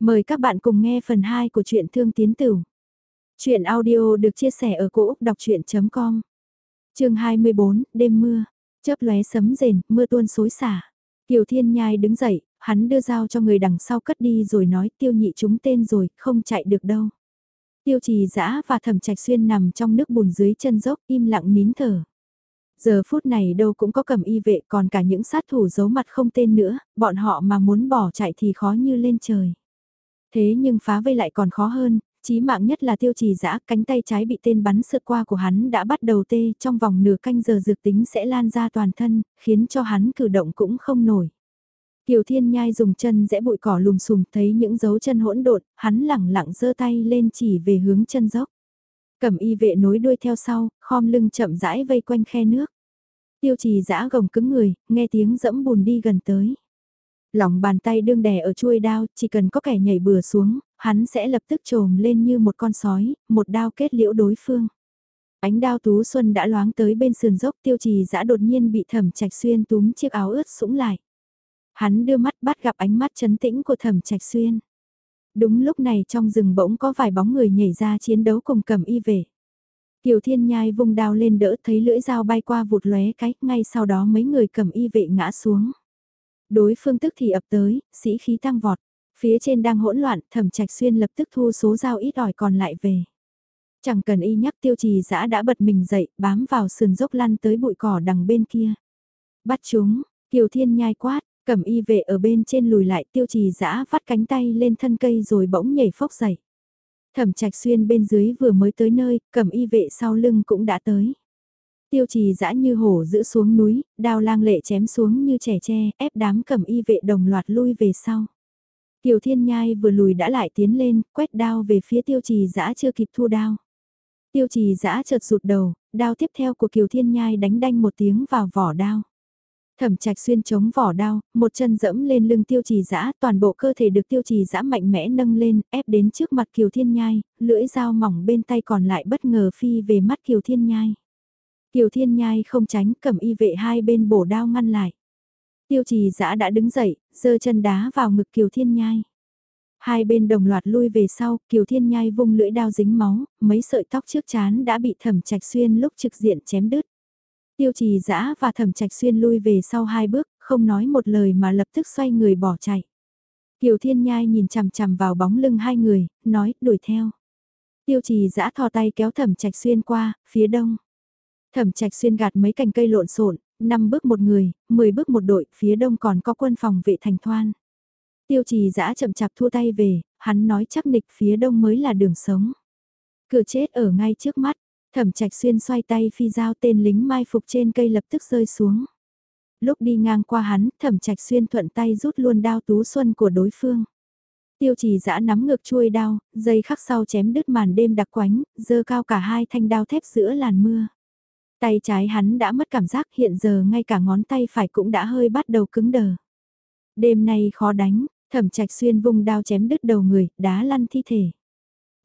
Mời các bạn cùng nghe phần 2 của truyện Thương Tiến Tử. Chuyện audio được chia sẻ ở cỗ đọc chuyện.com Trường 24, đêm mưa, chớp lóe sấm rền, mưa tuôn xối xả. Kiều Thiên Nhai đứng dậy, hắn đưa dao cho người đằng sau cất đi rồi nói tiêu nhị chúng tên rồi, không chạy được đâu. Tiêu trì dã và thẩm trạch xuyên nằm trong nước bùn dưới chân dốc im lặng nín thở. Giờ phút này đâu cũng có cầm y vệ còn cả những sát thủ giấu mặt không tên nữa, bọn họ mà muốn bỏ chạy thì khó như lên trời. Thế nhưng phá vây lại còn khó hơn, chí mạng nhất là tiêu trì dã cánh tay trái bị tên bắn sượt qua của hắn đã bắt đầu tê trong vòng nửa canh giờ dược tính sẽ lan ra toàn thân, khiến cho hắn cử động cũng không nổi. Kiều Thiên Nhai dùng chân rẽ bụi cỏ lùm xùm thấy những dấu chân hỗn độn, hắn lẳng lặng giơ tay lên chỉ về hướng chân dốc. Cẩm y vệ nối đuôi theo sau, khom lưng chậm rãi vây quanh khe nước. Tiêu trì giã gồng cứng người, nghe tiếng dẫm bùn đi gần tới. Lòng bàn tay đương đè ở chuôi đao, chỉ cần có kẻ nhảy bừa xuống, hắn sẽ lập tức trồm lên như một con sói, một đao kết liễu đối phương. Ánh đao tú xuân đã loáng tới bên sườn dốc tiêu trì dã đột nhiên bị thẩm trạch xuyên túm chiếc áo ướt sũng lại. Hắn đưa mắt bắt gặp ánh mắt chấn tĩnh của thẩm trạch xuyên. Đúng lúc này trong rừng bỗng có vài bóng người nhảy ra chiến đấu cùng cầm y về. Kiều Thiên Nhai vung đao lên đỡ thấy lưỡi dao bay qua vụt lóe cái, ngay sau đó mấy người cầm y vệ ngã xuống. Đối phương tức thì ập tới, sĩ khí tăng vọt. Phía trên đang hỗn loạn, thẩm trạch xuyên lập tức thu số dao ít ỏi còn lại về. Chẳng cần y nhắc tiêu trì dã đã bật mình dậy, bám vào sườn dốc lăn tới bụi cỏ đằng bên kia. Bắt chúng, Kiều Thiên nhai quát, cầm y vệ ở bên trên lùi lại tiêu trì dã vắt cánh tay lên thân cây rồi bỗng nhảy phốc dậy. Thẩm trạch xuyên bên dưới vừa mới tới nơi, cầm y vệ sau lưng cũng đã tới. Tiêu trì dã như hổ giữ xuống núi, đao lang lệ chém xuống như trẻ tre, ép đám cầm y vệ đồng loạt lui về sau. Kiều Thiên Nhai vừa lùi đã lại tiến lên, quét đao về phía tiêu trì dã chưa kịp thu đao. Tiêu trì dã chợt rụt đầu, đao tiếp theo của Kiều Thiên Nhai đánh đanh một tiếng vào vỏ đao. Thẩm trạch xuyên chống vỏ đao, một chân dẫm lên lưng tiêu trì dã toàn bộ cơ thể được tiêu trì dã mạnh mẽ nâng lên, ép đến trước mặt Kiều Thiên Nhai, lưỡi dao mỏng bên tay còn lại bất ngờ phi về mắt Kiều Thiên Nhai. Kiều Thiên Nhai không tránh cầm y vệ hai bên bổ đao ngăn lại. Tiêu trì dã đã đứng dậy, giơ chân đá vào ngực Kiều Thiên Nhai. Hai bên đồng loạt lui về sau, Kiều Thiên Nhai vung lưỡi đao dính máu, mấy sợi tóc trước chán đã bị thẩm trạch xuyên lúc trực diện chém đứt. Tiêu trì dã và thẩm trạch xuyên lui về sau hai bước, không nói một lời mà lập tức xoay người bỏ chạy. Kiều Thiên Nhai nhìn chằm chằm vào bóng lưng hai người, nói, đuổi theo. Tiêu trì dã thò tay kéo thẩm trạch xuyên qua, phía đông. Thẩm trạch xuyên gạt mấy cành cây lộn xộn, năm bước một người, 10 bước một đội, phía đông còn có quân phòng vệ thành thoan. Tiêu trì dã chậm chạp thua tay về, hắn nói chắc nịch phía đông mới là đường sống. Cửa chết ở ngay trước mắt, thẩm trạch xuyên xoay tay phi dao tên lính mai phục trên cây lập tức rơi xuống. Lúc đi ngang qua hắn, thẩm trạch xuyên thuận tay rút luôn đao tú xuân của đối phương. Tiêu trì dã nắm ngược chuôi đao, dây khắc sau chém đứt màn đêm đặc quánh, dơ cao cả hai thanh đao thép giữa làn mưa. Tay trái hắn đã mất cảm giác hiện giờ ngay cả ngón tay phải cũng đã hơi bắt đầu cứng đờ. Đêm nay khó đánh, thẩm trạch xuyên vung đao chém đứt đầu người, đá lăn thi thể.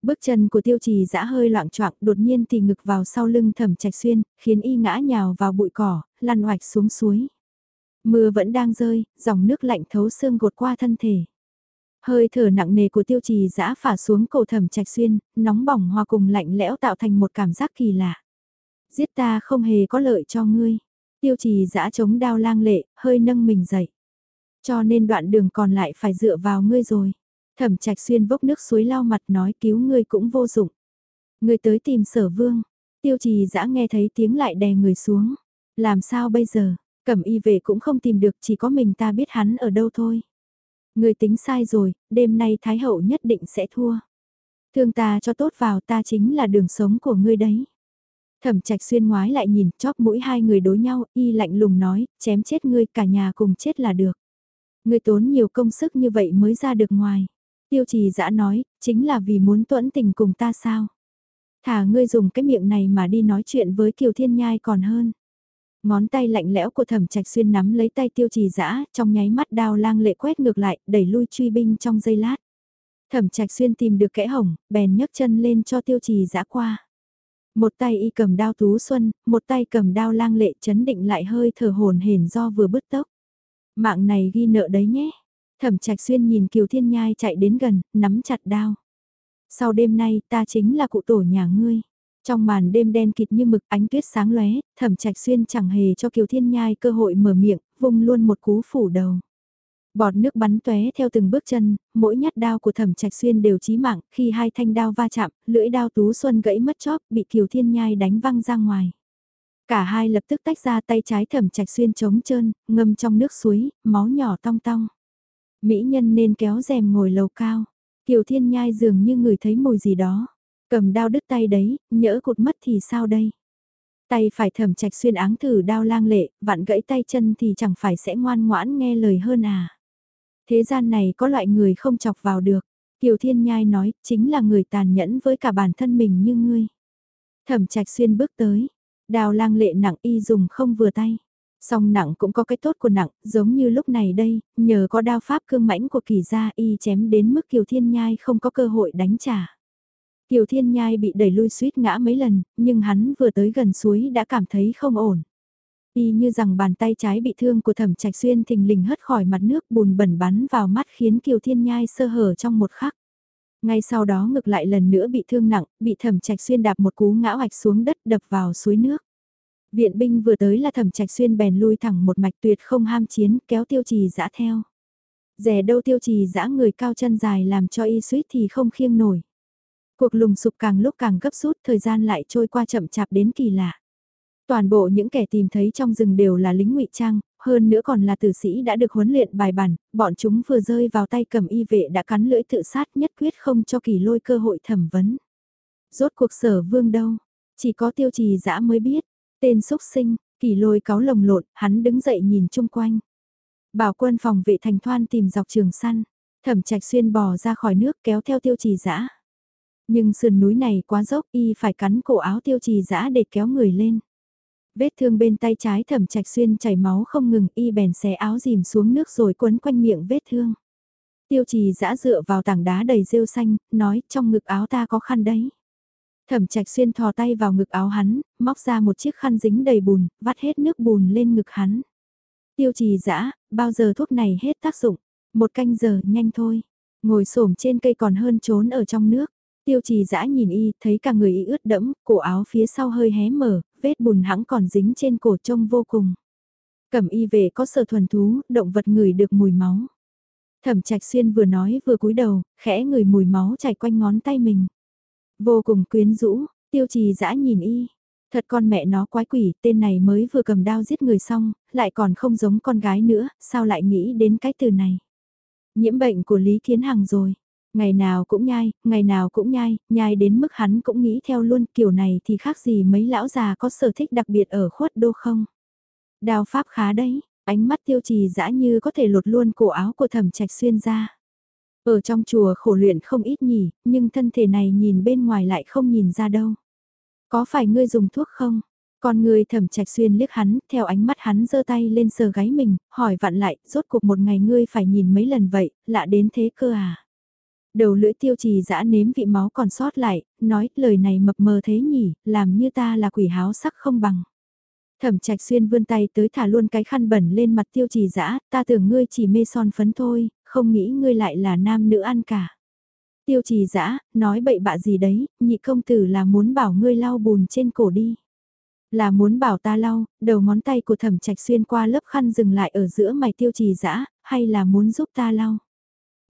Bước chân của tiêu trì dã hơi loạn choạng đột nhiên thì ngực vào sau lưng thẩm trạch xuyên, khiến y ngã nhào vào bụi cỏ, lăn hoạch xuống suối. Mưa vẫn đang rơi, dòng nước lạnh thấu xương gột qua thân thể. Hơi thở nặng nề của tiêu trì dã phả xuống cổ thẩm trạch xuyên, nóng bỏng hòa cùng lạnh lẽo tạo thành một cảm giác kỳ lạ. Giết ta không hề có lợi cho ngươi. Tiêu trì giã chống đao lang lệ, hơi nâng mình dậy. Cho nên đoạn đường còn lại phải dựa vào ngươi rồi. Thẩm trạch xuyên vốc nước suối lau mặt nói cứu ngươi cũng vô dụng. Ngươi tới tìm sở vương. Tiêu trì giã nghe thấy tiếng lại đè người xuống. Làm sao bây giờ? Cẩm y về cũng không tìm được chỉ có mình ta biết hắn ở đâu thôi. Ngươi tính sai rồi, đêm nay Thái Hậu nhất định sẽ thua. Thương ta cho tốt vào ta chính là đường sống của ngươi đấy. Thẩm trạch xuyên ngoái lại nhìn, chóp mũi hai người đối nhau, y lạnh lùng nói, chém chết ngươi cả nhà cùng chết là được. Ngươi tốn nhiều công sức như vậy mới ra được ngoài. Tiêu trì dã nói, chính là vì muốn tuẫn tình cùng ta sao. Thả ngươi dùng cái miệng này mà đi nói chuyện với Kiều Thiên Nhai còn hơn. Ngón tay lạnh lẽo của thẩm trạch xuyên nắm lấy tay tiêu trì dã trong nháy mắt đao lang lệ quét ngược lại, đẩy lui truy binh trong giây lát. Thẩm trạch xuyên tìm được kẽ hổng, bèn nhấc chân lên cho tiêu trì dã qua. Một tay y cầm đao tú xuân, một tay cầm đao lang lệ chấn định lại hơi thở hồn hển do vừa bứt tốc. Mạng này ghi nợ đấy nhé. Thẩm Trạch Xuyên nhìn Kiều Thiên Nhai chạy đến gần, nắm chặt đao. Sau đêm nay ta chính là cụ tổ nhà ngươi. Trong màn đêm đen kịt như mực ánh tuyết sáng lóe, Thẩm Trạch Xuyên chẳng hề cho Kiều Thiên Nhai cơ hội mở miệng, vung luôn một cú phủ đầu. Bọt nước bắn tóe theo từng bước chân, mỗi nhát đao của Thẩm Trạch Xuyên đều chí mạng, khi hai thanh đao va chạm, lưỡi đao Tú Xuân gãy mất chóp, bị Kiều Thiên Nhai đánh văng ra ngoài. Cả hai lập tức tách ra tay trái Thẩm Trạch Xuyên trống trơn, ngâm trong nước suối, máu nhỏ tong tong. Mỹ nhân nên kéo rèm ngồi lầu cao. Kiều Thiên Nhai dường như người thấy mùi gì đó. Cầm đao đứt tay đấy, nhỡ cụt mất thì sao đây? Tay phải thẩm trạch xuyên áng thử đao lang lệ, vặn gãy tay chân thì chẳng phải sẽ ngoan ngoãn nghe lời hơn à. Thế gian này có loại người không chọc vào được. Kiều Thiên Nhai nói, chính là người tàn nhẫn với cả bản thân mình như ngươi. Thẩm trạch xuyên bước tới, đào lang lệ nặng y dùng không vừa tay. Song nặng cũng có cái tốt của nặng, giống như lúc này đây, nhờ có đao pháp cương mãnh của kỳ gia y chém đến mức Kiều Thiên Nhai không có cơ hội đánh trả. Kiều Thiên Nhai bị đẩy lui suýt ngã mấy lần, nhưng hắn vừa tới gần suối đã cảm thấy không ổn. Y như rằng bàn tay trái bị thương của thẩm trạch xuyên thình lình hất khỏi mặt nước bùn bẩn bắn vào mắt khiến Kiều Thiên Nhai sơ hở trong một khắc. Ngay sau đó ngực lại lần nữa bị thương nặng, bị thẩm trạch xuyên đạp một cú ngã hoạch xuống đất đập vào suối nước. Viện binh vừa tới là thẩm trạch xuyên bèn lui thẳng một mạch tuyệt không ham chiến kéo tiêu trì dã theo. Rẻ đâu tiêu trì dã người cao chân dài làm cho y suýt thì không khiêng nổi. Cuộc lùng sụp càng lúc càng gấp rút thời gian lại trôi qua chậm chạp đến kỳ lạ. Toàn bộ những kẻ tìm thấy trong rừng đều là lính ngụy trang, hơn nữa còn là tử sĩ đã được huấn luyện bài bản, bọn chúng vừa rơi vào tay cầm y vệ đã cắn lưỡi tự sát nhất quyết không cho kỳ lôi cơ hội thẩm vấn. Rốt cuộc sở vương đâu, chỉ có tiêu trì dã mới biết, tên xúc sinh, kỳ lôi cáo lồng lộn, hắn đứng dậy nhìn chung quanh. Bảo quân phòng vệ thành thoan tìm dọc trường săn, thẩm trạch xuyên bò ra khỏi nước kéo theo tiêu trì dã nhưng sườn núi này quá dốc y phải cắn cổ áo tiêu trì dã để kéo người lên. Vết thương bên tay trái thẩm trạch xuyên chảy máu không ngừng y bèn xé áo dìm xuống nước rồi quấn quanh miệng vết thương. Tiêu trì giã dựa vào tảng đá đầy rêu xanh, nói trong ngực áo ta có khăn đấy. Thẩm trạch xuyên thò tay vào ngực áo hắn, móc ra một chiếc khăn dính đầy bùn, vắt hết nước bùn lên ngực hắn. Tiêu trì giã bao giờ thuốc này hết tác dụng? Một canh giờ, nhanh thôi. Ngồi xổm trên cây còn hơn trốn ở trong nước. Tiêu trì dã nhìn y, thấy cả người y ướt đẫm, cổ áo phía sau hơi hé mở, vết bùn hãng còn dính trên cổ trông vô cùng. Cẩm y về có sở thuần thú, động vật ngửi được mùi máu. Thẩm trạch xuyên vừa nói vừa cúi đầu, khẽ ngửi mùi máu chảy quanh ngón tay mình. Vô cùng quyến rũ, tiêu trì dã nhìn y. Thật con mẹ nó quái quỷ, tên này mới vừa cầm đao giết người xong, lại còn không giống con gái nữa, sao lại nghĩ đến cái từ này. Nhiễm bệnh của Lý Kiến Hằng rồi. Ngày nào cũng nhai, ngày nào cũng nhai, nhai đến mức hắn cũng nghĩ theo luôn kiểu này thì khác gì mấy lão già có sở thích đặc biệt ở khuất đô không. Đào pháp khá đấy, ánh mắt tiêu trì dã như có thể lột luôn cổ áo của thẩm trạch xuyên ra. Ở trong chùa khổ luyện không ít nhỉ, nhưng thân thể này nhìn bên ngoài lại không nhìn ra đâu. Có phải ngươi dùng thuốc không? Còn người thẩm trạch xuyên liếc hắn, theo ánh mắt hắn giơ tay lên sờ gáy mình, hỏi vặn lại, rốt cuộc một ngày ngươi phải nhìn mấy lần vậy, lạ đến thế cơ à? Đầu lưỡi tiêu trì dã nếm vị máu còn sót lại, nói lời này mập mờ thế nhỉ, làm như ta là quỷ háo sắc không bằng. Thẩm trạch xuyên vươn tay tới thả luôn cái khăn bẩn lên mặt tiêu trì dã ta tưởng ngươi chỉ mê son phấn thôi, không nghĩ ngươi lại là nam nữ ăn cả. Tiêu trì dã nói bậy bạ gì đấy, nhị công tử là muốn bảo ngươi lau bùn trên cổ đi. Là muốn bảo ta lau, đầu ngón tay của thẩm trạch xuyên qua lớp khăn dừng lại ở giữa mày tiêu trì dã hay là muốn giúp ta lau.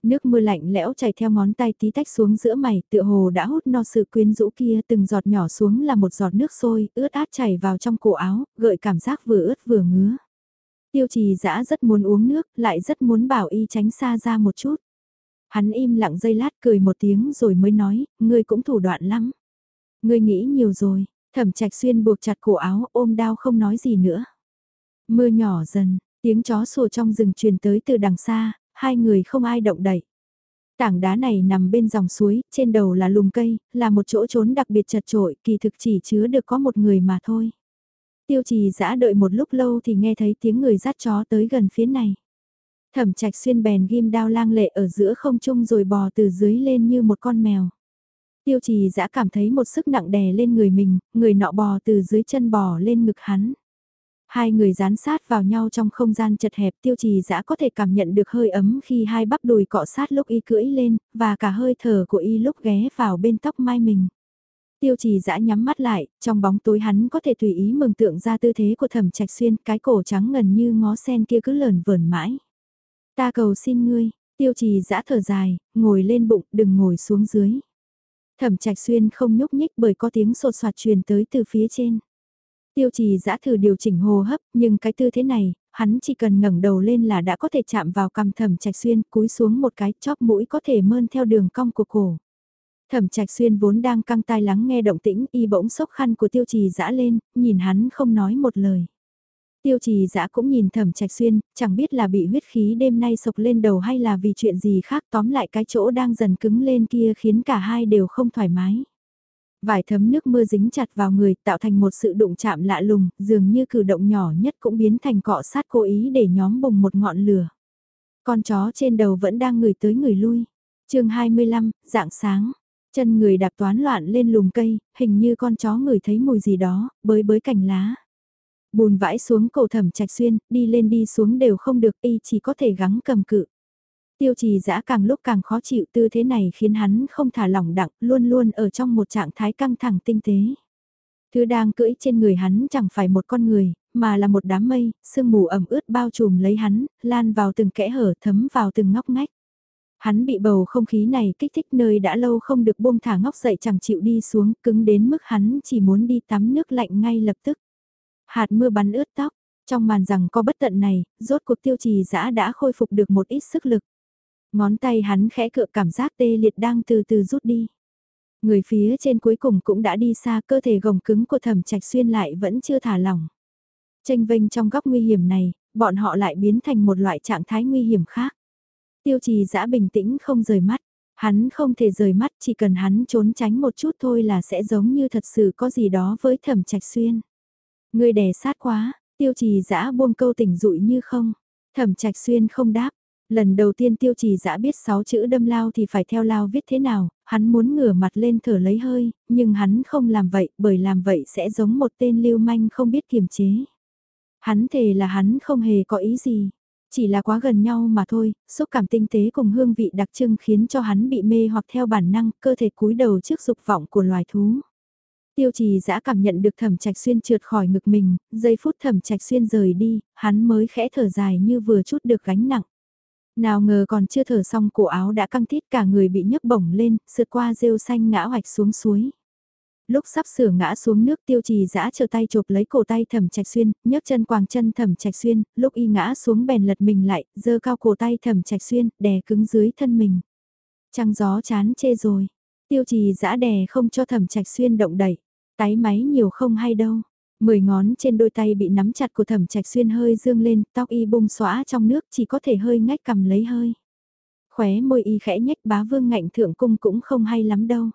Nước mưa lạnh lẽo chảy theo ngón tay tí tách xuống giữa mày, tựa hồ đã hút no sự quyến rũ kia, từng giọt nhỏ xuống là một giọt nước sôi, ướt át chảy vào trong cổ áo, gợi cảm giác vừa ướt vừa ngứa. Tiêu trì dã rất muốn uống nước, lại rất muốn bảo y tránh xa ra một chút. Hắn im lặng dây lát cười một tiếng rồi mới nói, ngươi cũng thủ đoạn lắm. Ngươi nghĩ nhiều rồi, thẩm trạch xuyên buộc chặt cổ áo ôm đau không nói gì nữa. Mưa nhỏ dần, tiếng chó sủa trong rừng truyền tới từ đằng xa, hai người không ai động đậy. Tảng đá này nằm bên dòng suối, trên đầu là lùm cây, là một chỗ trốn đặc biệt chật trội, kỳ thực chỉ chứa được có một người mà thôi. Tiêu trì giã đợi một lúc lâu thì nghe thấy tiếng người dắt chó tới gần phía này. Thẩm trạch xuyên bèn ghim đao lang lệ ở giữa không trung rồi bò từ dưới lên như một con mèo. Tiêu trì giã cảm thấy một sức nặng đè lên người mình, người nọ bò từ dưới chân bò lên ngực hắn. Hai người dán sát vào nhau trong không gian chật hẹp tiêu trì dã có thể cảm nhận được hơi ấm khi hai bắp đùi cọ sát lúc y cưỡi lên, và cả hơi thở của y lúc ghé vào bên tóc mai mình. Tiêu trì dã nhắm mắt lại, trong bóng tối hắn có thể tùy ý mừng tượng ra tư thế của thẩm trạch xuyên, cái cổ trắng ngần như ngó sen kia cứ lờn vờn mãi. Ta cầu xin ngươi, tiêu trì dã thở dài, ngồi lên bụng, đừng ngồi xuống dưới. Thẩm trạch xuyên không nhúc nhích bởi có tiếng sột soạt truyền tới từ phía trên. Tiêu trì giã thử điều chỉnh hô hấp, nhưng cái tư thế này, hắn chỉ cần ngẩng đầu lên là đã có thể chạm vào cằm thẩm trạch xuyên, cúi xuống một cái chóp mũi có thể mơn theo đường cong của cổ. Thẩm trạch xuyên vốn đang căng tai lắng nghe động tĩnh y bỗng sốc khăn của tiêu trì giã lên, nhìn hắn không nói một lời. Tiêu trì giã cũng nhìn thẩm trạch xuyên, chẳng biết là bị huyết khí đêm nay sộc lên đầu hay là vì chuyện gì khác tóm lại cái chỗ đang dần cứng lên kia khiến cả hai đều không thoải mái. Vài thấm nước mưa dính chặt vào người tạo thành một sự đụng chạm lạ lùng, dường như cử động nhỏ nhất cũng biến thành cọ sát cố ý để nhóm bùng một ngọn lửa. Con chó trên đầu vẫn đang ngửi tới người lui. chương 25, dạng sáng. Chân người đạp toán loạn lên lùm cây, hình như con chó ngửi thấy mùi gì đó, bới bới cành lá. Bùn vãi xuống cầu thẩm trạch xuyên, đi lên đi xuống đều không được y chỉ có thể gắng cầm cự. Tiêu trì dã càng lúc càng khó chịu tư thế này khiến hắn không thả lỏng đặng, luôn luôn ở trong một trạng thái căng thẳng tinh tế. Thứ đang cưỡi trên người hắn chẳng phải một con người, mà là một đám mây, sương mù ẩm ướt bao trùm lấy hắn, lan vào từng kẽ hở thấm vào từng ngóc ngách. Hắn bị bầu không khí này kích thích nơi đã lâu không được buông thả ngóc dậy chẳng chịu đi xuống, cứng đến mức hắn chỉ muốn đi tắm nước lạnh ngay lập tức. Hạt mưa bắn ướt tóc, trong màn rằng có bất tận này, rốt cuộc tiêu trì dã đã khôi phục được một ít sức lực. Ngón tay hắn khẽ cựa cảm giác tê liệt đang từ từ rút đi. Người phía trên cuối cùng cũng đã đi xa cơ thể gồng cứng của thẩm trạch xuyên lại vẫn chưa thả lỏng. Tranh vênh trong góc nguy hiểm này, bọn họ lại biến thành một loại trạng thái nguy hiểm khác. Tiêu trì dã bình tĩnh không rời mắt. Hắn không thể rời mắt chỉ cần hắn trốn tránh một chút thôi là sẽ giống như thật sự có gì đó với thẩm trạch xuyên. Người đè sát quá, tiêu trì dã buông câu tỉnh dụi như không. Thẩm trạch xuyên không đáp, Lần đầu tiên tiêu trì dã biết sáu chữ đâm lao thì phải theo lao viết thế nào, hắn muốn ngửa mặt lên thở lấy hơi, nhưng hắn không làm vậy bởi làm vậy sẽ giống một tên lưu manh không biết kiềm chế. Hắn thề là hắn không hề có ý gì, chỉ là quá gần nhau mà thôi, xúc cảm tinh tế cùng hương vị đặc trưng khiến cho hắn bị mê hoặc theo bản năng, cơ thể cúi đầu trước dục vọng của loài thú. Tiêu trì dã cảm nhận được thẩm trạch xuyên trượt khỏi ngực mình, giây phút thẩm trạch xuyên rời đi, hắn mới khẽ thở dài như vừa chút được gánh nặng. Nào ngờ còn chưa thở xong cổ áo đã căng thít cả người bị nhấc bổng lên, sượt qua rêu xanh ngã hoạch xuống suối. Lúc sắp sửa ngã xuống nước tiêu trì giã chờ tay chộp lấy cổ tay thẩm trạch xuyên, nhấc chân quàng chân thẩm trạch xuyên, lúc y ngã xuống bèn lật mình lại, giơ cao cổ tay thẩm trạch xuyên, đè cứng dưới thân mình. Trăng gió chán chê rồi, tiêu trì giã đè không cho thẩm trạch xuyên động đẩy, tái máy nhiều không hay đâu. Mười ngón trên đôi tay bị nắm chặt của thẩm trạch xuyên hơi dương lên, tóc y bung xóa trong nước chỉ có thể hơi ngách cầm lấy hơi. Khóe môi y khẽ nhách bá vương ngạnh thượng cung cũng không hay lắm đâu.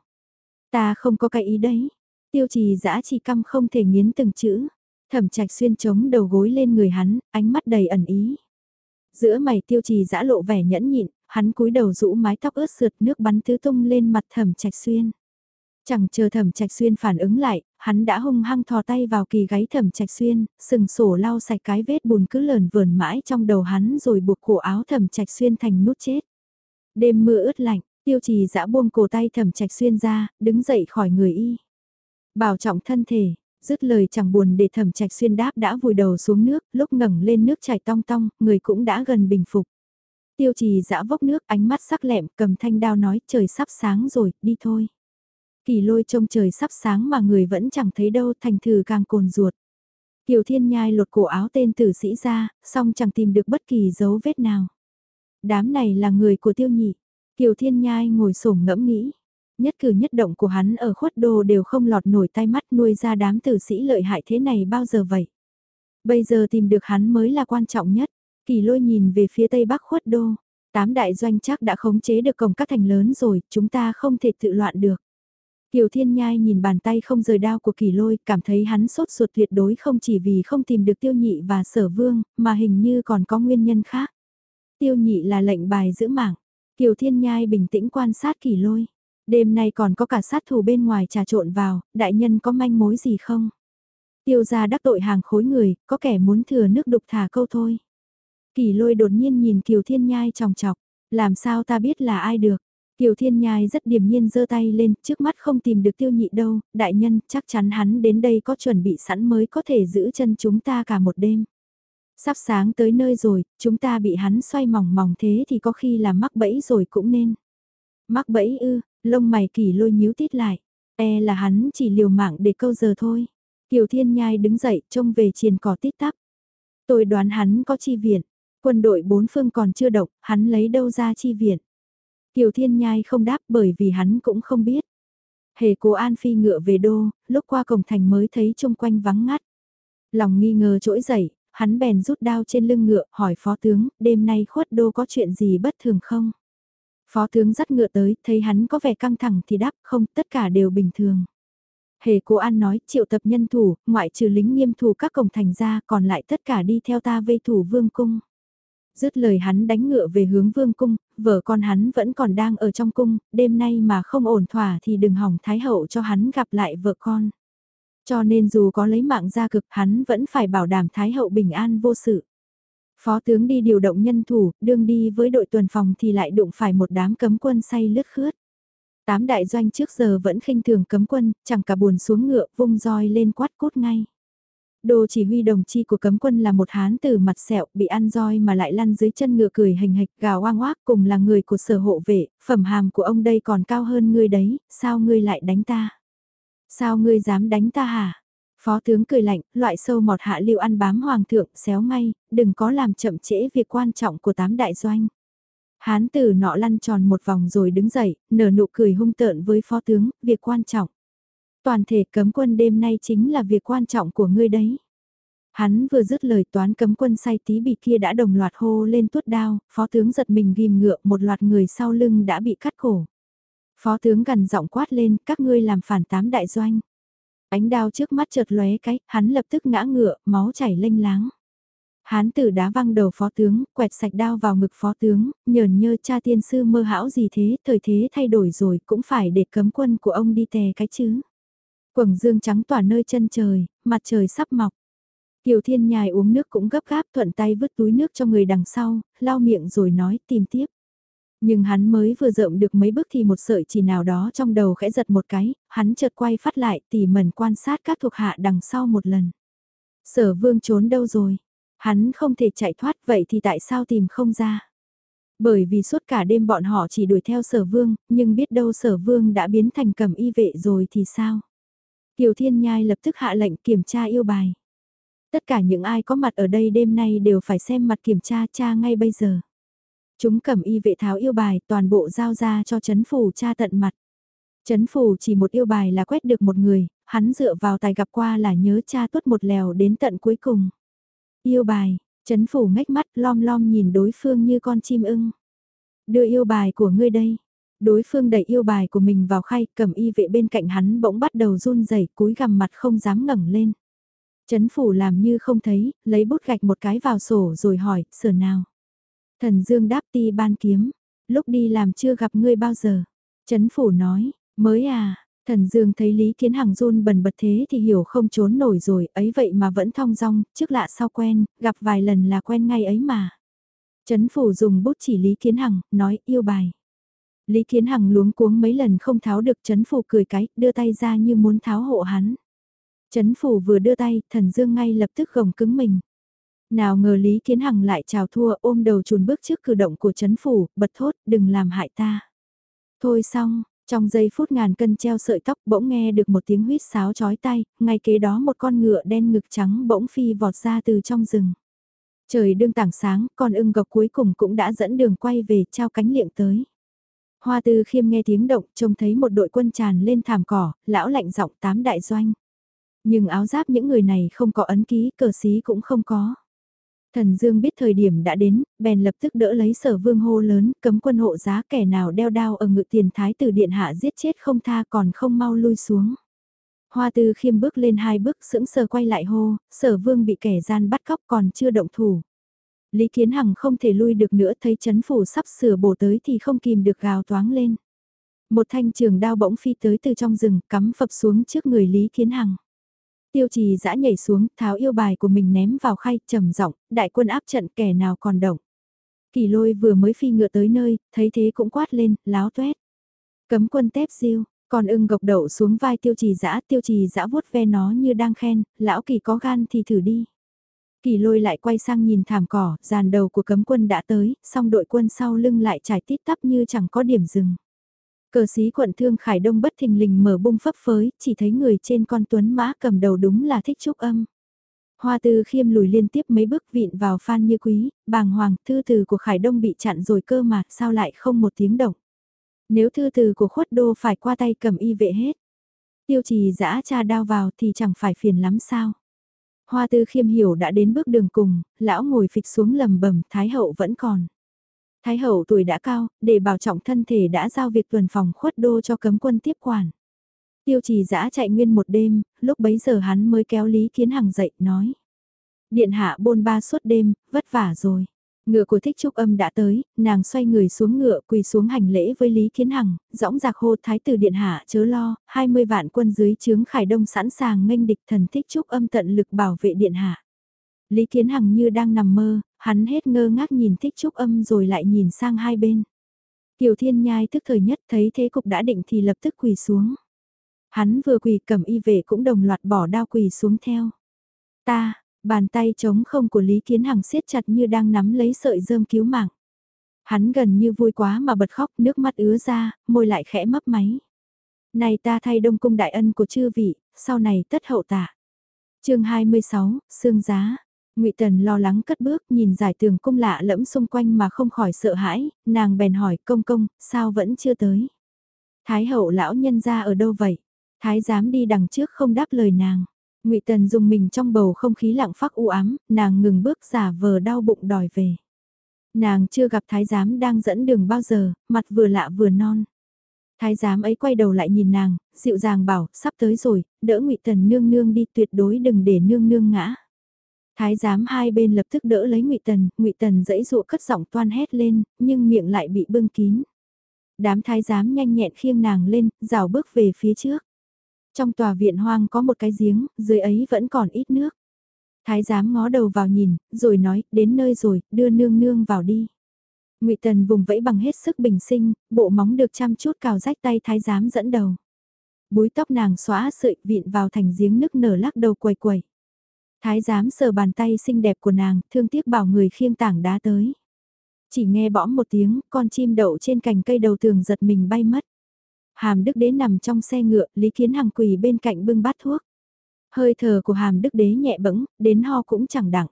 Ta không có cái ý đấy. Tiêu trì dã chỉ căm không thể nghiến từng chữ. Thẩm trạch xuyên chống đầu gối lên người hắn, ánh mắt đầy ẩn ý. Giữa mày tiêu trì dã lộ vẻ nhẫn nhịn, hắn cúi đầu rũ mái tóc ướt sượt nước bắn tứ tung lên mặt thẩm trạch xuyên. Chẳng chờ thẩm trạch xuyên phản ứng lại, hắn đã hung hăng thò tay vào kỳ gáy thẩm trạch xuyên, sừng sổ lau sạch cái vết bùn cứ lờn vờn mãi trong đầu hắn rồi buộc cổ áo thẩm trạch xuyên thành nút chết. Đêm mưa ướt lạnh, tiêu trì dã buông cổ tay thẩm trạch xuyên ra, đứng dậy khỏi người y. Bảo trọng thân thể, dứt lời chẳng buồn để thẩm trạch xuyên đáp đã vùi đầu xuống nước, lúc ngẩng lên nước chảy tong tong, người cũng đã gần bình phục. Tiêu trì dã vốc nước ánh mắt sắc lẹm cầm thanh đao nói trời sắp sáng rồi, đi thôi. Kỳ lôi trông trời sắp sáng mà người vẫn chẳng thấy đâu thành thử càng cồn ruột. Kiều Thiên Nhai lột cổ áo tên tử sĩ ra, song chẳng tìm được bất kỳ dấu vết nào. Đám này là người của tiêu nhị. Kiều Thiên Nhai ngồi sổm ngẫm nghĩ. Nhất cử nhất động của hắn ở khuất đô đều không lọt nổi tay mắt nuôi ra đám tử sĩ lợi hại thế này bao giờ vậy. Bây giờ tìm được hắn mới là quan trọng nhất. Kỳ lôi nhìn về phía tây bắc khuất đô. Tám đại doanh chắc đã khống chế được cổng các thành lớn rồi, chúng ta không thể tự loạn được. Kiều Thiên Nhai nhìn bàn tay không rời đao của kỳ lôi, cảm thấy hắn sốt ruột tuyệt đối không chỉ vì không tìm được tiêu nhị và sở vương, mà hình như còn có nguyên nhân khác. Tiêu nhị là lệnh bài giữ mạng. Kiều Thiên Nhai bình tĩnh quan sát kỳ lôi. Đêm nay còn có cả sát thủ bên ngoài trà trộn vào, đại nhân có manh mối gì không? Tiêu gia đắc tội hàng khối người, có kẻ muốn thừa nước đục thả câu thôi. Kỳ lôi đột nhiên nhìn Kiều Thiên Nhai tròng chọc, làm sao ta biết là ai được. Kiều Thiên Nhai rất điềm nhiên giơ tay lên, trước mắt không tìm được tiêu nhị đâu, đại nhân, chắc chắn hắn đến đây có chuẩn bị sẵn mới có thể giữ chân chúng ta cả một đêm. Sắp sáng tới nơi rồi, chúng ta bị hắn xoay mỏng mỏng thế thì có khi là mắc bẫy rồi cũng nên. Mắc bẫy ư, lông mày kỳ lôi nhíu tít lại, e là hắn chỉ liều mạng để câu giờ thôi. Kiều Thiên Nhai đứng dậy trông về triền cỏ tít tắp. Tôi đoán hắn có chi viện, quân đội bốn phương còn chưa động, hắn lấy đâu ra chi viện. Kiều Thiên Nhai không đáp bởi vì hắn cũng không biết. Hề cố An Phi ngựa về đô, lúc qua cổng thành mới thấy chung quanh vắng ngắt. Lòng nghi ngờ trỗi dậy, hắn bèn rút đao trên lưng ngựa hỏi phó tướng, đêm nay khuất đô có chuyện gì bất thường không? Phó tướng dắt ngựa tới, thấy hắn có vẻ căng thẳng thì đáp không, tất cả đều bình thường. Hề cố an nói, triệu tập nhân thủ, ngoại trừ lính nghiêm thủ các cổng thành ra, còn lại tất cả đi theo ta vây thủ vương cung. Dứt lời hắn đánh ngựa về hướng vương cung, vợ con hắn vẫn còn đang ở trong cung, đêm nay mà không ổn thỏa thì đừng hỏng thái hậu cho hắn gặp lại vợ con. Cho nên dù có lấy mạng ra cực hắn vẫn phải bảo đảm thái hậu bình an vô sự. Phó tướng đi điều động nhân thủ, đương đi với đội tuần phòng thì lại đụng phải một đám cấm quân say lướt khướt. Tám đại doanh trước giờ vẫn khinh thường cấm quân, chẳng cả buồn xuống ngựa, vung roi lên quát cốt ngay. Đồ chỉ huy đồng chi của cấm quân là một hán tử mặt sẹo bị ăn roi mà lại lăn dưới chân ngựa cười hình hạch gào oang oác cùng là người của sở hộ vệ, phẩm hàm của ông đây còn cao hơn ngươi đấy, sao ngươi lại đánh ta? Sao ngươi dám đánh ta hả? Phó tướng cười lạnh, loại sâu mọt hạ lưu ăn bám hoàng thượng, xéo ngay, đừng có làm chậm trễ việc quan trọng của tám đại doanh. Hán tử nọ lăn tròn một vòng rồi đứng dậy, nở nụ cười hung tợn với phó tướng, việc quan trọng. Toàn thể cấm quân đêm nay chính là việc quan trọng của ngươi đấy. Hắn vừa dứt lời toán cấm quân say tí bị kia đã đồng loạt hô lên tuốt đao, phó tướng giật mình ghim ngựa một loạt người sau lưng đã bị cắt cổ. Phó tướng gần giọng quát lên, các ngươi làm phản tám đại doanh. Ánh đao trước mắt chợt lóe cái, hắn lập tức ngã ngựa, máu chảy lênh láng. Hán tử đá văng đầu phó tướng, quẹt sạch đao vào ngực phó tướng, nhờn nhơ cha tiên sư mơ hão gì thế, thời thế thay đổi rồi cũng phải để cấm quân của ông đi tè cái chứ. Quầng dương trắng tỏa nơi chân trời, mặt trời sắp mọc. Kiều Thiên Nhài uống nước cũng gấp gáp thuận tay vứt túi nước cho người đằng sau, lau miệng rồi nói tìm tiếp. Nhưng hắn mới vừa rộng được mấy bước thì một sợi chỉ nào đó trong đầu khẽ giật một cái, hắn chợt quay phát lại tỉ mẩn quan sát các thuộc hạ đằng sau một lần. Sở vương trốn đâu rồi? Hắn không thể chạy thoát vậy thì tại sao tìm không ra? Bởi vì suốt cả đêm bọn họ chỉ đuổi theo sở vương, nhưng biết đâu sở vương đã biến thành cầm y vệ rồi thì sao? Kiều Thiên Nhai lập tức hạ lệnh kiểm tra yêu bài. Tất cả những ai có mặt ở đây đêm nay đều phải xem mặt kiểm tra cha ngay bây giờ. Chúng cầm y vệ tháo yêu bài toàn bộ giao ra cho chấn phủ cha tận mặt. Chấn phủ chỉ một yêu bài là quét được một người, hắn dựa vào tài gặp qua là nhớ cha tuốt một lèo đến tận cuối cùng. Yêu bài, chấn phủ ngách mắt lom lom nhìn đối phương như con chim ưng. Đưa yêu bài của ngươi đây. Đối phương đẩy yêu bài của mình vào khay, cầm y vệ bên cạnh hắn bỗng bắt đầu run rẩy cúi gằm mặt không dám ngẩng lên. Chấn phủ làm như không thấy, lấy bút gạch một cái vào sổ rồi hỏi, "Sở nào. Thần Dương đáp ti ban kiếm, lúc đi làm chưa gặp ngươi bao giờ. Chấn phủ nói, mới à, thần Dương thấy Lý Kiến Hằng run bần bật thế thì hiểu không trốn nổi rồi, ấy vậy mà vẫn thong dong, trước lạ sau quen, gặp vài lần là quen ngay ấy mà. Chấn phủ dùng bút chỉ Lý Kiến Hằng, nói yêu bài. Lý Kiến Hằng luống cuống mấy lần không tháo được chấn phủ cười cái, đưa tay ra như muốn tháo hộ hắn. Chấn phủ vừa đưa tay, thần dương ngay lập tức gồng cứng mình. Nào ngờ Lý Kiến Hằng lại chào thua ôm đầu chùn bước trước cử động của chấn phủ, bật thốt, đừng làm hại ta. Thôi xong, trong giây phút ngàn cân treo sợi tóc bỗng nghe được một tiếng huýt sáo chói tay, ngay kế đó một con ngựa đen ngực trắng bỗng phi vọt ra từ trong rừng. Trời đương tảng sáng, con ưng gọc cuối cùng cũng đã dẫn đường quay về trao cánh liệng tới. Hoa tư khiêm nghe tiếng động, trông thấy một đội quân tràn lên thảm cỏ, lão lạnh giọng tám đại doanh. Nhưng áo giáp những người này không có ấn ký, cờ xí cũng không có. Thần Dương biết thời điểm đã đến, bèn lập tức đỡ lấy sở vương hô lớn, cấm quân hộ giá kẻ nào đeo đao ở ngự tiền thái tử điện hạ giết chết không tha còn không mau lui xuống. Hoa tư khiêm bước lên hai bước sững sờ quay lại hô, sở vương bị kẻ gian bắt cóc còn chưa động thủ. Lý Kiến Hằng không thể lui được nữa thấy chấn phủ sắp sửa bổ tới thì không kìm được gào toáng lên. Một thanh trường đao bỗng phi tới từ trong rừng cắm phập xuống trước người Lý Kiến Hằng. Tiêu trì dã nhảy xuống, tháo yêu bài của mình ném vào khay, trầm giọng, đại quân áp trận kẻ nào còn động. Kỳ lôi vừa mới phi ngựa tới nơi, thấy thế cũng quát lên, láo tuét. Cấm quân tép diêu, còn ưng gộc đậu xuống vai tiêu trì dã tiêu trì dã vuốt ve nó như đang khen, lão kỳ có gan thì thử đi. Kỳ lôi lại quay sang nhìn thảm cỏ, dàn đầu của cấm quân đã tới, song đội quân sau lưng lại trải tít tắp như chẳng có điểm dừng. Cờ sĩ quận thương Khải Đông bất thình lình mở bung phấp phới, chỉ thấy người trên con tuấn mã cầm đầu đúng là thích trúc âm. Hoa tư khiêm lùi liên tiếp mấy bước vịn vào phan như quý, bàng hoàng, thư từ của Khải Đông bị chặn rồi cơ mà, sao lại không một tiếng động. Nếu thư từ của khuất đô phải qua tay cầm y vệ hết. Tiêu trì giã cha đao vào thì chẳng phải phiền lắm sao. Hoa tư khiêm hiểu đã đến bước đường cùng, lão ngồi phịch xuống lầm bầm, thái hậu vẫn còn. Thái hậu tuổi đã cao, để bảo trọng thân thể đã giao việc tuần phòng khuất đô cho cấm quân tiếp quản. Tiêu trì giã chạy nguyên một đêm, lúc bấy giờ hắn mới kéo Lý Kiến Hằng dậy, nói. Điện hạ bôn ba suốt đêm, vất vả rồi. Ngựa của thích trúc âm đã tới, nàng xoay người xuống ngựa quỳ xuống hành lễ với Lý Kiến Hằng, dõng dạc hô thái tử điện hạ chớ lo, 20 vạn quân dưới chướng khải đông sẵn sàng nghênh địch thần thích trúc âm tận lực bảo vệ điện hạ. Lý Kiến Hằng như đang nằm mơ, hắn hết ngơ ngác nhìn thích trúc âm rồi lại nhìn sang hai bên. Kiều Thiên Nhai tức thời nhất thấy thế cục đã định thì lập tức quỳ xuống. Hắn vừa quỳ cầm y vệ cũng đồng loạt bỏ đao quỳ xuống theo. Ta, bàn tay trống không của Lý Kiến Hằng siết chặt như đang nắm lấy sợi dơm cứu mạng. Hắn gần như vui quá mà bật khóc, nước mắt ứa ra, môi lại khẽ mấp máy. Này ta thay đông cung đại ân của chư vị, sau này tất hậu tạ. chương 26, Sương Giá, ngụy Tần lo lắng cất bước nhìn giải tường cung lạ lẫm xung quanh mà không khỏi sợ hãi, nàng bèn hỏi công công, sao vẫn chưa tới. Thái hậu lão nhân ra ở đâu vậy? Thái giám đi đằng trước không đáp lời nàng ngụy Tần dùng mình trong bầu không khí lặng phắc u ám, nàng ngừng bước giả vờ đau bụng đòi về. Nàng chưa gặp thái giám đang dẫn đường bao giờ, mặt vừa lạ vừa non. Thái giám ấy quay đầu lại nhìn nàng, dịu dàng bảo, sắp tới rồi, đỡ ngụy Tần nương nương đi tuyệt đối đừng để nương nương ngã. Thái giám hai bên lập tức đỡ lấy Ngụy Tần, Ngụy Tần dãy dụa cất giọng toan hét lên, nhưng miệng lại bị bưng kín. Đám thái giám nhanh nhẹn khiêng nàng lên, rào bước về phía trước. Trong tòa viện hoang có một cái giếng, dưới ấy vẫn còn ít nước. Thái giám ngó đầu vào nhìn, rồi nói, đến nơi rồi, đưa nương nương vào đi. Ngụy Tần vùng vẫy bằng hết sức bình sinh, bộ móng được chăm chút cào rách tay thái giám dẫn đầu. Búi tóc nàng xóa sợi vịn vào thành giếng nước nở lắc đầu quầy quầy. Thái giám sờ bàn tay xinh đẹp của nàng, thương tiếc bảo người khiêng tảng đá tới. Chỉ nghe bõm một tiếng, con chim đậu trên cành cây đầu tường giật mình bay mất. Hàm Đức Đế nằm trong xe ngựa, Lý Kiến Hằng quỳ bên cạnh bưng bát thuốc. Hơi thở của Hàm Đức Đế nhẹ bẫng, đến ho cũng chẳng đặng.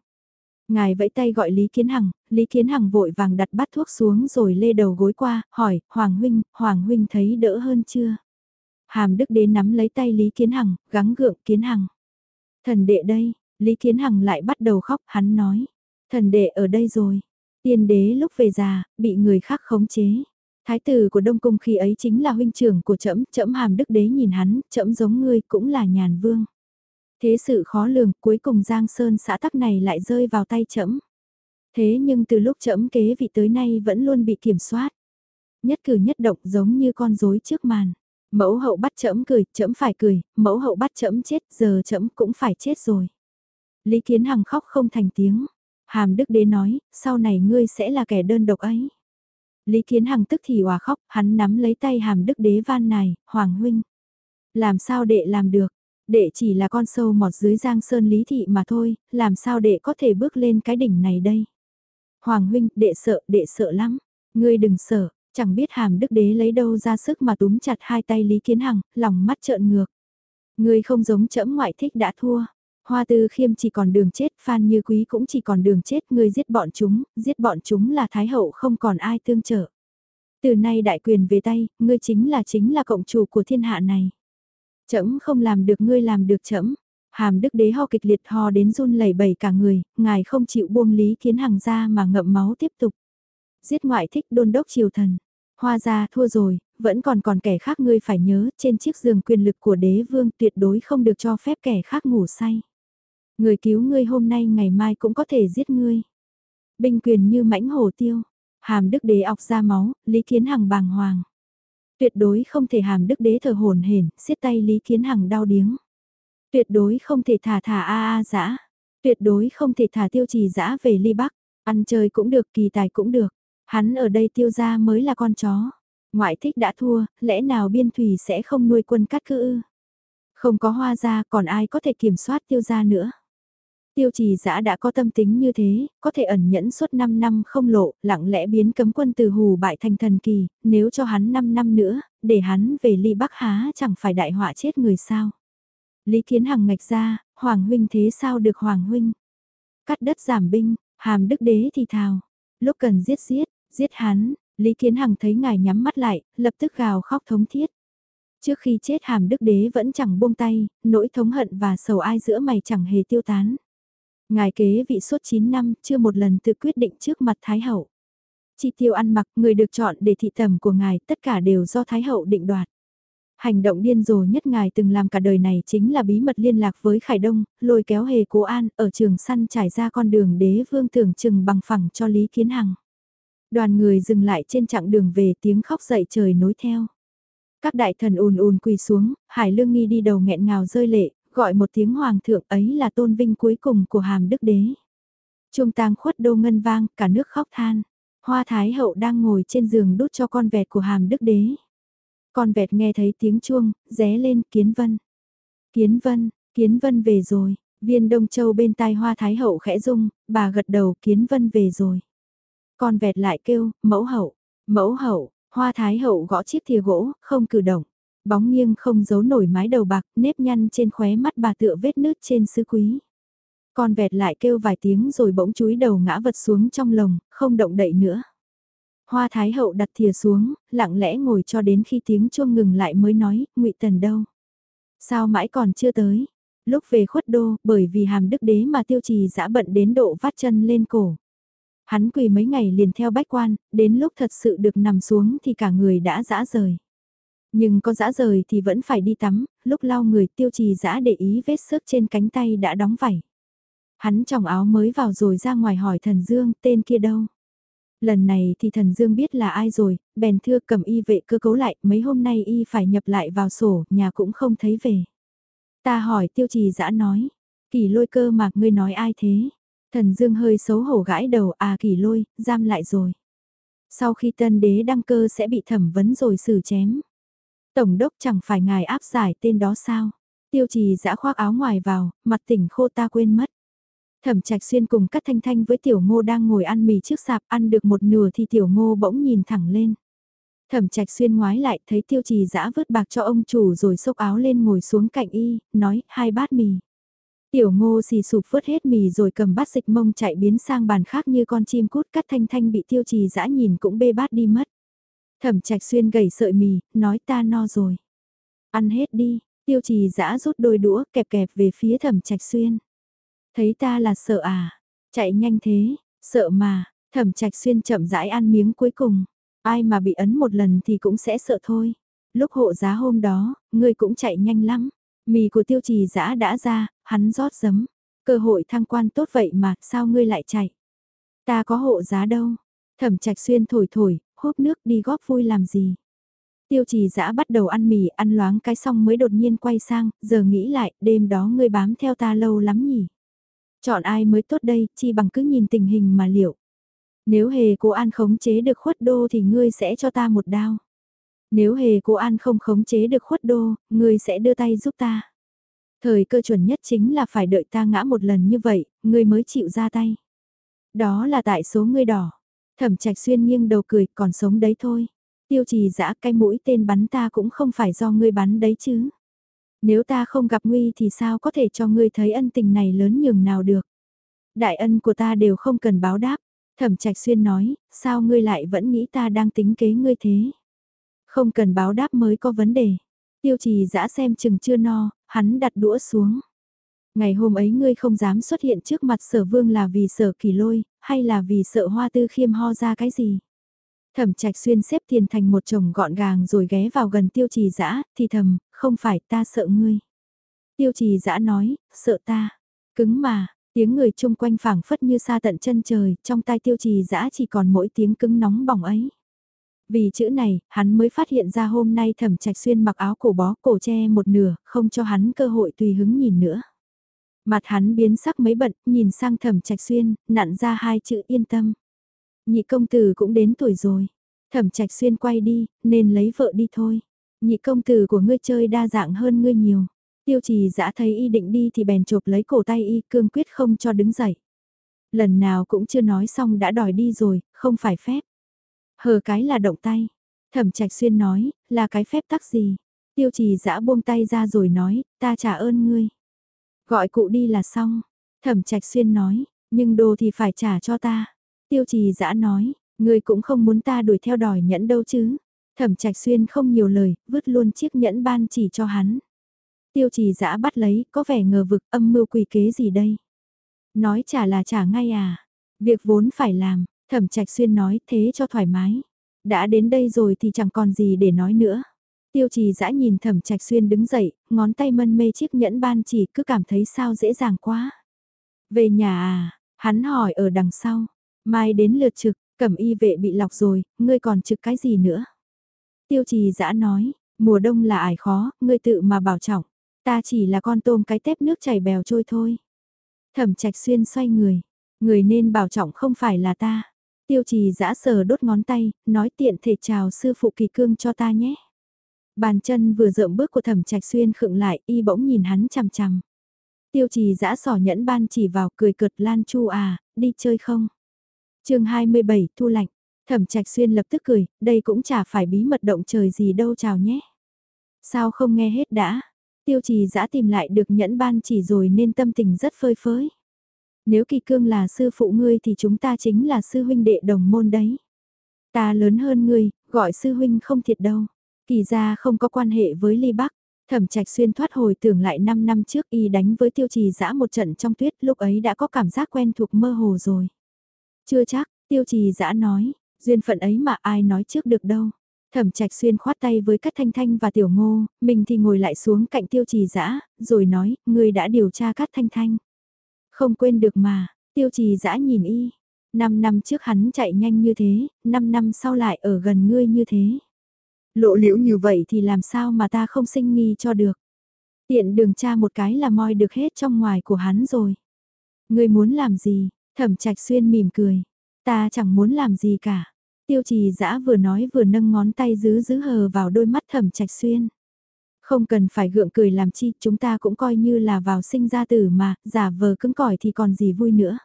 Ngài vẫy tay gọi Lý Kiến Hằng, Lý Kiến Hằng vội vàng đặt bát thuốc xuống rồi lê đầu gối qua, hỏi, Hoàng Huynh, Hoàng Huynh thấy đỡ hơn chưa? Hàm Đức Đế nắm lấy tay Lý Kiến Hằng, gắng gượng Kiến Hằng. Thần đệ đây, Lý Kiến Hằng lại bắt đầu khóc, hắn nói. Thần đệ ở đây rồi. Tiên đế lúc về già, bị người khác khống chế. Thái tử của Đông Cung khi ấy chính là huynh trưởng của trẫm, trẫm hàm đức đế nhìn hắn, trẫm giống ngươi cũng là nhàn vương. Thế sự khó lường, cuối cùng Giang Sơn xã tắc này lại rơi vào tay trẫm. Thế nhưng từ lúc trẫm kế vị tới nay vẫn luôn bị kiểm soát. Nhất cử nhất động giống như con rối trước màn. Mẫu hậu bắt trẫm cười, trẫm phải cười, mẫu hậu bắt trẫm chết, giờ trẫm cũng phải chết rồi. Lý Kiến Hằng khóc không thành tiếng. Hàm Đức Đế nói, sau này ngươi sẽ là kẻ đơn độc ấy. Lý Kiến Hằng tức thì hòa khóc, hắn nắm lấy tay Hàm Đức Đế van này, Hoàng Huynh. Làm sao đệ làm được? Đệ chỉ là con sâu mọt dưới giang sơn lý thị mà thôi, làm sao đệ có thể bước lên cái đỉnh này đây? Hoàng Huynh, đệ sợ, đệ sợ lắm. Ngươi đừng sợ, chẳng biết Hàm Đức Đế lấy đâu ra sức mà túm chặt hai tay Lý Kiến Hằng, lòng mắt trợn ngược. Ngươi không giống chẫm ngoại thích đã thua. Hoa tư khiêm chỉ còn đường chết, Phan Như Quý cũng chỉ còn đường chết, ngươi giết bọn chúng, giết bọn chúng là Thái Hậu không còn ai tương trợ. Từ nay đại quyền về tay, ngươi chính là chính là cộng chủ của thiên hạ này. Chấm không làm được ngươi làm được chấm. Hàm đức đế ho kịch liệt ho đến run lẩy bẩy cả người, ngài không chịu buông lý kiến hàng ra mà ngậm máu tiếp tục. Giết ngoại thích đôn đốc triều thần. Hoa ra thua rồi, vẫn còn còn kẻ khác ngươi phải nhớ, trên chiếc giường quyền lực của đế vương tuyệt đối không được cho phép kẻ khác ngủ say. Người cứu ngươi hôm nay ngày mai cũng có thể giết ngươi. Binh quyền như mãnh hổ tiêu. Hàm đức đế ọc ra máu, Lý Kiến Hằng bàng hoàng. Tuyệt đối không thể hàm đức đế thờ hồn hển, siết tay Lý Kiến Hằng đau điếng. Tuyệt đối không thể thả thả a a dã Tuyệt đối không thể thả tiêu trì dã về ly bắc. Ăn chơi cũng được, kỳ tài cũng được. Hắn ở đây tiêu gia mới là con chó. Ngoại thích đã thua, lẽ nào biên thủy sẽ không nuôi quân cắt cư ư? Không có hoa gia còn ai có thể kiểm soát tiêu gia nữa. Tiêu trì giã đã có tâm tính như thế, có thể ẩn nhẫn suốt 5 năm không lộ, lặng lẽ biến cấm quân từ hù bại thành thần kỳ, nếu cho hắn 5 năm nữa, để hắn về ly bắc há chẳng phải đại họa chết người sao. Lý Kiến Hằng ngạch ra, Hoàng huynh thế sao được Hoàng huynh? Cắt đất giảm binh, hàm đức đế thì thào. Lúc cần giết giết, giết hắn, Lý Kiến Hằng thấy ngài nhắm mắt lại, lập tức gào khóc thống thiết. Trước khi chết hàm đức đế vẫn chẳng buông tay, nỗi thống hận và sầu ai giữa mày chẳng hề tiêu tán. Ngài kế vị suốt 9 năm, chưa một lần tự quyết định trước mặt Thái Hậu. Chi tiêu ăn mặc, người được chọn để thị tầm của ngài, tất cả đều do Thái Hậu định đoạt. Hành động điên rồ nhất ngài từng làm cả đời này chính là bí mật liên lạc với Khải Đông, lôi kéo hề cố an ở trường săn trải ra con đường đế vương tưởng chừng bằng phẳng cho Lý Kiến Hằng. Đoàn người dừng lại trên chặng đường về tiếng khóc dậy trời nối theo. Các đại thần ùn ùn quỳ xuống, Hải Lương Nghi đi đầu nghẹn ngào rơi lệ, gọi một tiếng hoàng thượng ấy là tôn vinh cuối cùng của hàm đức đế. Trung tang khuất đô ngân vang, cả nước khóc than. Hoa Thái Hậu đang ngồi trên giường đút cho con vẹt của hàm đức đế. Con vẹt nghe thấy tiếng chuông, ré lên kiến vân. Kiến vân, kiến vân về rồi, viên đông châu bên tai hoa thái hậu khẽ rung, bà gật đầu kiến vân về rồi. Con vẹt lại kêu, mẫu hậu, mẫu hậu, hoa thái hậu gõ chiếc thìa gỗ, không cử động. Bóng nghiêng không giấu nổi mái đầu bạc, nếp nhăn trên khóe mắt bà tựa vết nứt trên sứ quý. Con vẹt lại kêu vài tiếng rồi bỗng chúi đầu ngã vật xuống trong lồng, không động đậy nữa. Hoa Thái Hậu đặt thìa xuống, lặng lẽ ngồi cho đến khi tiếng chuông ngừng lại mới nói, ngụy Tần đâu? Sao mãi còn chưa tới? Lúc về khuất đô, bởi vì hàm đức đế mà tiêu trì dã bận đến độ vắt chân lên cổ. Hắn quỳ mấy ngày liền theo bách quan, đến lúc thật sự được nằm xuống thì cả người đã dã rời. Nhưng có dã rời thì vẫn phải đi tắm, lúc lau người tiêu trì dã để ý vết sức trên cánh tay đã đóng vảy. Hắn tròng áo mới vào rồi ra ngoài hỏi thần Dương tên kia đâu. Lần này thì thần Dương biết là ai rồi, bèn thưa cầm y vệ cơ cấu lại, mấy hôm nay y phải nhập lại vào sổ, nhà cũng không thấy về. Ta hỏi tiêu trì dã nói, kỳ lôi cơ mà ngươi nói ai thế? Thần Dương hơi xấu hổ gãi đầu, à kỳ lôi, giam lại rồi. Sau khi tân đế đăng cơ sẽ bị thẩm vấn rồi xử chém. Tổng đốc chẳng phải ngài áp giải tên đó sao? Tiêu trì dã khoác áo ngoài vào, mặt tỉnh khô ta quên mất. Thẩm Trạch Xuyên cùng cắt Thanh Thanh với Tiểu Ngô đang ngồi ăn mì trước sạp, ăn được một nửa thì Tiểu Ngô bỗng nhìn thẳng lên. Thẩm Trạch Xuyên ngoái lại, thấy Tiêu Trì Dã vứt bạc cho ông chủ rồi xốc áo lên ngồi xuống cạnh y, nói, hai bát mì. Tiểu Ngô xì sụp vớt hết mì rồi cầm bát dịch mông chạy biến sang bàn khác như con chim cút cắt Thanh Thanh bị Tiêu Trì Dã nhìn cũng bê bát đi mất. Thẩm Trạch Xuyên gầy sợi mì, nói ta no rồi. Ăn hết đi, Tiêu Trì giã rút đôi đũa kẹp kẹp về phía Thẩm Trạch Xuyên. Thấy ta là sợ à? Chạy nhanh thế, sợ mà, thẩm trạch xuyên chậm rãi ăn miếng cuối cùng. Ai mà bị ấn một lần thì cũng sẽ sợ thôi. Lúc hộ giá hôm đó, ngươi cũng chạy nhanh lắm. Mì của tiêu trì giã đã ra, hắn rót giấm. Cơ hội thăng quan tốt vậy mà, sao ngươi lại chạy? Ta có hộ giá đâu. Thẩm trạch xuyên thổi thổi, húp nước đi góp vui làm gì? Tiêu trì dã bắt đầu ăn mì, ăn loáng cái xong mới đột nhiên quay sang, giờ nghĩ lại, đêm đó ngươi bám theo ta lâu lắm nhỉ? Chọn ai mới tốt đây, chi bằng cứ nhìn tình hình mà liệu. Nếu hề cô An khống chế được khuất đô thì ngươi sẽ cho ta một đao. Nếu hề cô An không khống chế được khuất đô, ngươi sẽ đưa tay giúp ta. Thời cơ chuẩn nhất chính là phải đợi ta ngã một lần như vậy, ngươi mới chịu ra tay. Đó là tại số ngươi đỏ. Thẩm trạch xuyên nghiêng đầu cười, còn sống đấy thôi. Tiêu trì dã cái mũi tên bắn ta cũng không phải do ngươi bắn đấy chứ. Nếu ta không gặp nguy thì sao có thể cho ngươi thấy ân tình này lớn nhường nào được. Đại ân của ta đều không cần báo đáp. Thẩm trạch xuyên nói, sao ngươi lại vẫn nghĩ ta đang tính kế ngươi thế? Không cần báo đáp mới có vấn đề. Tiêu trì dã xem chừng chưa no, hắn đặt đũa xuống. Ngày hôm ấy ngươi không dám xuất hiện trước mặt sở vương là vì sợ kỳ lôi, hay là vì sợ hoa tư khiêm ho ra cái gì? Thẩm trạch xuyên xếp tiền thành một chồng gọn gàng rồi ghé vào gần tiêu trì dã thì thầm, không phải ta sợ ngươi. Tiêu trì dã nói, sợ ta. Cứng mà, tiếng người chung quanh phảng phất như xa tận chân trời, trong tai tiêu trì dã chỉ còn mỗi tiếng cứng nóng bỏng ấy. Vì chữ này, hắn mới phát hiện ra hôm nay thẩm trạch xuyên mặc áo cổ bó cổ che một nửa, không cho hắn cơ hội tùy hứng nhìn nữa. Mặt hắn biến sắc mấy bận, nhìn sang thẩm trạch xuyên, nặn ra hai chữ yên tâm. Nhị công tử cũng đến tuổi rồi. Thẩm trạch xuyên quay đi, nên lấy vợ đi thôi. Nhị công tử của ngươi chơi đa dạng hơn ngươi nhiều. Tiêu trì dã thấy y định đi thì bèn chộp lấy cổ tay y cương quyết không cho đứng dậy. Lần nào cũng chưa nói xong đã đòi đi rồi, không phải phép. Hờ cái là động tay. Thẩm trạch xuyên nói, là cái phép tắc gì. Tiêu trì dã buông tay ra rồi nói, ta trả ơn ngươi. Gọi cụ đi là xong. Thẩm trạch xuyên nói, nhưng đồ thì phải trả cho ta. Tiêu trì dã nói, ngươi cũng không muốn ta đuổi theo đòi nhẫn đâu chứ. Thẩm trạch xuyên không nhiều lời, vứt luôn chiếc nhẫn ban chỉ cho hắn. Tiêu trì dã bắt lấy, có vẻ ngờ vực âm mưu quỷ kế gì đây. Nói trả là trả ngay à. Việc vốn phải làm, thẩm trạch xuyên nói thế cho thoải mái. Đã đến đây rồi thì chẳng còn gì để nói nữa. Tiêu trì dã nhìn thẩm trạch xuyên đứng dậy, ngón tay mân mê chiếc nhẫn ban chỉ cứ cảm thấy sao dễ dàng quá. Về nhà à, hắn hỏi ở đằng sau. Mai đến lượt trực, cẩm y vệ bị lọc rồi, ngươi còn trực cái gì nữa? Tiêu trì dã nói, mùa đông là ải khó, ngươi tự mà bảo trọng. Ta chỉ là con tôm cái tép nước chảy bèo trôi thôi. Thẩm trạch xuyên xoay người. Người nên bảo trọng không phải là ta. Tiêu trì giã sờ đốt ngón tay, nói tiện thể chào sư phụ kỳ cương cho ta nhé. Bàn chân vừa rợm bước của thẩm trạch xuyên khựng lại, y bỗng nhìn hắn chằm chằm. Tiêu trì giã sỏ nhẫn ban chỉ vào cười cợt lan chu à, đi chơi không? chương 27 thu lạnh, thẩm trạch xuyên lập tức cười, đây cũng chả phải bí mật động trời gì đâu chào nhé. Sao không nghe hết đã? Tiêu trì giã tìm lại được nhẫn ban chỉ rồi nên tâm tình rất phơi phới. Nếu kỳ cương là sư phụ ngươi thì chúng ta chính là sư huynh đệ đồng môn đấy. Ta lớn hơn ngươi, gọi sư huynh không thiệt đâu. Kỳ ra không có quan hệ với ly bắc. Thẩm trạch xuyên thoát hồi tưởng lại 5 năm trước y đánh với tiêu trì giã một trận trong tuyết lúc ấy đã có cảm giác quen thuộc mơ hồ rồi. Chưa chắc, tiêu trì giã nói, duyên phận ấy mà ai nói trước được đâu. Thẩm trạch xuyên khoát tay với Cát Thanh Thanh và Tiểu Ngô, mình thì ngồi lại xuống cạnh tiêu trì dã rồi nói, người đã điều tra Cát Thanh Thanh. Không quên được mà, tiêu trì dã nhìn y. Năm năm trước hắn chạy nhanh như thế, năm năm sau lại ở gần ngươi như thế. Lộ liễu như vậy thì làm sao mà ta không sinh nghi cho được. Tiện đường cha một cái là moi được hết trong ngoài của hắn rồi. Ngươi muốn làm gì? Thẩm trạch xuyên mỉm cười. Ta chẳng muốn làm gì cả. Tiêu trì dã vừa nói vừa nâng ngón tay giữ giữ hờ vào đôi mắt thẩm trạch xuyên. Không cần phải gượng cười làm chi, chúng ta cũng coi như là vào sinh ra tử mà, giả vờ cứng cỏi thì còn gì vui nữa.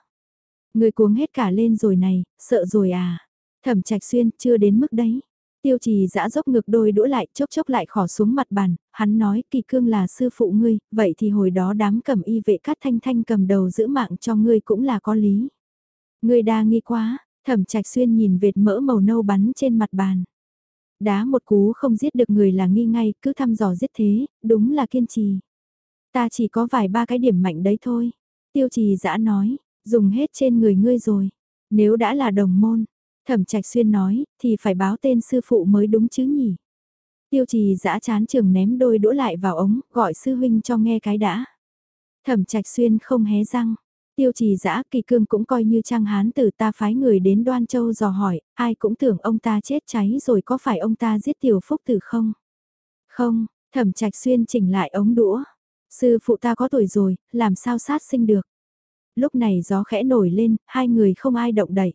Người cuống hết cả lên rồi này, sợ rồi à. Thẩm trạch xuyên, chưa đến mức đấy. Tiêu trì giã dốc ngược đôi đũa lại, chốc chốc lại khỏ xuống mặt bàn, hắn nói kỳ cương là sư phụ ngươi, vậy thì hồi đó đám cầm y vệ cát thanh thanh cầm đầu giữ mạng cho ngươi cũng là có lý. Ngươi đa nghi quá, Thẩm trạch xuyên nhìn vệt mỡ màu nâu bắn trên mặt bàn. Đá một cú không giết được người là nghi ngay, cứ thăm dò giết thế, đúng là kiên trì. Ta chỉ có vài ba cái điểm mạnh đấy thôi. Tiêu trì giã nói, dùng hết trên người ngươi rồi. Nếu đã là đồng môn, thẩm trạch xuyên nói, thì phải báo tên sư phụ mới đúng chứ nhỉ. Tiêu trì dã chán trường ném đôi đũa lại vào ống, gọi sư huynh cho nghe cái đã. Thẩm trạch xuyên không hé răng, Tiêu trì dã kỳ cương cũng coi như trang hán tử ta phái người đến đoan châu dò hỏi, ai cũng tưởng ông ta chết cháy rồi có phải ông ta giết tiểu phúc tử không? Không, thẩm trạch xuyên chỉnh lại ống đũa. Sư phụ ta có tuổi rồi, làm sao sát sinh được? Lúc này gió khẽ nổi lên, hai người không ai động đậy.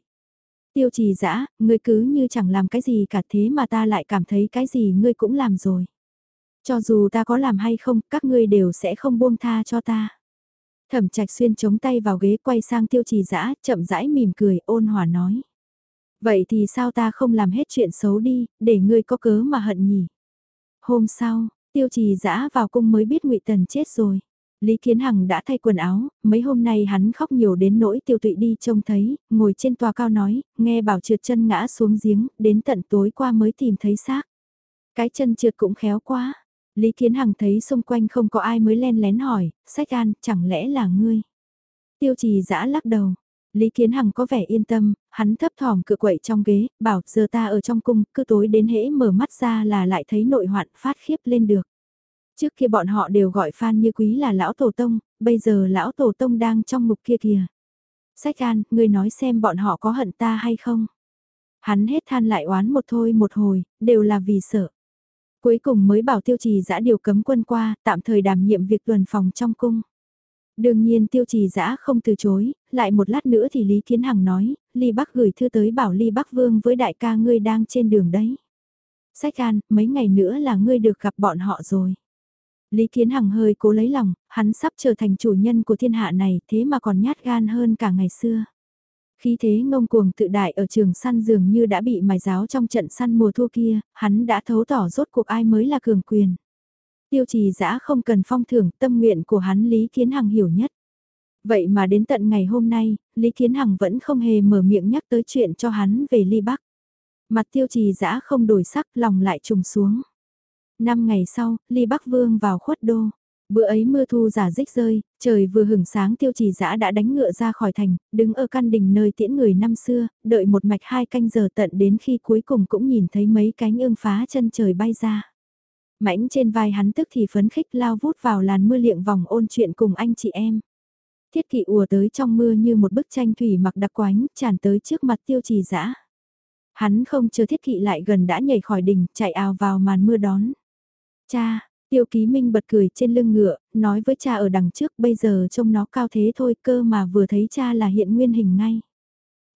Tiêu trì dã ngươi cứ như chẳng làm cái gì cả thế mà ta lại cảm thấy cái gì ngươi cũng làm rồi. Cho dù ta có làm hay không, các ngươi đều sẽ không buông tha cho ta. Thẩm trạch xuyên chống tay vào ghế quay sang tiêu trì dã chậm rãi mỉm cười ôn hòa nói. Vậy thì sao ta không làm hết chuyện xấu đi, để ngươi có cớ mà hận nhỉ? Hôm sau, tiêu trì dã vào cung mới biết ngụy Tần chết rồi. Lý Kiến Hằng đã thay quần áo, mấy hôm nay hắn khóc nhiều đến nỗi tiêu tụy đi trông thấy, ngồi trên tòa cao nói, nghe bảo trượt chân ngã xuống giếng, đến tận tối qua mới tìm thấy xác. Cái chân trượt cũng khéo quá, Lý Kiến Hằng thấy xung quanh không có ai mới len lén hỏi, sách an, chẳng lẽ là ngươi? Tiêu trì giã lắc đầu. Lý Kiến Hằng có vẻ yên tâm, hắn thấp thỏm cựa quậy trong ghế, bảo giờ ta ở trong cung, cứ tối đến hễ mở mắt ra là lại thấy nội hoạn phát khiếp lên được. Trước kia bọn họ đều gọi Phan Như Quý là lão tổ tông, bây giờ lão tổ tông đang trong mục kia kìa. Sách an, ngươi nói xem bọn họ có hận ta hay không? Hắn hết than lại oán một thôi một hồi, đều là vì sợ. Cuối cùng mới bảo tiêu trì giã điều cấm quân qua, tạm thời đảm nhiệm việc tuần phòng trong cung. Đương nhiên tiêu trì giã không từ chối, lại một lát nữa thì Lý Kiến Hằng nói, Ly Bắc gửi thư tới bảo Ly Bắc Vương với đại ca ngươi đang trên đường đấy. Sách an, mấy ngày nữa là ngươi được gặp bọn họ rồi. Lý Kiến Hằng hơi cố lấy lòng, hắn sắp trở thành chủ nhân của thiên hạ này thế mà còn nhát gan hơn cả ngày xưa. Khi thế ngông cuồng tự đại ở trường săn dường như đã bị mài giáo trong trận săn mùa thu kia, hắn đã thấu tỏ rốt cuộc ai mới là cường quyền. Tiêu trì dã không cần phong thưởng tâm nguyện của hắn Lý Kiến Hằng hiểu nhất. Vậy mà đến tận ngày hôm nay, Lý Kiến Hằng vẫn không hề mở miệng nhắc tới chuyện cho hắn về ly bắc. Mặt tiêu trì dã không đổi sắc lòng lại trùng xuống. Năm ngày sau, ly bắc vương vào khuất đô. Bữa ấy mưa thu giả dích rơi, trời vừa hửng sáng tiêu trì dã đã đánh ngựa ra khỏi thành, đứng ở căn đình nơi tiễn người năm xưa, đợi một mạch hai canh giờ tận đến khi cuối cùng cũng nhìn thấy mấy cánh ương phá chân trời bay ra. Mãnh trên vai hắn tức thì phấn khích lao vút vào làn mưa liệng vòng ôn chuyện cùng anh chị em. Thiết kỵ ùa tới trong mưa như một bức tranh thủy mặc đặc quánh, tràn tới trước mặt tiêu trì dã Hắn không chờ thiết kỵ lại gần đã nhảy khỏi đỉnh, chạy ào vào màn mưa đón. Cha, tiêu ký minh bật cười trên lưng ngựa, nói với cha ở đằng trước bây giờ trông nó cao thế thôi cơ mà vừa thấy cha là hiện nguyên hình ngay.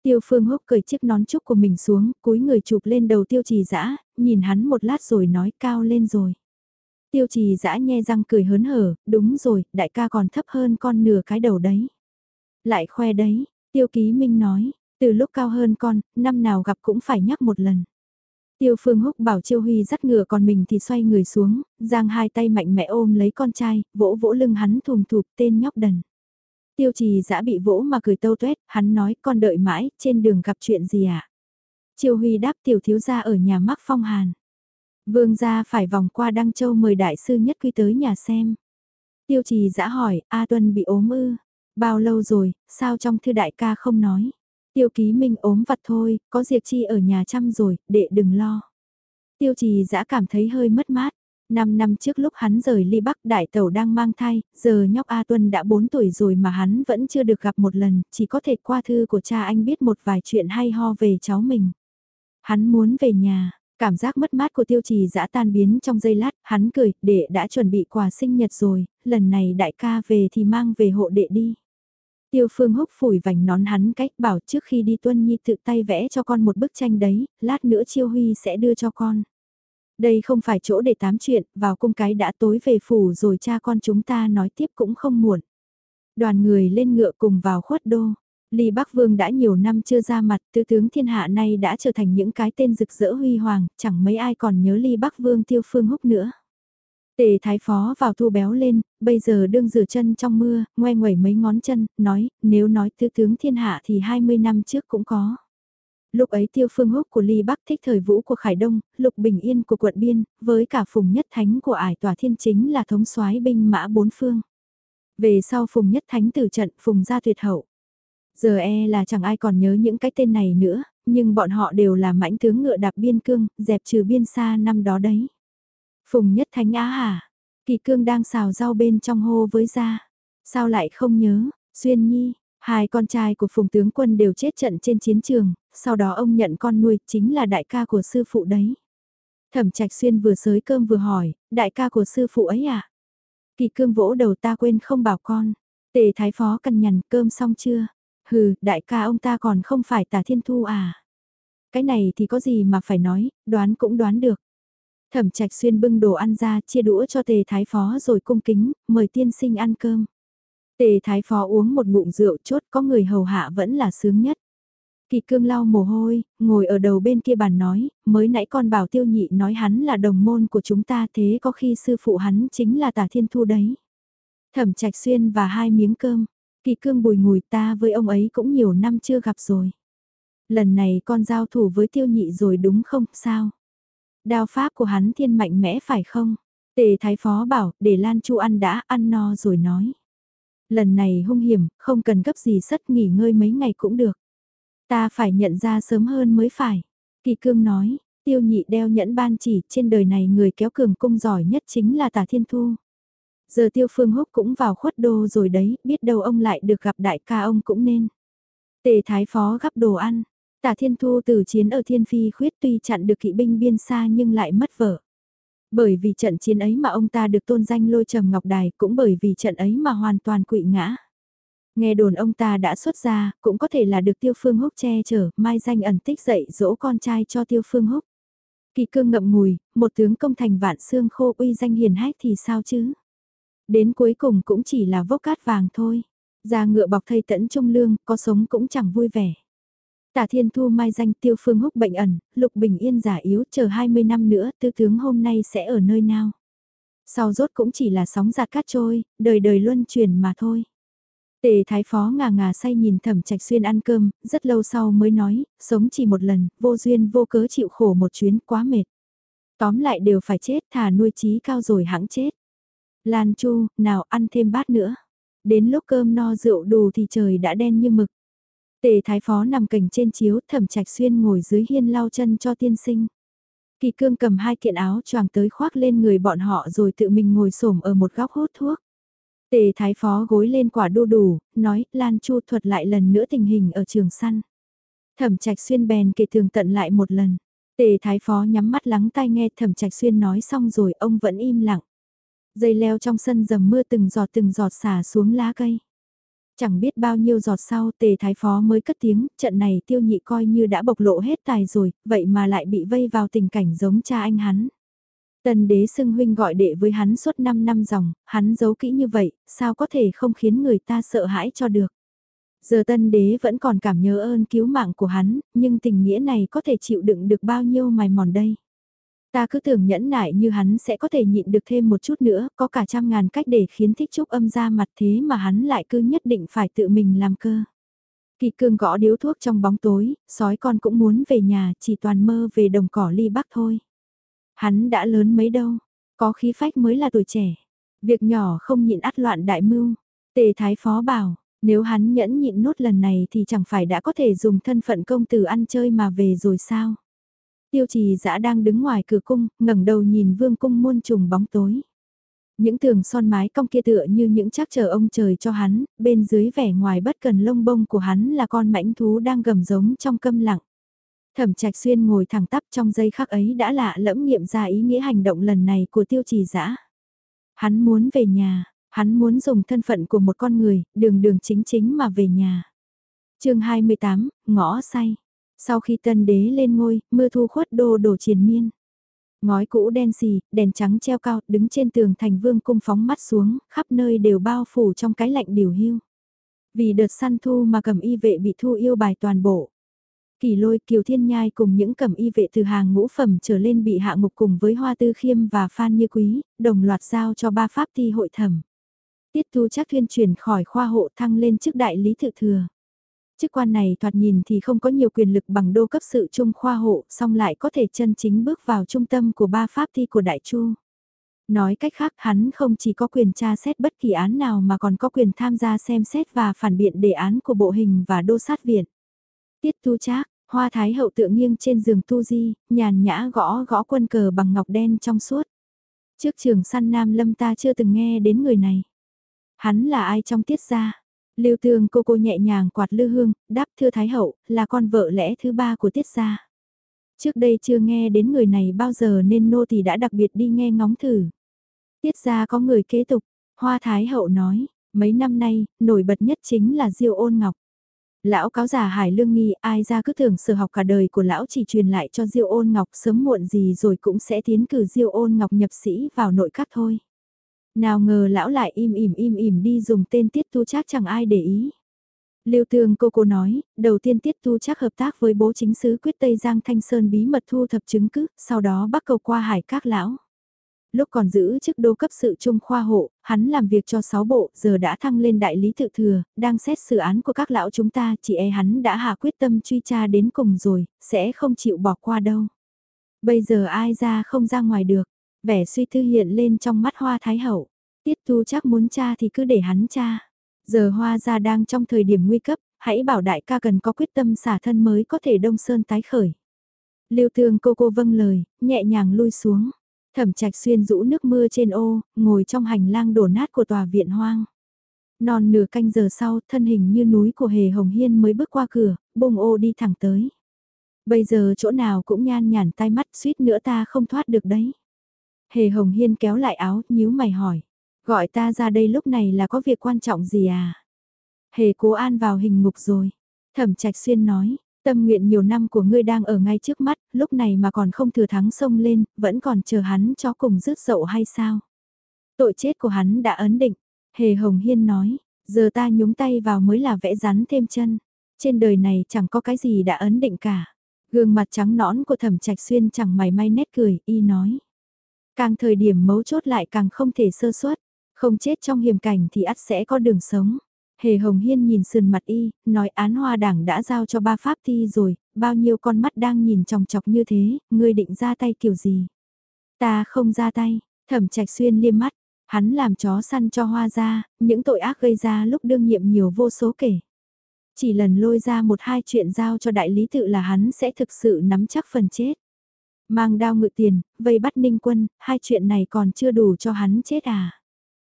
Tiêu phương húc cởi chiếc nón trúc của mình xuống, cúi người chụp lên đầu tiêu trì dã nhìn hắn một lát rồi nói cao lên rồi. Tiêu trì dã nhe răng cười hớn hở, đúng rồi, đại ca còn thấp hơn con nửa cái đầu đấy. Lại khoe đấy, tiêu ký minh nói, từ lúc cao hơn con, năm nào gặp cũng phải nhắc một lần. Tiêu Phương Húc bảo Chiêu Huy dắt ngựa còn mình thì xoay người xuống, giang hai tay mạnh mẽ ôm lấy con trai, vỗ vỗ lưng hắn thùm thụp tên nhóc đần. Tiêu trì dã bị vỗ mà cười tâu tuét, hắn nói con đợi mãi, trên đường gặp chuyện gì ạ? À? Chiêu Huy đáp tiểu thiếu gia ở nhà mắc phong hàn. Vương gia phải vòng qua Đăng Châu mời đại sư nhất quy tới nhà xem. Tiêu trì dã hỏi, A Tuân bị ốm ư? Bao lâu rồi, sao trong thư đại ca không nói? Tiêu ký minh ốm vặt thôi, có Diệp Chi ở nhà chăm rồi, đệ đừng lo. Tiêu trì dã cảm thấy hơi mất mát. Năm năm trước lúc hắn rời ly Bắc đại tàu đang mang thai, giờ nhóc A Tuân đã 4 tuổi rồi mà hắn vẫn chưa được gặp một lần, chỉ có thể qua thư của cha anh biết một vài chuyện hay ho về cháu mình. Hắn muốn về nhà, cảm giác mất mát của tiêu trì dã tan biến trong giây lát, hắn cười, đệ đã chuẩn bị quà sinh nhật rồi, lần này đại ca về thì mang về hộ đệ đi. Tiêu Phương Húc phủi vành nón hắn cách bảo trước khi đi Tuân Nhi tự tay vẽ cho con một bức tranh đấy, lát nữa Chiêu Huy sẽ đưa cho con. Đây không phải chỗ để tám chuyện, vào cung cái đã tối về phủ rồi cha con chúng ta nói tiếp cũng không muộn. Đoàn người lên ngựa cùng vào khuất đô. Lý Bắc Vương đã nhiều năm chưa ra mặt, tứ tướng thiên hạ nay đã trở thành những cái tên rực rỡ huy hoàng, chẳng mấy ai còn nhớ Lý Bắc Vương Tiêu Phương Húc nữa. Tề thái phó vào thu béo lên, bây giờ đương rửa chân trong mưa, ngoe ngoẩy mấy ngón chân, nói, nếu nói tứ tướng thiên hạ thì 20 năm trước cũng có. Lúc ấy tiêu phương húc của Ly Bắc thích thời vũ của Khải Đông, lục bình yên của quận Biên, với cả phùng nhất thánh của ải tòa thiên chính là thống soái binh mã bốn phương. Về sau phùng nhất thánh tử trận phùng gia tuyệt hậu. Giờ e là chẳng ai còn nhớ những cái tên này nữa, nhưng bọn họ đều là mãnh tướng ngựa đạp biên cương, dẹp trừ biên xa năm đó đấy. Phùng nhất thánh á hả? Kỳ cương đang xào rau bên trong hô với ra. Sao lại không nhớ? Xuyên nhi, hai con trai của phùng tướng quân đều chết trận trên chiến trường, sau đó ông nhận con nuôi chính là đại ca của sư phụ đấy. Thẩm trạch xuyên vừa sới cơm vừa hỏi, đại ca của sư phụ ấy à? Kỳ cương vỗ đầu ta quên không bảo con. Tề thái phó cằn nhằn cơm xong chưa? Hừ, đại ca ông ta còn không phải tà thiên thu à? Cái này thì có gì mà phải nói, đoán cũng đoán được. Thẩm trạch xuyên bưng đồ ăn ra chia đũa cho tề thái phó rồi cung kính, mời tiên sinh ăn cơm. Tề thái phó uống một ngụm rượu chốt có người hầu hạ vẫn là sướng nhất. Kỳ cương lau mồ hôi, ngồi ở đầu bên kia bàn nói, mới nãy con bảo tiêu nhị nói hắn là đồng môn của chúng ta thế có khi sư phụ hắn chính là tả thiên thu đấy. Thẩm trạch xuyên và hai miếng cơm, kỳ cương bùi ngùi ta với ông ấy cũng nhiều năm chưa gặp rồi. Lần này con giao thủ với tiêu nhị rồi đúng không, sao? Đao pháp của hắn thiên mạnh mẽ phải không? Tề thái phó bảo, để Lan Chu ăn đã, ăn no rồi nói. Lần này hung hiểm, không cần gấp gì sất nghỉ ngơi mấy ngày cũng được. Ta phải nhận ra sớm hơn mới phải. Kỳ cương nói, tiêu nhị đeo nhẫn ban chỉ trên đời này người kéo cường cung giỏi nhất chính là tả thiên thu. Giờ tiêu phương húc cũng vào khuất đô rồi đấy, biết đâu ông lại được gặp đại ca ông cũng nên. Tề thái phó gắp đồ ăn, Tả Thiên Thu từ chiến ở Thiên Phi khuyết tuy chặn được kỵ binh biên xa nhưng lại mất vợ. Bởi vì trận chiến ấy mà ông ta được tôn danh lôi trầm ngọc đài cũng bởi vì trận ấy mà hoàn toàn quỵ ngã. Nghe đồn ông ta đã xuất ra, cũng có thể là được Tiêu Phương Húc che chở, mai danh ẩn tích dạy dỗ con trai cho Tiêu Phương Húc. Kỳ cương ngậm ngùi, một tướng công thành vạn xương khô uy danh hiền hách thì sao chứ? Đến cuối cùng cũng chỉ là vốc cát vàng thôi. Ra ngựa bọc thây tẫn trung lương, có sống cũng chẳng vui vẻ. Tả Thiên Thu mai danh Tiêu Phương Húc bệnh ẩn, Lục Bình Yên giả yếu chờ 20 năm nữa tư tướng hôm nay sẽ ở nơi nào. Sau rốt cũng chỉ là sóng giạt cát trôi, đời đời luân chuyển mà thôi. Tề thái phó ngà ngà say nhìn thẩm trạch xuyên ăn cơm, rất lâu sau mới nói, sống chỉ một lần, vô duyên vô cớ chịu khổ một chuyến quá mệt. Tóm lại đều phải chết, thả nuôi trí cao rồi hãng chết. Lan Chu, nào ăn thêm bát nữa. Đến lúc cơm no rượu đủ thì trời đã đen như mực. Tề thái phó nằm cành trên chiếu, thẩm trạch xuyên ngồi dưới hiên lau chân cho tiên sinh. Kỳ cương cầm hai kiện áo choàng tới khoác lên người bọn họ rồi tự mình ngồi xổm ở một góc hút thuốc. Tề thái phó gối lên quả đu đủ, nói, Lan Chu thuật lại lần nữa tình hình ở trường săn. Thẩm trạch xuyên bèn kể tường tận lại một lần. Tề thái phó nhắm mắt lắng tai nghe thẩm trạch xuyên nói xong rồi ông vẫn im lặng. Dây leo trong sân dầm mưa từng giọt từng giọt xả xuống lá cây. Chẳng biết bao nhiêu giọt sau tề thái phó mới cất tiếng, trận này tiêu nhị coi như đã bộc lộ hết tài rồi, vậy mà lại bị vây vào tình cảnh giống cha anh hắn. Tần đế xưng huynh gọi đệ với hắn suốt 5 năm dòng, hắn giấu kỹ như vậy, sao có thể không khiến người ta sợ hãi cho được. Giờ tân đế vẫn còn cảm nhớ ơn cứu mạng của hắn, nhưng tình nghĩa này có thể chịu đựng được bao nhiêu mài mòn đây. Ta cứ tưởng nhẫn nại như hắn sẽ có thể nhịn được thêm một chút nữa, có cả trăm ngàn cách để khiến thích trúc âm ra mặt thế mà hắn lại cứ nhất định phải tự mình làm cơ. Kỳ cương gõ điếu thuốc trong bóng tối, sói con cũng muốn về nhà, chỉ toàn mơ về đồng cỏ ly bắc thôi. Hắn đã lớn mấy đâu, có khí phách mới là tuổi trẻ. Việc nhỏ không nhịn át loạn đại mưu. Tề Thái Phó bảo, nếu hắn nhẫn nhịn nốt lần này thì chẳng phải đã có thể dùng thân phận công tử ăn chơi mà về rồi sao? Tiêu trì dã đang đứng ngoài cửa cung, ngẩng đầu nhìn vương cung muôn trùng bóng tối. Những tường son mái cong kia tựa như những chắc chờ ông trời cho hắn, bên dưới vẻ ngoài bất cần lông bông của hắn là con mãnh thú đang gầm giống trong câm lặng. Thẩm Trạch Xuyên ngồi thẳng tắp trong giây khắc ấy đã lạ lẫm nghiệm ra ý nghĩa hành động lần này của tiêu trì dã Hắn muốn về nhà, hắn muốn dùng thân phận của một con người, đường đường chính chính mà về nhà. chương 28, ngõ say. Sau khi tân đế lên ngôi, mưa thu khuất đô đổ triền miên. Ngói cũ đen xì, đèn trắng treo cao, đứng trên tường thành vương cung phóng mắt xuống, khắp nơi đều bao phủ trong cái lạnh điều hưu. Vì đợt săn thu mà cầm y vệ bị thu yêu bài toàn bộ. Kỳ lôi kiều thiên nhai cùng những cầm y vệ từ hàng ngũ phẩm trở lên bị hạ ngục cùng với hoa tư khiêm và phan như quý, đồng loạt giao cho ba pháp thi hội thẩm. Tiết thu chắc thuyên chuyển khỏi khoa hộ thăng lên chức đại lý tự thừa. Chức quan này thoạt nhìn thì không có nhiều quyền lực bằng đô cấp sự trung khoa hộ, song lại có thể chân chính bước vào trung tâm của ba pháp thi của Đại Chu. Nói cách khác hắn không chỉ có quyền tra xét bất kỳ án nào mà còn có quyền tham gia xem xét và phản biện đề án của bộ hình và đô sát viện. Tiết tu trác, hoa thái hậu tự nghiêng trên giường tu di, nhàn nhã gõ gõ quân cờ bằng ngọc đen trong suốt. Trước trường săn nam lâm ta chưa từng nghe đến người này. Hắn là ai trong tiết gia? Lưu Tương cô cô nhẹ nhàng quạt lư hương, đáp thưa Thái Hậu, là con vợ lẽ thứ ba của Tiết Gia. Trước đây chưa nghe đến người này bao giờ nên nô thì đã đặc biệt đi nghe ngóng thử. Tiết Gia có người kế tục, Hoa Thái Hậu nói, mấy năm nay, nổi bật nhất chính là Diêu Ôn Ngọc. Lão cáo già Hải Lương nghi ai ra cứ tưởng sở học cả đời của lão chỉ truyền lại cho Diêu Ôn Ngọc sớm muộn gì rồi cũng sẽ tiến cử Diêu Ôn Ngọc nhập sĩ vào nội các thôi. Nào ngờ lão lại im ỉm im ỉm đi dùng tên tiết tu chắc chẳng ai để ý. Lưu Tương cô cô nói, đầu tiên tiết tu chắc hợp tác với bố chính sứ quyết Tây Giang Thanh Sơn bí mật thu thập chứng cứ, sau đó bắt cầu qua hải các lão. Lúc còn giữ chức đô cấp sự trung khoa hộ, hắn làm việc cho sáu bộ, giờ đã thăng lên đại lý tự thừa, đang xét xử án của các lão chúng ta, chị e hắn đã hạ quyết tâm truy tra đến cùng rồi, sẽ không chịu bỏ qua đâu. Bây giờ ai ra không ra ngoài được, Vẻ suy tư hiện lên trong mắt hoa thái hậu. Tiết tu chắc muốn cha thì cứ để hắn cha. Giờ hoa ra đang trong thời điểm nguy cấp, hãy bảo đại ca cần có quyết tâm xả thân mới có thể đông sơn tái khởi. Lưu tương cô cô vâng lời, nhẹ nhàng lui xuống. Thẩm trạch xuyên rũ nước mưa trên ô, ngồi trong hành lang đổ nát của tòa viện hoang. Non nửa canh giờ sau, thân hình như núi của hề hồng hiên mới bước qua cửa, bông ô đi thẳng tới. Bây giờ chỗ nào cũng nhan nhản tai mắt suýt nữa ta không thoát được đấy. Hề Hồng Hiên kéo lại áo, nhíu mày hỏi. Gọi ta ra đây lúc này là có việc quan trọng gì à? Hề cố an vào hình ngục rồi. Thẩm trạch xuyên nói, tâm nguyện nhiều năm của ngươi đang ở ngay trước mắt, lúc này mà còn không thừa thắng sông lên, vẫn còn chờ hắn cho cùng rước dậu hay sao? Tội chết của hắn đã ấn định. Hề Hồng Hiên nói, giờ ta nhúng tay vào mới là vẽ rắn thêm chân. Trên đời này chẳng có cái gì đã ấn định cả. Gương mặt trắng nõn của thẩm trạch xuyên chẳng mày may nét cười, y nói. Càng thời điểm mấu chốt lại càng không thể sơ suất, không chết trong hiểm cảnh thì ắt sẽ có đường sống. Hề Hồng Hiên nhìn sườn mặt y, nói án hoa đảng đã giao cho ba pháp thi rồi, bao nhiêu con mắt đang nhìn chòng chọc như thế, ngươi định ra tay kiểu gì? Ta không ra tay, thẩm trạch xuyên liêm mắt, hắn làm chó săn cho hoa ra, những tội ác gây ra lúc đương nhiệm nhiều vô số kể. Chỉ lần lôi ra một hai chuyện giao cho đại lý tự là hắn sẽ thực sự nắm chắc phần chết. Mang đao ngự tiền, vây bắt ninh quân, hai chuyện này còn chưa đủ cho hắn chết à.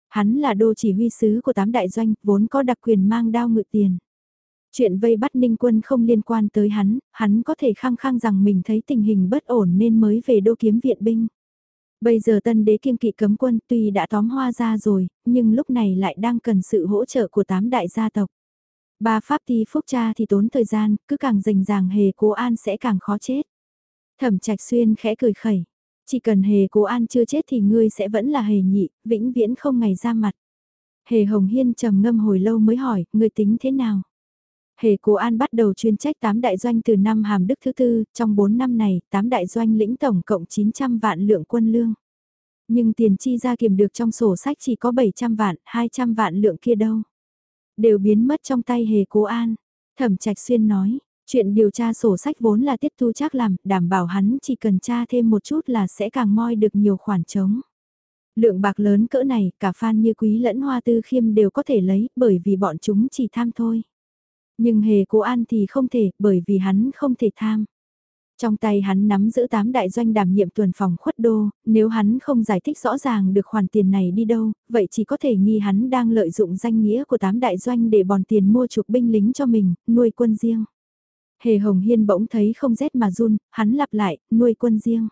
Hắn là đô chỉ huy sứ của tám đại doanh, vốn có đặc quyền mang đao ngự tiền. Chuyện vây bắt ninh quân không liên quan tới hắn, hắn có thể khăng khăng rằng mình thấy tình hình bất ổn nên mới về đô kiếm viện binh. Bây giờ tân đế kiêng kỵ cấm quân tuy đã tóm hoa ra rồi, nhưng lúc này lại đang cần sự hỗ trợ của tám đại gia tộc. Ba pháp thi phúc cha thì tốn thời gian, cứ càng rành ràng hề cố an sẽ càng khó chết. Thẩm trạch xuyên khẽ cười khẩy. Chỉ cần hề cố an chưa chết thì ngươi sẽ vẫn là hề nhị, vĩnh viễn không ngày ra mặt. Hề Hồng Hiên trầm ngâm hồi lâu mới hỏi, ngươi tính thế nào? Hề Cố An bắt đầu chuyên trách 8 đại doanh từ năm hàm đức thứ tư, trong 4 năm này, 8 đại doanh lĩnh tổng cộng 900 vạn lượng quân lương. Nhưng tiền chi ra kiểm được trong sổ sách chỉ có 700 vạn, 200 vạn lượng kia đâu. Đều biến mất trong tay Hề Cố An. Thẩm Trạch Xuyên nói, chuyện điều tra sổ sách vốn là tiết thu chắc làm, đảm bảo hắn chỉ cần tra thêm một chút là sẽ càng moi được nhiều khoản trống. Lượng bạc lớn cỡ này, cả Phan Như Quý lẫn Hoa Tư Khiêm đều có thể lấy, bởi vì bọn chúng chỉ tham thôi. Nhưng hề cố an thì không thể, bởi vì hắn không thể tham. Trong tay hắn nắm giữ tám đại doanh đảm nhiệm tuần phòng khuất đô, nếu hắn không giải thích rõ ràng được khoản tiền này đi đâu, vậy chỉ có thể nghi hắn đang lợi dụng danh nghĩa của tám đại doanh để bòn tiền mua chuộc binh lính cho mình, nuôi quân riêng. Hề Hồng Hiên bỗng thấy không rét mà run, hắn lặp lại, nuôi quân riêng.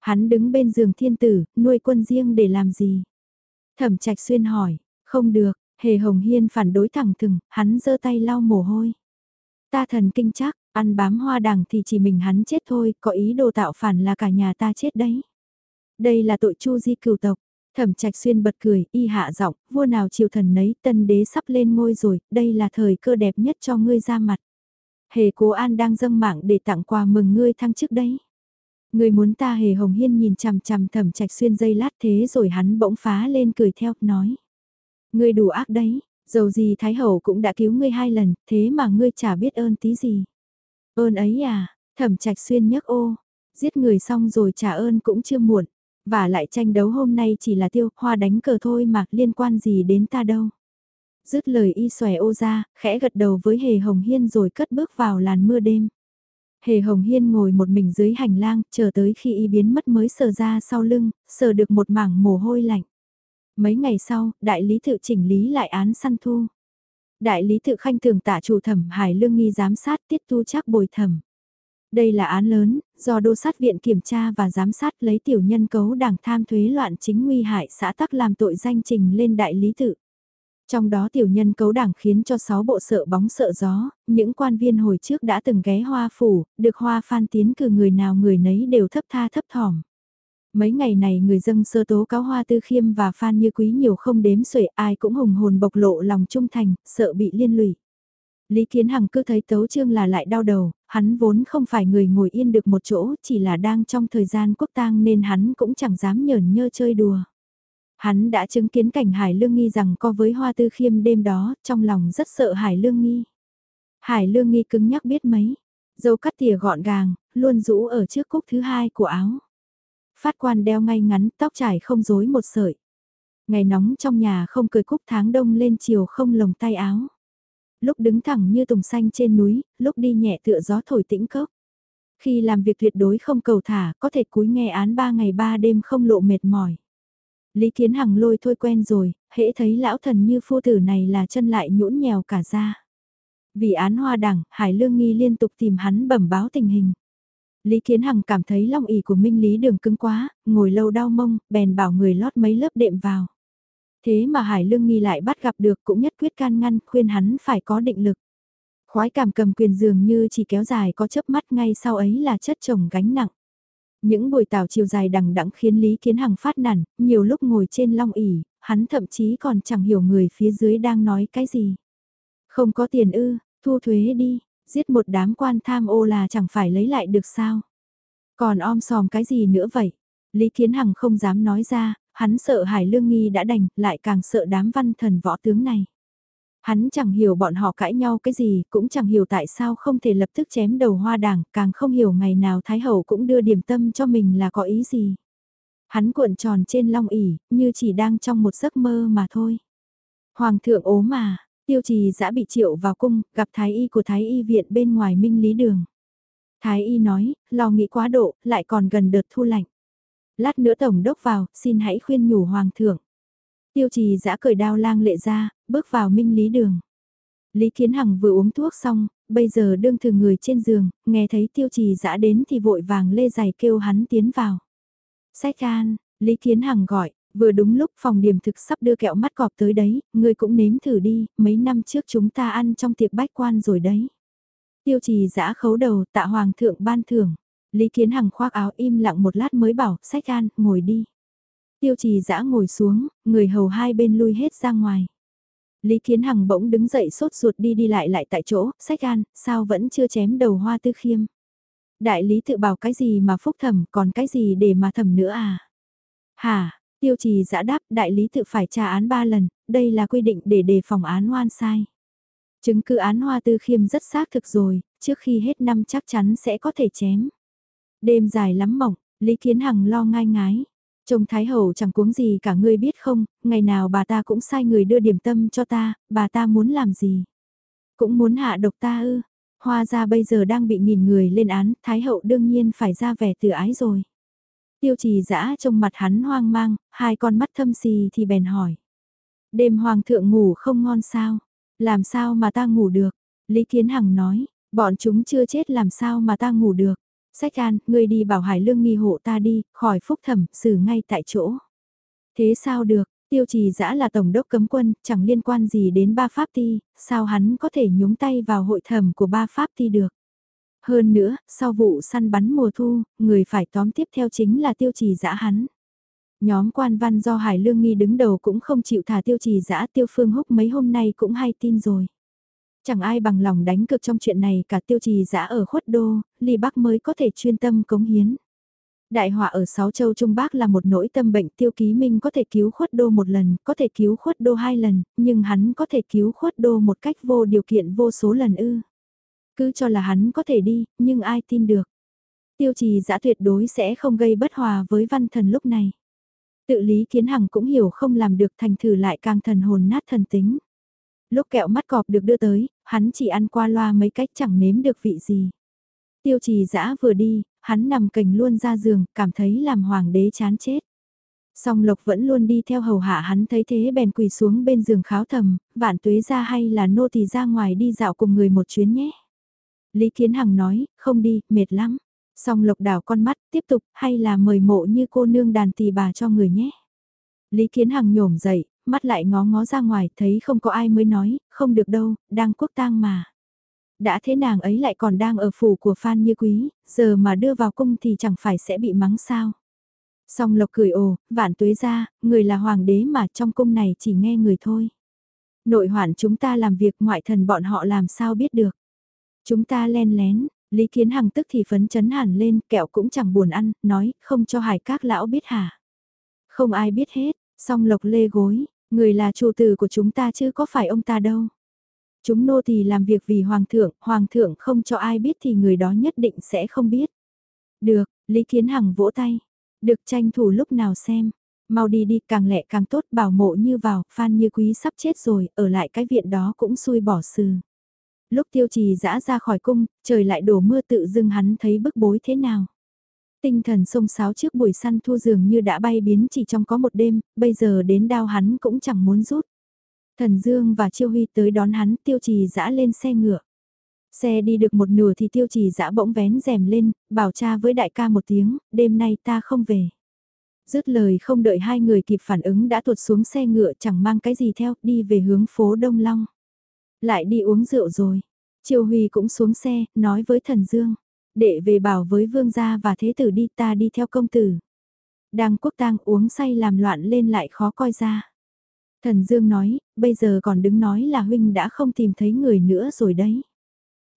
Hắn đứng bên giường thiên tử, nuôi quân riêng để làm gì? Thẩm trạch xuyên hỏi, không được, Hề Hồng Hiên phản đối thẳng thừng, hắn giơ tay lau mồ hôi. Ta thần kinh chắc, ăn bám hoa đằng thì chỉ mình hắn chết thôi, có ý đồ tạo phản là cả nhà ta chết đấy. Đây là tội chu di cửu tộc. Thẩm trạch xuyên bật cười, y hạ giọng, vua nào triều thần nấy, tân đế sắp lên ngôi rồi, đây là thời cơ đẹp nhất cho ngươi ra mặt. Hề cố an đang dâng mạng để tặng quà mừng ngươi thăng chức đấy. Ngươi muốn ta hề hồng hiên nhìn chằm chằm thẩm trạch xuyên dây lát thế rồi hắn bỗng phá lên cười theo, nói. Ngươi đủ ác đấy, dầu gì Thái Hậu cũng đã cứu ngươi hai lần, thế mà ngươi chả biết ơn tí gì. Ơn ấy à, thẩm trạch xuyên nhấc ô, giết người xong rồi trả ơn cũng chưa muộn, và lại tranh đấu hôm nay chỉ là tiêu hoa đánh cờ thôi mà liên quan gì đến ta đâu. Dứt lời y xòe ô ra, khẽ gật đầu với Hề Hồng Hiên rồi cất bước vào làn mưa đêm. Hề Hồng Hiên ngồi một mình dưới hành lang, chờ tới khi y biến mất mới sờ ra sau lưng, sờ được một mảng mồ hôi lạnh. Mấy ngày sau, đại lý tự chỉnh lý lại án săn thu. Đại lý tự khanh thường tạ chủ thẩm Hải Lương nghi giám sát tiết tu chắc bồi thẩm. Đây là án lớn, do đô sát viện kiểm tra và giám sát lấy tiểu nhân cấu đảng tham thuế loạn chính nguy hại xã tắc làm tội danh trình lên đại lý tự. Trong đó tiểu nhân cấu đảng khiến cho 6 bộ sợ bóng sợ gió, những quan viên hồi trước đã từng ghé hoa phủ, được hoa phan tiến cử người nào người nấy đều thấp tha thấp thỏm. Mấy ngày này người dân sơ tố cáo hoa tư khiêm và phan như quý nhiều không đếm xuể ai cũng hùng hồn bộc lộ lòng trung thành, sợ bị liên lụy. Lý Kiến Hằng cứ thấy tấu trương là lại đau đầu, hắn vốn không phải người ngồi yên được một chỗ, chỉ là đang trong thời gian quốc tang nên hắn cũng chẳng dám nhởn nhơ chơi đùa. Hắn đã chứng kiến cảnh Hải Lương Nghi rằng co với Hoa Tư Khiêm đêm đó, trong lòng rất sợ Hải Lương Nghi. Hải Lương Nghi cứng nhắc biết mấy, dâu cắt tỉa gọn gàng, luôn rũ ở trước cúc thứ hai của áo. Phát quan đeo ngay ngắn, tóc trải không rối một sợi. Ngày nóng trong nhà không cười cúc tháng đông lên chiều không lồng tay áo. Lúc đứng thẳng như tùng xanh trên núi, lúc đi nhẹ tựa gió thổi tĩnh cốc. Khi làm việc tuyệt đối không cầu thả, có thể cúi nghe án ba ngày ba đêm không lộ mệt mỏi. Lý Kiến Hằng lôi thôi quen rồi, hễ thấy lão thần như phu tử này là chân lại nhũn nhèo cả ra. Vì án hoa đẳng, Hải Lương Nghi liên tục tìm hắn bẩm báo tình hình. Lý Kiến Hằng cảm thấy long ỉ của Minh Lý đường cứng quá, ngồi lâu đau mông, bèn bảo người lót mấy lớp đệm vào. Thế mà Hải Lương Nghi lại bắt gặp được cũng nhất quyết can ngăn khuyên hắn phải có định lực. Khoái cảm cầm quyền dường như chỉ kéo dài có chớp mắt ngay sau ấy là chất chồng gánh nặng. Những buổi tảo chiều dài đằng đẵng khiến Lý Kiến Hằng phát nản, nhiều lúc ngồi trên long ỉ, hắn thậm chí còn chẳng hiểu người phía dưới đang nói cái gì. Không có tiền ư, thu thuế đi, giết một đám quan tham ô là chẳng phải lấy lại được sao. Còn om sòm cái gì nữa vậy? Lý Kiến Hằng không dám nói ra, hắn sợ Hải Lương Nghi đã đành, lại càng sợ đám văn thần võ tướng này. Hắn chẳng hiểu bọn họ cãi nhau cái gì, cũng chẳng hiểu tại sao không thể lập tức chém đầu hoa đảng, càng không hiểu ngày nào Thái Hậu cũng đưa điểm tâm cho mình là có ý gì. Hắn cuộn tròn trên long ỉ, như chỉ đang trong một giấc mơ mà thôi. Hoàng thượng ố mà, tiêu trì dã bị triệu vào cung, gặp Thái Y của Thái Y viện bên ngoài Minh Lý Đường. Thái Y nói, lo nghĩ quá độ, lại còn gần đợt thu lạnh. Lát nữa Tổng đốc vào, xin hãy khuyên nhủ Hoàng thượng. Tiêu trì giã cởi đao lang lệ ra, bước vào minh lý đường. Lý Kiến Hằng vừa uống thuốc xong, bây giờ đương thường người trên giường, nghe thấy tiêu trì giã đến thì vội vàng lê giày kêu hắn tiến vào. Sách an, Lý Kiến Hằng gọi, vừa đúng lúc phòng điểm thực sắp đưa kẹo mắt cọp tới đấy, người cũng nếm thử đi, mấy năm trước chúng ta ăn trong tiệc bách quan rồi đấy. Tiêu trì giã khấu đầu tạ hoàng thượng ban thưởng. Lý Kiến Hằng khoác áo im lặng một lát mới bảo, sách an, ngồi đi. Tiêu trì dã ngồi xuống, người hầu hai bên lui hết ra ngoài. Lý Kiến Hằng bỗng đứng dậy sốt ruột đi đi lại lại tại chỗ, sách an, sao vẫn chưa chém đầu hoa tư khiêm. Đại lý tự bảo cái gì mà phúc thẩm, còn cái gì để mà thẩm nữa à? Hà, tiêu trì giã đáp, đại lý tự phải tra án ba lần, đây là quy định để đề phòng án oan sai. Chứng cứ án hoa tư khiêm rất xác thực rồi, trước khi hết năm chắc chắn sẽ có thể chém. Đêm dài lắm mỏng, Lý Kiến Hằng lo ngai ngái. Trông Thái Hậu chẳng cuống gì cả ngươi biết không, ngày nào bà ta cũng sai người đưa điểm tâm cho ta, bà ta muốn làm gì? Cũng muốn hạ độc ta ư, hoa ra bây giờ đang bị nghìn người lên án, Thái Hậu đương nhiên phải ra vẻ từ ái rồi. Tiêu trì dã trong mặt hắn hoang mang, hai con mắt thâm xì thì bèn hỏi. Đêm hoàng thượng ngủ không ngon sao? Làm sao mà ta ngủ được? Lý Kiến Hằng nói, bọn chúng chưa chết làm sao mà ta ngủ được? Sách an, ngươi đi bảo Hải Lương nghi hộ ta đi, khỏi phúc thẩm, xử ngay tại chỗ. Thế sao được, tiêu trì dã là tổng đốc cấm quân, chẳng liên quan gì đến ba pháp ti, sao hắn có thể nhúng tay vào hội thẩm của ba pháp ti được. Hơn nữa, sau vụ săn bắn mùa thu, người phải tóm tiếp theo chính là tiêu trì dã hắn. Nhóm quan văn do Hải Lương Nghi đứng đầu cũng không chịu thả tiêu trì dã tiêu phương húc mấy hôm nay cũng hay tin rồi. Chẳng ai bằng lòng đánh cực trong chuyện này cả tiêu trì giã ở khuất đô, ly bắc mới có thể chuyên tâm cống hiến. Đại họa ở Sáu Châu Trung Bắc là một nỗi tâm bệnh tiêu ký minh có thể cứu khuất đô một lần, có thể cứu khuất đô hai lần, nhưng hắn có thể cứu khuất đô một cách vô điều kiện vô số lần ư. Cứ cho là hắn có thể đi, nhưng ai tin được. Tiêu trì giã tuyệt đối sẽ không gây bất hòa với văn thần lúc này. Tự lý kiến hằng cũng hiểu không làm được thành thử lại càng thần hồn nát thần tính. Lúc kẹo mắt cọp được đưa tới, hắn chỉ ăn qua loa mấy cách chẳng nếm được vị gì. Tiêu trì dã vừa đi, hắn nằm cành luôn ra giường, cảm thấy làm hoàng đế chán chết. Song Lộc vẫn luôn đi theo hầu hạ hắn thấy thế bèn quỳ xuống bên giường kháo thầm, vạn tuế ra hay là nô tỳ ra ngoài đi dạo cùng người một chuyến nhé. Lý Kiến Hằng nói, không đi, mệt lắm. Song Lộc đảo con mắt, tiếp tục, hay là mời mộ như cô nương đàn tỳ bà cho người nhé. Lý Kiến Hằng nhổm dậy, mắt lại ngó ngó ra ngoài, thấy không có ai mới nói, không được đâu, đang quốc tang mà. Đã thế nàng ấy lại còn đang ở phủ của Phan Như Quý, giờ mà đưa vào cung thì chẳng phải sẽ bị mắng sao. Song Lộc cười ồ, vạn tuế ra, người là hoàng đế mà trong cung này chỉ nghe người thôi. Nội hoạn chúng ta làm việc ngoại thần bọn họ làm sao biết được. Chúng ta len lén, Lý Kiến Hằng tức thì phấn chấn hẳn lên, kẹo cũng chẳng buồn ăn, nói, không cho hải các lão biết hả. Không ai biết hết, song Lộc lê gối, Người là chủ tử của chúng ta chứ có phải ông ta đâu. Chúng nô tỳ làm việc vì hoàng thượng, hoàng thượng không cho ai biết thì người đó nhất định sẽ không biết. Được, Lý Kiến Hằng vỗ tay. Được tranh thủ lúc nào xem. Mau đi đi càng lẹ càng tốt bảo mộ như vào, phan như quý sắp chết rồi, ở lại cái viện đó cũng xui bỏ sừ. Lúc tiêu trì dã ra khỏi cung, trời lại đổ mưa tự dưng hắn thấy bức bối thế nào tinh thần sông sáo trước buổi săn thu dường như đã bay biến chỉ trong có một đêm, bây giờ đến đao hắn cũng chẳng muốn rút. Thần Dương và Chiêu Huy tới đón hắn tiêu trì dã lên xe ngựa. Xe đi được một nửa thì tiêu trì dã bỗng vén rèm lên, bảo cha với đại ca một tiếng, đêm nay ta không về. Dứt lời không đợi hai người kịp phản ứng đã tuột xuống xe ngựa chẳng mang cái gì theo, đi về hướng phố Đông Long. Lại đi uống rượu rồi. Triều Huy cũng xuống xe, nói với thần Dương. Đệ về bảo với vương gia và thế tử đi ta đi theo công tử. Đang quốc tang uống say làm loạn lên lại khó coi ra. Thần Dương nói, bây giờ còn đứng nói là huynh đã không tìm thấy người nữa rồi đấy.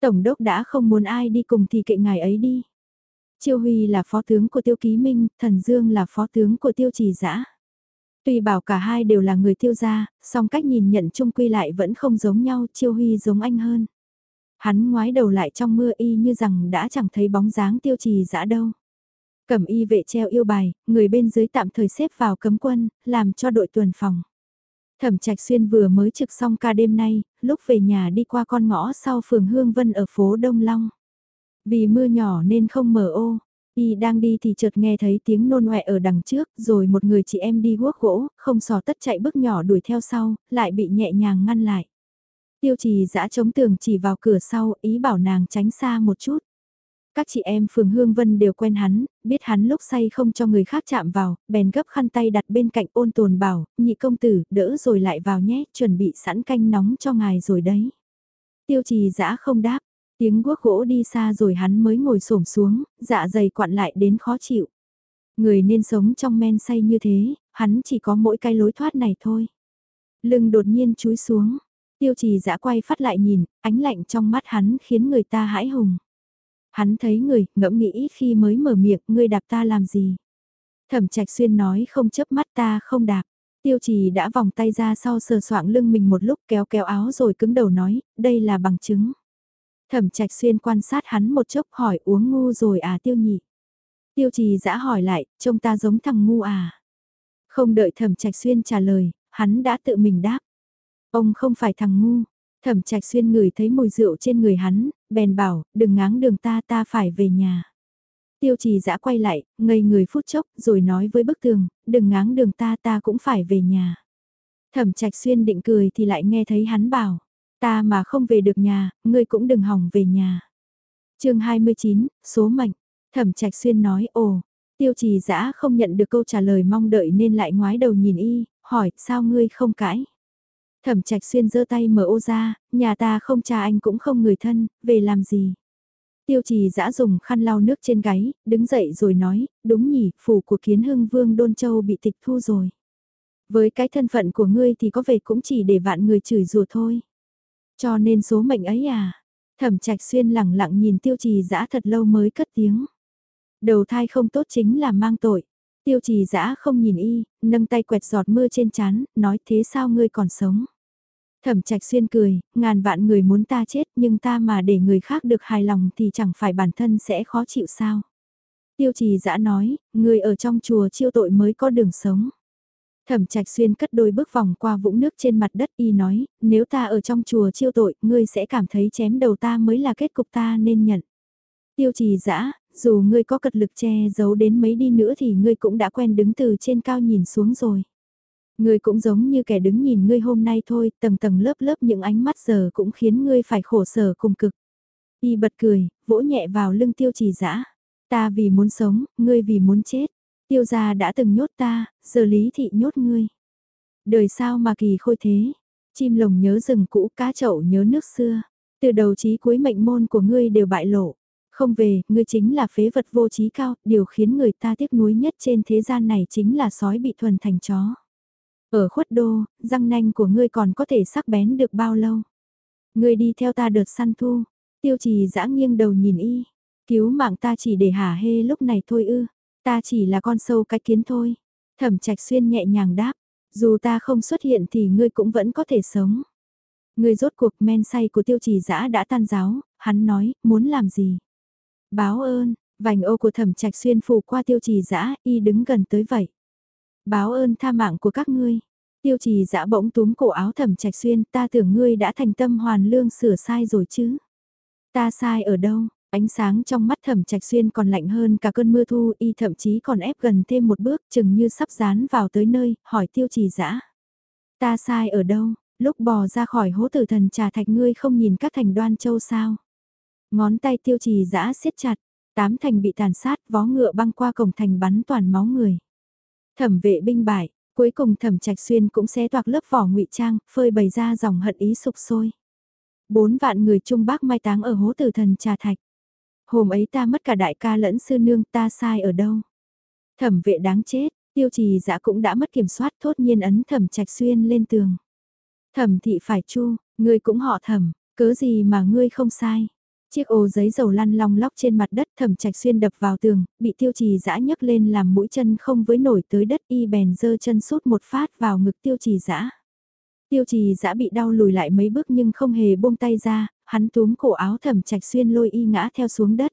Tổng đốc đã không muốn ai đi cùng thì kệ ngài ấy đi. Chiêu Huy là phó tướng của Tiêu Ký Minh, Thần Dương là phó tướng của Tiêu Trì Dã. Tuy bảo cả hai đều là người tiêu gia, song cách nhìn nhận chung quy lại vẫn không giống nhau, Chiêu Huy giống anh hơn. Hắn ngoái đầu lại trong mưa y như rằng đã chẳng thấy bóng dáng Tiêu Trì Dã đâu. Cẩm y vệ treo yêu bài, người bên dưới tạm thời xếp vào cấm quân, làm cho đội tuần phòng. Thẩm Trạch Xuyên vừa mới trực xong ca đêm nay, lúc về nhà đi qua con ngõ sau phường Hương Vân ở phố Đông Long. Vì mưa nhỏ nên không mở ô, y đang đi thì chợt nghe thấy tiếng nôn ọe ở đằng trước, rồi một người chị em đi guốc gỗ, không sò tất chạy bước nhỏ đuổi theo sau, lại bị nhẹ nhàng ngăn lại. Tiêu trì giã chống tường chỉ vào cửa sau, ý bảo nàng tránh xa một chút. Các chị em phường Hương Vân đều quen hắn, biết hắn lúc say không cho người khác chạm vào, bèn gấp khăn tay đặt bên cạnh ôn tồn bảo, nhị công tử, đỡ rồi lại vào nhé, chuẩn bị sẵn canh nóng cho ngài rồi đấy. Tiêu trì giã không đáp, tiếng guốc gỗ đi xa rồi hắn mới ngồi xổm xuống, dạ dày quặn lại đến khó chịu. Người nên sống trong men say như thế, hắn chỉ có mỗi cái lối thoát này thôi. Lưng đột nhiên chúi xuống, tiêu trì giã quay phát lại nhìn, ánh lạnh trong mắt hắn khiến người ta hãi hùng. Hắn thấy người, ngẫm nghĩ khi mới mở miệng, ngươi đạp ta làm gì? Thẩm trạch xuyên nói không chớp mắt ta không đạp. Tiêu trì đã vòng tay ra sau sờ soạng lưng mình một lúc kéo kéo áo rồi cứng đầu nói, đây là bằng chứng. Thẩm trạch xuyên quan sát hắn một chốc hỏi uống ngu rồi à tiêu nhị. Tiêu trì dã hỏi lại, trông ta giống thằng ngu à. Không đợi thẩm trạch xuyên trả lời, hắn đã tự mình đáp. Ông không phải thằng ngu, Thẩm trạch xuyên ngửi thấy mùi rượu trên người hắn, bèn bảo, đừng ngáng đường ta ta phải về nhà. Tiêu trì dã quay lại, ngây người phút chốc, rồi nói với bức tường, đừng ngáng đường ta ta cũng phải về nhà. Thẩm trạch xuyên định cười thì lại nghe thấy hắn bảo, ta mà không về được nhà, ngươi cũng đừng hỏng về nhà. chương 29, số mệnh, thẩm trạch xuyên nói, ồ, tiêu trì dã không nhận được câu trả lời mong đợi nên lại ngoái đầu nhìn y, hỏi, sao ngươi không cãi? Thẩm trạch xuyên giơ tay mở ô ra, nhà ta không cha anh cũng không người thân, về làm gì. Tiêu trì dã dùng khăn lau nước trên gáy, đứng dậy rồi nói, đúng nhỉ, phủ của kiến hưng vương Đôn Châu bị tịch thu rồi. Với cái thân phận của ngươi thì có về cũng chỉ để vạn người chửi rủa thôi. Cho nên số mệnh ấy à. Thẩm trạch xuyên lẳng lặng nhìn tiêu trì dã thật lâu mới cất tiếng. Đầu thai không tốt chính là mang tội. Tiêu trì dã không nhìn y, nâng tay quẹt giọt mưa trên chán, nói thế sao ngươi còn sống. Thẩm trạch xuyên cười, ngàn vạn người muốn ta chết nhưng ta mà để người khác được hài lòng thì chẳng phải bản thân sẽ khó chịu sao. Tiêu trì dã nói, người ở trong chùa chiêu tội mới có đường sống. Thẩm trạch xuyên cất đôi bước vòng qua vũng nước trên mặt đất y nói, nếu ta ở trong chùa chiêu tội, ngươi sẽ cảm thấy chém đầu ta mới là kết cục ta nên nhận. Tiêu trì dã dù ngươi có cật lực che giấu đến mấy đi nữa thì ngươi cũng đã quen đứng từ trên cao nhìn xuống rồi. Ngươi cũng giống như kẻ đứng nhìn ngươi hôm nay thôi, tầng tầng lớp lớp những ánh mắt giờ cũng khiến ngươi phải khổ sở cùng cực. Y bật cười, vỗ nhẹ vào lưng tiêu trì dã Ta vì muốn sống, ngươi vì muốn chết. Tiêu gia đã từng nhốt ta, giờ lý thị nhốt ngươi. Đời sao mà kỳ khôi thế. Chim lồng nhớ rừng cũ, cá chậu nhớ nước xưa. Từ đầu chí cuối mệnh môn của ngươi đều bại lộ. Không về, ngươi chính là phế vật vô trí cao, điều khiến người ta tiếc nuối nhất trên thế gian này chính là sói bị thuần thành chó. Ở khuất đô, răng nanh của ngươi còn có thể sắc bén được bao lâu? Ngươi đi theo ta đợt săn thu, tiêu trì dã nghiêng đầu nhìn y, cứu mạng ta chỉ để hả hê lúc này thôi ư, ta chỉ là con sâu cái kiến thôi. Thẩm trạch xuyên nhẹ nhàng đáp, dù ta không xuất hiện thì ngươi cũng vẫn có thể sống. Ngươi rốt cuộc men say của tiêu trì dã đã tan giáo, hắn nói, muốn làm gì? Báo ơn, vành ô của thẩm trạch xuyên phủ qua tiêu trì dã y đứng gần tới vậy. Báo ơn tha mạng của các ngươi. Tiêu trì dã bỗng túm cổ áo thẩm trạch xuyên ta tưởng ngươi đã thành tâm hoàn lương sửa sai rồi chứ. Ta sai ở đâu? Ánh sáng trong mắt thẩm trạch xuyên còn lạnh hơn cả cơn mưa thu y thậm chí còn ép gần thêm một bước chừng như sắp dán vào tới nơi, hỏi tiêu trì dã Ta sai ở đâu? Lúc bò ra khỏi hố tử thần trà thạch ngươi không nhìn các thành đoan châu sao. Ngón tay tiêu trì dã siết chặt, tám thành bị tàn sát vó ngựa băng qua cổng thành bắn toàn máu người. Thẩm vệ binh bại, cuối cùng thẩm trạch xuyên cũng xé toạc lớp vỏ ngụy trang, phơi bày ra dòng hận ý sụp sôi. Bốn vạn người Trung Bắc mai táng ở hố tử thần trà thạch. Hôm ấy ta mất cả đại ca lẫn sư nương ta sai ở đâu. Thẩm vệ đáng chết, tiêu trì dã cũng đã mất kiểm soát thốt nhiên ấn thẩm trạch xuyên lên tường. Thẩm thị phải chu, ngươi cũng họ thẩm, cớ gì mà ngươi không sai. Chiếc ô giấy dầu lăn long lóc trên mặt đất thẩm trạch xuyên đập vào tường, bị tiêu trì dã nhấc lên làm mũi chân không với nổi tới đất y bèn dơ chân sút một phát vào ngực tiêu trì dã. Tiêu trì dã bị đau lùi lại mấy bước nhưng không hề buông tay ra, hắn túm cổ áo thẩm trạch xuyên lôi y ngã theo xuống đất.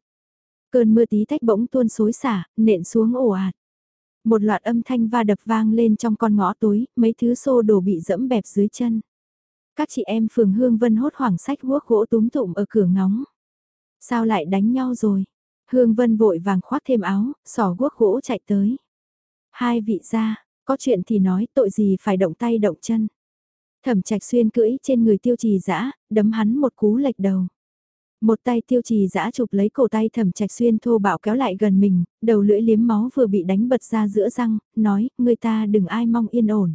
Cơn mưa tí tách bỗng tuôn xối xả, nện xuống ồ ạt. Một loạt âm thanh va đập vang lên trong con ngõ tối, mấy thứ xô đổ bị dẫm bẹp dưới chân. Các chị em phường Hương Vân hốt hoảng sách guốc gỗ túm tụm ở cửa ngóng. Sao lại đánh nhau rồi? Hương Vân vội vàng khoác thêm áo, sỏ guốc gỗ chạy tới. Hai vị ra, có chuyện thì nói tội gì phải động tay động chân. Thẩm trạch xuyên cưỡi trên người tiêu trì dã đấm hắn một cú lệch đầu. Một tay tiêu trì dã chụp lấy cổ tay thẩm trạch xuyên thô bạo kéo lại gần mình, đầu lưỡi liếm máu vừa bị đánh bật ra giữa răng, nói, người ta đừng ai mong yên ổn.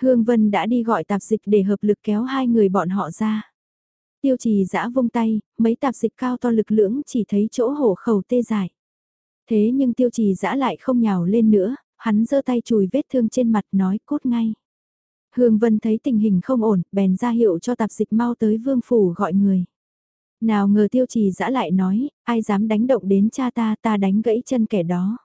Hương Vân đã đi gọi tạp dịch để hợp lực kéo hai người bọn họ ra. Tiêu trì giã vung tay, mấy tạp dịch cao to lực lưỡng chỉ thấy chỗ hổ khẩu tê dài. Thế nhưng tiêu trì giã lại không nhào lên nữa, hắn giơ tay chùi vết thương trên mặt nói cốt ngay. Hương Vân thấy tình hình không ổn, bèn ra hiệu cho tạp dịch mau tới vương phủ gọi người. Nào ngờ tiêu trì giã lại nói, ai dám đánh động đến cha ta ta đánh gãy chân kẻ đó.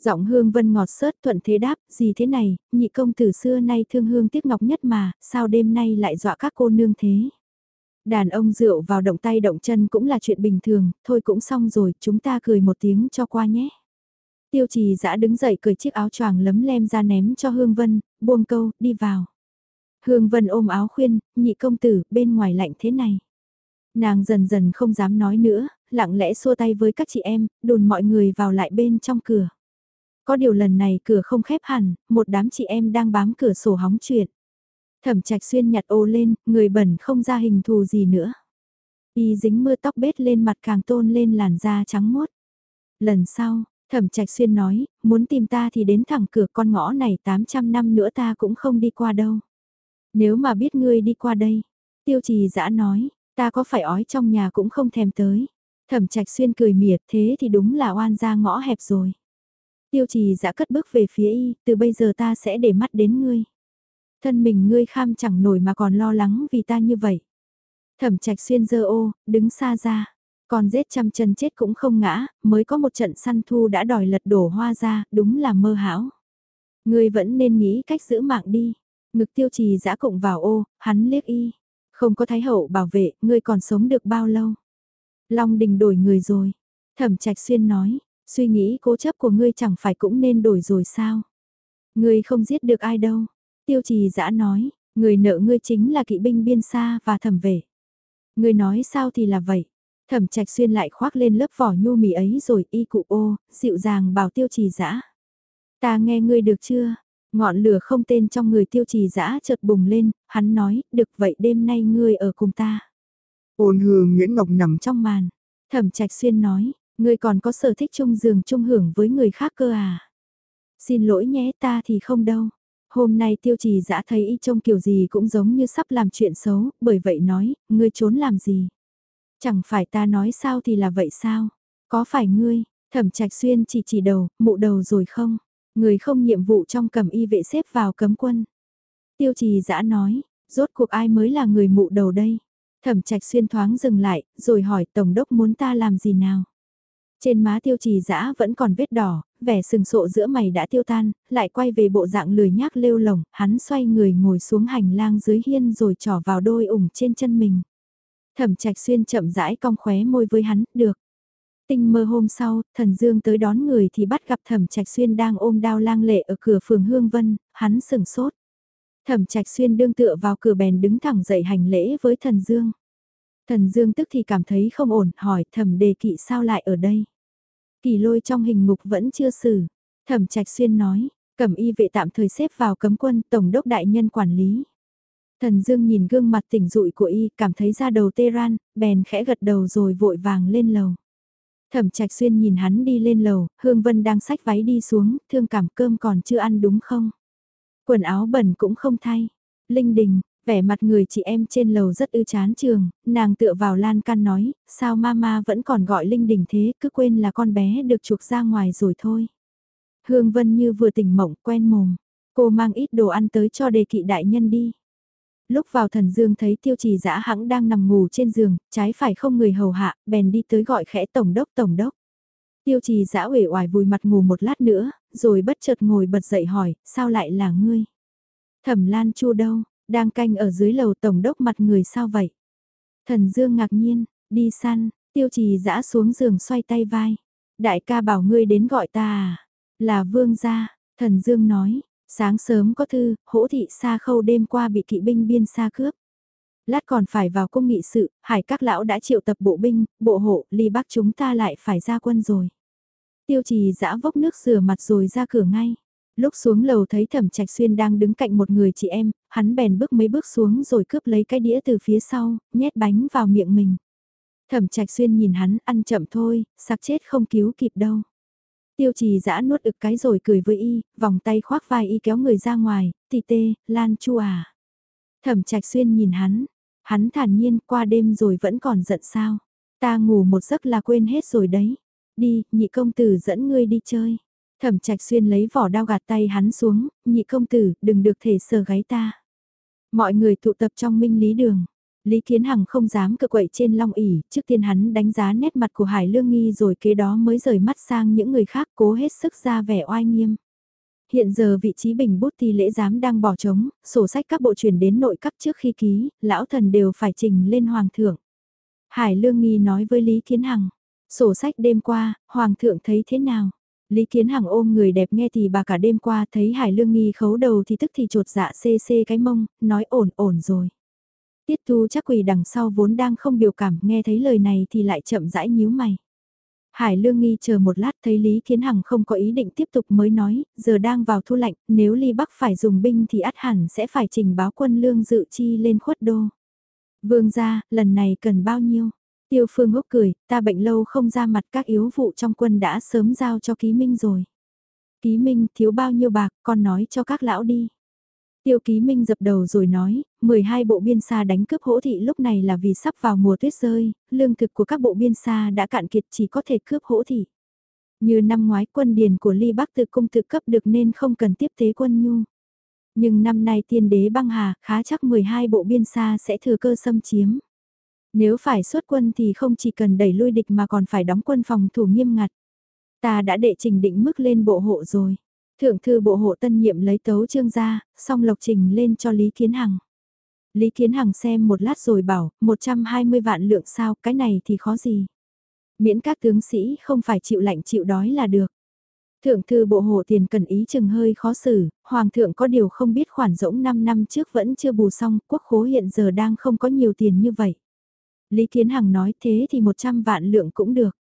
Giọng hương vân ngọt sớt thuận thế đáp, gì thế này, nhị công tử xưa nay thương hương tiếc ngọc nhất mà, sao đêm nay lại dọa các cô nương thế. Đàn ông rượu vào động tay động chân cũng là chuyện bình thường, thôi cũng xong rồi, chúng ta cười một tiếng cho qua nhé. Tiêu trì dã đứng dậy cười chiếc áo choàng lấm lem ra ném cho Hương Vân, buông câu, đi vào. Hương Vân ôm áo khuyên, nhị công tử, bên ngoài lạnh thế này. Nàng dần dần không dám nói nữa, lặng lẽ xua tay với các chị em, đùn mọi người vào lại bên trong cửa. Có điều lần này cửa không khép hẳn, một đám chị em đang bám cửa sổ hóng chuyện. Thẩm trạch xuyên nhặt ô lên, người bẩn không ra hình thù gì nữa. Y dính mưa tóc bết lên mặt càng tôn lên làn da trắng muốt. Lần sau, thẩm trạch xuyên nói, muốn tìm ta thì đến thẳng cửa con ngõ này 800 năm nữa ta cũng không đi qua đâu. Nếu mà biết ngươi đi qua đây, tiêu trì dã nói, ta có phải ói trong nhà cũng không thèm tới. Thẩm trạch xuyên cười miệt thế thì đúng là oan ra ngõ hẹp rồi. Tiêu trì dã cất bước về phía y, từ bây giờ ta sẽ để mắt đến ngươi. Thân mình ngươi kham chẳng nổi mà còn lo lắng vì ta như vậy. Thẩm trạch xuyên dơ ô, đứng xa ra. Còn giết trăm chân chết cũng không ngã, mới có một trận săn thu đã đòi lật đổ hoa ra, đúng là mơ hão. Ngươi vẫn nên nghĩ cách giữ mạng đi. Ngực tiêu trì giã cụng vào ô, hắn liếc y. Không có thái hậu bảo vệ, ngươi còn sống được bao lâu? Long đình đổi người rồi. Thẩm trạch xuyên nói, suy nghĩ cố chấp của ngươi chẳng phải cũng nên đổi rồi sao? Ngươi không giết được ai đâu. Tiêu trì giã nói, người nợ ngươi chính là kỵ binh biên xa và thẩm vệ. Ngươi nói sao thì là vậy. Thẩm trạch xuyên lại khoác lên lớp vỏ nhu mì ấy rồi y cụ ô, dịu dàng bảo tiêu trì giã. Ta nghe ngươi được chưa? Ngọn lửa không tên trong người tiêu trì giã chợt bùng lên, hắn nói, được vậy đêm nay ngươi ở cùng ta. Ôn hương Nguyễn Ngọc nằm trong màn. Thẩm trạch xuyên nói, ngươi còn có sở thích chung giường chung hưởng với người khác cơ à? Xin lỗi nhé ta thì không đâu. Hôm nay tiêu trì dã thấy y trông kiểu gì cũng giống như sắp làm chuyện xấu, bởi vậy nói, ngươi trốn làm gì? Chẳng phải ta nói sao thì là vậy sao? Có phải ngươi, thẩm trạch xuyên chỉ chỉ đầu, mụ đầu rồi không? Người không nhiệm vụ trong cầm y vệ xếp vào cấm quân. Tiêu trì dã nói, rốt cuộc ai mới là người mụ đầu đây? Thẩm trạch xuyên thoáng dừng lại, rồi hỏi Tổng đốc muốn ta làm gì nào? Trên má tiêu trì dã vẫn còn vết đỏ, vẻ sừng sộ giữa mày đã tiêu tan, lại quay về bộ dạng lười nhác lêu lồng, hắn xoay người ngồi xuống hành lang dưới hiên rồi trỏ vào đôi ủng trên chân mình. Thẩm trạch xuyên chậm rãi cong khóe môi với hắn, được. Tinh mơ hôm sau, thần dương tới đón người thì bắt gặp thẩm trạch xuyên đang ôm đao lang lệ ở cửa phường Hương Vân, hắn sừng sốt. Thẩm trạch xuyên đương tựa vào cửa bèn đứng thẳng dậy hành lễ với thần dương. Thần dương tức thì cảm thấy không ổn, hỏi thẩm đề kỵ sao lại ở đây. Kỳ lôi trong hình ngục vẫn chưa xử. Thẩm trạch xuyên nói, cẩm y vệ tạm thời xếp vào cấm quân tổng đốc đại nhân quản lý. Thần Dương nhìn gương mặt tỉnh rụi của y, cảm thấy da đầu tê ran, bèn khẽ gật đầu rồi vội vàng lên lầu. Thẩm Trạch Xuyên nhìn hắn đi lên lầu, Hương Vân đang xách váy đi xuống, thương cảm cơm còn chưa ăn đúng không? Quần áo bẩn cũng không thay. Linh Đình, vẻ mặt người chị em trên lầu rất ư chán trường, nàng tựa vào lan can nói, sao mama vẫn còn gọi Linh Đình thế, cứ quên là con bé được chuộc ra ngoài rồi thôi. Hương Vân như vừa tỉnh mộng, quen mồm. Cô mang ít đồ ăn tới cho đề kỵ đại nhân đi. Lúc vào thần dương thấy tiêu trì dã hãng đang nằm ngủ trên giường, trái phải không người hầu hạ, bèn đi tới gọi khẽ tổng đốc tổng đốc. Tiêu trì dã uể oải vùi mặt ngủ một lát nữa, rồi bất chợt ngồi bật dậy hỏi, sao lại là ngươi? Thẩm Lan Chu đâu, đang canh ở dưới lầu tổng đốc mặt người sao vậy? Thần Dương ngạc nhiên, đi săn, tiêu trì dã xuống giường xoay tay vai. Đại ca bảo ngươi đến gọi ta à? Là vương gia, thần Dương nói, sáng sớm có thư, hỗ thị xa khâu đêm qua bị kỵ binh biên xa cướp. Lát còn phải vào cung nghị sự, hải các lão đã triệu tập bộ binh, bộ hộ, ly bắc chúng ta lại phải ra quân rồi. Tiêu trì dã vốc nước rửa mặt rồi ra cửa ngay. Lúc xuống lầu thấy thẩm trạch xuyên đang đứng cạnh một người chị em, hắn bèn bước mấy bước xuống rồi cướp lấy cái đĩa từ phía sau, nhét bánh vào miệng mình. Thẩm trạch xuyên nhìn hắn ăn chậm thôi, sặc chết không cứu kịp đâu. Tiêu trì giã nuốt ực cái rồi cười với y, vòng tay khoác vai y kéo người ra ngoài, tì tê, lan chu à. Thẩm trạch xuyên nhìn hắn, hắn thản nhiên qua đêm rồi vẫn còn giận sao. Ta ngủ một giấc là quên hết rồi đấy. Đi, nhị công tử dẫn ngươi đi chơi. Thẩm trạch xuyên lấy vỏ đao gạt tay hắn xuống, nhị công tử, đừng được thể sờ gáy ta. Mọi người tụ tập trong minh lý đường. Lý Kiến Hằng không dám cự quậy trên long ỉ, trước tiên hắn đánh giá nét mặt của Hải Lương Nghi rồi kế đó mới rời mắt sang những người khác cố hết sức ra vẻ oai nghiêm. Hiện giờ vị trí bình bút thi lễ giám đang bỏ trống, sổ sách các bộ truyền đến nội các trước khi ký, lão thần đều phải trình lên hoàng thượng. Hải Lương Nghi nói với Lý Kiến Hằng, sổ sách đêm qua, hoàng thượng thấy thế nào? Lý Kiến Hằng ôm người đẹp nghe thì bà cả đêm qua thấy Hải Lương Nghi khấu đầu thì tức thì trột dạ xê xê cái mông, nói ổn ổn rồi. Tiết thu chắc quỳ đằng sau vốn đang không biểu cảm nghe thấy lời này thì lại chậm rãi nhíu mày. Hải Lương Nghi chờ một lát thấy Lý Kiến Hằng không có ý định tiếp tục mới nói, giờ đang vào thu lạnh, nếu Ly Bắc phải dùng binh thì át hẳn sẽ phải trình báo quân lương dự chi lên khuất đô. Vương gia, lần này cần bao nhiêu? Tiêu Phương Húc cười, ta bệnh lâu không ra mặt các yếu vụ trong quân đã sớm giao cho Ký Minh rồi. Ký Minh thiếu bao nhiêu bạc, con nói cho các lão đi. Tiêu Ký Minh dập đầu rồi nói, 12 bộ biên xa đánh cướp hỗ thị lúc này là vì sắp vào mùa tuyết rơi, lương thực của các bộ biên xa đã cạn kiệt chỉ có thể cướp hỗ thị. Như năm ngoái quân điền của Ly Bắc tự cung tự cấp được nên không cần tiếp tế quân nhu. Nhưng năm nay tiên đế băng hà khá chắc 12 bộ biên xa sẽ thừa cơ xâm chiếm. Nếu phải xuất quân thì không chỉ cần đẩy lui địch mà còn phải đóng quân phòng thủ nghiêm ngặt. Ta đã đệ trình định mức lên bộ hộ rồi. Thượng thư bộ hộ tân nhiệm lấy tấu trương ra, xong lộc trình lên cho Lý Kiến Hằng. Lý Kiến Hằng xem một lát rồi bảo, 120 vạn lượng sao, cái này thì khó gì. Miễn các tướng sĩ không phải chịu lạnh chịu đói là được. Thượng thư bộ hộ tiền cần ý chừng hơi khó xử, Hoàng thượng có điều không biết khoản rỗng 5 năm trước vẫn chưa bù xong, quốc khố hiện giờ đang không có nhiều tiền như vậy. Lý Kiến Hằng nói thế thì 100 vạn lượng cũng được.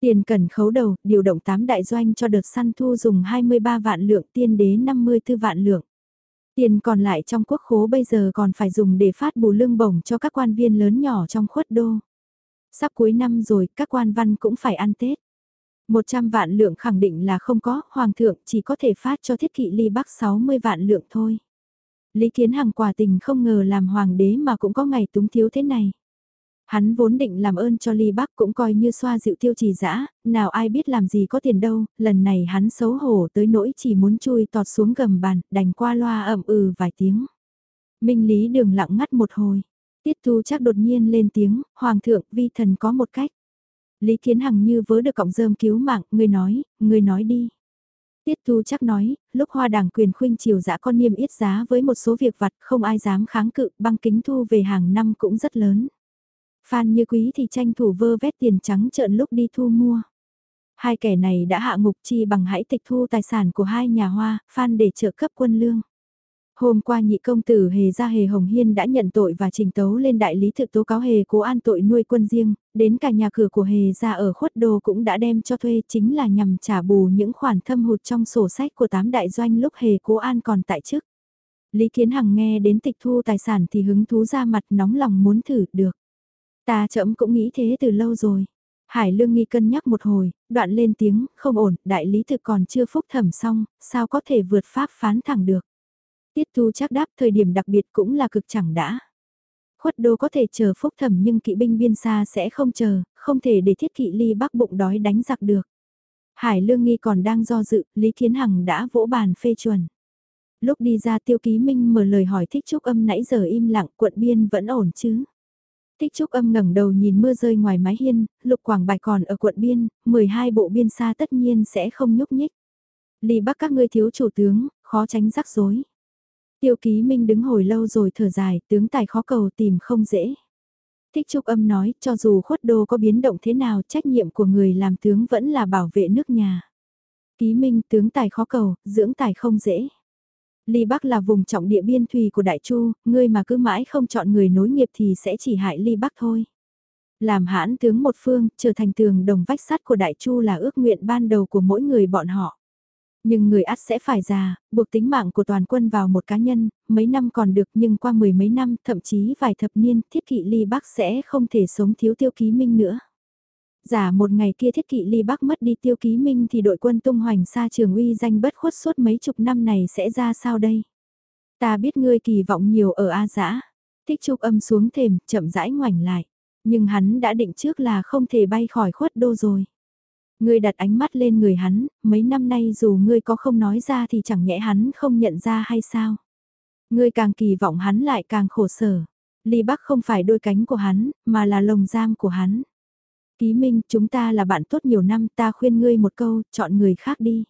Tiền cần khấu đầu, điều động 8 đại doanh cho đợt săn thu dùng 23 vạn lượng tiên đế 54 vạn lượng. Tiền còn lại trong quốc khố bây giờ còn phải dùng để phát bù lương bổng cho các quan viên lớn nhỏ trong khuất đô. Sắp cuối năm rồi, các quan văn cũng phải ăn Tết. 100 vạn lượng khẳng định là không có, Hoàng thượng chỉ có thể phát cho thiết kỵ ly bắc 60 vạn lượng thôi. Lý Kiến Hằng quả tình không ngờ làm hoàng đế mà cũng có ngày túng thiếu thế này. Hắn vốn định làm ơn cho Ly Bắc cũng coi như xoa dịu tiêu trì dã nào ai biết làm gì có tiền đâu, lần này hắn xấu hổ tới nỗi chỉ muốn chui tọt xuống gầm bàn, đành qua loa ẩm ừ vài tiếng. Minh Lý đường lặng ngắt một hồi, tiết thu chắc đột nhiên lên tiếng, Hoàng thượng vi thần có một cách. Lý Kiến Hằng như vớ được cọng rơm cứu mạng, người nói, người nói đi. Tiết Thu chắc nói, lúc hoa đảng quyền khuynh triều dã con niêm yết giá với một số việc vặt không ai dám kháng cự, băng kính thu về hàng năm cũng rất lớn. Phan Như Quý thì tranh thủ vơ vét tiền trắng trợn lúc đi thu mua. Hai kẻ này đã hạ ngục chi bằng hãy tịch thu tài sản của hai nhà hoa, Phan để trợ cấp quân lương. Hôm qua nhị công tử Hề Gia Hề Hồng Hiên đã nhận tội và trình tấu lên đại lý thực tố cáo Hề cố an tội nuôi quân riêng, đến cả nhà cửa của Hề Gia ở khuất đô cũng đã đem cho thuê chính là nhằm trả bù những khoản thâm hụt trong sổ sách của tám đại doanh lúc Hề cố an còn tại chức. Lý Kiến Hằng nghe đến tịch thu tài sản thì hứng thú ra mặt nóng lòng muốn thử được. Ta chậm cũng nghĩ thế từ lâu rồi. Hải Lương Nghi cân nhắc một hồi, đoạn lên tiếng, không ổn, đại lý thực còn chưa phúc thẩm xong, sao có thể vượt pháp phán thẳng được. Tiết thu chắc đáp thời điểm đặc biệt cũng là cực chẳng đã. Khuất đô có thể chờ phúc thẩm nhưng kỵ binh biên xa sẽ không chờ, không thể để thiết kỵ ly bắc bụng đói đánh giặc được. Hải Lương Nghi còn đang do dự, Lý Kiến Hằng đã vỗ bàn phê chuẩn. Lúc đi ra tiêu ký minh mở lời hỏi thích trúc âm nãy giờ im lặng quận biên vẫn ổn chứ. Thích Trúc âm ngẩng đầu nhìn mưa rơi ngoài mái hiên, lục quảng bạch còn ở quận biên, 12 bộ biên xa tất nhiên sẽ không nhúc nhích. lì bắc các ngươi thiếu chủ tướng, khó tránh rắc rối. Tiêu ký minh đứng hồi lâu rồi thở dài, tướng tài khó cầu tìm không dễ. Thích Trúc âm nói, cho dù khuất đô có biến động thế nào, trách nhiệm của người làm tướng vẫn là bảo vệ nước nhà. Ký minh tướng tài khó cầu, dưỡng tài không dễ. Ly Bắc là vùng trọng địa biên thùy của Đại Chu, ngươi mà cứ mãi không chọn người nối nghiệp thì sẽ chỉ hại Ly Bắc thôi. Làm hãn tướng một phương, trở thành tường đồng vách sắt của Đại Chu là ước nguyện ban đầu của mỗi người bọn họ. Nhưng người ắt sẽ phải già, buộc tính mạng của toàn quân vào một cá nhân, mấy năm còn được nhưng qua mười mấy năm, thậm chí vài thập niên, thiết kỵ ly bắc sẽ không thể sống thiếu tiêu ký minh nữa. Giả một ngày kia thiết kỵ ly bắc mất đi tiêu ký minh thì đội quân tung hoành xa trường uy danh bất khuất suốt mấy chục năm này sẽ ra sao đây? Ta biết ngươi kỳ vọng nhiều ở A Dã. Thích trục âm xuống thềm, chậm rãi ngoảnh lại. Nhưng hắn đã định trước là không thể bay khỏi khuất đô rồi. Ngươi đặt ánh mắt lên người hắn, mấy năm nay dù ngươi có không nói ra thì chẳng nhẽ hắn không nhận ra hay sao? Ngươi càng kỳ vọng hắn lại càng khổ sở. Ly Bắc không phải đôi cánh của hắn, mà là lồng giam của hắn. Ký Minh, chúng ta là bạn tốt nhiều năm, ta khuyên ngươi một câu, chọn người khác đi.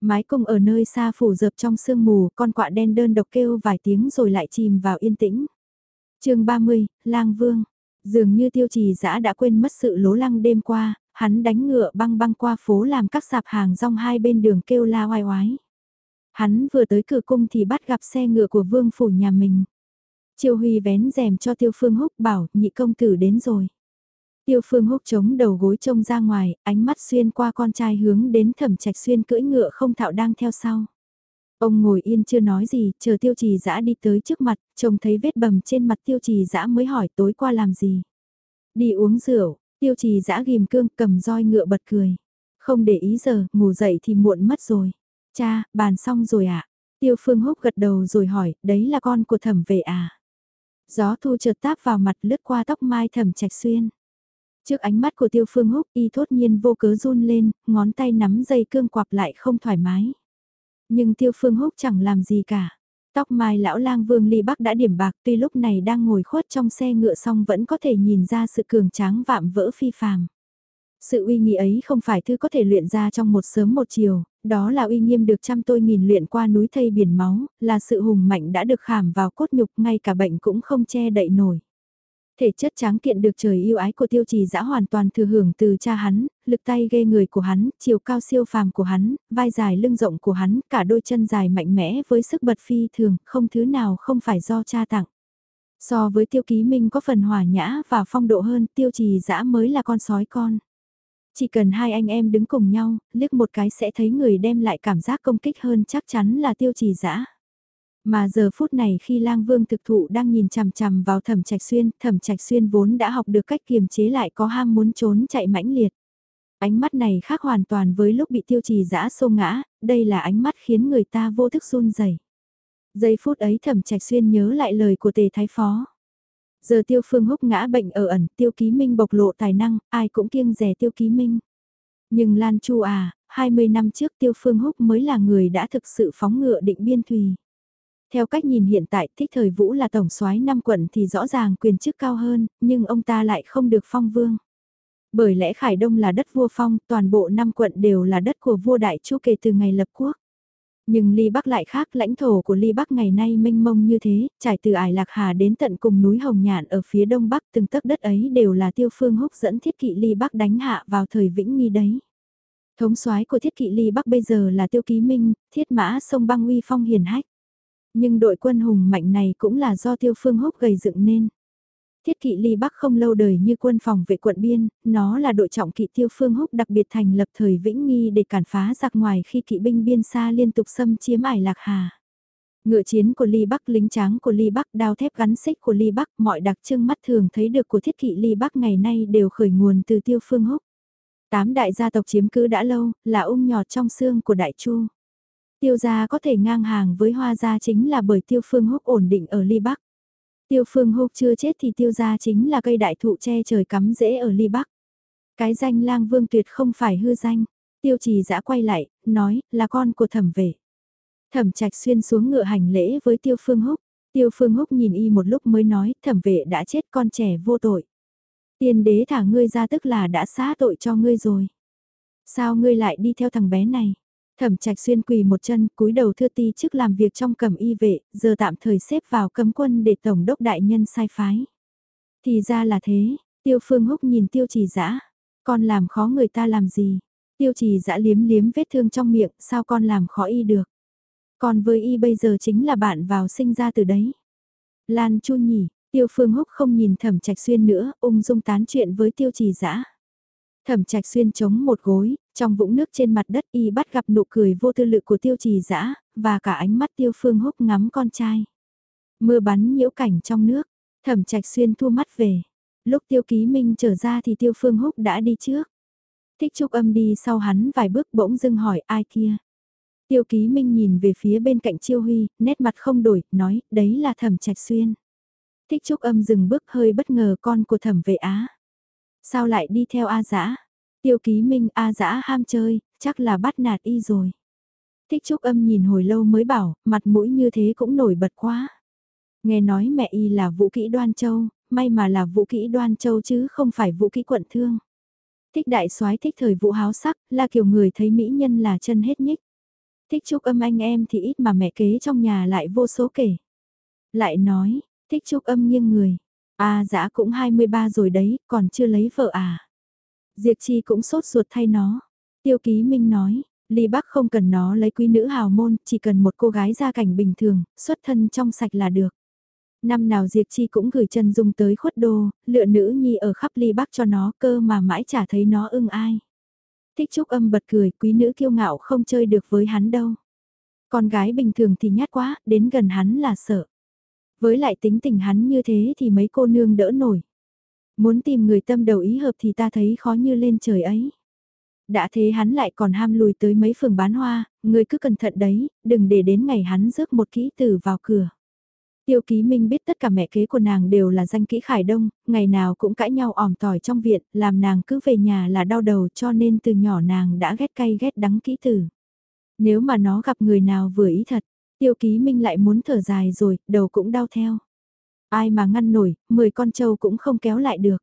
Mái cung ở nơi xa phủ dợp trong sương mù, con quạ đen đơn độc kêu vài tiếng rồi lại chìm vào yên tĩnh. chương 30, Lang Vương. Dường như tiêu trì dã đã quên mất sự lố lăng đêm qua, hắn đánh ngựa băng băng qua phố làm các sạp hàng rong hai bên đường kêu la oai oái. Hắn vừa tới cửa cung thì bắt gặp xe ngựa của vương phủ nhà mình. Triều Huy vén rèm cho Tiêu Phương Húc bảo nhị công tử đến rồi. Tiêu Phương Húc chống đầu gối trông ra ngoài, ánh mắt xuyên qua con trai hướng đến thẩm trạch xuyên cưỡi ngựa không thạo đang theo sau. Ông ngồi yên chưa nói gì, chờ tiêu trì dã đi tới trước mặt, trông thấy vết bầm trên mặt tiêu trì dã mới hỏi tối qua làm gì. Đi uống rượu, tiêu trì dã ghim cương cầm roi ngựa bật cười. Không để ý giờ, ngủ dậy thì muộn mất rồi. Cha, bàn xong rồi ạ. À? Tiêu Phương Húc gật đầu rồi hỏi, đấy là con của thẩm về à? Gió thu chợt táp vào mặt lướt qua tóc mai thẩm trạch xuyên. Trước ánh mắt của tiêu phương húc y thốt nhiên vô cớ run lên, ngón tay nắm dây cương quặp lại không thoải mái. Nhưng tiêu phương húc chẳng làm gì cả. Tóc mai lão lang vương ly bắc đã điểm bạc tuy lúc này đang ngồi khuất trong xe ngựa xong vẫn có thể nhìn ra sự cường tráng vạm vỡ phi phàm. Sự uy nghi ấy không phải thứ có thể luyện ra trong một sớm một chiều, đó là uy nghiêm được trăm tôi nghìn luyện qua núi thây biển máu, là sự hùng mạnh đã được khảm vào cốt nhục ngay cả bệnh cũng không che đậy nổi. Thể chất tráng kiện được trời yêu ái của tiêu trì dã hoàn toàn thừa hưởng từ cha hắn, lực tay ghê người của hắn, chiều cao siêu phàm của hắn, vai dài lưng rộng của hắn, cả đôi chân dài mạnh mẽ với sức bật phi thường, không thứ nào không phải do cha tặng. So với tiêu ký minh có phần hòa nhã và phong độ hơn, tiêu trì dã mới là con sói con. Chỉ cần hai anh em đứng cùng nhau, liếc một cái sẽ thấy người đem lại cảm giác công kích hơn chắc chắn là tiêu trì dã mà giờ phút này khi lang vương thực thụ đang nhìn chằm chằm vào thẩm trạch xuyên, thẩm trạch xuyên vốn đã học được cách kiềm chế lại có ham muốn trốn chạy mãnh liệt. Ánh mắt này khác hoàn toàn với lúc bị tiêu trì giã xô ngã, đây là ánh mắt khiến người ta vô thức run rẩy. Giây phút ấy thẩm trạch xuyên nhớ lại lời của tề thái phó. Giờ tiêu phương húc ngã bệnh ở ẩn, tiêu ký minh bộc lộ tài năng, ai cũng kiêng rẻ tiêu ký minh. Nhưng Lan Chu à, 20 năm trước tiêu phương húc mới là người đã thực sự phóng ngựa định biên thùy. Theo cách nhìn hiện tại thích thời vũ là tổng soái năm quận thì rõ ràng quyền chức cao hơn, nhưng ông ta lại không được phong vương. Bởi lẽ Khải Đông là đất vua phong, toàn bộ năm quận đều là đất của vua Đại Chu kể từ ngày lập quốc. Nhưng Ly Bắc lại khác, lãnh thổ của Ly Bắc ngày nay mênh mông như thế, trải từ Ải Lạc Hà đến tận cùng núi Hồng Nhạn ở phía đông bắc, từng tấc đất ấy đều là tiêu phương húc dẫn thiết kỵ Ly Bắc đánh hạ vào thời Vĩnh Nghi đấy. Thống soái của thiết kỵ Ly Bắc bây giờ là tiêu ký minh, thiết mã sông băng uy phong hiền hách. Nhưng đội quân hùng mạnh này cũng là do tiêu phương húc gầy dựng nên. Thiết kỵ ly bắc không lâu đời như quân phòng vệ quận biên, nó là đội trọng kỵ tiêu phương húc đặc biệt thành lập thời vĩnh nghi để cản phá giặc ngoài khi kỵ binh biên xa liên tục xâm chiếm ải lạc hà. Ngựa chiến của Ly Bắc, lính tráng của Ly Bắc, đao thép gắn xích của Ly Bắc, mọi đặc trưng mắt thường thấy được của thiết kỵ Ly Bắc ngày nay đều khởi nguồn từ tiêu phương húc. Tám đại gia tộc chiếm cứ đã lâu, là ung nhọt trong xương của đại chu. Tiêu gia có thể ngang hàng với hoa gia chính là bởi tiêu phương húc ổn định ở Ly Bắc. Tiêu phương húc chưa chết thì tiêu gia chính là cây đại thụ che trời cắm rễ ở Ly Bắc. Cái danh lang vương tuyệt không phải hư danh. Tiêu trì dã quay lại, nói, là con của thẩm vệ. Thẩm trạch xuyên xuống ngựa hành lễ với tiêu phương húc. Tiêu phương húc nhìn y một lúc mới nói, thẩm vệ đã chết con trẻ vô tội. Tiên đế thả ngươi ra tức là đã xá tội cho ngươi rồi. Sao ngươi lại đi theo thằng bé này? Thẩm trạch xuyên quỳ một chân cúi đầu thưa ti trước làm việc trong cầm y vệ, giờ tạm thời xếp vào cấm quân để tổng đốc đại nhân sai phái. Thì ra là thế, tiêu phương húc nhìn tiêu trì dã con làm khó người ta làm gì? Tiêu trì dã liếm liếm vết thương trong miệng, sao con làm khó y được? Còn với y bây giờ chính là bạn vào sinh ra từ đấy. Lan Chu nhỉ, Tiêu Phương Húc không nhìn Thẩm Trạch Xuyên nữa, ung dung tán chuyện với Tiêu Trì Dã. Thẩm Trạch Xuyên chống một gối, trong vũng nước trên mặt đất y bắt gặp nụ cười vô tư lự của Tiêu Trì Dã, và cả ánh mắt Tiêu Phương Húc ngắm con trai. Mưa bắn nhiễu cảnh trong nước, Thẩm Trạch Xuyên thu mắt về. Lúc Tiêu Ký Minh trở ra thì Tiêu Phương Húc đã đi trước. Thích Trúc Âm đi sau hắn vài bước bỗng dưng hỏi ai kia. Tiêu Ký Minh nhìn về phía bên cạnh Chiêu Huy, nét mặt không đổi, nói, đấy là Thẩm Trạch Xuyên. Thích Trúc Âm dừng bước hơi bất ngờ con của Thẩm Vệ Á. Sao lại đi theo A Dã? Tiêu Ký Minh A Dã ham chơi, chắc là bắt nạt y rồi. Thích Trúc Âm nhìn hồi lâu mới bảo, mặt mũi như thế cũng nổi bật quá. Nghe nói mẹ y là vũ kỹ đoan châu, may mà là vũ kỹ đoan châu chứ không phải vũ kỹ quận thương. Thích đại soái thích thời vũ háo sắc, là kiểu người thấy mỹ nhân là chân hết nhích. Thích trúc âm anh em thì ít mà mẹ kế trong nhà lại vô số kể. Lại nói, thích trúc âm nghiêng người. À dã cũng 23 rồi đấy, còn chưa lấy vợ à. Diệp Chi cũng sốt ruột thay nó. Tiêu ký Minh nói, Ly Bắc không cần nó lấy quý nữ hào môn, chỉ cần một cô gái gia cảnh bình thường, xuất thân trong sạch là được. Năm nào Diệp Chi cũng gửi chân dung tới khuất đô, lựa nữ nhi ở khắp ly bắc cho nó cơ mà mãi chả thấy nó ưng ai. Thích Trúc âm bật cười, quý nữ kiêu ngạo không chơi được với hắn đâu. Con gái bình thường thì nhát quá, đến gần hắn là sợ. Với lại tính tình hắn như thế thì mấy cô nương đỡ nổi. Muốn tìm người tâm đầu ý hợp thì ta thấy khó như lên trời ấy. Đã thế hắn lại còn ham lùi tới mấy phường bán hoa, người cứ cẩn thận đấy, đừng để đến ngày hắn rước một kỹ tử vào cửa. Tiêu Ký Minh biết tất cả mẹ kế của nàng đều là danh kỹ khải đông, ngày nào cũng cãi nhau ỏm tỏi trong viện, làm nàng cứ về nhà là đau đầu cho nên từ nhỏ nàng đã ghét cay ghét đắng kỹ tử. Nếu mà nó gặp người nào vừa ý thật, Tiêu Ký Minh lại muốn thở dài rồi, đầu cũng đau theo. Ai mà ngăn nổi, 10 con trâu cũng không kéo lại được.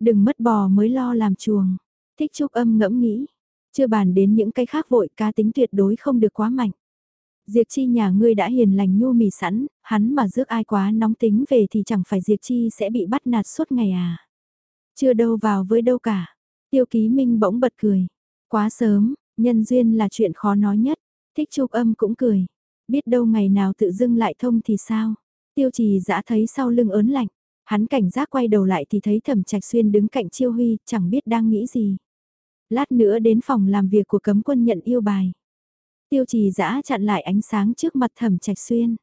Đừng mất bò mới lo làm chuồng. Thích Trúc âm ngẫm nghĩ. Chưa bàn đến những cái khác vội cá tính tuyệt đối không được quá mạnh. Diệp Chi nhà ngươi đã hiền lành nhu mì sẵn, hắn mà rước ai quá nóng tính về thì chẳng phải Diệp Chi sẽ bị bắt nạt suốt ngày à. Chưa đâu vào với đâu cả. Tiêu ký minh bỗng bật cười. Quá sớm, nhân duyên là chuyện khó nói nhất. Thích trúc âm cũng cười. Biết đâu ngày nào tự dưng lại thông thì sao. Tiêu trì dã thấy sau lưng ớn lạnh. Hắn cảnh giác quay đầu lại thì thấy thẩm trạch xuyên đứng cạnh chiêu huy, chẳng biết đang nghĩ gì. Lát nữa đến phòng làm việc của cấm quân nhận yêu bài. Tiêu trì giã chặn lại ánh sáng trước mặt thẩm trạch xuyên.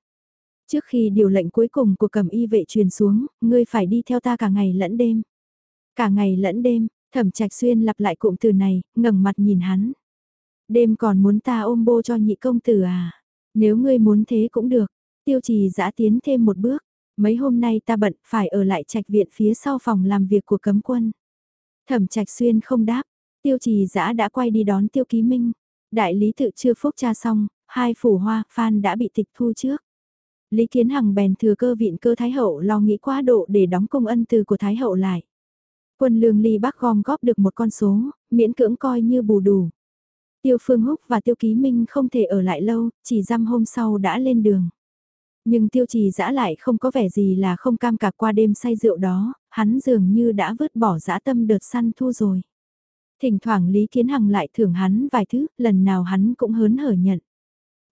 Trước khi điều lệnh cuối cùng của cầm y vệ truyền xuống, ngươi phải đi theo ta cả ngày lẫn đêm. Cả ngày lẫn đêm, thẩm trạch xuyên lặp lại cụm từ này, ngẩng mặt nhìn hắn. Đêm còn muốn ta ôm bô cho nhị công tử à? Nếu ngươi muốn thế cũng được. Tiêu trì giã tiến thêm một bước. Mấy hôm nay ta bận phải ở lại trạch viện phía sau phòng làm việc của cấm quân. Thẩm trạch xuyên không đáp. Tiêu trì giã đã quay đi đón tiêu ký minh. Đại lý tự chưa phúc tra xong, hai phủ hoa, phan đã bị tịch thu trước. Lý Kiến Hằng bèn thừa cơ viện cơ Thái Hậu lo nghĩ quá độ để đóng công ân từ của Thái Hậu lại. Quân lương ly bắc gom góp được một con số, miễn cưỡng coi như bù đủ. Tiêu Phương Húc và Tiêu Ký Minh không thể ở lại lâu, chỉ dăm hôm sau đã lên đường. Nhưng Tiêu Trì dã lại không có vẻ gì là không cam cả qua đêm say rượu đó, hắn dường như đã vứt bỏ dã tâm đợt săn thu rồi. Thỉnh thoảng Lý Kiến Hằng lại thưởng hắn vài thứ, lần nào hắn cũng hớn hở nhận.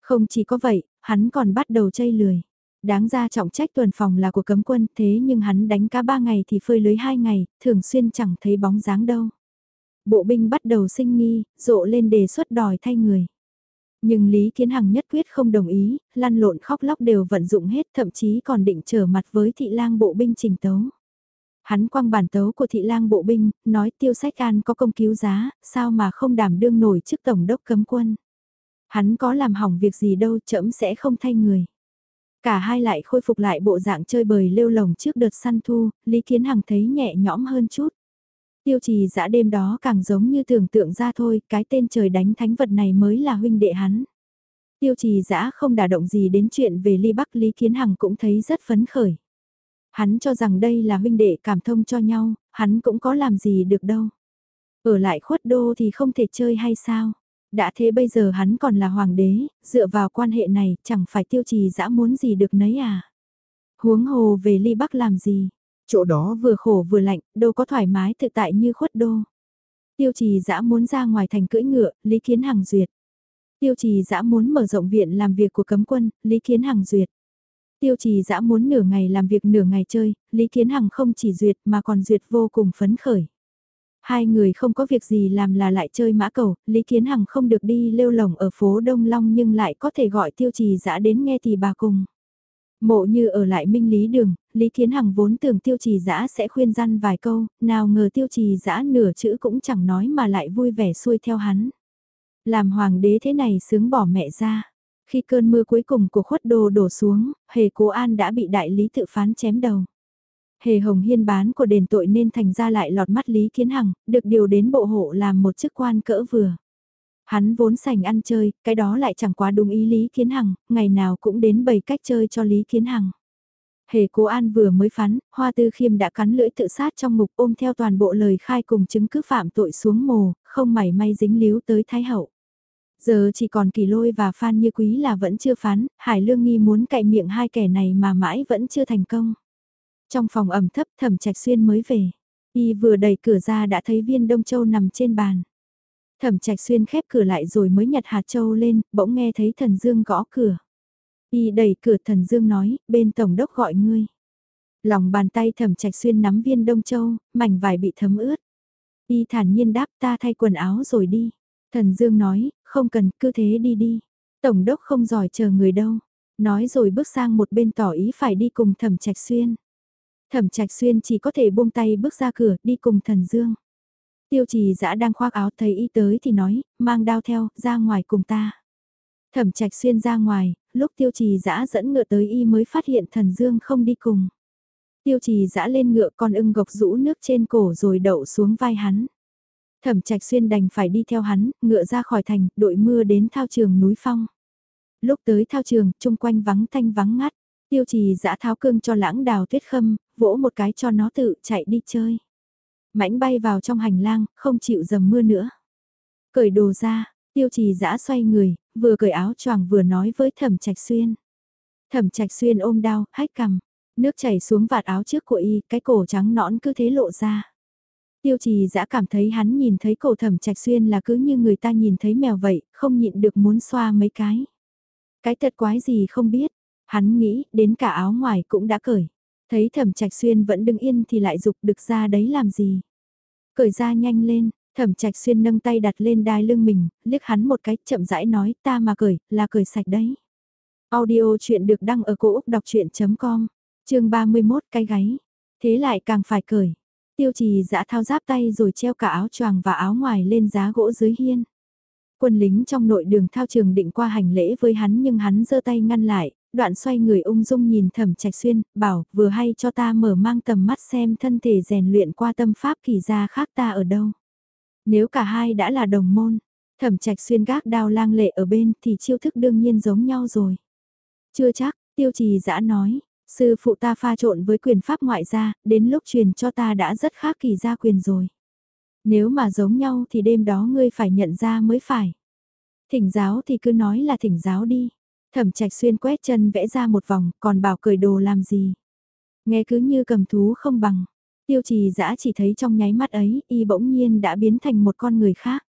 Không chỉ có vậy, hắn còn bắt đầu chây lười. Đáng ra trọng trách tuần phòng là của cấm quân thế nhưng hắn đánh cá ba ngày thì phơi lưới hai ngày, thường xuyên chẳng thấy bóng dáng đâu. Bộ binh bắt đầu sinh nghi, rộ lên đề xuất đòi thay người. Nhưng Lý Kiến Hằng nhất quyết không đồng ý, lăn lộn khóc lóc đều vận dụng hết thậm chí còn định trở mặt với thị lang bộ binh trình tấu. Hắn quăng bản tấu của thị lang bộ binh, nói tiêu sách an có công cứu giá, sao mà không đảm đương nổi trước tổng đốc cấm quân. Hắn có làm hỏng việc gì đâu chậm sẽ không thay người. Cả hai lại khôi phục lại bộ dạng chơi bời lêu lồng trước đợt săn thu, Lý Kiến Hằng thấy nhẹ nhõm hơn chút. Tiêu trì dã đêm đó càng giống như tưởng tượng ra thôi, cái tên trời đánh thánh vật này mới là huynh đệ hắn. Tiêu trì dã không đả động gì đến chuyện về ly bắc Lý Kiến Hằng cũng thấy rất phấn khởi. Hắn cho rằng đây là huynh đệ cảm thông cho nhau, hắn cũng có làm gì được đâu. Ở lại khuất đô thì không thể chơi hay sao? Đã thế bây giờ hắn còn là hoàng đế, dựa vào quan hệ này chẳng phải tiêu trì dã muốn gì được nấy à. Huống hồ về ly bắc làm gì? Chỗ đó vừa khổ vừa lạnh, đâu có thoải mái tự tại như khuất đô. Tiêu trì dã muốn ra ngoài thành cưỡi ngựa, Lý Kiến Hằng duyệt. Tiêu trì dã muốn mở rộng viện làm việc của cấm quân, Lý Kiến Hằng duyệt. Tiêu trì dã muốn nửa ngày làm việc nửa ngày chơi, Lý Kiến Hằng không chỉ duyệt mà còn duyệt vô cùng phấn khởi. Hai người không có việc gì làm là lại chơi mã cầu, Lý Kiến Hằng không được đi lêu lồng ở phố Đông Long nhưng lại có thể gọi tiêu trì dã đến nghe thì bà cùng. Mộ như ở lại minh lý đường, Lý Kiến Hằng vốn tưởng tiêu trì dã sẽ khuyên răn vài câu, nào ngờ tiêu trì dã nửa chữ cũng chẳng nói mà lại vui vẻ xuôi theo hắn. Làm hoàng đế thế này sướng bỏ mẹ ra. Khi cơn mưa cuối cùng của khuất đồ đổ xuống, hề cố an đã bị đại lý tự phán chém đầu. Hề hồng hiên bán của đền tội nên thành ra lại lọt mắt Lý Kiến Hằng, được điều đến bộ hộ làm một chức quan cỡ vừa. Hắn vốn sành ăn chơi, cái đó lại chẳng quá đúng ý Lý Kiến Hằng, ngày nào cũng đến bày cách chơi cho Lý Kiến Hằng. Hề cố an vừa mới phán, Hoa Tư Khiêm đã cắn lưỡi tự sát trong ngục ôm theo toàn bộ lời khai cùng chứng cứ phạm tội xuống mồ, không mảy may dính líu tới Thái Hậu. Giờ chỉ còn kỳ lôi và Phan Như Quý là vẫn chưa phán, Hải Lương Nghi muốn cậy miệng hai kẻ này mà mãi vẫn chưa thành công. Trong phòng ẩm thấp thẩm trạch xuyên mới về, y vừa đẩy cửa ra đã thấy viên Đông Châu nằm trên bàn. Thẩm trạch xuyên khép cửa lại rồi mới nhặt hạt châu lên, bỗng nghe thấy thần dương gõ cửa. Y đẩy cửa thần dương nói, bên tổng đốc gọi ngươi. Lòng bàn tay thẩm trạch xuyên nắm viên đông châu, mảnh vải bị thấm ướt. Y thản nhiên đáp ta thay quần áo rồi đi. Thần dương nói, không cần, cứ thế đi đi. Tổng đốc không giỏi chờ người đâu. Nói rồi bước sang một bên tỏ ý phải đi cùng thẩm trạch xuyên. Thẩm trạch xuyên chỉ có thể buông tay bước ra cửa, đi cùng thần dương. Tiêu trì dã đang khoác áo thấy y tới thì nói, mang đao theo, ra ngoài cùng ta. Thẩm trạch xuyên ra ngoài, lúc tiêu trì dã dẫn ngựa tới y mới phát hiện thần dương không đi cùng. Tiêu trì dã lên ngựa con ưng gộc rũ nước trên cổ rồi đậu xuống vai hắn. Thẩm trạch xuyên đành phải đi theo hắn, ngựa ra khỏi thành, đội mưa đến thao trường núi phong. Lúc tới thao trường, chung quanh vắng thanh vắng ngắt, tiêu trì dã tháo cương cho lãng đào tuyết khâm, vỗ một cái cho nó tự chạy đi chơi. Mãnh bay vào trong hành lang, không chịu dầm mưa nữa. Cởi đồ ra, tiêu trì dã xoay người, vừa cởi áo choàng vừa nói với thẩm trạch xuyên. Thẩm trạch xuyên ôm đau, hách cằm, nước chảy xuống vạt áo trước của y, cái cổ trắng nõn cứ thế lộ ra. Tiêu trì dã cảm thấy hắn nhìn thấy cổ thẩm trạch xuyên là cứ như người ta nhìn thấy mèo vậy, không nhịn được muốn xoa mấy cái. Cái thật quái gì không biết, hắn nghĩ đến cả áo ngoài cũng đã cởi. Thấy thẩm trạch xuyên vẫn đứng yên thì lại dục được ra đấy làm gì. Cởi ra nhanh lên, thẩm trạch xuyên nâng tay đặt lên đai lưng mình, liếc hắn một cái chậm rãi nói ta mà cởi, là cởi sạch đấy. Audio chuyện được đăng ở cổ Úc đọc chuyện.com, chương 31 cái gáy. Thế lại càng phải cởi. Tiêu trì dã thao giáp tay rồi treo cả áo choàng và áo ngoài lên giá gỗ dưới hiên. Quân lính trong nội đường thao trường định qua hành lễ với hắn nhưng hắn giơ tay ngăn lại, đoạn xoay người ung dung nhìn thẩm trạch xuyên, bảo vừa hay cho ta mở mang tầm mắt xem thân thể rèn luyện qua tâm pháp kỳ gia khác ta ở đâu. Nếu cả hai đã là đồng môn, thẩm trạch xuyên gác đao lang lệ ở bên thì chiêu thức đương nhiên giống nhau rồi. Chưa chắc, tiêu trì dã nói, sư phụ ta pha trộn với quyền pháp ngoại gia, đến lúc truyền cho ta đã rất khác kỳ gia quyền rồi. Nếu mà giống nhau thì đêm đó ngươi phải nhận ra mới phải. Thỉnh giáo thì cứ nói là thỉnh giáo đi. Thẩm trạch xuyên quét chân vẽ ra một vòng, còn bảo cởi đồ làm gì. Nghe cứ như cầm thú không bằng. Tiêu trì dã chỉ thấy trong nháy mắt ấy, y bỗng nhiên đã biến thành một con người khác.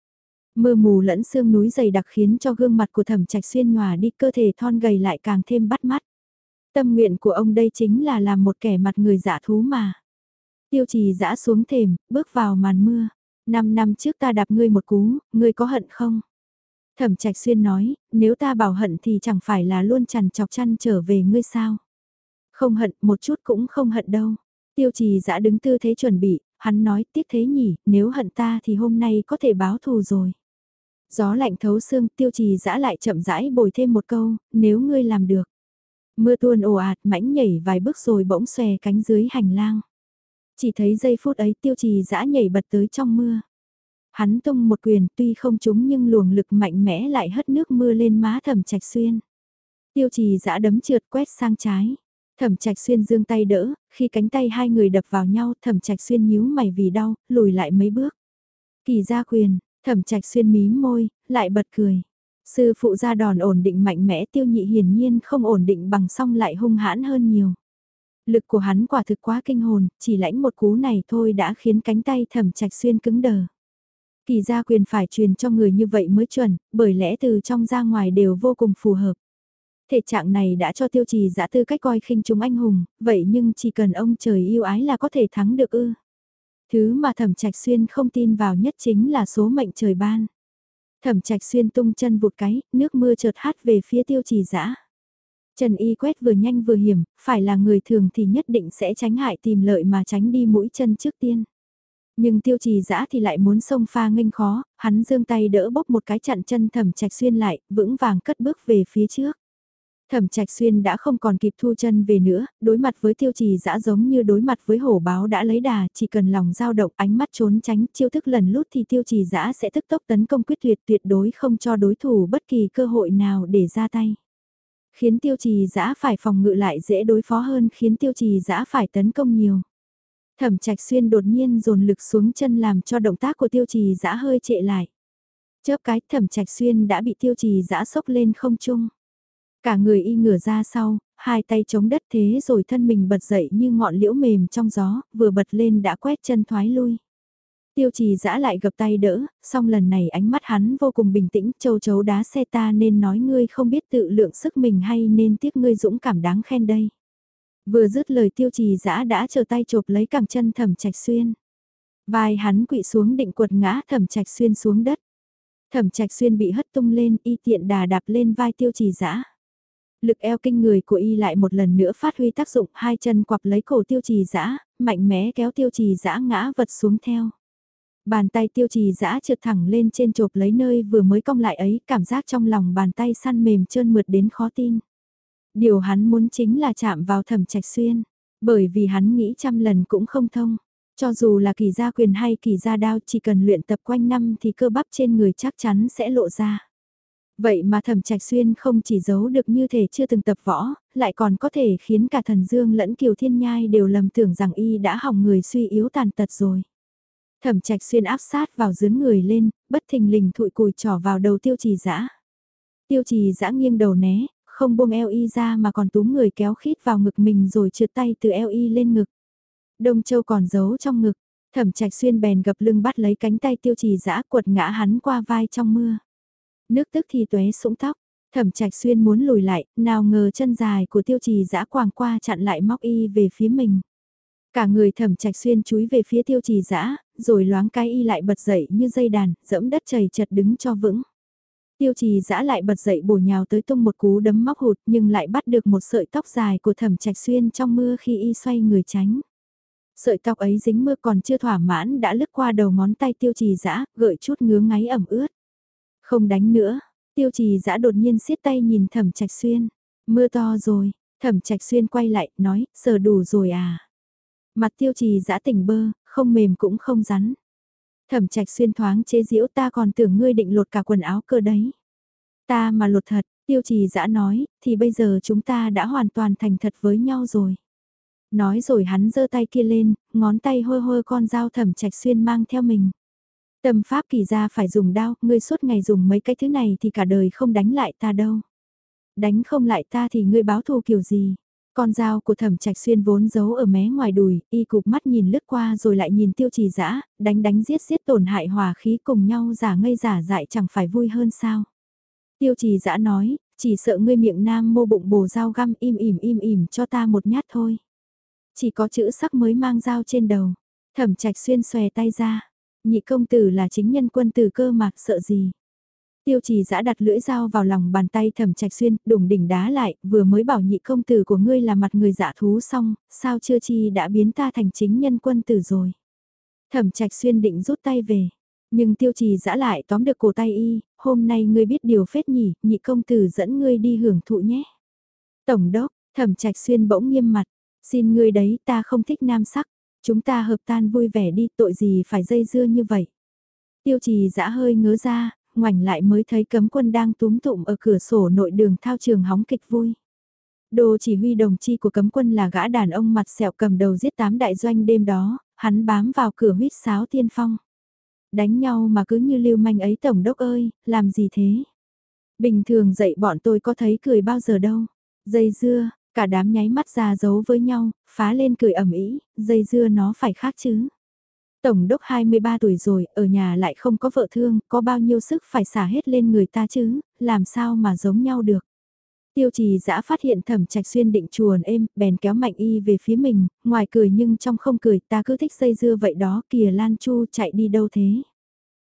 Mưa mù lẫn sương núi dày đặc khiến cho gương mặt của thẩm trạch xuyên nhòa đi cơ thể thon gầy lại càng thêm bắt mắt. Tâm nguyện của ông đây chính là làm một kẻ mặt người giả thú mà. Tiêu trì dã xuống thềm, bước vào màn mưa. Năm năm trước ta đạp ngươi một cú, ngươi có hận không? Thẩm Trạch Xuyên nói, nếu ta bảo hận thì chẳng phải là luôn chằn chọc chăn trở về ngươi sao. Không hận, một chút cũng không hận đâu. Tiêu trì dã đứng tư thế chuẩn bị, hắn nói tiếc thế nhỉ, nếu hận ta thì hôm nay có thể báo thù rồi. Gió lạnh thấu xương tiêu trì dã lại chậm rãi bồi thêm một câu, nếu ngươi làm được. Mưa tuôn ồ ạt mãnh nhảy vài bước rồi bỗng xòe cánh dưới hành lang. Chỉ thấy giây phút ấy tiêu trì dã nhảy bật tới trong mưa. Hắn tung một quyền tuy không trúng nhưng luồng lực mạnh mẽ lại hất nước mưa lên má thẩm trạch xuyên. Tiêu trì giã đấm trượt quét sang trái. Thẩm Trạch Xuyên dương tay đỡ, khi cánh tay hai người đập vào nhau, Thẩm Trạch Xuyên nhíu mày vì đau, lùi lại mấy bước. Kỳ gia quyền, Thẩm Trạch Xuyên mím môi, lại bật cười. Sư phụ ra đòn ổn định mạnh mẽ tiêu nhị hiển nhiên không ổn định bằng song lại hung hãn hơn nhiều. Lực của hắn quả thực quá kinh hồn, chỉ lãnh một cú này thôi đã khiến cánh tay Thẩm Trạch Xuyên cứng đờ. Kỳ gia quyền phải truyền cho người như vậy mới chuẩn, bởi lẽ từ trong ra ngoài đều vô cùng phù hợp. Thể trạng này đã cho tiêu trì giã tư cách coi khinh chúng anh hùng, vậy nhưng chỉ cần ông trời yêu ái là có thể thắng được ư. Thứ mà thẩm trạch xuyên không tin vào nhất chính là số mệnh trời ban. Thẩm trạch xuyên tung chân vụt cái, nước mưa chợt hát về phía tiêu trì giã. Trần y quét vừa nhanh vừa hiểm, phải là người thường thì nhất định sẽ tránh hại tìm lợi mà tránh đi mũi chân trước tiên. Nhưng tiêu trì dã thì lại muốn xông pha nghênh khó, hắn giương tay đỡ bốc một cái chặn chân thẩm trạch xuyên lại, vững vàng cất bước về phía trước. Thẩm Trạch Xuyên đã không còn kịp thu chân về nữa, đối mặt với tiêu trì dã giống như đối mặt với hổ báo đã lấy đà, chỉ cần lòng dao động ánh mắt trốn tránh chiêu thức lần lút thì tiêu trì dã sẽ tức tốc tấn công quyết tuyệt tuyệt đối không cho đối thủ bất kỳ cơ hội nào để ra tay. Khiến tiêu trì dã phải phòng ngự lại dễ đối phó hơn khiến tiêu trì dã phải tấn công nhiều. Thẩm Trạch Xuyên đột nhiên dồn lực xuống chân làm cho động tác của tiêu trì dã hơi trệ lại. Chớp cái Thẩm Trạch Xuyên đã bị tiêu trì dã sốc lên không trung. Cả người y ngửa ra sau, hai tay chống đất thế rồi thân mình bật dậy như ngọn liễu mềm trong gió, vừa bật lên đã quét chân thoái lui. Tiêu trì giã lại gập tay đỡ, song lần này ánh mắt hắn vô cùng bình tĩnh, châu chấu đá xe ta nên nói ngươi không biết tự lượng sức mình hay nên tiếc ngươi dũng cảm đáng khen đây. Vừa dứt lời tiêu trì dã đã trở tay chộp lấy cẳng chân thẩm trạch xuyên. Vai hắn quỵ xuống định quật ngã thẩm trạch xuyên xuống đất. Thẩm trạch xuyên bị hất tung lên y tiện đà đạp lên vai tiêu trì dã lực eo kinh người của y lại một lần nữa phát huy tác dụng, hai chân quặp lấy cổ tiêu trì dã mạnh mẽ kéo tiêu trì dã ngã vật xuống theo. Bàn tay tiêu trì dã trượt thẳng lên trên chộp lấy nơi vừa mới cong lại ấy, cảm giác trong lòng bàn tay săn mềm trơn mượt đến khó tin. Điều hắn muốn chính là chạm vào thẩm trạch xuyên, bởi vì hắn nghĩ trăm lần cũng không thông. Cho dù là kỳ gia quyền hay kỳ gia đao chỉ cần luyện tập quanh năm thì cơ bắp trên người chắc chắn sẽ lộ ra. Vậy mà thẩm trạch xuyên không chỉ giấu được như thể chưa từng tập võ, lại còn có thể khiến cả thần dương lẫn kiều thiên nhai đều lầm tưởng rằng y đã hỏng người suy yếu tàn tật rồi. Thẩm trạch xuyên áp sát vào dướng người lên, bất thình lình thụi cùi trỏ vào đầu tiêu trì dã Tiêu trì dã nghiêng đầu né, không buông eo y ra mà còn túm người kéo khít vào ngực mình rồi trượt tay từ eo y lên ngực. Đông châu còn giấu trong ngực, thẩm trạch xuyên bèn gập lưng bắt lấy cánh tay tiêu trì dã quật ngã hắn qua vai trong mưa. Nước tức thì tuế sũng tóc, thẩm trạch xuyên muốn lùi lại, nào ngờ chân dài của tiêu trì dã quàng qua chặn lại móc y về phía mình. Cả người thẩm trạch xuyên chúi về phía tiêu trì dã rồi loáng cái y lại bật dậy như dây đàn, dẫm đất chảy chật đứng cho vững. Tiêu trì dã lại bật dậy bổ nhào tới tung một cú đấm móc hụt nhưng lại bắt được một sợi tóc dài của thẩm trạch xuyên trong mưa khi y xoay người tránh. Sợi tóc ấy dính mưa còn chưa thỏa mãn đã lướt qua đầu ngón tay tiêu trì dã gợi chút ngứa ngáy ẩm ướt. Không đánh nữa, tiêu trì dã đột nhiên siết tay nhìn thẩm trạch xuyên. Mưa to rồi, thẩm trạch xuyên quay lại, nói, sờ đủ rồi à. Mặt tiêu trì dã tỉnh bơ, không mềm cũng không rắn. Thẩm trạch xuyên thoáng chế giễu ta còn tưởng ngươi định lột cả quần áo cơ đấy. Ta mà lột thật, tiêu trì dã nói, thì bây giờ chúng ta đã hoàn toàn thành thật với nhau rồi. Nói rồi hắn giơ tay kia lên, ngón tay hôi hôi con dao thẩm trạch xuyên mang theo mình. Tâm pháp kỳ ra phải dùng đao, ngươi suốt ngày dùng mấy cái thứ này thì cả đời không đánh lại ta đâu. Đánh không lại ta thì ngươi báo thù kiểu gì? Con dao của thẩm trạch xuyên vốn giấu ở mé ngoài đùi, y cục mắt nhìn lướt qua rồi lại nhìn tiêu trì dã đánh đánh giết giết tổn hại hòa khí cùng nhau giả ngây giả dại chẳng phải vui hơn sao. Tiêu trì dã nói, chỉ sợ ngươi miệng nam mô bụng bồ dao găm im ỉm im ỉm cho ta một nhát thôi. Chỉ có chữ sắc mới mang dao trên đầu, thẩm trạch xuyên xòe tay ra, Nhị công tử là chính nhân quân tử cơ mạc sợ gì. Tiêu trì giã đặt lưỡi dao vào lòng bàn tay thẩm trạch xuyên, đùng đỉnh đá lại, vừa mới bảo nhị công tử của ngươi là mặt người giả thú xong, sao chưa chi đã biến ta thành chính nhân quân tử rồi. Thẩm trạch xuyên định rút tay về, nhưng tiêu trì giã lại tóm được cổ tay y, hôm nay ngươi biết điều phết nhỉ, nhị công tử dẫn ngươi đi hưởng thụ nhé. Tổng đốc, thẩm trạch xuyên bỗng nghiêm mặt, xin ngươi đấy ta không thích nam sắc, chúng ta hợp tan vui vẻ đi tội gì phải dây dưa như vậy. Tiêu trì giã hơi ngớ ra, ngoảnh lại mới thấy cấm quân đang túm tụm ở cửa sổ nội đường thao trường hóng kịch vui. Đồ chỉ huy đồng chi của cấm quân là gã đàn ông mặt sẹo cầm đầu giết tám đại doanh đêm đó, hắn bám vào cửa huyết sáo tiên phong. Đánh nhau mà cứ như lưu manh ấy tổng đốc ơi, làm gì thế? Bình thường dạy bọn tôi có thấy cười bao giờ đâu. Dây dưa, cả đám nháy mắt ra giấu với nhau, phá lên cười ẩm ý, dây dưa nó phải khác chứ. Tổng đốc 23 tuổi rồi, ở nhà lại không có vợ thương, có bao nhiêu sức phải xả hết lên người ta chứ, làm sao mà giống nhau được. Tiêu trì giã phát hiện thẩm trạch xuyên định chuồn êm, bèn kéo mạnh y về phía mình, ngoài cười nhưng trong không cười, ta cứ thích dây dưa vậy đó, kìa Lan Chu chạy đi đâu thế.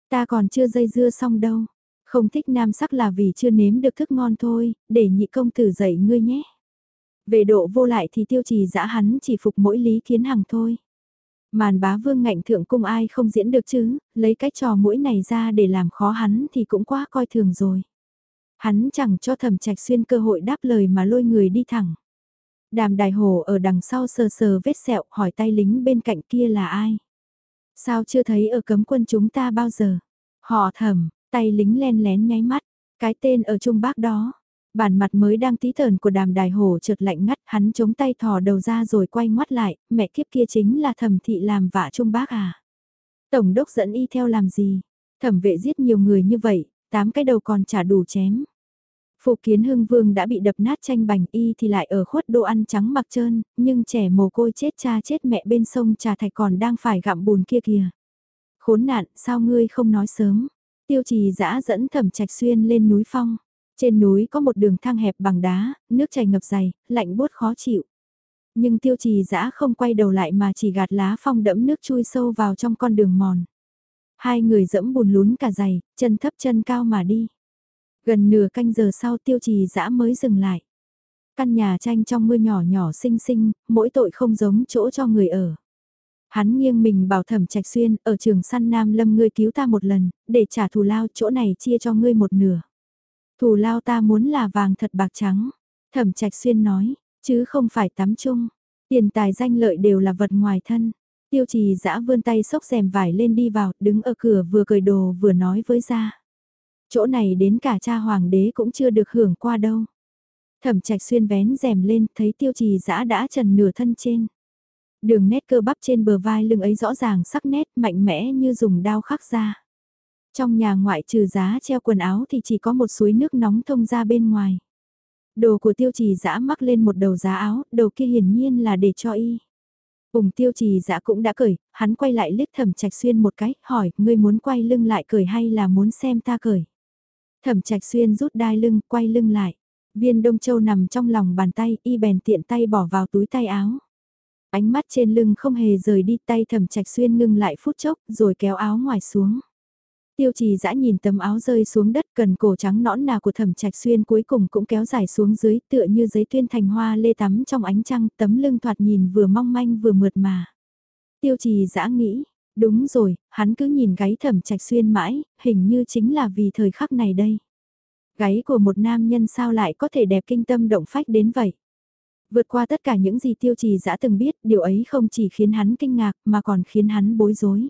Ta còn chưa dây dưa xong đâu, không thích nam sắc là vì chưa nếm được thức ngon thôi, để nhị công tử dạy ngươi nhé. Về độ vô lại thì tiêu trì giã hắn chỉ phục mỗi lý kiến hằng thôi. Màn bá vương ngạnh thượng cung ai không diễn được chứ, lấy cái trò mũi này ra để làm khó hắn thì cũng quá coi thường rồi. Hắn chẳng cho thẩm trạch xuyên cơ hội đáp lời mà lôi người đi thẳng. Đàm đài hồ ở đằng sau sờ sờ vết sẹo hỏi tay lính bên cạnh kia là ai. Sao chưa thấy ở cấm quân chúng ta bao giờ? Họ thầm tay lính len lén nháy mắt, cái tên ở trung bắc đó. Bản mặt mới đang tí tờn của đàm đài hổ chợt lạnh ngắt hắn chống tay thò đầu ra rồi quay ngoắt lại, mẹ kiếp kia chính là thẩm thị làm vạ trung bác à. Tổng đốc dẫn y theo làm gì? Thẩm vệ giết nhiều người như vậy, tám cái đầu còn trả đủ chém. Phục kiến hưng vương đã bị đập nát tranh bành y thì lại ở khuất đồ ăn trắng mặc trơn, nhưng trẻ mồ côi chết cha chết mẹ bên sông trà thạch còn đang phải gặm bùn kia kìa. Khốn nạn, sao ngươi không nói sớm? Tiêu trì dã dẫn thẩm trạch xuyên lên núi phong. Trên núi có một đường thang hẹp bằng đá, nước chảy ngập dày, lạnh buốt khó chịu. Nhưng tiêu trì dã không quay đầu lại mà chỉ gạt lá phong đẫm nước chui sâu vào trong con đường mòn. Hai người dẫm bùn lún cả giày, chân thấp chân cao mà đi. Gần nửa canh giờ sau tiêu trì dã mới dừng lại. Căn nhà tranh trong mưa nhỏ nhỏ xinh xinh, mỗi tội không giống chỗ cho người ở. Hắn nghiêng mình bảo thẩm trạch xuyên, ở trường săn Nam Lâm ngươi cứu ta một lần, để trả thù lao chỗ này chia cho ngươi một nửa. Thù lao ta muốn là vàng thật bạc trắng. Thẩm trạch xuyên nói, chứ không phải tắm chung. Tiền tài danh lợi đều là vật ngoài thân. Tiêu trì dã vươn tay xốc rèm vải lên đi vào, đứng ở cửa vừa cười đồ vừa nói với ra. Chỗ này đến cả cha hoàng đế cũng chưa được hưởng qua đâu. Thẩm trạch xuyên vén rèm lên, thấy tiêu trì dã đã trần nửa thân trên. Đường nét cơ bắp trên bờ vai lưng ấy rõ ràng sắc nét mạnh mẽ như dùng đao khắc ra. Trong nhà ngoại trừ giá treo quần áo thì chỉ có một suối nước nóng thông ra bên ngoài. Đồ của tiêu trì dã mắc lên một đầu giá áo, đầu kia hiển nhiên là để cho y. Ủng tiêu trì dã cũng đã cởi, hắn quay lại liếc thẩm trạch xuyên một cái, hỏi, ngươi muốn quay lưng lại cởi hay là muốn xem ta cởi? Thẩm trạch xuyên rút đai lưng, quay lưng lại. Viên đông châu nằm trong lòng bàn tay, y bèn tiện tay bỏ vào túi tay áo. Ánh mắt trên lưng không hề rời đi tay thẩm trạch xuyên ngưng lại phút chốc, rồi kéo áo ngoài xuống. Tiêu trì dã nhìn tấm áo rơi xuống đất cần cổ trắng nõn nà của thẩm trạch xuyên cuối cùng cũng kéo dài xuống dưới tựa như giấy tuyên thành hoa lê tắm trong ánh trăng tấm lưng thoạt nhìn vừa mong manh vừa mượt mà. Tiêu trì dã nghĩ, đúng rồi, hắn cứ nhìn gáy thẩm trạch xuyên mãi, hình như chính là vì thời khắc này đây. Gáy của một nam nhân sao lại có thể đẹp kinh tâm động phách đến vậy? Vượt qua tất cả những gì tiêu trì dã từng biết, điều ấy không chỉ khiến hắn kinh ngạc mà còn khiến hắn bối rối.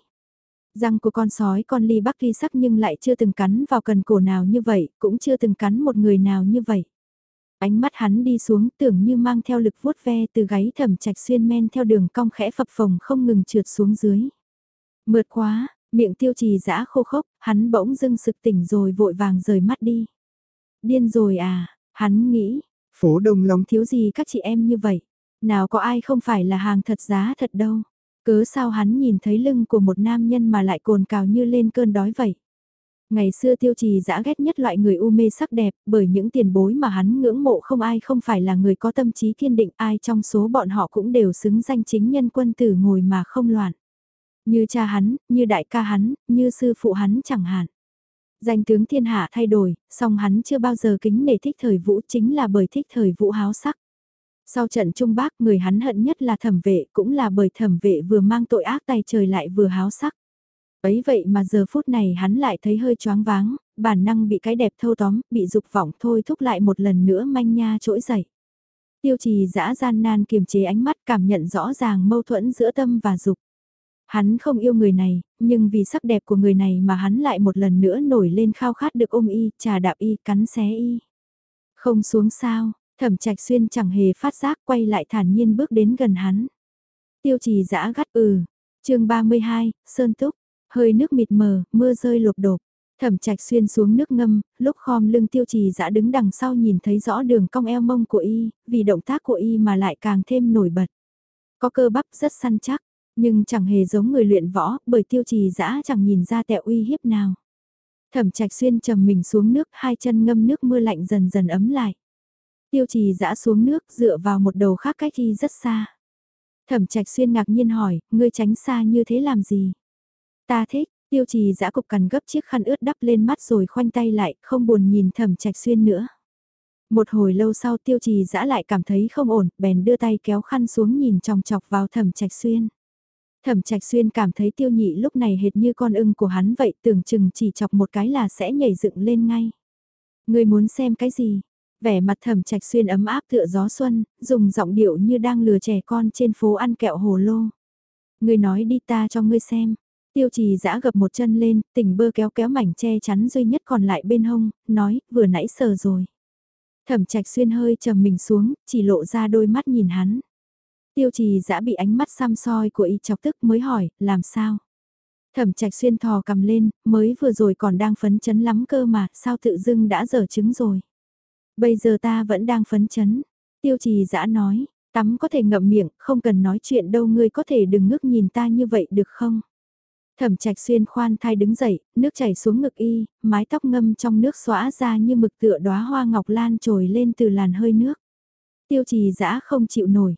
Răng của con sói con ly bắc ly sắc nhưng lại chưa từng cắn vào cần cổ nào như vậy, cũng chưa từng cắn một người nào như vậy. Ánh mắt hắn đi xuống tưởng như mang theo lực vuốt ve từ gáy thẩm trạch xuyên men theo đường cong khẽ phập phồng không ngừng trượt xuống dưới. Mượt quá, miệng tiêu trì dã khô khốc, hắn bỗng dưng sực tỉnh rồi vội vàng rời mắt đi. Điên rồi à, hắn nghĩ, phố đông lòng thiếu gì các chị em như vậy, nào có ai không phải là hàng thật giá thật đâu. Cớ sao hắn nhìn thấy lưng của một nam nhân mà lại cồn cào như lên cơn đói vậy. Ngày xưa tiêu trì dã ghét nhất loại người u mê sắc đẹp, bởi những tiền bối mà hắn ngưỡng mộ không ai không phải là người có tâm trí kiên định ai trong số bọn họ cũng đều xứng danh chính nhân quân tử ngồi mà không loạn. Như cha hắn, như đại ca hắn, như sư phụ hắn chẳng hạn. Danh tướng thiên hạ thay đổi, song hắn chưa bao giờ kính nể thích thời vũ chính là bởi thích thời vũ háo sắc. Sau trận Trung bác người hắn hận nhất là thẩm vệ cũng là bởi thẩm vệ vừa mang tội ác tay trời lại vừa háo sắc. Ấy vậy mà giờ phút này hắn lại thấy hơi choáng váng, bản năng bị cái đẹp thâu tóm, bị dục vọng thôi thúc lại một lần nữa manh nha trỗi dậy. Tiêu trì dã gian nan kiềm chế ánh mắt cảm nhận rõ ràng mâu thuẫn giữa tâm và dục. Hắn không yêu người này, nhưng vì sắc đẹp của người này mà hắn lại một lần nữa nổi lên khao khát được ôm y, trà đạp y, cắn xé y. Không xuống sao, thẩm trạch xuyên chẳng hề phát giác quay lại thản nhiên bước đến gần hắn. Tiêu trì dã gắt ừ. chương 32, Sơn Túc, hơi nước mịt mờ, mưa rơi lột đột. Thẩm trạch xuyên xuống nước ngâm, lúc khom lưng tiêu trì dã đứng đằng sau nhìn thấy rõ đường cong eo mông của y, vì động tác của y mà lại càng thêm nổi bật. Có cơ bắp rất săn chắc, nhưng chẳng hề giống người luyện võ, bởi tiêu trì dã chẳng nhìn ra tẹo uy hiếp nào. Thẩm trạch xuyên trầm mình xuống nước, hai chân ngâm nước mưa lạnh dần dần ấm lại. Tiêu trì dã xuống nước dựa vào một đầu khác cách y rất xa. Thẩm trạch xuyên ngạc nhiên hỏi, ngươi tránh xa như thế làm gì? Ta thích, tiêu trì dã cục cằn gấp chiếc khăn ướt đắp lên mắt rồi khoanh tay lại, không buồn nhìn thẩm trạch xuyên nữa. Một hồi lâu sau tiêu trì dã lại cảm thấy không ổn, bèn đưa tay kéo khăn xuống nhìn tròng chọc vào thẩm trạch xuyên. Thẩm trạch xuyên cảm thấy tiêu nhị lúc này hệt như con ưng của hắn vậy tưởng chừng chỉ chọc một cái là sẽ nhảy dựng lên ngay. Người muốn xem cái gì? Vẻ mặt thẩm trạch xuyên ấm áp tựa gió xuân, dùng giọng điệu như đang lừa trẻ con trên phố ăn kẹo hồ lô. Người nói đi ta cho ngươi xem. Tiêu trì giã gập một chân lên, tỉnh bơ kéo kéo mảnh che chắn duy nhất còn lại bên hông, nói, vừa nãy sờ rồi. Thẩm trạch xuyên hơi trầm mình xuống, chỉ lộ ra đôi mắt nhìn hắn. Tiêu trì giã bị ánh mắt xăm soi của y chọc tức mới hỏi, làm sao? Thẩm trạch xuyên thò cầm lên, mới vừa rồi còn đang phấn chấn lắm cơ mà, sao tự dưng đã dở trứng rồi? Bây giờ ta vẫn đang phấn chấn. Tiêu trì dã nói, tắm có thể ngậm miệng, không cần nói chuyện đâu ngươi có thể đừng ngước nhìn ta như vậy được không? Thẩm trạch xuyên khoan thai đứng dậy, nước chảy xuống ngực y, mái tóc ngâm trong nước xóa ra như mực tựa đóa hoa ngọc lan trồi lên từ làn hơi nước. Tiêu trì dã không chịu nổi,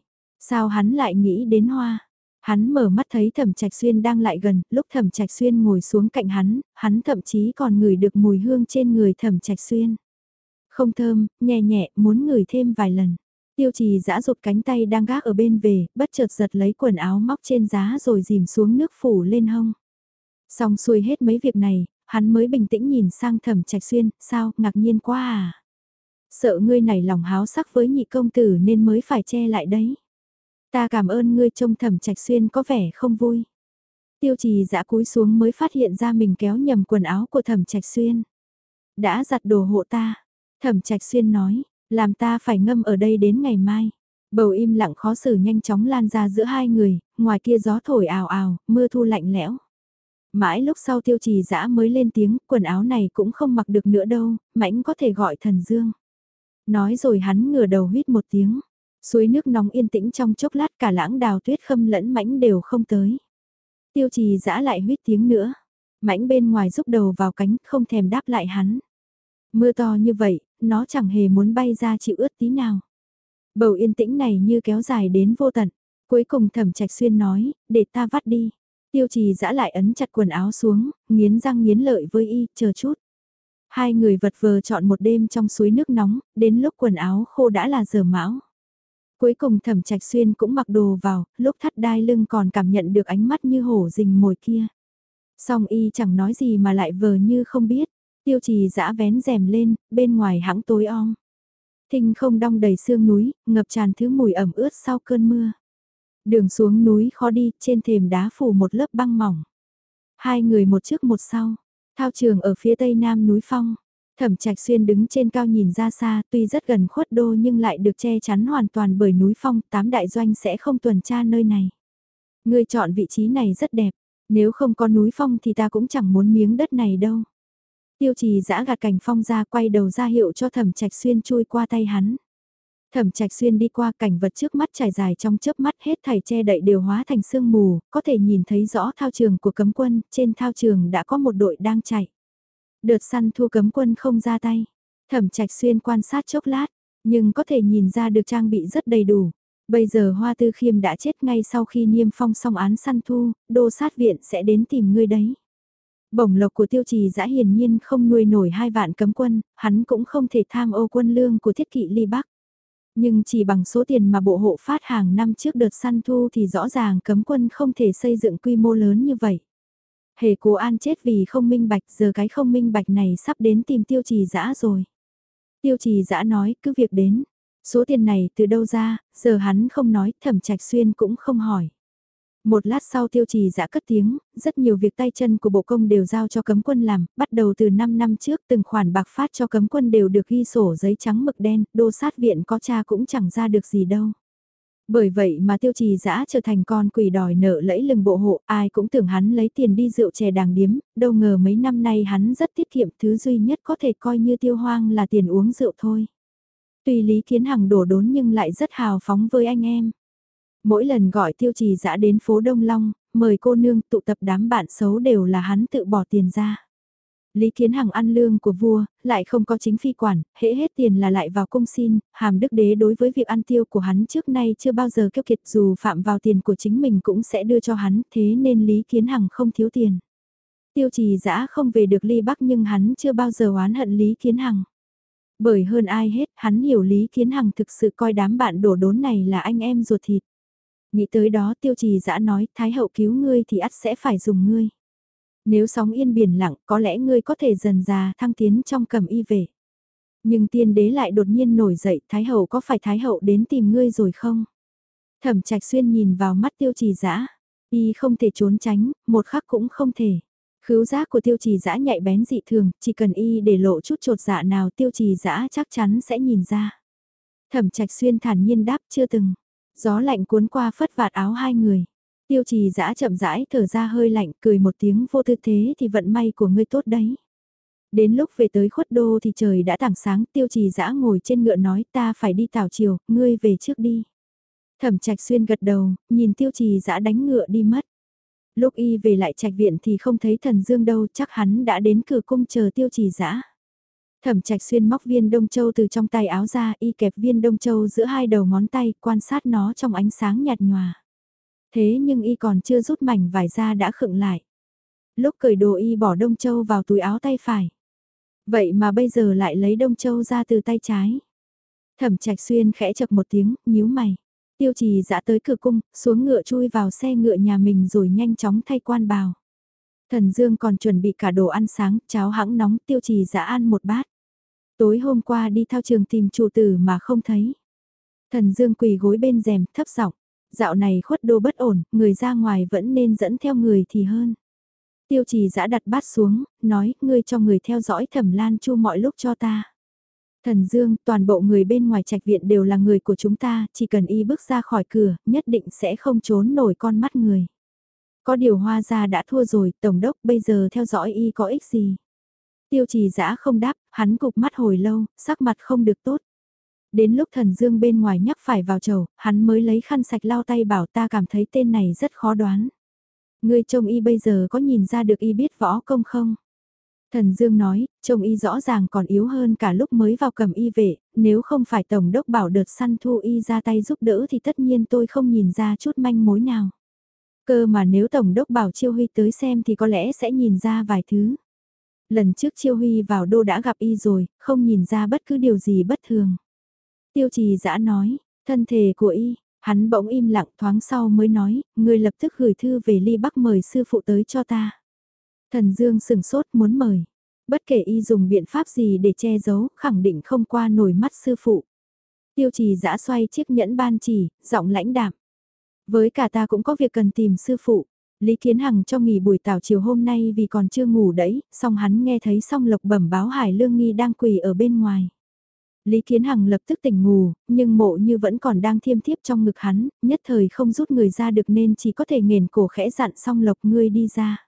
Sao hắn lại nghĩ đến hoa? Hắn mở mắt thấy thẩm trạch xuyên đang lại gần, lúc thẩm trạch xuyên ngồi xuống cạnh hắn, hắn thậm chí còn ngửi được mùi hương trên người thẩm trạch xuyên. Không thơm, nhẹ nhẹ, muốn ngửi thêm vài lần. Tiêu trì giã rụt cánh tay đang gác ở bên về, bất chợt giật lấy quần áo móc trên giá rồi dìm xuống nước phủ lên hông. Xong xuôi hết mấy việc này, hắn mới bình tĩnh nhìn sang thẩm trạch xuyên, sao, ngạc nhiên quá à. Sợ ngươi này lòng háo sắc với nhị công tử nên mới phải che lại đấy. Ta cảm ơn ngươi trông thẩm trạch xuyên có vẻ không vui. Tiêu trì dã cúi xuống mới phát hiện ra mình kéo nhầm quần áo của thẩm trạch xuyên. Đã giặt đồ hộ ta. Thẩm trạch xuyên nói, làm ta phải ngâm ở đây đến ngày mai. Bầu im lặng khó xử nhanh chóng lan ra giữa hai người, ngoài kia gió thổi ào ào, mưa thu lạnh lẽo. Mãi lúc sau tiêu trì dã mới lên tiếng, quần áo này cũng không mặc được nữa đâu, mãnh có thể gọi thần dương. Nói rồi hắn ngửa đầu hít một tiếng, Suối nước nóng yên tĩnh trong chốc lát cả lãng đào tuyết khâm lẫn mãnh đều không tới. Tiêu trì dã lại huyết tiếng nữa. Mãnh bên ngoài rúc đầu vào cánh không thèm đáp lại hắn. Mưa to như vậy, nó chẳng hề muốn bay ra chịu ướt tí nào. Bầu yên tĩnh này như kéo dài đến vô tận. Cuối cùng thẩm trạch xuyên nói, để ta vắt đi. Tiêu trì giã lại ấn chặt quần áo xuống, nghiến răng nghiến lợi với y, chờ chút. Hai người vật vờ chọn một đêm trong suối nước nóng, đến lúc quần áo khô đã là giờ mão. Cuối cùng thẩm trạch xuyên cũng mặc đồ vào, lúc thắt đai lưng còn cảm nhận được ánh mắt như hổ rình mồi kia. Song y chẳng nói gì mà lại vờ như không biết, tiêu trì dã vén rèm lên, bên ngoài hãng tối om. Thinh không đong đầy sương núi, ngập tràn thứ mùi ẩm ướt sau cơn mưa. Đường xuống núi khó đi, trên thềm đá phủ một lớp băng mỏng. Hai người một trước một sau, thao trường ở phía tây nam núi phong. Thẩm Trạch Xuyên đứng trên cao nhìn ra xa, tuy rất gần khuất đô nhưng lại được che chắn hoàn toàn bởi núi phong, tám đại doanh sẽ không tuần tra nơi này. Ngươi chọn vị trí này rất đẹp, nếu không có núi phong thì ta cũng chẳng muốn miếng đất này đâu. Tiêu trì giã gạt cảnh phong ra quay đầu ra hiệu cho thẩm trạch xuyên chui qua tay hắn. Thẩm trạch xuyên đi qua cảnh vật trước mắt trải dài trong chớp mắt hết thảy che đậy đều hóa thành sương mù, có thể nhìn thấy rõ thao trường của cấm quân, trên thao trường đã có một đội đang chạy. Đợt săn thu cấm quân không ra tay. Thẩm trạch xuyên quan sát chốc lát, nhưng có thể nhìn ra được trang bị rất đầy đủ. Bây giờ Hoa Tư Khiêm đã chết ngay sau khi niêm phong xong án săn thu, đô sát viện sẽ đến tìm ngươi đấy. Bổng lộc của tiêu trì dã hiển nhiên không nuôi nổi hai vạn cấm quân, hắn cũng không thể tham ô quân lương của thiết kỵ ly bắc. Nhưng chỉ bằng số tiền mà bộ hộ phát hàng năm trước đợt săn thu thì rõ ràng cấm quân không thể xây dựng quy mô lớn như vậy. Hề cố an chết vì không minh bạch giờ cái không minh bạch này sắp đến tìm tiêu trì dã rồi. Tiêu trì dã nói cứ việc đến. Số tiền này từ đâu ra, giờ hắn không nói, thẩm trạch xuyên cũng không hỏi. Một lát sau tiêu trì dã cất tiếng, rất nhiều việc tay chân của bộ công đều giao cho cấm quân làm, bắt đầu từ 5 năm trước từng khoản bạc phát cho cấm quân đều được ghi sổ giấy trắng mực đen, đô sát viện có cha cũng chẳng ra được gì đâu. Bởi vậy mà tiêu trì dã trở thành con quỷ đòi nợ lẫy lừng bộ hộ, ai cũng tưởng hắn lấy tiền đi rượu chè đàng điếm, đâu ngờ mấy năm nay hắn rất tiết kiệm, thứ duy nhất có thể coi như tiêu hoang là tiền uống rượu thôi. Tuy Lý Kiến Hằng đổ đốn nhưng lại rất hào phóng với anh em. Mỗi lần gọi tiêu trì dã đến phố Đông Long, mời cô nương tụ tập đám bạn xấu đều là hắn tự bỏ tiền ra. Lý Kiến Hằng ăn lương của vua, lại không có chính phi quản, hễ hết tiền là lại vào cung xin, hàm đức đế đối với việc ăn tiêu của hắn trước nay chưa bao giờ kêu kiệt dù phạm vào tiền của chính mình cũng sẽ đưa cho hắn, thế nên Lý Kiến Hằng không thiếu tiền. Tiêu trì dã không về được ly bắc nhưng hắn chưa bao giờ oán hận Lý Kiến Hằng. Bởi hơn ai hết, hắn hiểu Lý Kiến Hằng thực sự coi đám bạn đổ đốn này là anh em ruột thịt. Nghĩ tới đó tiêu trì dã nói, Thái hậu cứu ngươi thì ắt sẽ phải dùng ngươi. Nếu sóng yên biển lặng, có lẽ ngươi có thể dần già thăng tiến trong cầm y về. Nhưng tiên đế lại đột nhiên nổi dậy, Thái hậu có phải Thái hậu đến tìm ngươi rồi không? Thẩm trạch xuyên nhìn vào mắt tiêu trì dã y không thể trốn tránh, một khắc cũng không thể. Khứu giác của tiêu trì dã nhạy bén dị thường, chỉ cần y để lộ chút trột dạ nào tiêu trì dã chắc chắn sẽ nhìn ra. Thẩm trạch xuyên thản nhiên đáp chưa từng. Gió lạnh cuốn qua phất vạt áo hai người. Tiêu trì dã chậm rãi thở ra hơi lạnh cười một tiếng vô tư thế thì vận may của ngươi tốt đấy. Đến lúc về tới khuất đô thì trời đã tảng sáng tiêu trì dã ngồi trên ngựa nói ta phải đi tảo chiều, ngươi về trước đi. Thẩm trạch xuyên gật đầu, nhìn tiêu trì dã đánh ngựa đi mất. Lúc y về lại trạch viện thì không thấy thần dương đâu chắc hắn đã đến cửa cung chờ tiêu trì dã Thẩm trạch xuyên móc viên đông châu từ trong tay áo ra y kẹp viên đông châu giữa hai đầu ngón tay quan sát nó trong ánh sáng nhạt nhòa. Thế nhưng y còn chưa rút mảnh vải ra đã khựng lại. Lúc cởi đồ y bỏ đông châu vào túi áo tay phải. Vậy mà bây giờ lại lấy đông châu ra từ tay trái. Thẩm trạch xuyên khẽ chập một tiếng, nhíu mày. Tiêu trì dã tới cửa cung, xuống ngựa chui vào xe ngựa nhà mình rồi nhanh chóng thay quan bào. Thần Dương còn chuẩn bị cả đồ ăn sáng, cháo hãng nóng tiêu trì dã ăn một bát. Tối hôm qua đi thao trường tìm chủ tử mà không thấy. Thần Dương quỳ gối bên rèm thấp giọng dạo này khuất đô bất ổn, người ra ngoài vẫn nên dẫn theo người thì hơn. Tiêu trì giã đặt bát xuống, nói, ngươi cho người theo dõi thẩm lan chu mọi lúc cho ta. Thần Dương, toàn bộ người bên ngoài trạch viện đều là người của chúng ta, chỉ cần y bước ra khỏi cửa, nhất định sẽ không trốn nổi con mắt người. Có điều hoa ra đã thua rồi, Tổng đốc bây giờ theo dõi y có ích gì? Tiêu trì dã không đáp, hắn cục mắt hồi lâu, sắc mặt không được tốt. Đến lúc thần dương bên ngoài nhắc phải vào chầu, hắn mới lấy khăn sạch lau tay bảo ta cảm thấy tên này rất khó đoán. Người trông y bây giờ có nhìn ra được y biết võ công không? Thần Dương nói, trông y rõ ràng còn yếu hơn cả lúc mới vào cầm y vệ, nếu không phải Tổng đốc bảo đợt săn thu y ra tay giúp đỡ thì tất nhiên tôi không nhìn ra chút manh mối nào. Cơ mà nếu Tổng đốc bảo Chiêu Huy tới xem thì có lẽ sẽ nhìn ra vài thứ. Lần trước Chiêu Huy vào đô đã gặp y rồi, không nhìn ra bất cứ điều gì bất thường. Tiêu trì giã nói, thân thể của y, hắn bỗng im lặng thoáng sau mới nói, người lập tức gửi thư về ly bắc mời sư phụ tới cho ta. Thần Dương sừng sốt muốn mời. Bất kể y dùng biện pháp gì để che giấu, khẳng định không qua nổi mắt sư phụ. Tiêu trì giã xoay chiếc nhẫn ban chỉ, giọng lãnh đạm. Với cả ta cũng có việc cần tìm sư phụ. Lý Kiến Hằng cho nghỉ buổi tảo chiều hôm nay vì còn chưa ngủ đấy, song hắn nghe thấy song lộc bẩm báo Hải Lương Nghi đang quỳ ở bên ngoài. Lý Kiến Hằng lập tức tỉnh ngủ, nhưng mộ như vẫn còn đang thiêm thiếp trong ngực hắn, nhất thời không rút người ra được nên chỉ có thể nghền cổ khẽ dặn song lộc ngươi đi ra.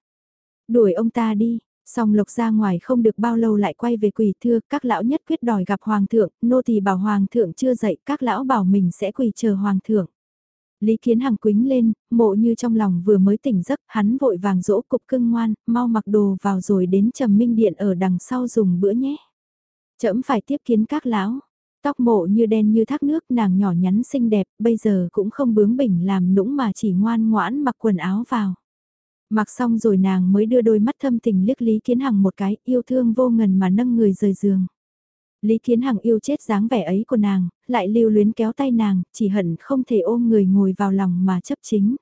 Đuổi ông ta đi, song lộc ra ngoài không được bao lâu lại quay về quỳ thưa, các lão nhất quyết đòi gặp hoàng thượng, nô tỳ bảo hoàng thượng chưa dậy, các lão bảo mình sẽ quỳ chờ hoàng thượng. Lý Kiến Hằng quính lên, mộ như trong lòng vừa mới tỉnh giấc, hắn vội vàng dỗ cục cưng ngoan, mau mặc đồ vào rồi đến trầm minh điện ở đằng sau dùng bữa nhé. Chậm phải tiếp kiến các lão. Tóc mộ như đen như thác nước nàng nhỏ nhắn xinh đẹp, bây giờ cũng không bướng bỉnh làm nũng mà chỉ ngoan ngoãn mặc quần áo vào. Mặc xong rồi nàng mới đưa đôi mắt thâm tình liếc Lý Kiến Hằng một cái, yêu thương vô ngần mà nâng người rời giường. Lý Kiến Hằng yêu chết dáng vẻ ấy của nàng, lại lưu luyến kéo tay nàng, chỉ hận không thể ôm người ngồi vào lòng mà chấp chính.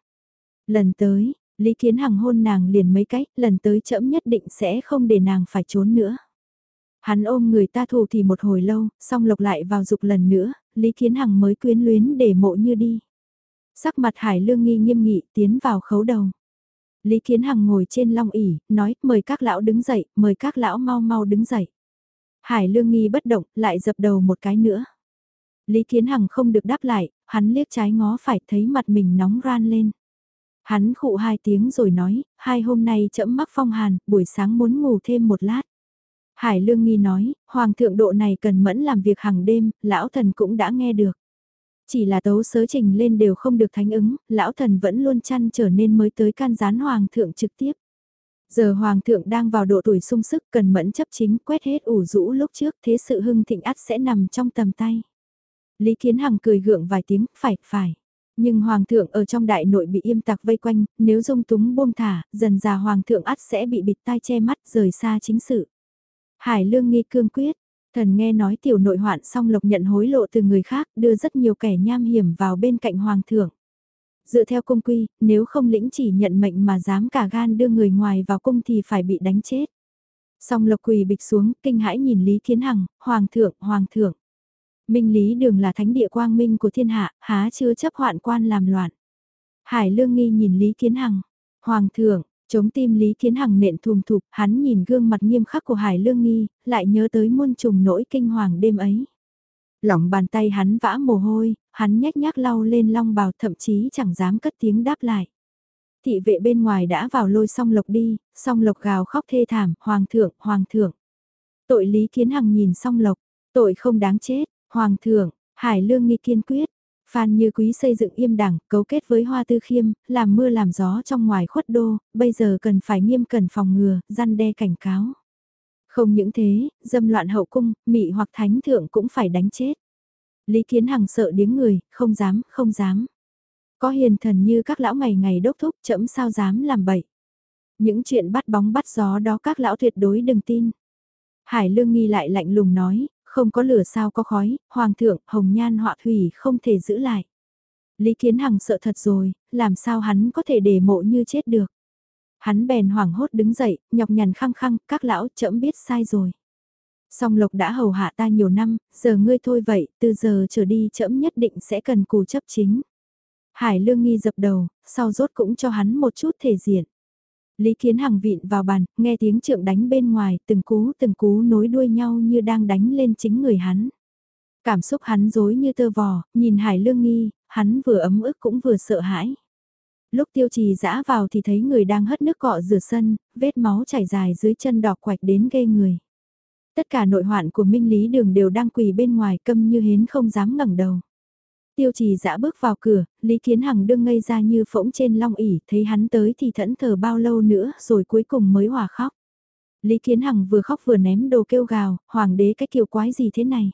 Lần tới, Lý Kiến Hằng hôn nàng liền mấy cách, lần tới chậm nhất định sẽ không để nàng phải trốn nữa. Hắn ôm người ta thù thì một hồi lâu, xong lộc lại vào dục lần nữa, Lý Kiến Hằng mới quyến luyến để mộ như đi. Sắc mặt Hải Lương nghi nghiêm nghị tiến vào khấu đầu. Lý Kiến Hằng ngồi trên long ỉ, nói mời các lão đứng dậy, mời các lão mau mau đứng dậy. Hải Lương nghi bất động, lại dập đầu một cái nữa. Lý Kiến Hằng không được đáp lại, hắn liếc trái ngó phải thấy mặt mình nóng ran lên. Hắn khụ hai tiếng rồi nói, hai hôm nay chậm mắc phong hàn, buổi sáng muốn ngủ thêm một lát. Hải Lương Nghi nói, Hoàng thượng độ này cần mẫn làm việc hàng đêm, lão thần cũng đã nghe được. Chỉ là tấu sớ trình lên đều không được thánh ứng, lão thần vẫn luôn chăn trở nên mới tới can gián Hoàng thượng trực tiếp. Giờ Hoàng thượng đang vào độ tuổi sung sức cần mẫn chấp chính quét hết ủ rũ lúc trước thế sự hưng thịnh ắt sẽ nằm trong tầm tay. Lý Kiến Hằng cười gượng vài tiếng, phải, phải. Nhưng Hoàng thượng ở trong đại nội bị im tặc vây quanh, nếu dung túng buông thả, dần già Hoàng thượng ắt sẽ bị bịt tai che mắt rời xa chính sự. Hải lương nghi cương quyết, thần nghe nói tiểu nội hoạn xong lộc nhận hối lộ từ người khác đưa rất nhiều kẻ nham hiểm vào bên cạnh Hoàng thượng. Dựa theo cung quy, nếu không lĩnh chỉ nhận mệnh mà dám cả gan đưa người ngoài vào cung thì phải bị đánh chết. Song lộc quỳ bịch xuống, kinh hãi nhìn Lý Kiến Hằng, Hoàng thượng, Hoàng thượng. Minh Lý Đường là thánh địa quang minh của thiên hạ, há chưa chấp hoạn quan làm loạn. Hải Lương Nghi nhìn Lý Kiến Hằng, Hoàng thượng, chống tim Lý Kiến Hằng nện thùm thụp, hắn nhìn gương mặt nghiêm khắc của Hải Lương Nghi, lại nhớ tới muôn trùng nỗi kinh hoàng đêm ấy. Lỏng bàn tay hắn vã mồ hôi, hắn nhếch nhác lau lên long bào thậm chí chẳng dám cất tiếng đáp lại. Thị vệ bên ngoài đã vào lôi song lộc đi, song lộc gào khóc thê thảm, hoàng thượng, hoàng thượng. Tội Lý Kiến Hằng nhìn song lộc, tội không đáng chết, Hoàng thượng, Hải Lương nghi kiên quyết. Phan Như Quý xây dựng im đảng, cấu kết với Hoa Tư Khiêm, làm mưa làm gió trong ngoài khuất đô, bây giờ cần phải nghiêm cẩn phòng ngừa, răn đe cảnh cáo. Không những thế, dâm loạn hậu cung, mị hoặc thánh thượng cũng phải đánh chết. Lý Kiến Hằng sợ điếng người, không dám, không dám. Có hiền thần như các lão ngày ngày đốc thúc chậm sao dám làm bậy. Những chuyện bắt bóng bắt gió đó các lão tuyệt đối đừng tin. Hải Lương nghi lại lạnh lùng nói, không có lửa sao có khói, hoàng thượng, hồng nhan họa thủy không thể giữ lại. Lý Kiến Hằng sợ thật rồi, làm sao hắn có thể để mộ như chết được. Hắn bèn hoảng hốt đứng dậy, nhọc nhằn khăng khăng, các lão chậm biết sai rồi. Song Lộc đã hầu hạ ta nhiều năm, giờ ngươi thôi vậy, từ giờ trở đi chậm nhất định sẽ cần cù chấp chính. Hải Lương Nghi dập đầu, sau rốt cũng cho hắn một chút thể diện. Lý Kiến Hằng vịn vào bàn, nghe tiếng trượng đánh bên ngoài, từng cú từng cú nối đuôi nhau như đang đánh lên chính người hắn. Cảm xúc hắn dối như tơ vò, nhìn Hải Lương Nghi, hắn vừa ấm ức cũng vừa sợ hãi. Lúc tiêu trì dã vào thì thấy người đang hất nước cọ rửa sân, vết máu chảy dài dưới chân đỏ quạch đến ghê người. Tất cả nội hoạn của Minh Lý Đường đều đang quỳ bên ngoài câm như hến không dám ngẩng đầu. Tiêu trì dã bước vào cửa, Lý Kiến Hằng đương ngây ra như phỗng trên long ỉ, thấy hắn tới thì thẫn thờ bao lâu nữa rồi cuối cùng mới hòa khóc. Lý Kiến Hằng vừa khóc vừa ném đồ kêu gào, hoàng đế cái kiều quái gì thế này.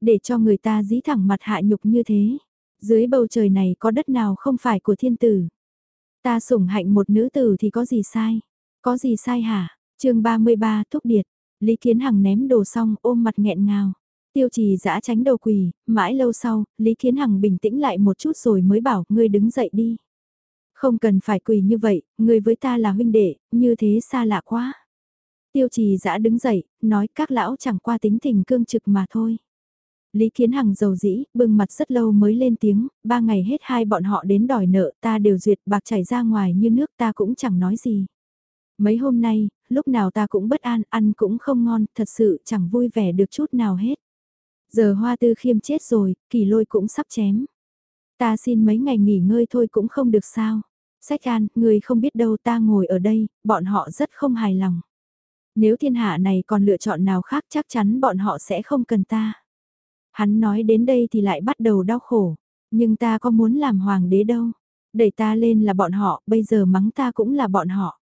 Để cho người ta dí thẳng mặt hạ nhục như thế. Dưới bầu trời này có đất nào không phải của thiên tử. Ta sủng hạnh một nữ tử thì có gì sai? Có gì sai hả? chương 33 thúc điệt. Lý Kiến Hằng ném đồ xong ôm mặt nghẹn ngào. Tiêu trì giã tránh đầu quỳ, mãi lâu sau, Lý Kiến Hằng bình tĩnh lại một chút rồi mới bảo, ngươi đứng dậy đi. Không cần phải quỳ như vậy, ngươi với ta là huynh đệ, như thế xa lạ quá. Tiêu trì giã đứng dậy, nói các lão chẳng qua tính tình cương trực mà thôi. Lý Kiến Hằng dầu dĩ, bưng mặt rất lâu mới lên tiếng, ba ngày hết hai bọn họ đến đòi nợ ta đều duyệt bạc chảy ra ngoài như nước ta cũng chẳng nói gì. Mấy hôm nay, lúc nào ta cũng bất an, ăn cũng không ngon, thật sự chẳng vui vẻ được chút nào hết. Giờ hoa tư khiêm chết rồi, kỳ lôi cũng sắp chém. Ta xin mấy ngày nghỉ ngơi thôi cũng không được sao. Sách an, người không biết đâu ta ngồi ở đây, bọn họ rất không hài lòng. Nếu thiên hạ này còn lựa chọn nào khác chắc chắn bọn họ sẽ không cần ta. Hắn nói đến đây thì lại bắt đầu đau khổ. Nhưng ta có muốn làm hoàng đế đâu. Đẩy ta lên là bọn họ, bây giờ mắng ta cũng là bọn họ.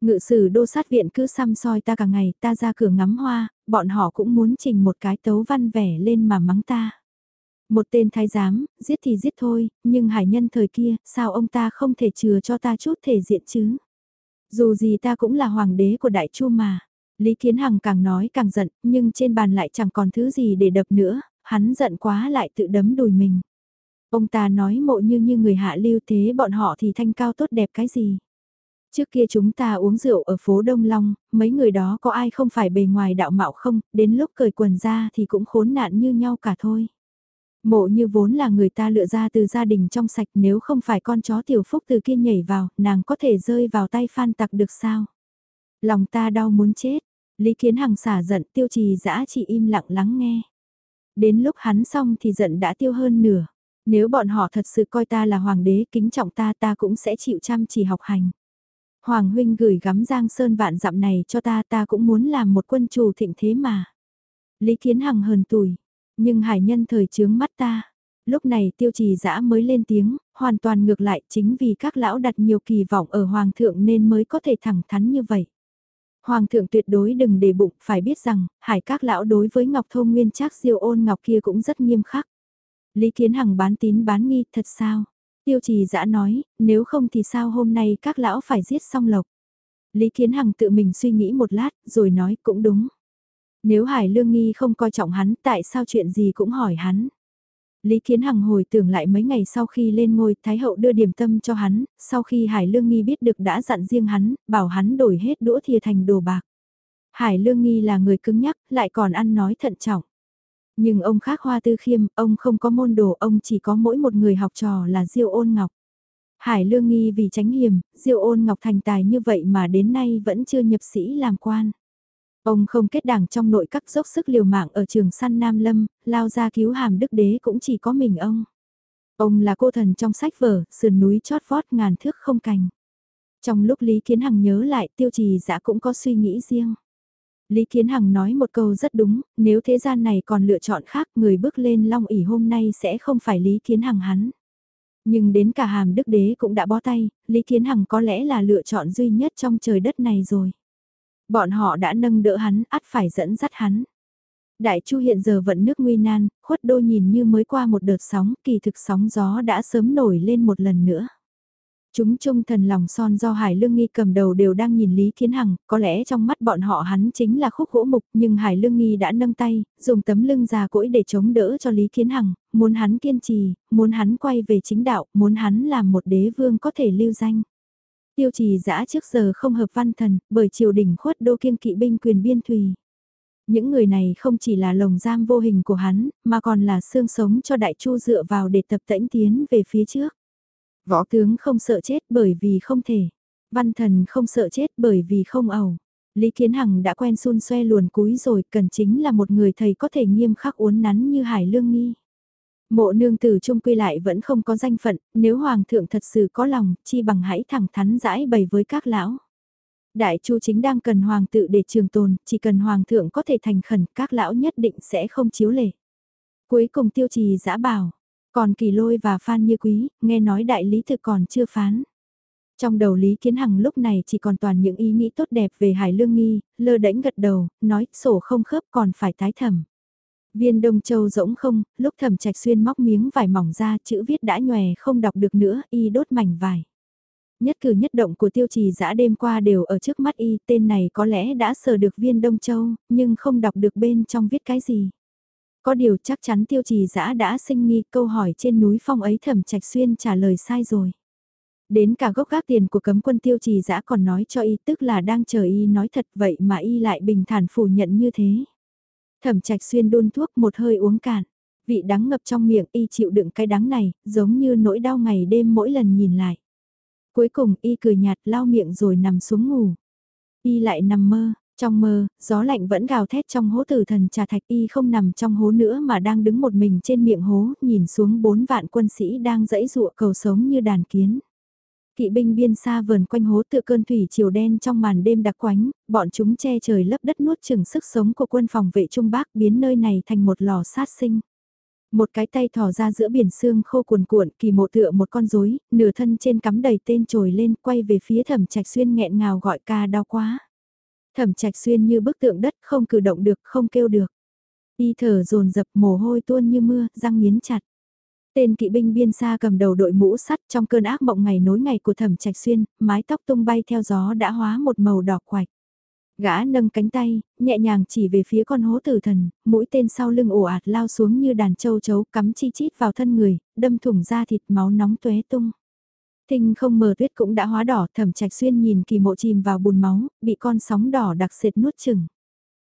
Ngự sử đô sát viện cứ xăm soi ta cả ngày, ta ra cửa ngắm hoa, bọn họ cũng muốn trình một cái tấu văn vẻ lên mà mắng ta. Một tên thái giám, giết thì giết thôi, nhưng hải nhân thời kia, sao ông ta không thể chừa cho ta chút thể diện chứ? Dù gì ta cũng là hoàng đế của đại chu mà. Lý Kiến Hằng càng nói càng giận, nhưng trên bàn lại chẳng còn thứ gì để đập nữa, hắn giận quá lại tự đấm đùi mình. Ông ta nói mộ như như người hạ lưu thế bọn họ thì thanh cao tốt đẹp cái gì. Trước kia chúng ta uống rượu ở phố Đông Long, mấy người đó có ai không phải bề ngoài đạo mạo không, đến lúc cởi quần ra thì cũng khốn nạn như nhau cả thôi. Mộ như vốn là người ta lựa ra từ gia đình trong sạch nếu không phải con chó tiểu phúc từ kia nhảy vào, nàng có thể rơi vào tay phan tặc được sao? Lòng ta đau muốn chết, Lý Kiến Hằng xả giận tiêu trì dã chỉ im lặng lắng nghe. Đến lúc hắn xong thì giận đã tiêu hơn nửa. Nếu bọn họ thật sự coi ta là hoàng đế kính trọng ta ta cũng sẽ chịu chăm chỉ học hành. Hoàng huynh gửi gắm giang sơn vạn dặm này cho ta ta cũng muốn làm một quân chủ thịnh thế mà. Lý Kiến Hằng hờn tuổi, nhưng hải nhân thời chướng mắt ta. Lúc này tiêu trì dã mới lên tiếng, hoàn toàn ngược lại chính vì các lão đặt nhiều kỳ vọng ở hoàng thượng nên mới có thể thẳng thắn như vậy. Hoàng thượng tuyệt đối đừng để bụng, phải biết rằng, hải các lão đối với Ngọc Thô Nguyên Trác diêu ôn Ngọc kia cũng rất nghiêm khắc. Lý Kiến Hằng bán tín bán nghi, thật sao? Tiêu trì dã nói, nếu không thì sao hôm nay các lão phải giết xong lộc. Lý Kiến Hằng tự mình suy nghĩ một lát, rồi nói cũng đúng. Nếu Hải Lương Nghi không coi trọng hắn, tại sao chuyện gì cũng hỏi hắn. Lý Kiến Hằng hồi tưởng lại mấy ngày sau khi lên ngôi, Thái Hậu đưa điểm tâm cho hắn, sau khi Hải Lương Nghi biết được đã dặn riêng hắn, bảo hắn đổi hết đũa thìa thành đồ bạc. Hải Lương Nghi là người cứng nhắc, lại còn ăn nói thận trọng. Nhưng ông khác hoa tư khiêm, ông không có môn đồ, ông chỉ có mỗi một người học trò là Diêu ôn ngọc. Hải Lương Nghi vì tránh hiểm, Diêu ôn ngọc thành tài như vậy mà đến nay vẫn chưa nhập sĩ làm quan. Ông không kết đảng trong nội các dốc sức liều mạng ở trường săn Nam Lâm, lao ra cứu hàm đức đế cũng chỉ có mình ông. Ông là cô thần trong sách vở, sườn núi chót vót ngàn thước không cành. Trong lúc Lý Kiến Hằng nhớ lại tiêu trì dã cũng có suy nghĩ riêng. Lý Kiến Hằng nói một câu rất đúng, nếu thế gian này còn lựa chọn khác người bước lên long ỉ hôm nay sẽ không phải Lý Kiến Hằng hắn. Nhưng đến cả hàm đức đế cũng đã bó tay, Lý Kiến Hằng có lẽ là lựa chọn duy nhất trong trời đất này rồi. Bọn họ đã nâng đỡ hắn, ắt phải dẫn dắt hắn. Đại Chu hiện giờ vận nước nguy nan, khuất đô nhìn như mới qua một đợt sóng, kỳ thực sóng gió đã sớm nổi lên một lần nữa. Chúng trung thần lòng son do Hải Lương Nghi cầm đầu đều đang nhìn Lý Kiến Hằng, có lẽ trong mắt bọn họ hắn chính là khúc gỗ mục nhưng Hải Lương Nghi đã nâng tay, dùng tấm lưng già cỗi để chống đỡ cho Lý Kiến Hằng, muốn hắn kiên trì, muốn hắn quay về chính đạo, muốn hắn làm một đế vương có thể lưu danh. Tiêu trì giã trước giờ không hợp văn thần, bởi triều đình khuất đô kiên kỵ binh quyền biên thùy. Những người này không chỉ là lồng giam vô hình của hắn, mà còn là xương sống cho đại chu dựa vào để tập tễnh tiến về phía trước. Võ tướng không sợ chết bởi vì không thể. Văn thần không sợ chết bởi vì không ẩu. Lý Kiến Hằng đã quen xun xoe luồn cúi rồi, cần chính là một người thầy có thể nghiêm khắc uốn nắn như Hải Lương Nghi. Mộ nương tử trung quy lại vẫn không có danh phận, nếu hoàng thượng thật sự có lòng, chi bằng hãy thẳng thắn giải bày với các lão. Đại chu chính đang cần hoàng tự để trường tồn, chỉ cần hoàng thượng có thể thành khẩn, các lão nhất định sẽ không chiếu lệ. Cuối cùng tiêu trì giã bảo, còn kỳ lôi và phan như quý, nghe nói đại lý thực còn chưa phán. Trong đầu Lý Kiến Hằng lúc này chỉ còn toàn những ý nghĩ tốt đẹp về Hải Lương Nghi, lơ đễnh gật đầu, nói sổ không khớp còn phải tái thẩm. Viên Đông Châu rỗng không, lúc thẩm trạch xuyên móc miếng vải mỏng ra chữ viết đã nhòe không đọc được nữa, y đốt mảnh vải. Nhất cử nhất động của tiêu trì dã đêm qua đều ở trước mắt y, tên này có lẽ đã sờ được viên Đông Châu, nhưng không đọc được bên trong viết cái gì. Có điều chắc chắn tiêu trì dã đã sinh nghi câu hỏi trên núi phong ấy thẩm trạch xuyên trả lời sai rồi. Đến cả gốc gác tiền của cấm quân tiêu trì dã còn nói cho y tức là đang chờ y nói thật vậy mà y lại bình thản phủ nhận như thế. Thẩm trạch xuyên đun thuốc một hơi uống cạn. Vị đắng ngập trong miệng y chịu đựng cái đắng này, giống như nỗi đau ngày đêm mỗi lần nhìn lại. Cuối cùng y cười nhạt lau miệng rồi nằm xuống ngủ. Y lại nằm mơ, trong mơ, gió lạnh vẫn gào thét trong hố tử thần trà thạch y không nằm trong hố nữa mà đang đứng một mình trên miệng hố, nhìn xuống bốn vạn quân sĩ đang dẫy dụa cầu sống như đàn kiến. Kỵ binh biên xa vờn quanh hố tự cơn thủy chiều đen trong màn đêm đặc quánh, bọn chúng che trời lấp đất nuốt chừng sức sống của quân phòng vệ Trung Bắc biến nơi này thành một lò sát sinh. Một cái tay thò ra giữa biển xương khô cuồn cuộn kỳ mộ tựa một con rối nửa thân trên cắm đầy tên trồi lên quay về phía thẩm trạch xuyên nghẹn ngào gọi ca đau quá. Thẩm trạch xuyên như bức tượng đất không cử động được không kêu được. Y thở dồn dập mồ hôi tuôn như mưa, răng nghiến chặt. Tên kỵ binh biên xa cầm đầu đội mũ sắt trong cơn ác mộng ngày nối ngày của thẩm trạch xuyên, mái tóc tung bay theo gió đã hóa một màu đỏ quạch. Gã nâng cánh tay, nhẹ nhàng chỉ về phía con hố tử thần, mũi tên sau lưng ổ ạt lao xuống như đàn châu chấu cắm chi chít vào thân người, đâm thủng ra thịt máu nóng tuế tung. Tinh không mờ tuyết cũng đã hóa đỏ, thẩm trạch xuyên nhìn kỳ mộ chìm vào bùn máu, bị con sóng đỏ đặc sệt nuốt chừng.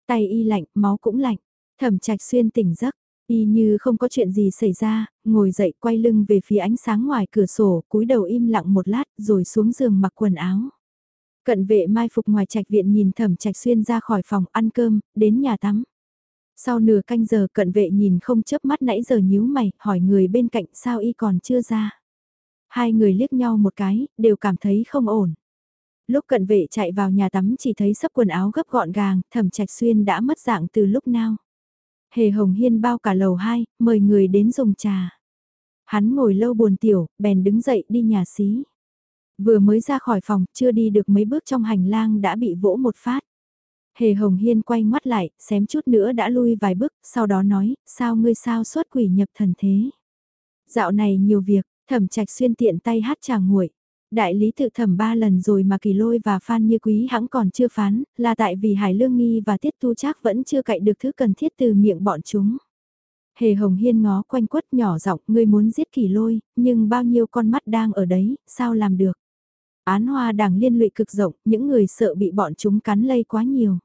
Tay y lạnh, máu cũng lạnh, thẩm trạch xuyên tỉnh giấc, y như không có chuyện gì xảy ra, ngồi dậy quay lưng về phía ánh sáng ngoài cửa sổ, cúi đầu im lặng một lát rồi xuống giường mặc quần áo. Cận vệ mai phục ngoài trạch viện nhìn thẩm trạch xuyên ra khỏi phòng ăn cơm, đến nhà tắm. Sau nửa canh giờ cận vệ nhìn không chớp mắt nãy giờ nhíu mày, hỏi người bên cạnh sao y còn chưa ra. Hai người liếc nhau một cái, đều cảm thấy không ổn. Lúc cận vệ chạy vào nhà tắm chỉ thấy sắp quần áo gấp gọn gàng, thẩm trạch xuyên đã mất dạng từ lúc nào. Hề Hồng Hiên bao cả lầu hai, mời người đến dùng trà. Hắn ngồi lâu buồn tiểu, bèn đứng dậy đi nhà xí. Vừa mới ra khỏi phòng, chưa đi được mấy bước trong hành lang đã bị vỗ một phát. Hề Hồng Hiên quay ngoắt lại, xém chút nữa đã lui vài bước, sau đó nói, sao ngươi sao xuất quỷ nhập thần thế. Dạo này nhiều việc, thẩm trạch xuyên tiện tay hát trà nguội. Đại lý tự thẩm ba lần rồi mà kỳ lôi và phan như quý hãng còn chưa phán, là tại vì Hải Lương Nghi và Tiết Tu Trác vẫn chưa cậy được thứ cần thiết từ miệng bọn chúng. Hề Hồng Hiên ngó quanh quất nhỏ giọng, ngươi muốn giết kỳ lôi, nhưng bao nhiêu con mắt đang ở đấy, sao làm được? Án hoa đảng liên lụy cực rộng, những người sợ bị bọn chúng cắn lây quá nhiều.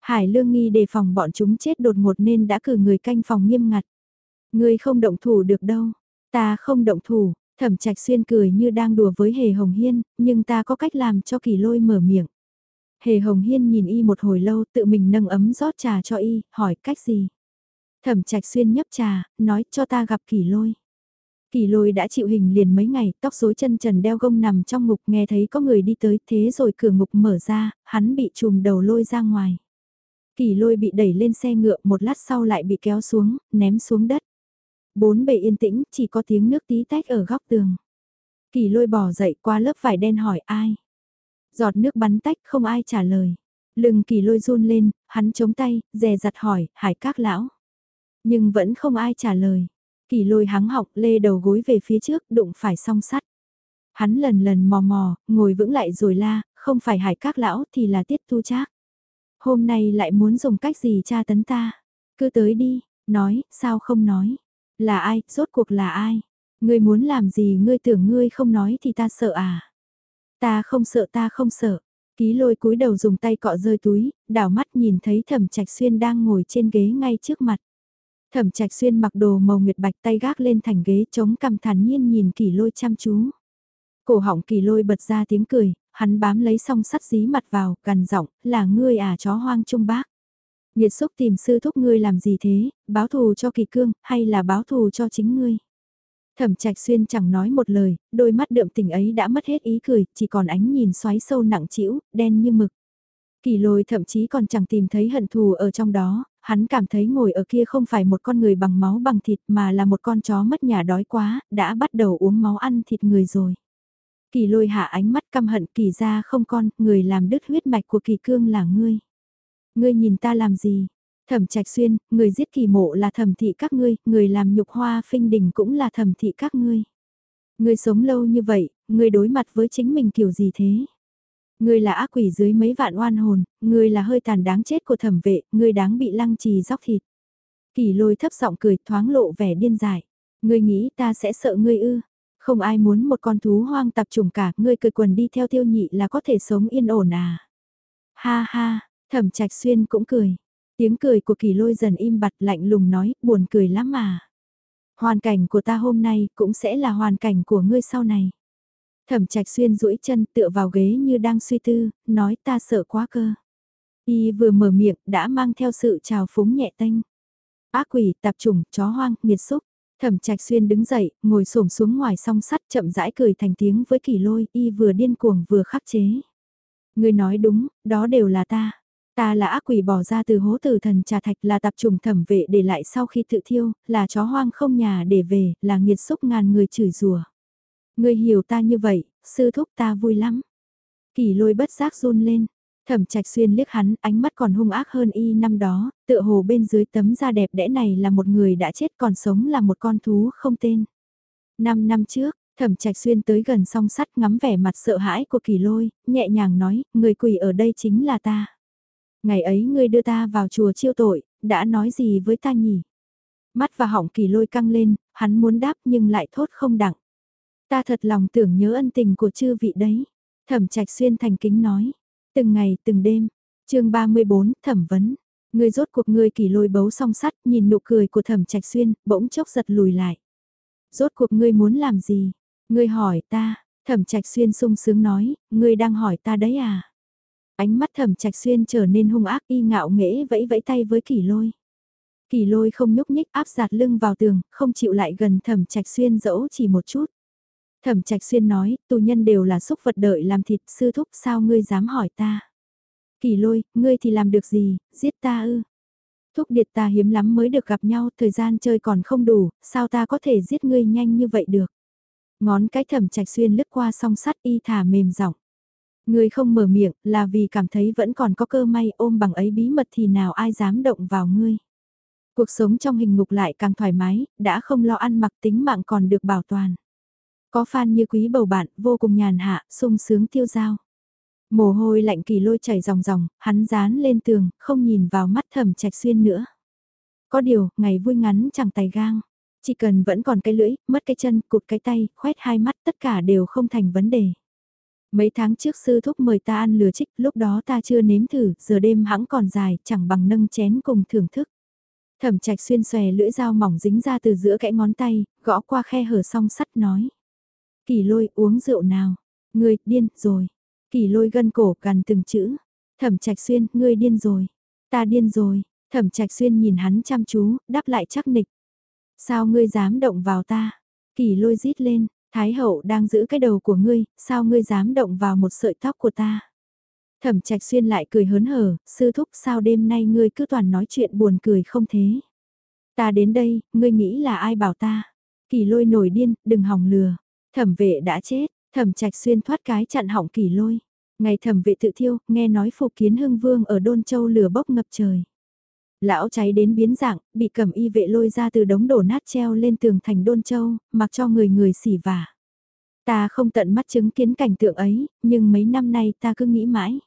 Hải Lương Nghi đề phòng bọn chúng chết đột ngột nên đã cử người canh phòng nghiêm ngặt. Ngươi không động thủ được đâu, ta không động thủ, thẩm trạch xuyên cười như đang đùa với Hề Hồng Hiên, nhưng ta có cách làm cho kỳ lôi mở miệng. Hề Hồng Hiên nhìn y một hồi lâu tự mình nâng ấm rót trà cho y, hỏi cách gì. Thẩm trạch xuyên nhấp trà, nói cho ta gặp kỳ lôi. Kỳ lôi đã chịu hình liền mấy ngày, tóc rối chân trần đeo gông nằm trong ngục nghe thấy có người đi tới thế rồi cửa ngục mở ra, hắn bị chùm đầu lôi ra ngoài. Kỳ lôi bị đẩy lên xe ngựa một lát sau lại bị kéo xuống, ném xuống đất. Bốn bề yên tĩnh, chỉ có tiếng nước tí tách ở góc tường. Kỳ lôi bỏ dậy qua lớp vải đen hỏi ai. Giọt nước bắn tách không ai trả lời. Lưng kỳ lôi run lên, hắn chống tay, dè dặt hỏi, hải các lão. Nhưng vẫn không ai trả lời. Kỳ lôi hắng học lê đầu gối về phía trước đụng phải song sắt. Hắn lần lần mò mò, ngồi vững lại rồi la, không phải hải các lão thì là tiết tu trác. Hôm nay lại muốn dùng cách gì tra tấn ta? Cứ tới đi, nói, sao không nói? Là ai, rốt cuộc là ai? Ngươi muốn làm gì ngươi tưởng ngươi không nói thì ta sợ à? Ta không sợ ta không sợ. Ký lôi cúi đầu dùng tay cọ rơi túi, đảo mắt nhìn thấy thẩm trạch xuyên đang ngồi trên ghế ngay trước mặt. Thẩm trạch xuyên mặc đồ màu nguyệt bạch tay gác lên thành ghế chống cằm thản nhiên nhìn kỳ lôi chăm chú. Cổ họng kỳ lôi bật ra tiếng cười, hắn bám lấy song sắt dí mặt vào, gần giọng, là ngươi à chó hoang trung bác. Nhiệt xúc tìm sư thúc ngươi làm gì thế, báo thù cho kỳ cương, hay là báo thù cho chính ngươi? Thẩm trạch xuyên chẳng nói một lời, đôi mắt đượm tình ấy đã mất hết ý cười, chỉ còn ánh nhìn xoáy sâu nặng trĩu, đen như mực. Kỳ lôi thậm chí còn chẳng tìm thấy hận thù ở trong đó, hắn cảm thấy ngồi ở kia không phải một con người bằng máu bằng thịt mà là một con chó mất nhà đói quá, đã bắt đầu uống máu ăn thịt người rồi. Kỳ lôi hạ ánh mắt căm hận kỳ ra không con, người làm đứt huyết mạch của kỳ cương là ngươi. Ngươi nhìn ta làm gì? Thẩm trạch xuyên, người giết kỳ mộ là thẩm thị các ngươi, người làm nhục hoa phinh đình cũng là thẩm thị các ngươi. Ngươi sống lâu như vậy, ngươi đối mặt với chính mình kiểu gì thế? Ngươi là ác quỷ dưới mấy vạn oan hồn, ngươi là hơi tàn đáng chết của thẩm vệ, ngươi đáng bị lăng trì dóc thịt. Kỳ lôi thấp giọng cười thoáng lộ vẻ điên dại. Ngươi nghĩ ta sẽ sợ ngươi ư? Không ai muốn một con thú hoang tập trùng cả, ngươi cười quần đi theo tiêu nhị là có thể sống yên ổn à? Ha ha, thẩm trạch xuyên cũng cười. Tiếng cười của kỳ lôi dần im bặt lạnh lùng nói, buồn cười lắm mà. Hoàn cảnh của ta hôm nay cũng sẽ là hoàn cảnh của ngươi sau này. Thẩm trạch xuyên duỗi chân tựa vào ghế như đang suy tư, nói ta sợ quá cơ. Y vừa mở miệng đã mang theo sự trào phúng nhẹ tênh. Ác quỷ, tạp trùng, chó hoang, nghiệt xúc. Thẩm trạch xuyên đứng dậy, ngồi xổm xuống ngoài song sắt chậm rãi cười thành tiếng với kỳ lôi, y vừa điên cuồng vừa khắc chế. Người nói đúng, đó đều là ta. Ta là ác quỷ bỏ ra từ hố tử thần trà thạch là tập trùng thẩm vệ để lại sau khi tự thiêu, là chó hoang không nhà để về, là nghiệt xúc ngàn người chửi rủa. Ngươi hiểu ta như vậy, sư thúc ta vui lắm. Kỳ lôi bất giác run lên, thẩm trạch xuyên liếc hắn, ánh mắt còn hung ác hơn y năm đó, tựa hồ bên dưới tấm da đẹp đẽ này là một người đã chết còn sống là một con thú không tên. Năm năm trước, thẩm trạch xuyên tới gần song sắt ngắm vẻ mặt sợ hãi của kỳ lôi, nhẹ nhàng nói, người quỷ ở đây chính là ta. Ngày ấy ngươi đưa ta vào chùa chiêu tội, đã nói gì với ta nhỉ? Mắt và họng kỳ lôi căng lên, hắn muốn đáp nhưng lại thốt không đặng. Ta thật lòng tưởng nhớ ân tình của chư vị đấy. Thẩm trạch xuyên thành kính nói. Từng ngày từng đêm. chương 34 thẩm vấn. Người rốt cuộc người kỳ lôi bấu song sắt nhìn nụ cười của thẩm trạch xuyên bỗng chốc giật lùi lại. Rốt cuộc ngươi muốn làm gì? Ngươi hỏi ta, thẩm trạch xuyên sung sướng nói, ngươi đang hỏi ta đấy à? Ánh mắt thẩm trạch xuyên trở nên hung ác y ngạo nghễ vẫy vẫy tay với kỳ lôi. Kỳ lôi không nhúc nhích áp giạt lưng vào tường, không chịu lại gần thẩm trạch xuyên dẫu chỉ một chút. Thẩm trạch xuyên nói, tù nhân đều là xúc vật đợi làm thịt sư thúc sao ngươi dám hỏi ta. Kỳ lôi, ngươi thì làm được gì, giết ta ư. Thúc điệt ta hiếm lắm mới được gặp nhau, thời gian chơi còn không đủ, sao ta có thể giết ngươi nhanh như vậy được. Ngón cái thẩm trạch xuyên lướt qua song sắt y thả mềm giọng người không mở miệng là vì cảm thấy vẫn còn có cơ may ôm bằng ấy bí mật thì nào ai dám động vào ngươi. Cuộc sống trong hình ngục lại càng thoải mái, đã không lo ăn mặc tính mạng còn được bảo toàn. Có fan như quý bầu bạn, vô cùng nhàn hạ, sung sướng tiêu dao. Mồ hôi lạnh kỳ lôi chảy ròng ròng, hắn dán lên tường, không nhìn vào mắt thẩm trạch xuyên nữa. Có điều, ngày vui ngắn chẳng tay gang. Chỉ cần vẫn còn cái lưỡi, mất cái chân, cụt cái tay, khoét hai mắt tất cả đều không thành vấn đề. Mấy tháng trước sư thúc mời ta ăn lừa trích, lúc đó ta chưa nếm thử, giờ đêm hãng còn dài, chẳng bằng nâng chén cùng thưởng thức. Thẩm trạch xuyên xòe lưỡi dao mỏng dính ra từ giữa kẽ ngón tay, gõ qua khe hở song sắt nói. Kỳ lôi uống rượu nào? Ngươi, điên, rồi. Kỳ lôi gân cổ cằn từng chữ. Thẩm trạch xuyên, ngươi điên rồi. Ta điên rồi. Thẩm trạch xuyên nhìn hắn chăm chú, đáp lại chắc nịch. Sao ngươi dám động vào ta? Kỳ lôi rít lên, Thái hậu đang giữ cái đầu của ngươi, sao ngươi dám động vào một sợi tóc của ta? Thẩm trạch xuyên lại cười hớn hở, sư thúc sao đêm nay ngươi cứ toàn nói chuyện buồn cười không thế? Ta đến đây, ngươi nghĩ là ai bảo ta? Kỳ lôi nổi điên, đừng hòng lừa. Thẩm vệ đã chết, thẩm trạch xuyên thoát cái chặn hỏng kỳ lôi. Ngày thẩm vệ tự thiêu, nghe nói phục kiến hưng vương ở Đôn Châu lửa bốc ngập trời. Lão cháy đến biến dạng, bị cầm y vệ lôi ra từ đống đổ nát treo lên tường thành Đôn Châu, mặc cho người người xỉ vả. Ta không tận mắt chứng kiến cảnh tượng ấy, nhưng mấy năm nay ta cứ nghĩ mãi.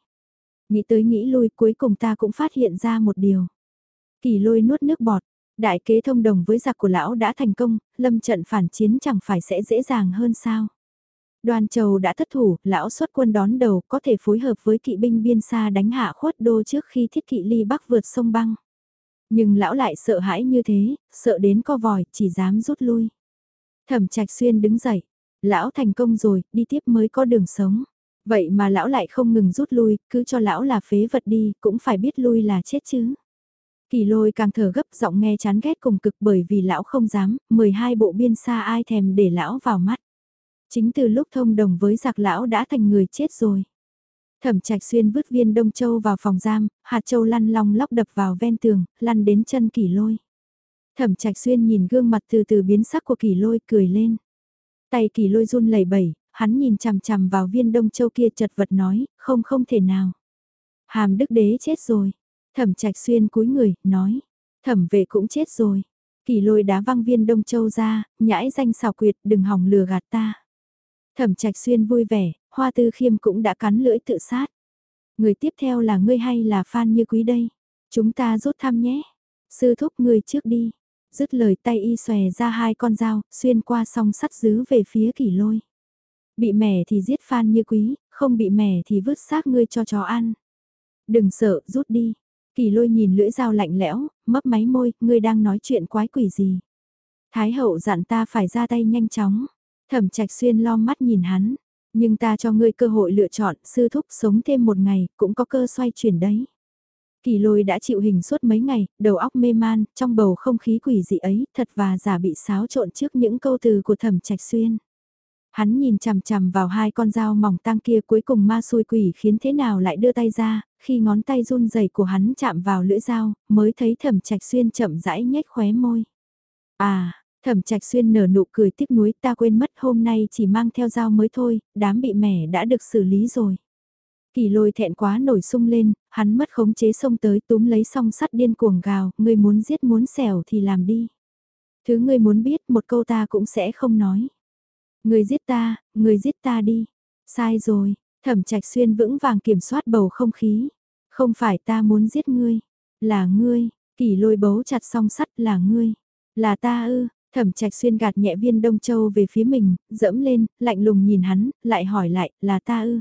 Nghĩ tới nghĩ lui cuối cùng ta cũng phát hiện ra một điều. Kỳ lôi nuốt nước bọt, đại kế thông đồng với giặc của lão đã thành công, lâm trận phản chiến chẳng phải sẽ dễ dàng hơn sao. Đoàn Châu đã thất thủ, lão xuất quân đón đầu có thể phối hợp với kỵ binh biên xa đánh hạ khuất đô trước khi thiết kỵ ly bắc vượt sông băng. Nhưng lão lại sợ hãi như thế, sợ đến co vòi, chỉ dám rút lui. Thẩm trạch xuyên đứng dậy, lão thành công rồi, đi tiếp mới có đường sống. Vậy mà lão lại không ngừng rút lui, cứ cho lão là phế vật đi, cũng phải biết lui là chết chứ. Kỳ lôi càng thở gấp giọng nghe chán ghét cùng cực bởi vì lão không dám, 12 bộ biên xa ai thèm để lão vào mắt. Chính từ lúc thông đồng với giặc lão đã thành người chết rồi. Thẩm trạch xuyên vứt viên đông châu vào phòng giam, hạt châu lăn long lóc đập vào ven tường, lăn đến chân kỳ lôi. Thẩm trạch xuyên nhìn gương mặt từ từ biến sắc của kỳ lôi cười lên. Tay kỳ lôi run lẩy bẩy, hắn nhìn chằm chằm vào viên đông châu kia chật vật nói, không không thể nào. Hàm đức đế chết rồi. Thẩm trạch xuyên cúi người, nói. Thẩm vệ cũng chết rồi. Kỳ lôi đá văng viên đông châu ra, nhãi danh xào quyệt đừng hòng lừa gạt ta. Thẩm trạch xuyên vui vẻ, hoa tư khiêm cũng đã cắn lưỡi tự sát. Người tiếp theo là ngươi hay là Phan Như Quý đây? Chúng ta rút thăm nhé. Sư thúc người trước đi. Dứt lời tay y xòe ra hai con dao, xuyên qua song sắt dứ về phía kỷ lôi. Bị mẻ thì giết Phan Như Quý, không bị mẻ thì vứt xác ngươi cho chó ăn. Đừng sợ, rút đi. Kỳ lôi nhìn lưỡi dao lạnh lẽo, mấp máy môi, ngươi đang nói chuyện quái quỷ gì. Thái hậu dặn ta phải ra tay nhanh chóng. Thẩm trạch xuyên lo mắt nhìn hắn. Nhưng ta cho ngươi cơ hội lựa chọn, sư thúc sống thêm một ngày, cũng có cơ xoay chuyển đấy. Kỳ lôi đã chịu hình suốt mấy ngày, đầu óc mê man, trong bầu không khí quỷ dị ấy, thật và giả bị xáo trộn trước những câu từ của thẩm trạch xuyên. Hắn nhìn chằm chằm vào hai con dao mỏng tang kia cuối cùng ma xui quỷ khiến thế nào lại đưa tay ra, khi ngón tay run rẩy của hắn chạm vào lưỡi dao, mới thấy thẩm trạch xuyên chậm rãi nhếch khóe môi. À, thẩm trạch xuyên nở nụ cười tiếc nuối ta quên mất hôm nay chỉ mang theo dao mới thôi, đám bị mẻ đã được xử lý rồi. Kỳ lôi thẹn quá nổi sung lên, hắn mất khống chế xông tới túm lấy song sắt điên cuồng gào, ngươi muốn giết muốn xẻo thì làm đi. Thứ ngươi muốn biết một câu ta cũng sẽ không nói. Người giết ta, người giết ta đi. Sai rồi, thẩm trạch xuyên vững vàng kiểm soát bầu không khí. Không phải ta muốn giết ngươi, là ngươi, kỳ lôi bấu chặt song sắt là ngươi, là ta ư, thẩm trạch xuyên gạt nhẹ viên đông châu về phía mình, dẫm lên, lạnh lùng nhìn hắn, lại hỏi lại, là ta ư.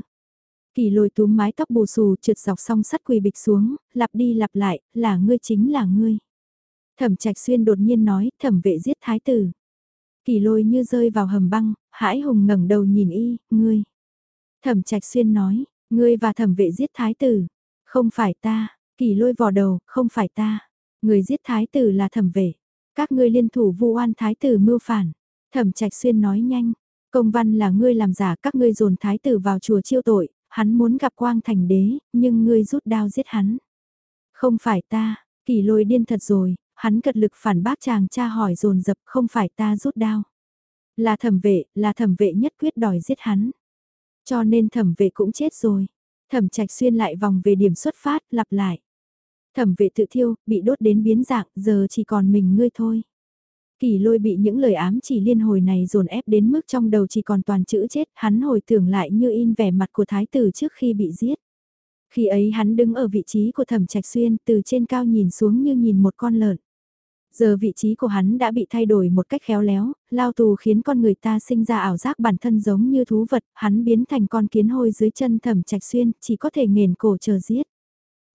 Kỳ lôi túm mái tóc bù xù trượt dọc song sắt quỳ bịch xuống, lặp đi lặp lại, là ngươi chính là ngươi. Thẩm trạch xuyên đột nhiên nói, thẩm vệ giết thái tử. Kỳ lôi như rơi vào hầm băng, hãi hùng ngẩng đầu nhìn y, ngươi. Thẩm trạch xuyên nói, ngươi và thẩm vệ giết thái tử. Không phải ta, kỳ lôi vò đầu, không phải ta. Người giết thái tử là thẩm vệ. Các ngươi liên thủ vu oan thái tử mưu phản. Thẩm trạch xuyên nói nhanh. Công văn là ngươi làm giả các ngươi dồn thái tử vào chùa chiêu tội. Hắn muốn gặp quang thành đế, nhưng ngươi rút đao giết hắn. Không phải ta, kỳ lôi điên thật rồi, hắn cật lực phản bác chàng cha hỏi dồn dập không phải ta rút đao. Là thẩm vệ, là thẩm vệ nhất quyết đòi giết hắn. Cho nên thẩm vệ cũng chết rồi. Thẩm trạch xuyên lại vòng về điểm xuất phát, lặp lại. Thẩm vệ tự thiêu, bị đốt đến biến dạng, giờ chỉ còn mình ngươi thôi. Kỳ lôi bị những lời ám chỉ liên hồi này dồn ép đến mức trong đầu chỉ còn toàn chữ chết, hắn hồi tưởng lại như in vẻ mặt của thái tử trước khi bị giết. Khi ấy hắn đứng ở vị trí của thẩm trạch xuyên từ trên cao nhìn xuống như nhìn một con lợn. Giờ vị trí của hắn đã bị thay đổi một cách khéo léo, lao tù khiến con người ta sinh ra ảo giác bản thân giống như thú vật, hắn biến thành con kiến hôi dưới chân thẩm trạch xuyên, chỉ có thể nghền cổ chờ giết.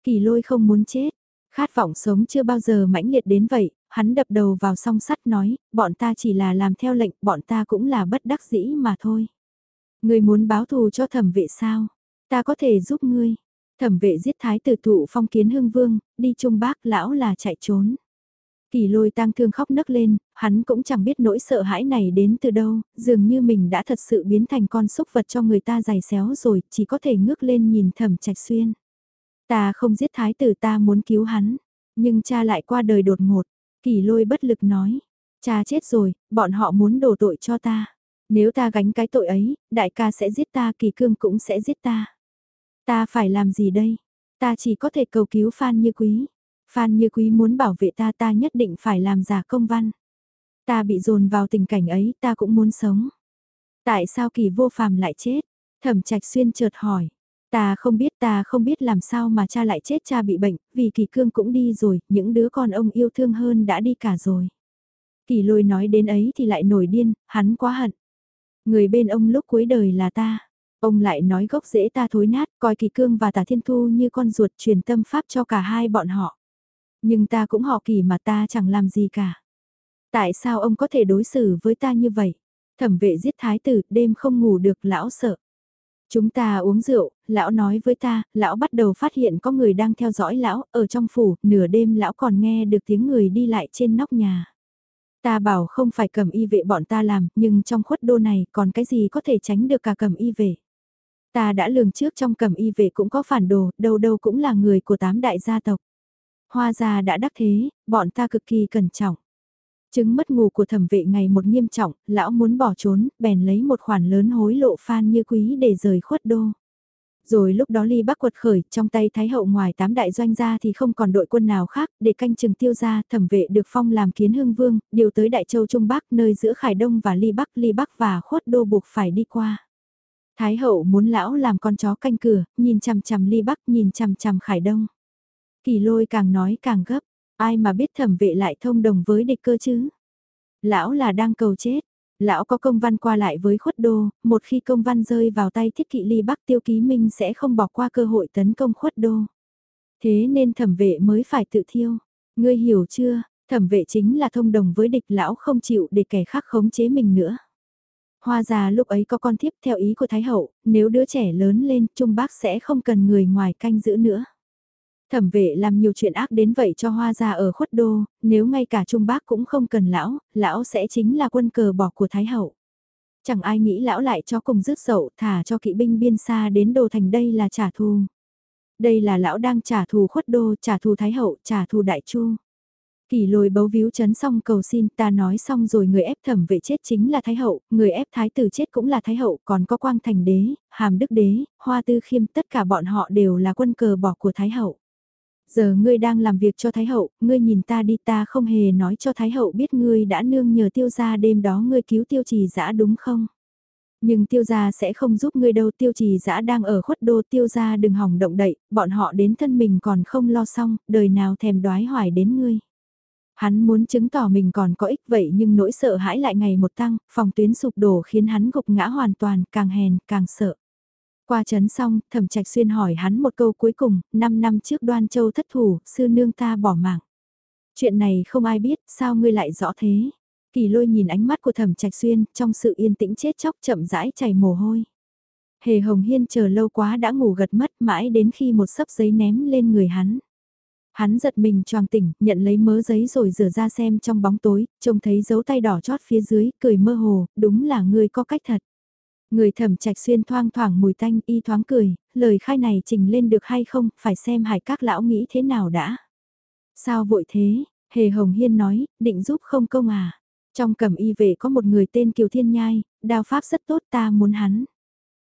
Kỳ lôi không muốn chết, khát vọng sống chưa bao giờ mãnh liệt đến vậy, hắn đập đầu vào song sắt nói, bọn ta chỉ là làm theo lệnh, bọn ta cũng là bất đắc dĩ mà thôi. Người muốn báo thù cho thẩm vệ sao? Ta có thể giúp ngươi. Thẩm vệ giết thái tử thụ phong kiến Hương vương, đi trung bác lão là chạy trốn. Kỳ lôi tang thương khóc nấc lên, hắn cũng chẳng biết nỗi sợ hãi này đến từ đâu, dường như mình đã thật sự biến thành con súc vật cho người ta giày xéo rồi, chỉ có thể ngước lên nhìn thẩm trạch xuyên. Ta không giết thái tử ta muốn cứu hắn, nhưng cha lại qua đời đột ngột, kỳ lôi bất lực nói, cha chết rồi, bọn họ muốn đổ tội cho ta. Nếu ta gánh cái tội ấy, đại ca sẽ giết ta, kỳ cương cũng sẽ giết ta. Ta phải làm gì đây? Ta chỉ có thể cầu cứu Phan Như Quý. Phan Như Quý muốn bảo vệ ta ta nhất định phải làm giả công văn. Ta bị dồn vào tình cảnh ấy ta cũng muốn sống. Tại sao kỳ vô phàm lại chết? Thẩm trạch xuyên chợt hỏi. Ta không biết ta không biết làm sao mà cha lại chết cha bị bệnh, vì kỳ cương cũng đi rồi, những đứa con ông yêu thương hơn đã đi cả rồi. Kỳ lôi nói đến ấy thì lại nổi điên, hắn quá hận. Người bên ông lúc cuối đời là ta. Ông lại nói gốc rễ ta thối nát, coi kỳ cương và tả thiên thu như con ruột truyền tâm pháp cho cả hai bọn họ. Nhưng ta cũng họ kỳ mà ta chẳng làm gì cả. Tại sao ông có thể đối xử với ta như vậy? Thẩm vệ giết thái tử, đêm không ngủ được, lão sợ. Chúng ta uống rượu, lão nói với ta, lão bắt đầu phát hiện có người đang theo dõi lão, ở trong phủ, nửa đêm lão còn nghe được tiếng người đi lại trên nóc nhà. Ta bảo không phải cầm y vệ bọn ta làm, nhưng trong khuất đô này còn cái gì có thể tránh được cả cầm y vệ. Ta đã lường trước trong cầm y vệ cũng có phản đồ, đâu đâu cũng là người của tám đại gia tộc. Hoa gia đã đắc thế, bọn ta cực kỳ cẩn trọng. Chứng mất ngủ của thẩm vệ ngày một nghiêm trọng, lão muốn bỏ trốn, bèn lấy một khoản lớn hối lộ phan như quý để rời khuất đô. Rồi lúc đó ly bắc quật khởi, trong tay Thái hậu ngoài tám đại doanh gia thì không còn đội quân nào khác, để canh chừng tiêu gia, thẩm vệ được phong làm kiến hương vương, điều tới Đại Châu Trung Bắc, nơi giữa Khải Đông và ly bắc, ly bắc và khuất đô buộc phải đi qua. Thái hậu muốn lão làm con chó canh cửa, nhìn chằm chằm ly bắc, nhìn chằm chằm Khải Đông. Kỳ lôi càng nói càng gấp, ai mà biết thẩm vệ lại thông đồng với địch cơ chứ. Lão là đang cầu chết, lão có công văn qua lại với khuất đô, một khi công văn rơi vào tay thiết kỵ ly bắc tiêu ký minh sẽ không bỏ qua cơ hội tấn công khuất đô. Thế nên thẩm vệ mới phải tự thiêu. Ngươi hiểu chưa, thẩm vệ chính là thông đồng với địch lão không chịu để kẻ khác khống chế mình nữa. Hoa già lúc ấy có con thiếp theo ý của Thái Hậu, nếu đứa trẻ lớn lên Trung Bác sẽ không cần người ngoài canh giữ nữa. Thẩm vệ làm nhiều chuyện ác đến vậy cho hoa gia ở khuất đô, nếu ngay cả Trung Bác cũng không cần lão, lão sẽ chính là quân cờ bỏ của Thái Hậu. Chẳng ai nghĩ lão lại cho cùng rước sậu thả cho kỵ binh biên xa đến đồ thành đây là trả thù. Đây là lão đang trả thù khuất đô, trả thù Thái Hậu, trả thù Đại Chu. Kỳ lôi bấu víu chấn xong cầu xin ta nói xong rồi người ép thẩm vệ chết chính là Thái Hậu, người ép Thái tử chết cũng là Thái Hậu, còn có Quang Thành Đế, Hàm Đức Đế, Hoa Tư Khiêm tất cả bọn họ đều là quân cờ bỏ của Thái Hậu. Giờ ngươi đang làm việc cho Thái Hậu, ngươi nhìn ta đi ta không hề nói cho Thái Hậu biết ngươi đã nương nhờ tiêu gia đêm đó ngươi cứu tiêu trì dã đúng không? Nhưng tiêu gia sẽ không giúp ngươi đâu tiêu trì dã đang ở khuất đô tiêu gia đừng hỏng động đậy, bọn họ đến thân mình còn không lo xong, đời nào thèm đoái hoài đến ngươi. Hắn muốn chứng tỏ mình còn có ích vậy nhưng nỗi sợ hãi lại ngày một tăng, phòng tuyến sụp đổ khiến hắn gục ngã hoàn toàn, càng hèn, càng sợ. Qua chấn xong, thẩm trạch xuyên hỏi hắn một câu cuối cùng, 5 năm trước đoan châu thất thủ, sư nương ta bỏ mạng. Chuyện này không ai biết, sao ngươi lại rõ thế? Kỳ lôi nhìn ánh mắt của thẩm trạch xuyên, trong sự yên tĩnh chết chóc chậm rãi chảy mồ hôi. Hề Hồng Hiên chờ lâu quá đã ngủ gật mất mãi đến khi một sấp giấy ném lên người hắn. Hắn giật mình choàng tỉnh, nhận lấy mớ giấy rồi rửa ra xem trong bóng tối, trông thấy dấu tay đỏ chót phía dưới, cười mơ hồ, đúng là ngươi có cách thật. Người thẩm trạch xuyên thoang thoảng mùi tanh y thoáng cười, lời khai này trình lên được hay không, phải xem hải các lão nghĩ thế nào đã. Sao vội thế, Hề Hồng Hiên nói, định giúp không công à. Trong cẩm y vệ có một người tên Kiều Thiên Nhai, đao pháp rất tốt ta muốn hắn.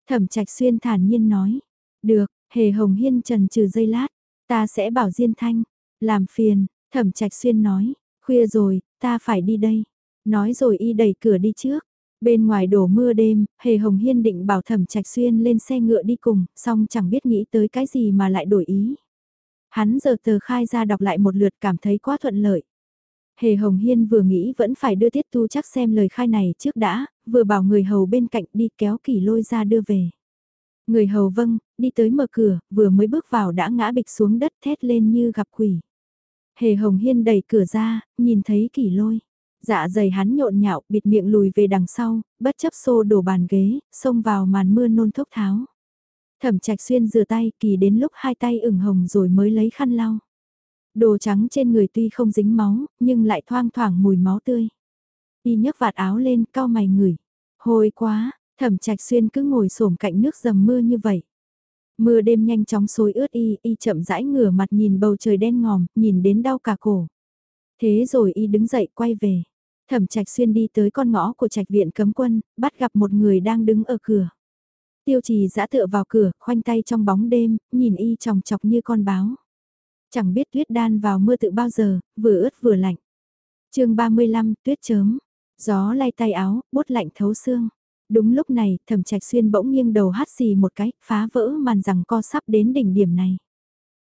Thẩm trạch xuyên thản nhiên nói, được, Hề Hồng Hiên trần trừ dây lát, ta sẽ bảo Diên Thanh, làm phiền, thẩm trạch xuyên nói, khuya rồi, ta phải đi đây. Nói rồi y đẩy cửa đi trước. Bên ngoài đổ mưa đêm, Hề Hồng Hiên định bảo Thẩm Trạch Xuyên lên xe ngựa đi cùng, song chẳng biết nghĩ tới cái gì mà lại đổi ý. Hắn giờ tờ khai ra đọc lại một lượt cảm thấy quá thuận lợi. Hề Hồng Hiên vừa nghĩ vẫn phải đưa Tiết Tu chắc xem lời khai này trước đã, vừa bảo người hầu bên cạnh đi kéo kỳ lôi ra đưa về. Người hầu vâng, đi tới mở cửa, vừa mới bước vào đã ngã bịch xuống đất thét lên như gặp quỷ. Hề Hồng Hiên đẩy cửa ra, nhìn thấy kỳ lôi. Dạ dày hắn nhộn nhạo, bịt miệng lùi về đằng sau, bất chấp xô đổ bàn ghế, xông vào màn mưa nôn thốc tháo. Thẩm trạch xuyên rửa tay, kỳ đến lúc hai tay ửng hồng rồi mới lấy khăn lau. Đồ trắng trên người tuy không dính máu, nhưng lại thoang thoảng mùi máu tươi. Y nhấc vạt áo lên, cao mày ngửi. Hôi quá, thẩm trạch xuyên cứ ngồi xổm cạnh nước dầm mưa như vậy. Mưa đêm nhanh chóng xối ướt y, y chậm rãi ngửa mặt nhìn bầu trời đen ngòm, nhìn đến đau cả cổ. Thế rồi y đứng dậy quay về. Thẩm Trạch Xuyên đi tới con ngõ của Trạch viện cấm quân, bắt gặp một người đang đứng ở cửa. Tiêu Trì giã tựa vào cửa, khoanh tay trong bóng đêm, nhìn y chòng chọc như con báo. Chẳng biết tuyết đan vào mưa tự bao giờ, vừa ướt vừa lạnh. chương 35, tuyết chớm. Gió lay tay áo, bốt lạnh thấu xương. Đúng lúc này, thẩm trạch xuyên bỗng nghiêng đầu hát xì một cái, phá vỡ màn rằng co sắp đến đỉnh điểm này.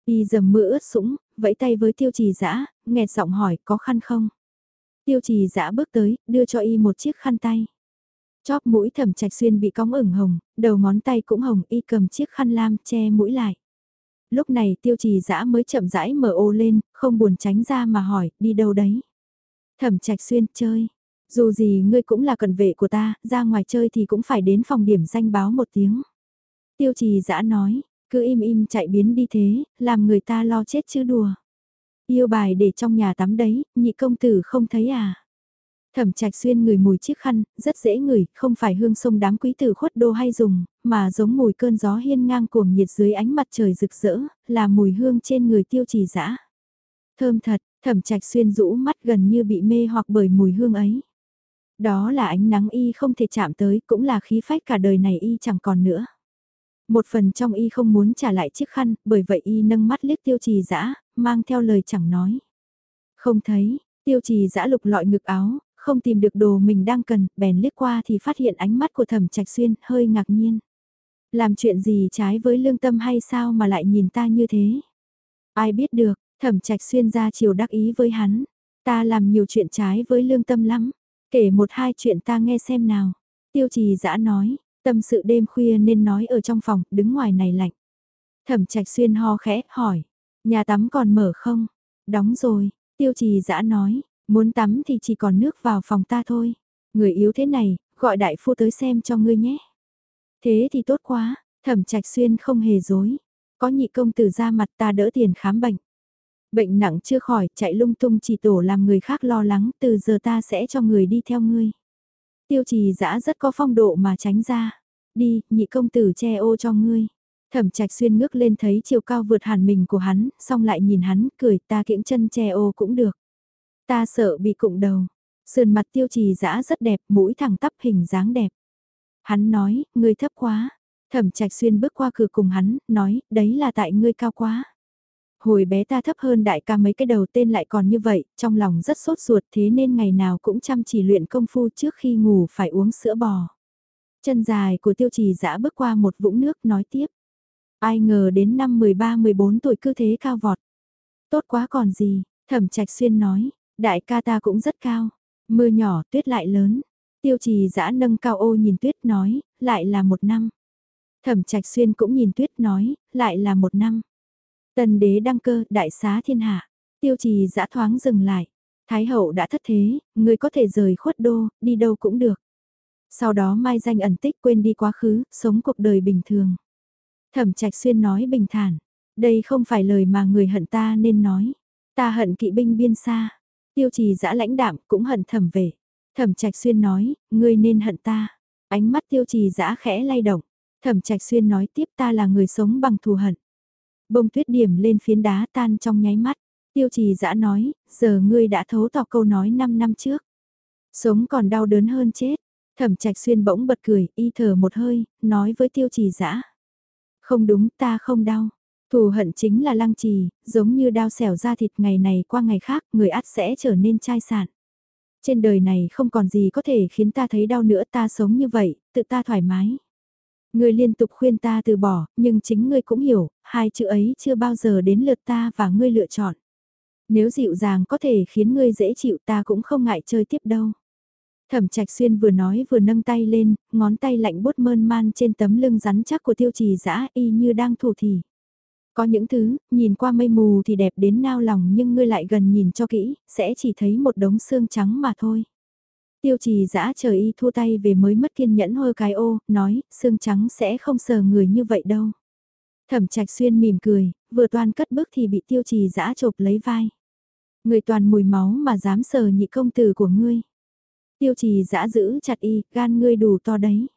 Y dầm mưa ướt sũng, vẫy tay với tiêu trì dã nghẹt giọng hỏi có khăn không? Tiêu trì dã bước tới, đưa cho y một chiếc khăn tay. Chóp mũi thẩm trạch xuyên bị cong ửng hồng, đầu ngón tay cũng hồng y cầm chiếc khăn lam che mũi lại. Lúc này tiêu trì dã mới chậm rãi mở ô lên, không buồn tránh ra mà hỏi, đi đâu đấy? Thẩm trạch xuyên chơi. Dù gì ngươi cũng là cận vệ của ta, ra ngoài chơi thì cũng phải đến phòng điểm danh báo một tiếng. Tiêu trì dã nói, cứ im im chạy biến đi thế, làm người ta lo chết chứ đùa. Yêu bài để trong nhà tắm đấy, nhị công tử không thấy à? Thẩm trạch xuyên người mùi chiếc khăn, rất dễ ngửi, không phải hương sông đám quý tử khuất đô hay dùng, mà giống mùi cơn gió hiên ngang cuồng nhiệt dưới ánh mặt trời rực rỡ, là mùi hương trên người tiêu trì dã Thơm thật, thẩm trạch xuyên rũ mắt gần như bị mê hoặc bởi mùi hương ấy. Đó là ánh nắng y không thể chạm tới, cũng là khí phách cả đời này y chẳng còn nữa. Một phần trong y không muốn trả lại chiếc khăn, bởi vậy y nâng mắt liếc tiêu trì dã mang theo lời chẳng nói. Không thấy, tiêu trì dã lục lọi ngực áo, không tìm được đồ mình đang cần, bèn liếc qua thì phát hiện ánh mắt của thẩm trạch xuyên, hơi ngạc nhiên. Làm chuyện gì trái với lương tâm hay sao mà lại nhìn ta như thế? Ai biết được, thẩm trạch xuyên ra chiều đắc ý với hắn. Ta làm nhiều chuyện trái với lương tâm lắm. Kể một hai chuyện ta nghe xem nào. Tiêu trì dã nói, tâm sự đêm khuya nên nói ở trong phòng, đứng ngoài này lạnh. Thẩm trạch xuyên ho khẽ, hỏi, nhà tắm còn mở không? Đóng rồi, tiêu trì dã nói, muốn tắm thì chỉ còn nước vào phòng ta thôi. Người yếu thế này, gọi đại phu tới xem cho ngươi nhé. Thế thì tốt quá, thẩm trạch xuyên không hề dối. Có nhị công tử ra mặt ta đỡ tiền khám bệnh. Bệnh nặng chưa khỏi, chạy lung tung chỉ tổ làm người khác lo lắng, từ giờ ta sẽ cho người đi theo ngươi. Tiêu trì dã rất có phong độ mà tránh ra. Đi, nhị công tử che ô cho ngươi. Thẩm trạch xuyên ngước lên thấy chiều cao vượt hẳn mình của hắn, xong lại nhìn hắn, cười ta kiễng chân che ô cũng được. Ta sợ bị cụng đầu. Sườn mặt tiêu trì dã rất đẹp, mũi thẳng tắp hình dáng đẹp. Hắn nói, ngươi thấp quá. Thẩm trạch xuyên bước qua cửa cùng hắn, nói, đấy là tại ngươi cao quá. Hồi bé ta thấp hơn đại ca mấy cái đầu tên lại còn như vậy, trong lòng rất sốt ruột thế nên ngày nào cũng chăm chỉ luyện công phu trước khi ngủ phải uống sữa bò. Chân dài của tiêu trì dã bước qua một vũng nước nói tiếp. Ai ngờ đến năm 13-14 tuổi cứ thế cao vọt. Tốt quá còn gì, thẩm trạch xuyên nói, đại ca ta cũng rất cao. Mưa nhỏ tuyết lại lớn. Tiêu trì dã nâng cao ô nhìn tuyết nói, lại là một năm. Thẩm trạch xuyên cũng nhìn tuyết nói, lại là một năm. Tần đế đăng cơ, đại xá thiên hạ. Tiêu trì dã thoáng dừng lại. Thái hậu đã thất thế, người có thể rời khuất đô, đi đâu cũng được. Sau đó mai danh ẩn tích quên đi quá khứ, sống cuộc đời bình thường. Thẩm trạch xuyên nói bình thản. Đây không phải lời mà người hận ta nên nói. Ta hận kỵ binh biên xa. Tiêu trì dã lãnh đạm cũng hận thẩm về. Thẩm trạch xuyên nói, ngươi nên hận ta. Ánh mắt tiêu trì dã khẽ lay động. Thẩm trạch xuyên nói tiếp ta là người sống bằng thù hận. Bông tuyết điểm lên phiến đá tan trong nháy mắt. Tiêu trì dã nói, giờ ngươi đã thấu tỏ câu nói 5 năm trước. Sống còn đau đớn hơn chết. Thẩm trạch xuyên bỗng bật cười, y thở một hơi, nói với tiêu trì dã Không đúng, ta không đau. Thù hận chính là lăng trì, giống như đao xẻo ra thịt ngày này qua ngày khác, người ắt sẽ trở nên chai sản. Trên đời này không còn gì có thể khiến ta thấy đau nữa ta sống như vậy, tự ta thoải mái. Ngươi liên tục khuyên ta từ bỏ, nhưng chính ngươi cũng hiểu, hai chữ ấy chưa bao giờ đến lượt ta và ngươi lựa chọn. Nếu dịu dàng có thể khiến ngươi dễ chịu ta cũng không ngại chơi tiếp đâu. Thẩm Trạch Xuyên vừa nói vừa nâng tay lên, ngón tay lạnh bút mơn man trên tấm lưng rắn chắc của tiêu trì dã y như đang thủ thì. Có những thứ, nhìn qua mây mù thì đẹp đến nao lòng nhưng ngươi lại gần nhìn cho kỹ, sẽ chỉ thấy một đống xương trắng mà thôi. Tiêu trì dã chờ y thua tay về mới mất kiên nhẫn hôi cái ô, nói, xương trắng sẽ không sờ người như vậy đâu. Thẩm trạch xuyên mỉm cười, vừa toàn cất bước thì bị tiêu trì dã chộp lấy vai. Người toàn mùi máu mà dám sờ nhị công tử của ngươi. Tiêu trì dã giữ chặt y, gan ngươi đủ to đấy.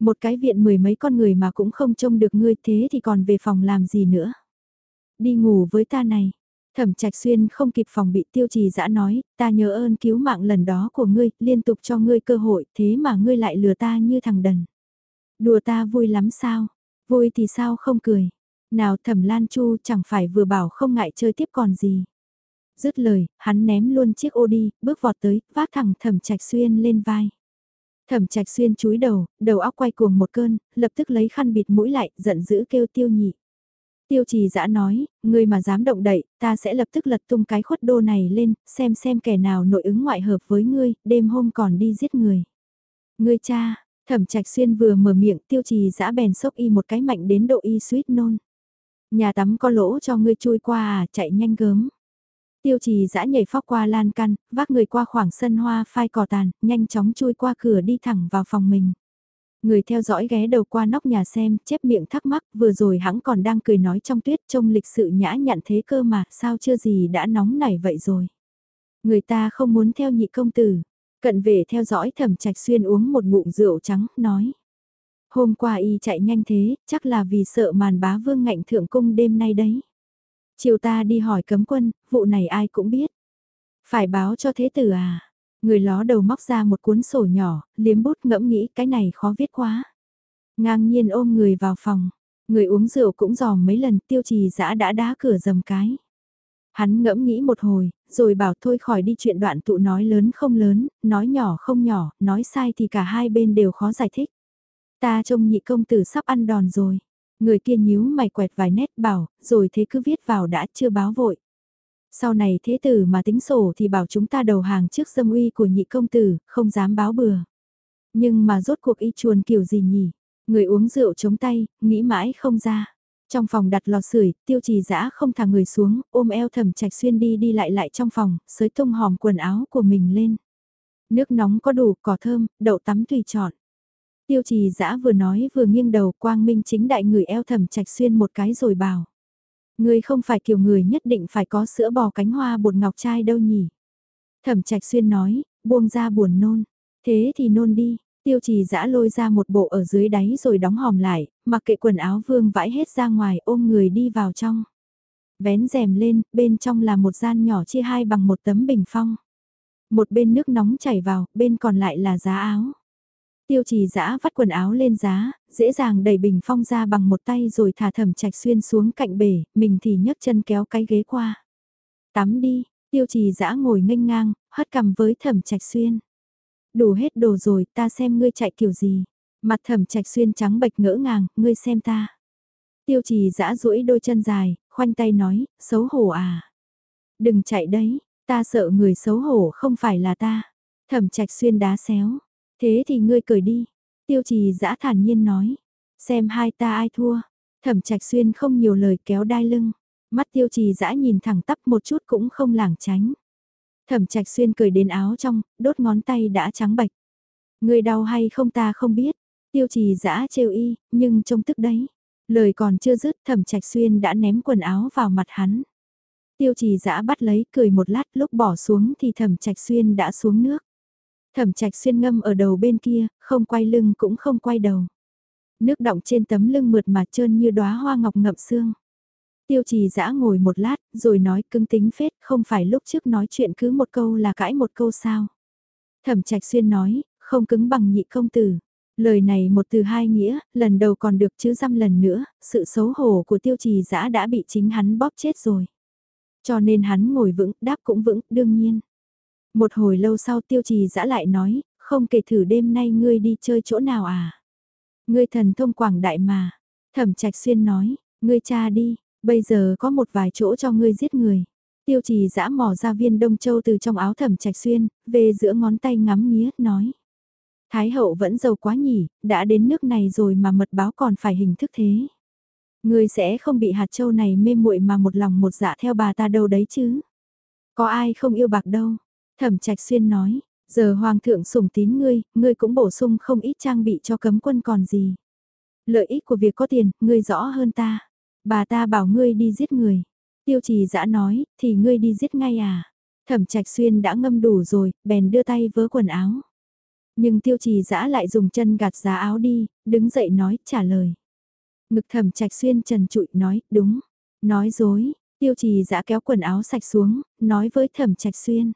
Một cái viện mười mấy con người mà cũng không trông được ngươi thế thì còn về phòng làm gì nữa. Đi ngủ với ta này. Thẩm trạch xuyên không kịp phòng bị tiêu trì dã nói, ta nhớ ơn cứu mạng lần đó của ngươi, liên tục cho ngươi cơ hội, thế mà ngươi lại lừa ta như thằng đần. Đùa ta vui lắm sao? Vui thì sao không cười? Nào thẩm lan chu chẳng phải vừa bảo không ngại chơi tiếp còn gì. Dứt lời, hắn ném luôn chiếc ô đi, bước vọt tới, vác thẳng thẩm trạch xuyên lên vai. Thẩm trạch xuyên chúi đầu, đầu óc quay cuồng một cơn, lập tức lấy khăn bịt mũi lại, giận dữ kêu tiêu nhị. Tiêu trì dã nói, người mà dám động đậy, ta sẽ lập tức lật tung cái khuất đô này lên, xem xem kẻ nào nội ứng ngoại hợp với ngươi, đêm hôm còn đi giết người. Ngươi cha, thẩm trạch xuyên vừa mở miệng tiêu trì dã bèn sốc y một cái mạnh đến độ y suýt nôn. Nhà tắm có lỗ cho ngươi chui qua à, chạy nhanh gớm. Tiêu trì dã nhảy phóc qua lan căn, vác người qua khoảng sân hoa phai cỏ tàn, nhanh chóng chui qua cửa đi thẳng vào phòng mình. Người theo dõi ghé đầu qua nóc nhà xem, chép miệng thắc mắc, vừa rồi hắn còn đang cười nói trong tuyết trông lịch sự nhã nhặn thế cơ mà, sao chưa gì đã nóng nảy vậy rồi. Người ta không muốn theo nhị công tử, cận về theo dõi thẩm trạch xuyên uống một ngụm rượu trắng, nói. Hôm qua y chạy nhanh thế, chắc là vì sợ màn bá vương ngạnh thượng cung đêm nay đấy. Chiều ta đi hỏi cấm quân, vụ này ai cũng biết. Phải báo cho thế tử à? Người ló đầu móc ra một cuốn sổ nhỏ, liếm bút ngẫm nghĩ cái này khó viết quá. Ngang nhiên ôm người vào phòng, người uống rượu cũng dòm mấy lần tiêu trì dã đã đá cửa dầm cái. Hắn ngẫm nghĩ một hồi, rồi bảo thôi khỏi đi chuyện đoạn tụ nói lớn không lớn, nói nhỏ không nhỏ, nói sai thì cả hai bên đều khó giải thích. Ta trông nhị công tử sắp ăn đòn rồi. Người kia nhíu mày quẹt vài nét bảo, rồi thế cứ viết vào đã chưa báo vội. Sau này thế tử mà tính sổ thì bảo chúng ta đầu hàng trước dâm uy của nhị công tử, không dám báo bừa. Nhưng mà rốt cuộc y chuồn kiểu gì nhỉ? Người uống rượu chống tay, nghĩ mãi không ra. Trong phòng đặt lò sưởi, tiêu trì dã không thả người xuống, ôm eo thầm trạch xuyên đi đi lại lại trong phòng, sới tung hòm quần áo của mình lên. Nước nóng có đủ, cỏ thơm, đậu tắm tùy chọn. Tiêu trì dã vừa nói vừa nghiêng đầu quang minh chính đại người eo thầm trạch xuyên một cái rồi bảo. Người không phải kiểu người nhất định phải có sữa bò cánh hoa bột ngọc trai đâu nhỉ. Thẩm trạch xuyên nói, buông ra buồn nôn. Thế thì nôn đi, tiêu trì dã lôi ra một bộ ở dưới đáy rồi đóng hòm lại, mặc kệ quần áo vương vãi hết ra ngoài ôm người đi vào trong. Vén rèm lên, bên trong là một gian nhỏ chia hai bằng một tấm bình phong. Một bên nước nóng chảy vào, bên còn lại là giá áo. Tiêu trì giã vắt quần áo lên giá, dễ dàng đẩy bình phong ra bằng một tay rồi thả thẩm trạch xuyên xuống cạnh bể, mình thì nhấc chân kéo cái ghế qua. Tắm đi, tiêu trì giã ngồi nghênh ngang, hất cằm với thẩm trạch xuyên. Đủ hết đồ rồi, ta xem ngươi chạy kiểu gì. Mặt thẩm trạch xuyên trắng bệch ngỡ ngàng, ngươi xem ta. Tiêu trì giã duỗi đôi chân dài, khoanh tay nói, xấu hổ à. Đừng chạy đấy, ta sợ người xấu hổ không phải là ta. Thẩm trạch xuyên đá xéo. Thế thì ngươi cười đi. Tiêu trì giã thản nhiên nói. Xem hai ta ai thua. Thẩm trạch xuyên không nhiều lời kéo đai lưng. Mắt tiêu trì dã nhìn thẳng tắp một chút cũng không lảng tránh. Thẩm trạch xuyên cười đến áo trong, đốt ngón tay đã trắng bạch. Người đau hay không ta không biết. Tiêu trì dã trêu y, nhưng trông tức đấy. Lời còn chưa dứt thẩm trạch xuyên đã ném quần áo vào mặt hắn. Tiêu trì dã bắt lấy cười một lát lúc bỏ xuống thì thẩm trạch xuyên đã xuống nước. Thẩm trạch xuyên ngâm ở đầu bên kia, không quay lưng cũng không quay đầu. Nước động trên tấm lưng mượt mà trơn như đóa hoa ngọc ngậm xương. Tiêu trì dã ngồi một lát, rồi nói cứng tính phết, không phải lúc trước nói chuyện cứ một câu là cãi một câu sao. Thẩm trạch xuyên nói, không cứng bằng nhị công tử. Lời này một từ hai nghĩa, lần đầu còn được chứ dăm lần nữa, sự xấu hổ của tiêu trì dã đã bị chính hắn bóp chết rồi. Cho nên hắn ngồi vững, đáp cũng vững, đương nhiên. Một hồi lâu sau tiêu trì dã lại nói, không kể thử đêm nay ngươi đi chơi chỗ nào à. Ngươi thần thông quảng đại mà. Thẩm trạch xuyên nói, ngươi cha đi, bây giờ có một vài chỗ cho ngươi giết người. Tiêu trì dã mò ra viên đông châu từ trong áo thẩm trạch xuyên, về giữa ngón tay ngắm nghía, nói. Thái hậu vẫn giàu quá nhỉ, đã đến nước này rồi mà mật báo còn phải hình thức thế. Ngươi sẽ không bị hạt châu này mê muội mà một lòng một dạ theo bà ta đâu đấy chứ. Có ai không yêu bạc đâu. Thẩm trạch xuyên nói, Giờ hoàng thượng sủng tín ngươi, ngươi cũng bổ sung không ít trang bị cho cấm quân còn gì. Lợi ích của việc có tiền, ngươi rõ hơn ta. Bà ta bảo ngươi đi giết người. Tiêu trì dã nói, thì ngươi đi giết ngay à. Thẩm trạch xuyên đã ngâm đủ rồi, bèn đưa tay vớ quần áo. Nhưng tiêu trì dã lại dùng chân gạt giá áo đi, đứng dậy nói, trả lời. Ngực thẩm trạch xuyên trần trụi nói, đúng. Nói dối, tiêu trì dã kéo quần áo sạch xuống, nói với thẩm trạch xuyên.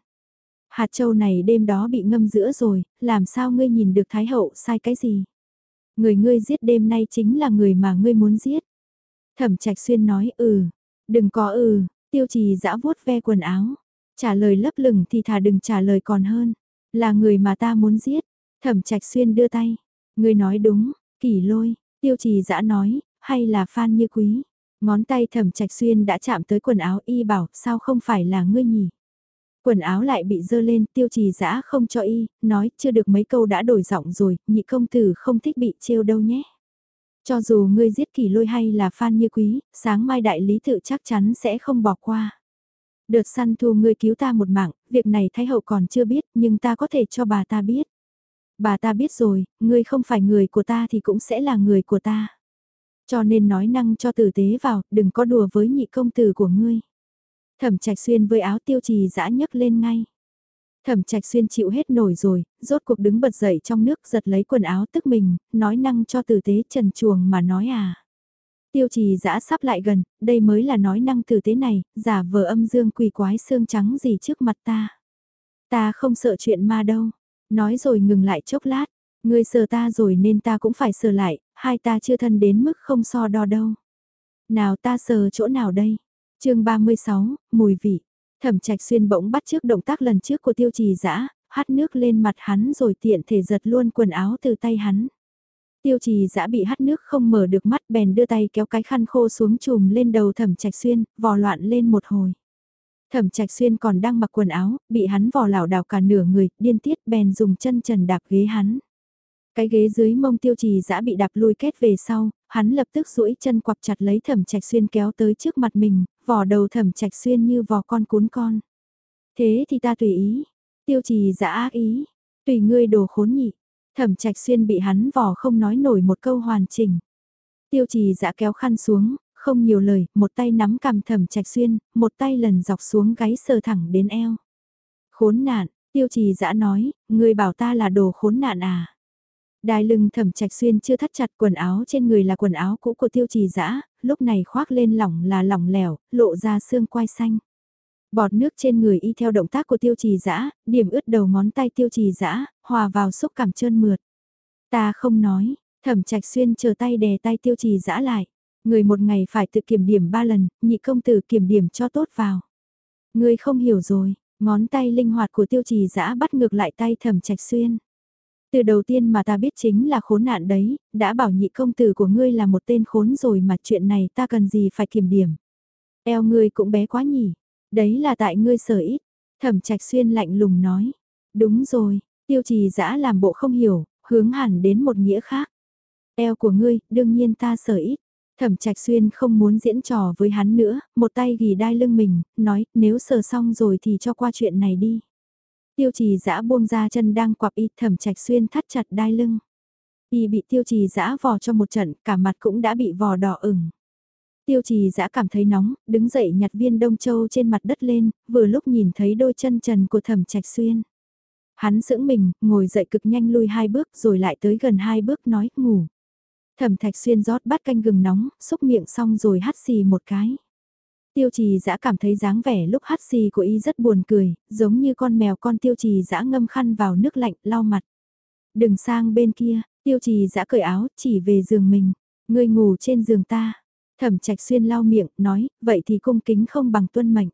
Hạt châu này đêm đó bị ngâm giữa rồi, làm sao ngươi nhìn được Thái Hậu sai cái gì? Người ngươi giết đêm nay chính là người mà ngươi muốn giết. Thẩm trạch xuyên nói ừ, đừng có ừ, tiêu trì dã vuốt ve quần áo. Trả lời lấp lửng thì thà đừng trả lời còn hơn. Là người mà ta muốn giết. Thẩm trạch xuyên đưa tay. Ngươi nói đúng, kỷ lôi, tiêu trì dã nói, hay là phan như quý. Ngón tay thẩm trạch xuyên đã chạm tới quần áo y bảo sao không phải là ngươi nhỉ. Quần áo lại bị dơ lên, tiêu trì dã không cho y, nói chưa được mấy câu đã đổi giọng rồi, nhị công tử không thích bị trêu đâu nhé. Cho dù ngươi giết kỳ lôi hay là phan như quý, sáng mai đại lý tự chắc chắn sẽ không bỏ qua. Đợt săn thu ngươi cứu ta một mạng, việc này thái hậu còn chưa biết nhưng ta có thể cho bà ta biết. Bà ta biết rồi, ngươi không phải người của ta thì cũng sẽ là người của ta. Cho nên nói năng cho tử tế vào, đừng có đùa với nhị công tử của ngươi. Thẩm Trạch Xuyên với áo tiêu trì dã nhấc lên ngay. Thẩm Trạch Xuyên chịu hết nổi rồi, rốt cuộc đứng bật dậy trong nước giật lấy quần áo tức mình, nói năng cho tử tế trần chuồng mà nói à. Tiêu trì dã sắp lại gần, đây mới là nói năng tử tế này, giả vờ âm dương quỷ quái xương trắng gì trước mặt ta. Ta không sợ chuyện ma đâu. Nói rồi ngừng lại chốc lát, ngươi sờ ta rồi nên ta cũng phải sờ lại, hai ta chưa thân đến mức không so đo đâu. Nào ta sờ chỗ nào đây? Chương 36, mùi vị. Thẩm trạch xuyên bỗng bắt trước động tác lần trước của tiêu trì dã hắt nước lên mặt hắn rồi tiện thể giật luôn quần áo từ tay hắn. Tiêu trì dã bị hắt nước không mở được mắt bèn đưa tay kéo cái khăn khô xuống chùm lên đầu thẩm trạch xuyên, vò loạn lên một hồi. Thẩm trạch xuyên còn đang mặc quần áo, bị hắn vò lảo đảo cả nửa người, điên tiết bèn dùng chân trần đạp ghế hắn. Cái ghế dưới mông tiêu trì dã bị đạp lùi kết về sau, hắn lập tức duỗi chân quặp chặt lấy thẩm trạch xuyên kéo tới trước mặt mình, vỏ đầu thẩm trạch xuyên như vò con cuốn con. Thế thì ta tùy ý, tiêu trì dã ác ý, tùy ngươi đồ khốn nhị, thẩm trạch xuyên bị hắn vò không nói nổi một câu hoàn chỉnh. Tiêu trì dã kéo khăn xuống, không nhiều lời, một tay nắm cầm thẩm trạch xuyên, một tay lần dọc xuống gáy sờ thẳng đến eo. Khốn nạn, tiêu trì dã nói, ngươi bảo ta là đồ khốn nạn à. Đai lưng thẩm trạch xuyên chưa thắt chặt quần áo trên người là quần áo cũ của tiêu trì dã lúc này khoác lên lỏng là lỏng lẻo, lộ ra xương quai xanh. Bọt nước trên người y theo động tác của tiêu trì dã điểm ướt đầu ngón tay tiêu trì dã hòa vào xúc cảm trơn mượt. Ta không nói, thẩm trạch xuyên chờ tay đè tay tiêu trì dã lại. Người một ngày phải tự kiểm điểm ba lần, nhị công tử kiểm điểm cho tốt vào. Người không hiểu rồi, ngón tay linh hoạt của tiêu trì dã bắt ngược lại tay thẩm trạch xuyên. Từ đầu tiên mà ta biết chính là khốn nạn đấy, đã bảo nhị công tử của ngươi là một tên khốn rồi mà chuyện này ta cần gì phải kiểm điểm. Eo ngươi cũng bé quá nhỉ, đấy là tại ngươi sở ít. Thẩm trạch xuyên lạnh lùng nói, đúng rồi, tiêu trì dã làm bộ không hiểu, hướng hẳn đến một nghĩa khác. Eo của ngươi, đương nhiên ta sở ít. Thẩm Trạch Xuyên không muốn diễn trò với hắn nữa, một tay ghi đai lưng mình, nói nếu sờ xong rồi thì cho qua chuyện này đi. Tiêu trì giã buông ra chân đang quặp y Thẩm Trạch Xuyên thắt chặt đai lưng. Y bị tiêu trì giã vò cho một trận, cả mặt cũng đã bị vò đỏ ửng. Tiêu trì giã cảm thấy nóng, đứng dậy nhặt viên đông châu trên mặt đất lên, vừa lúc nhìn thấy đôi chân trần của Thẩm Trạch Xuyên. Hắn sững mình, ngồi dậy cực nhanh lui hai bước rồi lại tới gần hai bước nói, ngủ. Thẩm thạch xuyên rót bát canh gừng nóng, xúc miệng xong rồi hắt xì một cái. Tiêu trì dã cảm thấy dáng vẻ lúc hắt xì của y rất buồn cười, giống như con mèo con tiêu trì dã ngâm khăn vào nước lạnh, lau mặt. Đừng sang bên kia, tiêu trì dã cởi áo, chỉ về giường mình. Ngươi ngủ trên giường ta. Thẩm trạch xuyên lau miệng, nói, vậy thì cung kính không bằng tuân mệnh.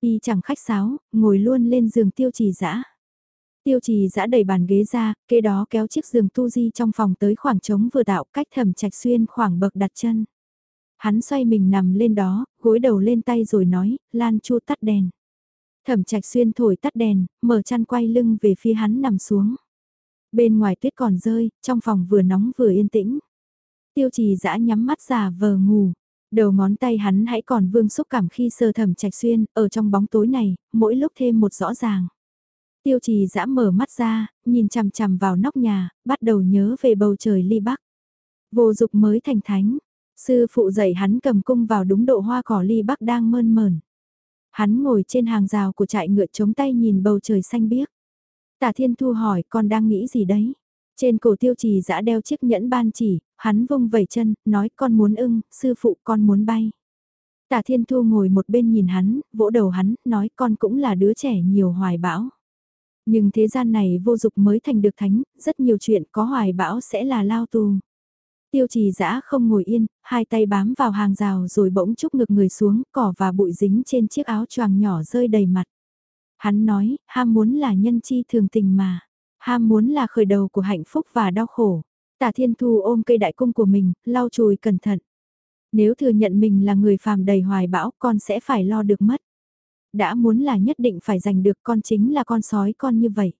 Y chẳng khách sáo, ngồi luôn lên giường tiêu trì dã Tiêu trì giã đẩy bàn ghế ra, kế đó kéo chiếc giường tu di trong phòng tới khoảng trống vừa tạo cách thẩm trạch xuyên khoảng bậc đặt chân. Hắn xoay mình nằm lên đó, gối đầu lên tay rồi nói, Lan Chu tắt đèn. Thẩm trạch xuyên thổi tắt đèn, mở chăn quay lưng về phía hắn nằm xuống. Bên ngoài tuyết còn rơi, trong phòng vừa nóng vừa yên tĩnh. Tiêu trì dã nhắm mắt giả vờ ngủ. Đầu ngón tay hắn hãy còn vương xúc cảm khi sơ thẩm trạch xuyên, ở trong bóng tối này, mỗi lúc thêm một rõ ràng. Tiêu trì dã mở mắt ra, nhìn chằm chằm vào nóc nhà, bắt đầu nhớ về bầu trời ly bắc. Vô dục mới thành thánh, sư phụ dạy hắn cầm cung vào đúng độ hoa cỏ ly bắc đang mơn mờn. Hắn ngồi trên hàng rào của trại ngựa chống tay nhìn bầu trời xanh biếc. Tả Thiên Thu hỏi con đang nghĩ gì đấy? Trên cổ tiêu trì dã đeo chiếc nhẫn ban chỉ, hắn vung vẩy chân, nói con muốn ưng, sư phụ con muốn bay. Tả Thiên Thu ngồi một bên nhìn hắn, vỗ đầu hắn, nói con cũng là đứa trẻ nhiều hoài bão. Nhưng thế gian này vô dục mới thành được thánh, rất nhiều chuyện có hoài bão sẽ là lao tù. Tiêu trì dã không ngồi yên, hai tay bám vào hàng rào rồi bỗng chúc ngực người xuống, cỏ và bụi dính trên chiếc áo choàng nhỏ rơi đầy mặt. Hắn nói, ham muốn là nhân chi thường tình mà. Ham muốn là khởi đầu của hạnh phúc và đau khổ. Tả thiên thu ôm cây đại cung của mình, lau chùi cẩn thận. Nếu thừa nhận mình là người phàm đầy hoài bão, con sẽ phải lo được mất đã muốn là nhất định phải giành được con chính là con sói con như vậy.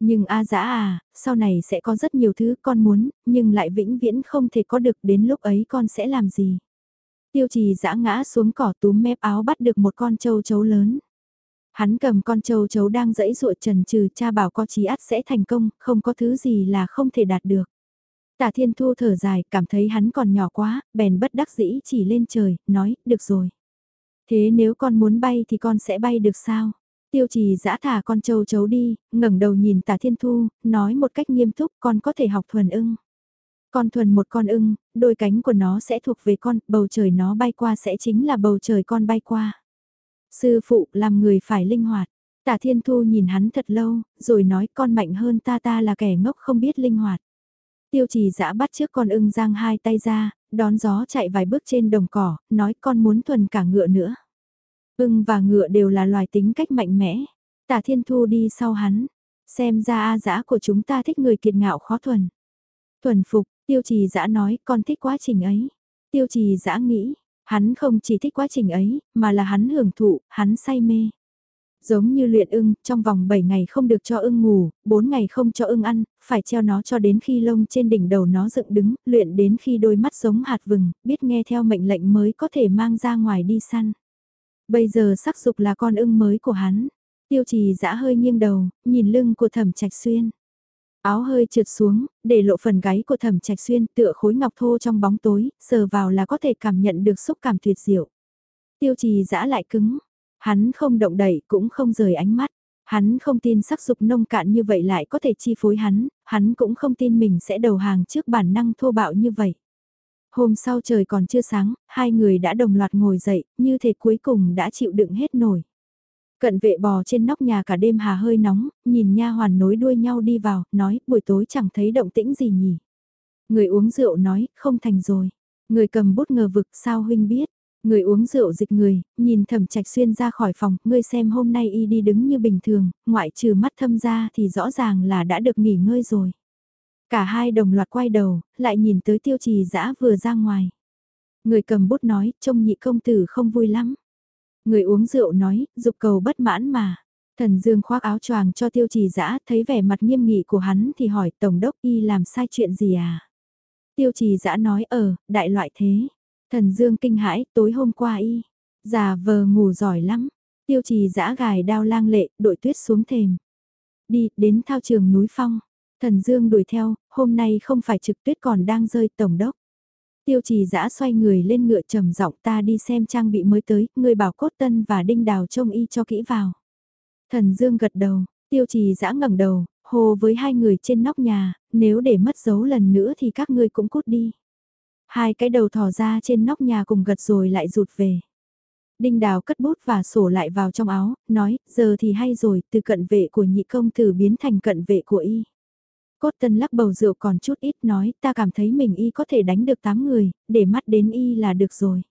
Nhưng A dã à, sau này sẽ có rất nhiều thứ con muốn, nhưng lại vĩnh viễn không thể có được đến lúc ấy con sẽ làm gì. Tiêu trì dã ngã xuống cỏ túm mép áo bắt được một con châu chấu lớn. Hắn cầm con châu chấu đang dẫy ruột trần trừ cha bảo có chí ắt sẽ thành công, không có thứ gì là không thể đạt được. Tả thiên thu thở dài, cảm thấy hắn còn nhỏ quá, bèn bất đắc dĩ chỉ lên trời, nói, được rồi. Thế nếu con muốn bay thì con sẽ bay được sao? Tiêu trì giã thả con châu chấu đi, ngẩng đầu nhìn tả thiên thu, nói một cách nghiêm túc con có thể học thuần ưng. Con thuần một con ưng, đôi cánh của nó sẽ thuộc về con, bầu trời nó bay qua sẽ chính là bầu trời con bay qua. Sư phụ làm người phải linh hoạt. Tả thiên thu nhìn hắn thật lâu, rồi nói con mạnh hơn ta ta là kẻ ngốc không biết linh hoạt. Tiêu trì giã bắt trước con ưng giang hai tay ra, đón gió chạy vài bước trên đồng cỏ, nói con muốn thuần cả ngựa nữa. Ưng và ngựa đều là loài tính cách mạnh mẽ. Tả thiên thu đi sau hắn. Xem ra A dã của chúng ta thích người kiệt ngạo khó thuần. Thuần phục, tiêu trì dã nói con thích quá trình ấy. Tiêu trì dã nghĩ, hắn không chỉ thích quá trình ấy, mà là hắn hưởng thụ, hắn say mê. Giống như luyện ưng, trong vòng 7 ngày không được cho ưng ngủ, 4 ngày không cho ưng ăn, phải treo nó cho đến khi lông trên đỉnh đầu nó dựng đứng, luyện đến khi đôi mắt giống hạt vừng, biết nghe theo mệnh lệnh mới có thể mang ra ngoài đi săn. Bây giờ sắc dục là con ưng mới của hắn. Tiêu trì dã hơi nghiêng đầu, nhìn lưng của thẩm trạch xuyên. Áo hơi trượt xuống, để lộ phần gáy của thẩm trạch xuyên tựa khối ngọc thô trong bóng tối, sờ vào là có thể cảm nhận được xúc cảm tuyệt diệu. Tiêu trì dã lại cứng, Hắn không động đậy cũng không rời ánh mắt. Hắn không tin sắc dục nông cạn như vậy lại có thể chi phối hắn, hắn cũng không tin mình sẽ đầu hàng trước bản năng thô bạo như vậy. Hôm sau trời còn chưa sáng, hai người đã đồng loạt ngồi dậy, như thể cuối cùng đã chịu đựng hết nổi. Cận vệ bò trên nóc nhà cả đêm hà hơi nóng, nhìn nha hoàn nối đuôi nhau đi vào, nói buổi tối chẳng thấy động tĩnh gì nhỉ. Người uống rượu nói, không thành rồi. Người cầm bút ngờ vực sao huynh biết. Người uống rượu dịch người, nhìn thẩm trạch xuyên ra khỏi phòng, ngươi xem hôm nay y đi đứng như bình thường, ngoại trừ mắt thâm ra thì rõ ràng là đã được nghỉ ngơi rồi. Cả hai đồng loạt quay đầu, lại nhìn tới tiêu trì dã vừa ra ngoài. Người cầm bút nói, trông nhị công tử không vui lắm. Người uống rượu nói, dục cầu bất mãn mà. Thần Dương khoác áo choàng cho tiêu trì dã thấy vẻ mặt nghiêm nghị của hắn thì hỏi Tổng đốc y làm sai chuyện gì à? Tiêu trì dã nói ở, đại loại thế. Thần Dương kinh hãi, tối hôm qua y. Già vờ ngủ giỏi lắm. Tiêu trì dã gài đao lang lệ, đội tuyết xuống thềm. Đi, đến thao trường núi phong. Thần Dương đuổi theo, hôm nay không phải trực tuyết còn đang rơi tổng đốc. Tiêu trì giã xoay người lên ngựa trầm giọng ta đi xem trang bị mới tới, người bảo cốt tân và đinh đào trông y cho kỹ vào. Thần Dương gật đầu, tiêu trì giã ngẩng đầu, hồ với hai người trên nóc nhà, nếu để mất dấu lần nữa thì các ngươi cũng cút đi. Hai cái đầu thò ra trên nóc nhà cùng gật rồi lại rụt về. Đinh Đào cất bút và sổ lại vào trong áo, nói, giờ thì hay rồi, từ cận vệ của nhị công tử biến thành cận vệ của y. Cốt tân lắc bầu rượu còn chút ít nói, ta cảm thấy mình y có thể đánh được 8 người, để mắt đến y là được rồi.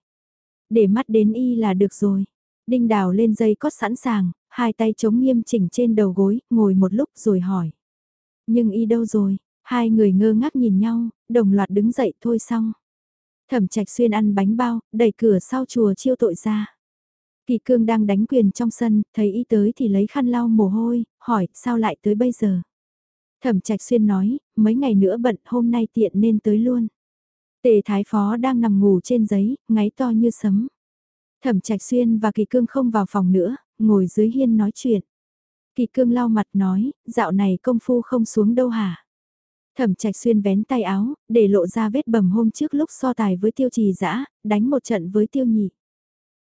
Để mắt đến y là được rồi. Đinh đào lên dây cót sẵn sàng, hai tay chống nghiêm chỉnh trên đầu gối, ngồi một lúc rồi hỏi. Nhưng y đâu rồi? Hai người ngơ ngác nhìn nhau, đồng loạt đứng dậy thôi xong. Thẩm trạch xuyên ăn bánh bao, đẩy cửa sau chùa chiêu tội ra. Kỳ cương đang đánh quyền trong sân, thấy y tới thì lấy khăn lau mồ hôi, hỏi sao lại tới bây giờ. Thẩm trạch xuyên nói, mấy ngày nữa bận hôm nay tiện nên tới luôn. Tề thái phó đang nằm ngủ trên giấy, ngáy to như sấm. Thẩm trạch xuyên và kỳ cương không vào phòng nữa, ngồi dưới hiên nói chuyện. Kỳ cương lau mặt nói, dạo này công phu không xuống đâu hả? Thẩm trạch xuyên vén tay áo, để lộ ra vết bầm hôm trước lúc so tài với tiêu trì dã đánh một trận với tiêu nhị.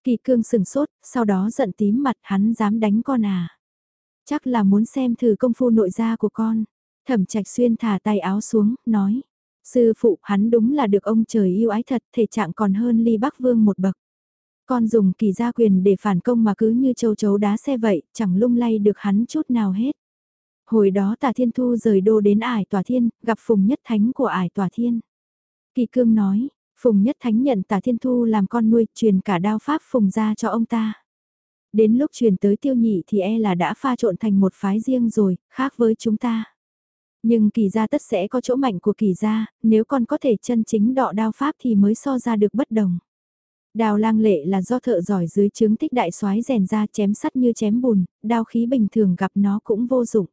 Kỳ cương sừng sốt, sau đó giận tím mặt hắn dám đánh con à. Chắc là muốn xem thử công phu nội gia của con. Thẩm trạch xuyên thả tay áo xuống, nói. Sư phụ hắn đúng là được ông trời yêu ái thật, thể trạng còn hơn ly bắc vương một bậc. Con dùng kỳ gia quyền để phản công mà cứ như châu chấu đá xe vậy, chẳng lung lay được hắn chút nào hết. Hồi đó tà thiên thu rời đô đến ải tòa thiên, gặp phùng nhất thánh của ải tòa thiên. Kỳ cương nói, phùng nhất thánh nhận tà thiên thu làm con nuôi, truyền cả đao pháp phùng ra cho ông ta. Đến lúc truyền tới tiêu nhị thì e là đã pha trộn thành một phái riêng rồi, khác với chúng ta. Nhưng kỳ gia tất sẽ có chỗ mạnh của kỳ gia, nếu con có thể chân chính đọ đao pháp thì mới so ra được bất đồng. Đào lang lệ là do thợ giỏi dưới chứng tích đại soái rèn ra chém sắt như chém bùn, đao khí bình thường gặp nó cũng vô dụng.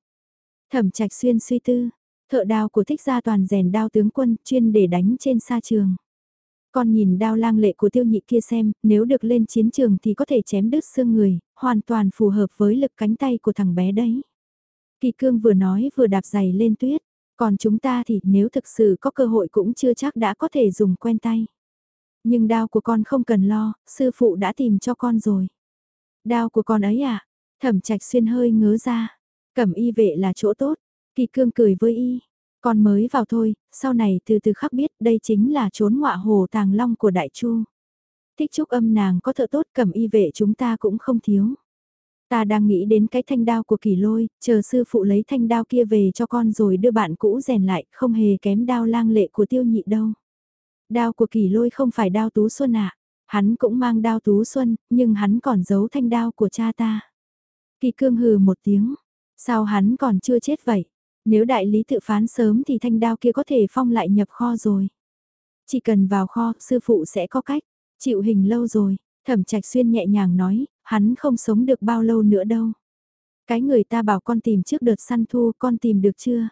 Thẩm trạch xuyên suy tư, thợ đao của thích gia toàn rèn đao tướng quân chuyên để đánh trên sa trường. Con nhìn đao lang lệ của tiêu nhị kia xem, nếu được lên chiến trường thì có thể chém đứt xương người, hoàn toàn phù hợp với lực cánh tay của thằng bé đấy. Kỳ cương vừa nói vừa đạp giày lên tuyết, còn chúng ta thì nếu thực sự có cơ hội cũng chưa chắc đã có thể dùng quen tay. Nhưng đao của con không cần lo, sư phụ đã tìm cho con rồi. Đao của con ấy à? Thẩm trạch xuyên hơi ngớ ra. Cẩm y vệ là chỗ tốt. Kỳ cương cười với y. Con mới vào thôi, sau này từ từ khắc biết đây chính là trốn ngọa hồ tàng long của đại chu. Thích trúc âm nàng có thợ tốt cẩm y vệ chúng ta cũng không thiếu. Ta đang nghĩ đến cái thanh đao của kỳ lôi, chờ sư phụ lấy thanh đao kia về cho con rồi đưa bạn cũ rèn lại, không hề kém đao lang lệ của tiêu nhị đâu. Đao của kỳ lôi không phải đao tú xuân ạ, hắn cũng mang đao tú xuân, nhưng hắn còn giấu thanh đao của cha ta. Kỳ cương hừ một tiếng, sao hắn còn chưa chết vậy? Nếu đại lý tự phán sớm thì thanh đao kia có thể phong lại nhập kho rồi. Chỉ cần vào kho, sư phụ sẽ có cách. Chịu hình lâu rồi, thẩm trạch xuyên nhẹ nhàng nói, hắn không sống được bao lâu nữa đâu. Cái người ta bảo con tìm trước đợt săn thu con tìm được chưa?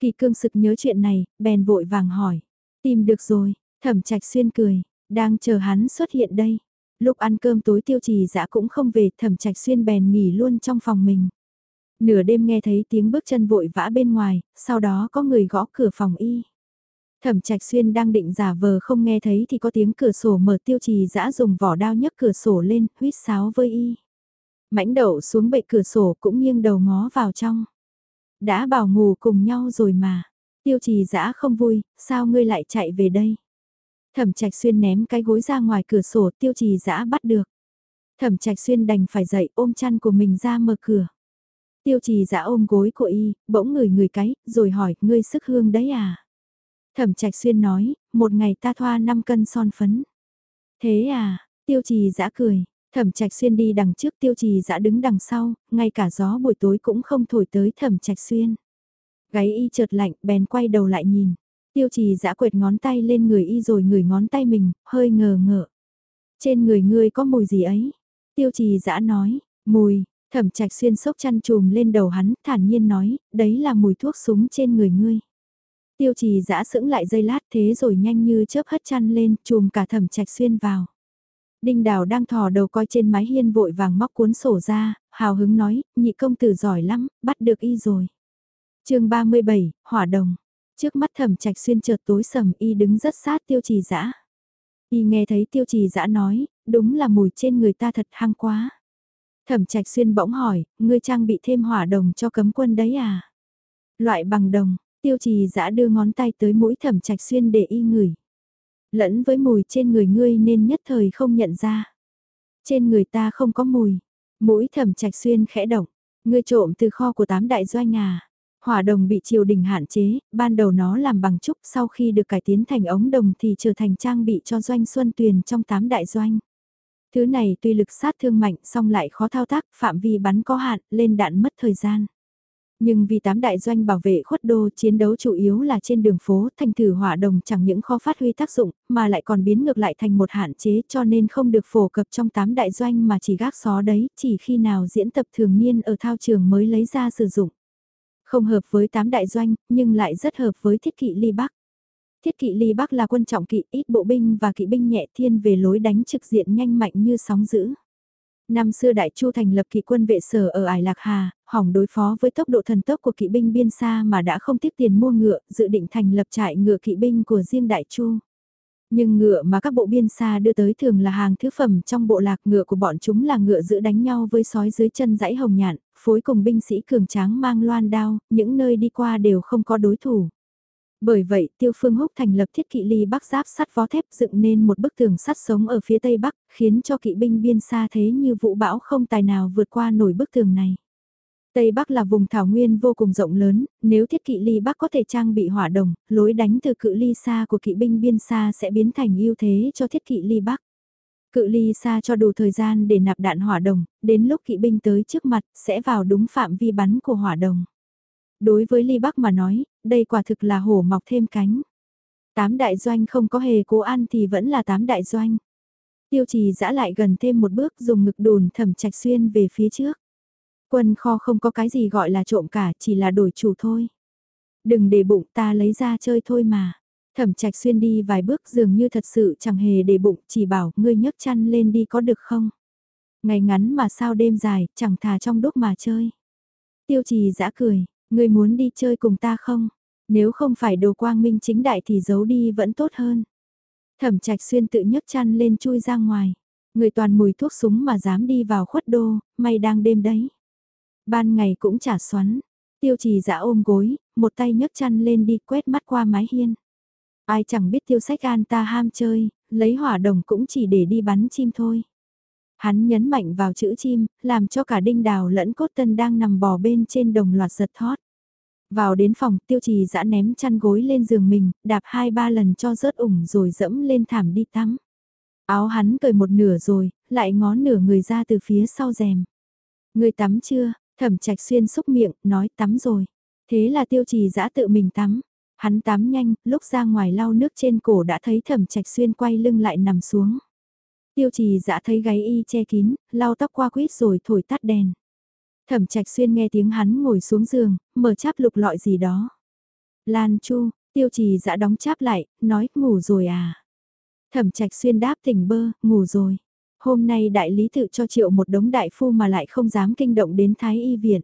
Kỳ cương sực nhớ chuyện này, bèn vội vàng hỏi. Tìm được rồi, thẩm trạch xuyên cười, đang chờ hắn xuất hiện đây. Lúc ăn cơm tối tiêu trì dã cũng không về thẩm trạch xuyên bèn nghỉ luôn trong phòng mình. Nửa đêm nghe thấy tiếng bước chân vội vã bên ngoài, sau đó có người gõ cửa phòng y. Thẩm Trạch Xuyên đang định giả vờ không nghe thấy thì có tiếng cửa sổ mở tiêu trì dã dùng vỏ đao nhấc cửa sổ lên, huýt sáo với y. Mãnh đậu xuống bệ cửa sổ cũng nghiêng đầu ngó vào trong. Đã bảo ngủ cùng nhau rồi mà. Tiêu trì dã không vui, sao ngươi lại chạy về đây? Thẩm Trạch Xuyên ném cái gối ra ngoài cửa sổ tiêu trì dã bắt được. Thẩm Trạch Xuyên đành phải dậy ôm chăn của mình ra mở cửa. Tiêu trì dã ôm gối của y, bỗng người người cái, rồi hỏi, ngươi sức hương đấy à? Thẩm Trạch Xuyên nói, một ngày ta thoa 5 cân son phấn. Thế à, Tiêu trì dã cười, thẩm trạch xuyên đi đằng trước tiêu trì dã đứng đằng sau, ngay cả gió buổi tối cũng không thổi tới thẩm trạch xuyên. Gáy y chợt lạnh, bèn quay đầu lại nhìn. Tiêu trì dã quệt ngón tay lên người y rồi ngửi ngón tay mình, hơi ngờ ngợ. Trên người ngươi có mùi gì ấy? Tiêu trì dã nói, mùi, thẩm trạch xuyên sốc chăn chùm lên đầu hắn, thản nhiên nói, đấy là mùi thuốc súng trên người ngươi. Tiêu trì giã sững lại dây lát thế rồi nhanh như chớp hất chăn lên, chùm cả thẩm trạch xuyên vào. Đinh Đào đang thò đầu coi trên mái hiên vội vàng móc cuốn sổ ra, hào hứng nói, nhị công tử giỏi lắm, bắt được y rồi. chương 37, Hỏa Đồng. Trước mắt thẩm trạch xuyên chợt tối sầm y đứng rất sát tiêu trì dã Y nghe thấy tiêu trì dã nói, đúng là mùi trên người ta thật hăng quá. Thẩm trạch xuyên bỗng hỏi, ngươi trang bị thêm hỏa đồng cho cấm quân đấy à? Loại bằng đồng, tiêu trì dã đưa ngón tay tới mũi thẩm trạch xuyên để y ngửi. Lẫn với mùi trên người ngươi nên nhất thời không nhận ra. Trên người ta không có mùi. Mũi thẩm trạch xuyên khẽ động. Ngươi trộm từ kho của tám đại doanh à. Hỏa đồng bị triều đình hạn chế, ban đầu nó làm bằng trúc sau khi được cải tiến thành ống đồng thì trở thành trang bị cho doanh xuân tuyền trong tám đại doanh. Thứ này tuy lực sát thương mạnh song lại khó thao tác, phạm vi bắn có hạn, lên đạn mất thời gian. Nhưng vì tám đại doanh bảo vệ khuất đô chiến đấu chủ yếu là trên đường phố, thành thử hỏa đồng chẳng những kho phát huy tác dụng, mà lại còn biến ngược lại thành một hạn chế cho nên không được phổ cập trong tám đại doanh mà chỉ gác xó đấy, chỉ khi nào diễn tập thường niên ở thao trường mới lấy ra sử dụng. Không hợp với tám đại doanh, nhưng lại rất hợp với thiết kỵ ly bắc. Thiết kỵ ly bắc là quân trọng kỵ, ít bộ binh và kỵ binh nhẹ thiên về lối đánh trực diện nhanh mạnh như sóng dữ. Năm xưa Đại Chu thành lập kỵ quân vệ sở ở Ải Lạc Hà, hỏng đối phó với tốc độ thần tốc của kỵ binh biên xa mà đã không tiếp tiền mua ngựa, dự định thành lập trại ngựa kỵ binh của riêng Đại Chu. Nhưng ngựa mà các bộ biên xa đưa tới thường là hàng thứ phẩm trong bộ lạc ngựa của bọn chúng là ngựa giữ đánh nhau với sói dưới chân dãy hồng nhạn, phối cùng binh sĩ cường tráng mang loan đao, những nơi đi qua đều không có đối thủ. Bởi vậy, Tiêu Phương Húc thành lập thiết kỵ ly bắc giáp sắt vó thép dựng nên một bức tường sắt sống ở phía tây bắc, khiến cho kỵ binh biên xa thế như vũ bão không tài nào vượt qua nổi bức tường này. Tây Bắc là vùng thảo nguyên vô cùng rộng lớn, nếu thiết kỵ ly Bắc có thể trang bị hỏa đồng, lối đánh từ cự ly xa của kỵ binh biên xa sẽ biến thành ưu thế cho thiết kỵ ly Bắc. Cự ly xa cho đủ thời gian để nạp đạn hỏa đồng, đến lúc kỵ binh tới trước mặt sẽ vào đúng phạm vi bắn của hỏa đồng. Đối với ly Bắc mà nói, đây quả thực là hổ mọc thêm cánh. Tám đại doanh không có hề cố ăn thì vẫn là tám đại doanh. Tiêu trì giã lại gần thêm một bước dùng ngực đùn thẩm trạch xuyên về phía trước. Quân kho không có cái gì gọi là trộm cả, chỉ là đổi chủ thôi. Đừng để bụng ta lấy ra chơi thôi mà. Thẩm trạch xuyên đi vài bước dường như thật sự chẳng hề để bụng, chỉ bảo ngươi nhấc chăn lên đi có được không? Ngày ngắn mà sao đêm dài, chẳng thà trong đúc mà chơi. Tiêu trì giã cười, ngươi muốn đi chơi cùng ta không? Nếu không phải đồ quang minh chính đại thì giấu đi vẫn tốt hơn. Thẩm trạch xuyên tự nhấc chăn lên chui ra ngoài. Người toàn mùi thuốc súng mà dám đi vào khuất đô, may đang đêm đấy. Ban ngày cũng chả xoắn. Tiêu trì dã ôm gối, một tay nhấc chăn lên đi quét mắt qua mái hiên. Ai chẳng biết tiêu sách an ta ham chơi, lấy hỏa đồng cũng chỉ để đi bắn chim thôi. Hắn nhấn mạnh vào chữ chim, làm cho cả đinh đào lẫn cốt tân đang nằm bò bên trên đồng loạt giật thót. Vào đến phòng tiêu trì dã ném chăn gối lên giường mình, đạp hai ba lần cho rớt ủng rồi dẫm lên thảm đi tắm. Áo hắn cởi một nửa rồi, lại ngó nửa người ra từ phía sau rèm. Người tắm chưa, Thẩm trạch xuyên xúc miệng, nói tắm rồi. Thế là tiêu trì dã tự mình tắm. Hắn tắm nhanh, lúc ra ngoài lau nước trên cổ đã thấy thẩm trạch xuyên quay lưng lại nằm xuống. Tiêu trì dã thấy gáy y che kín, lau tóc qua quýt rồi thổi tắt đèn. Thẩm trạch xuyên nghe tiếng hắn ngồi xuống giường, mở cháp lục lọi gì đó. Lan Chu, tiêu trì dã đóng cháp lại, nói ngủ rồi à. Thẩm trạch xuyên đáp tỉnh bơ, ngủ rồi. Hôm nay đại lý tự cho triệu một đống đại phu mà lại không dám kinh động đến thái y viện.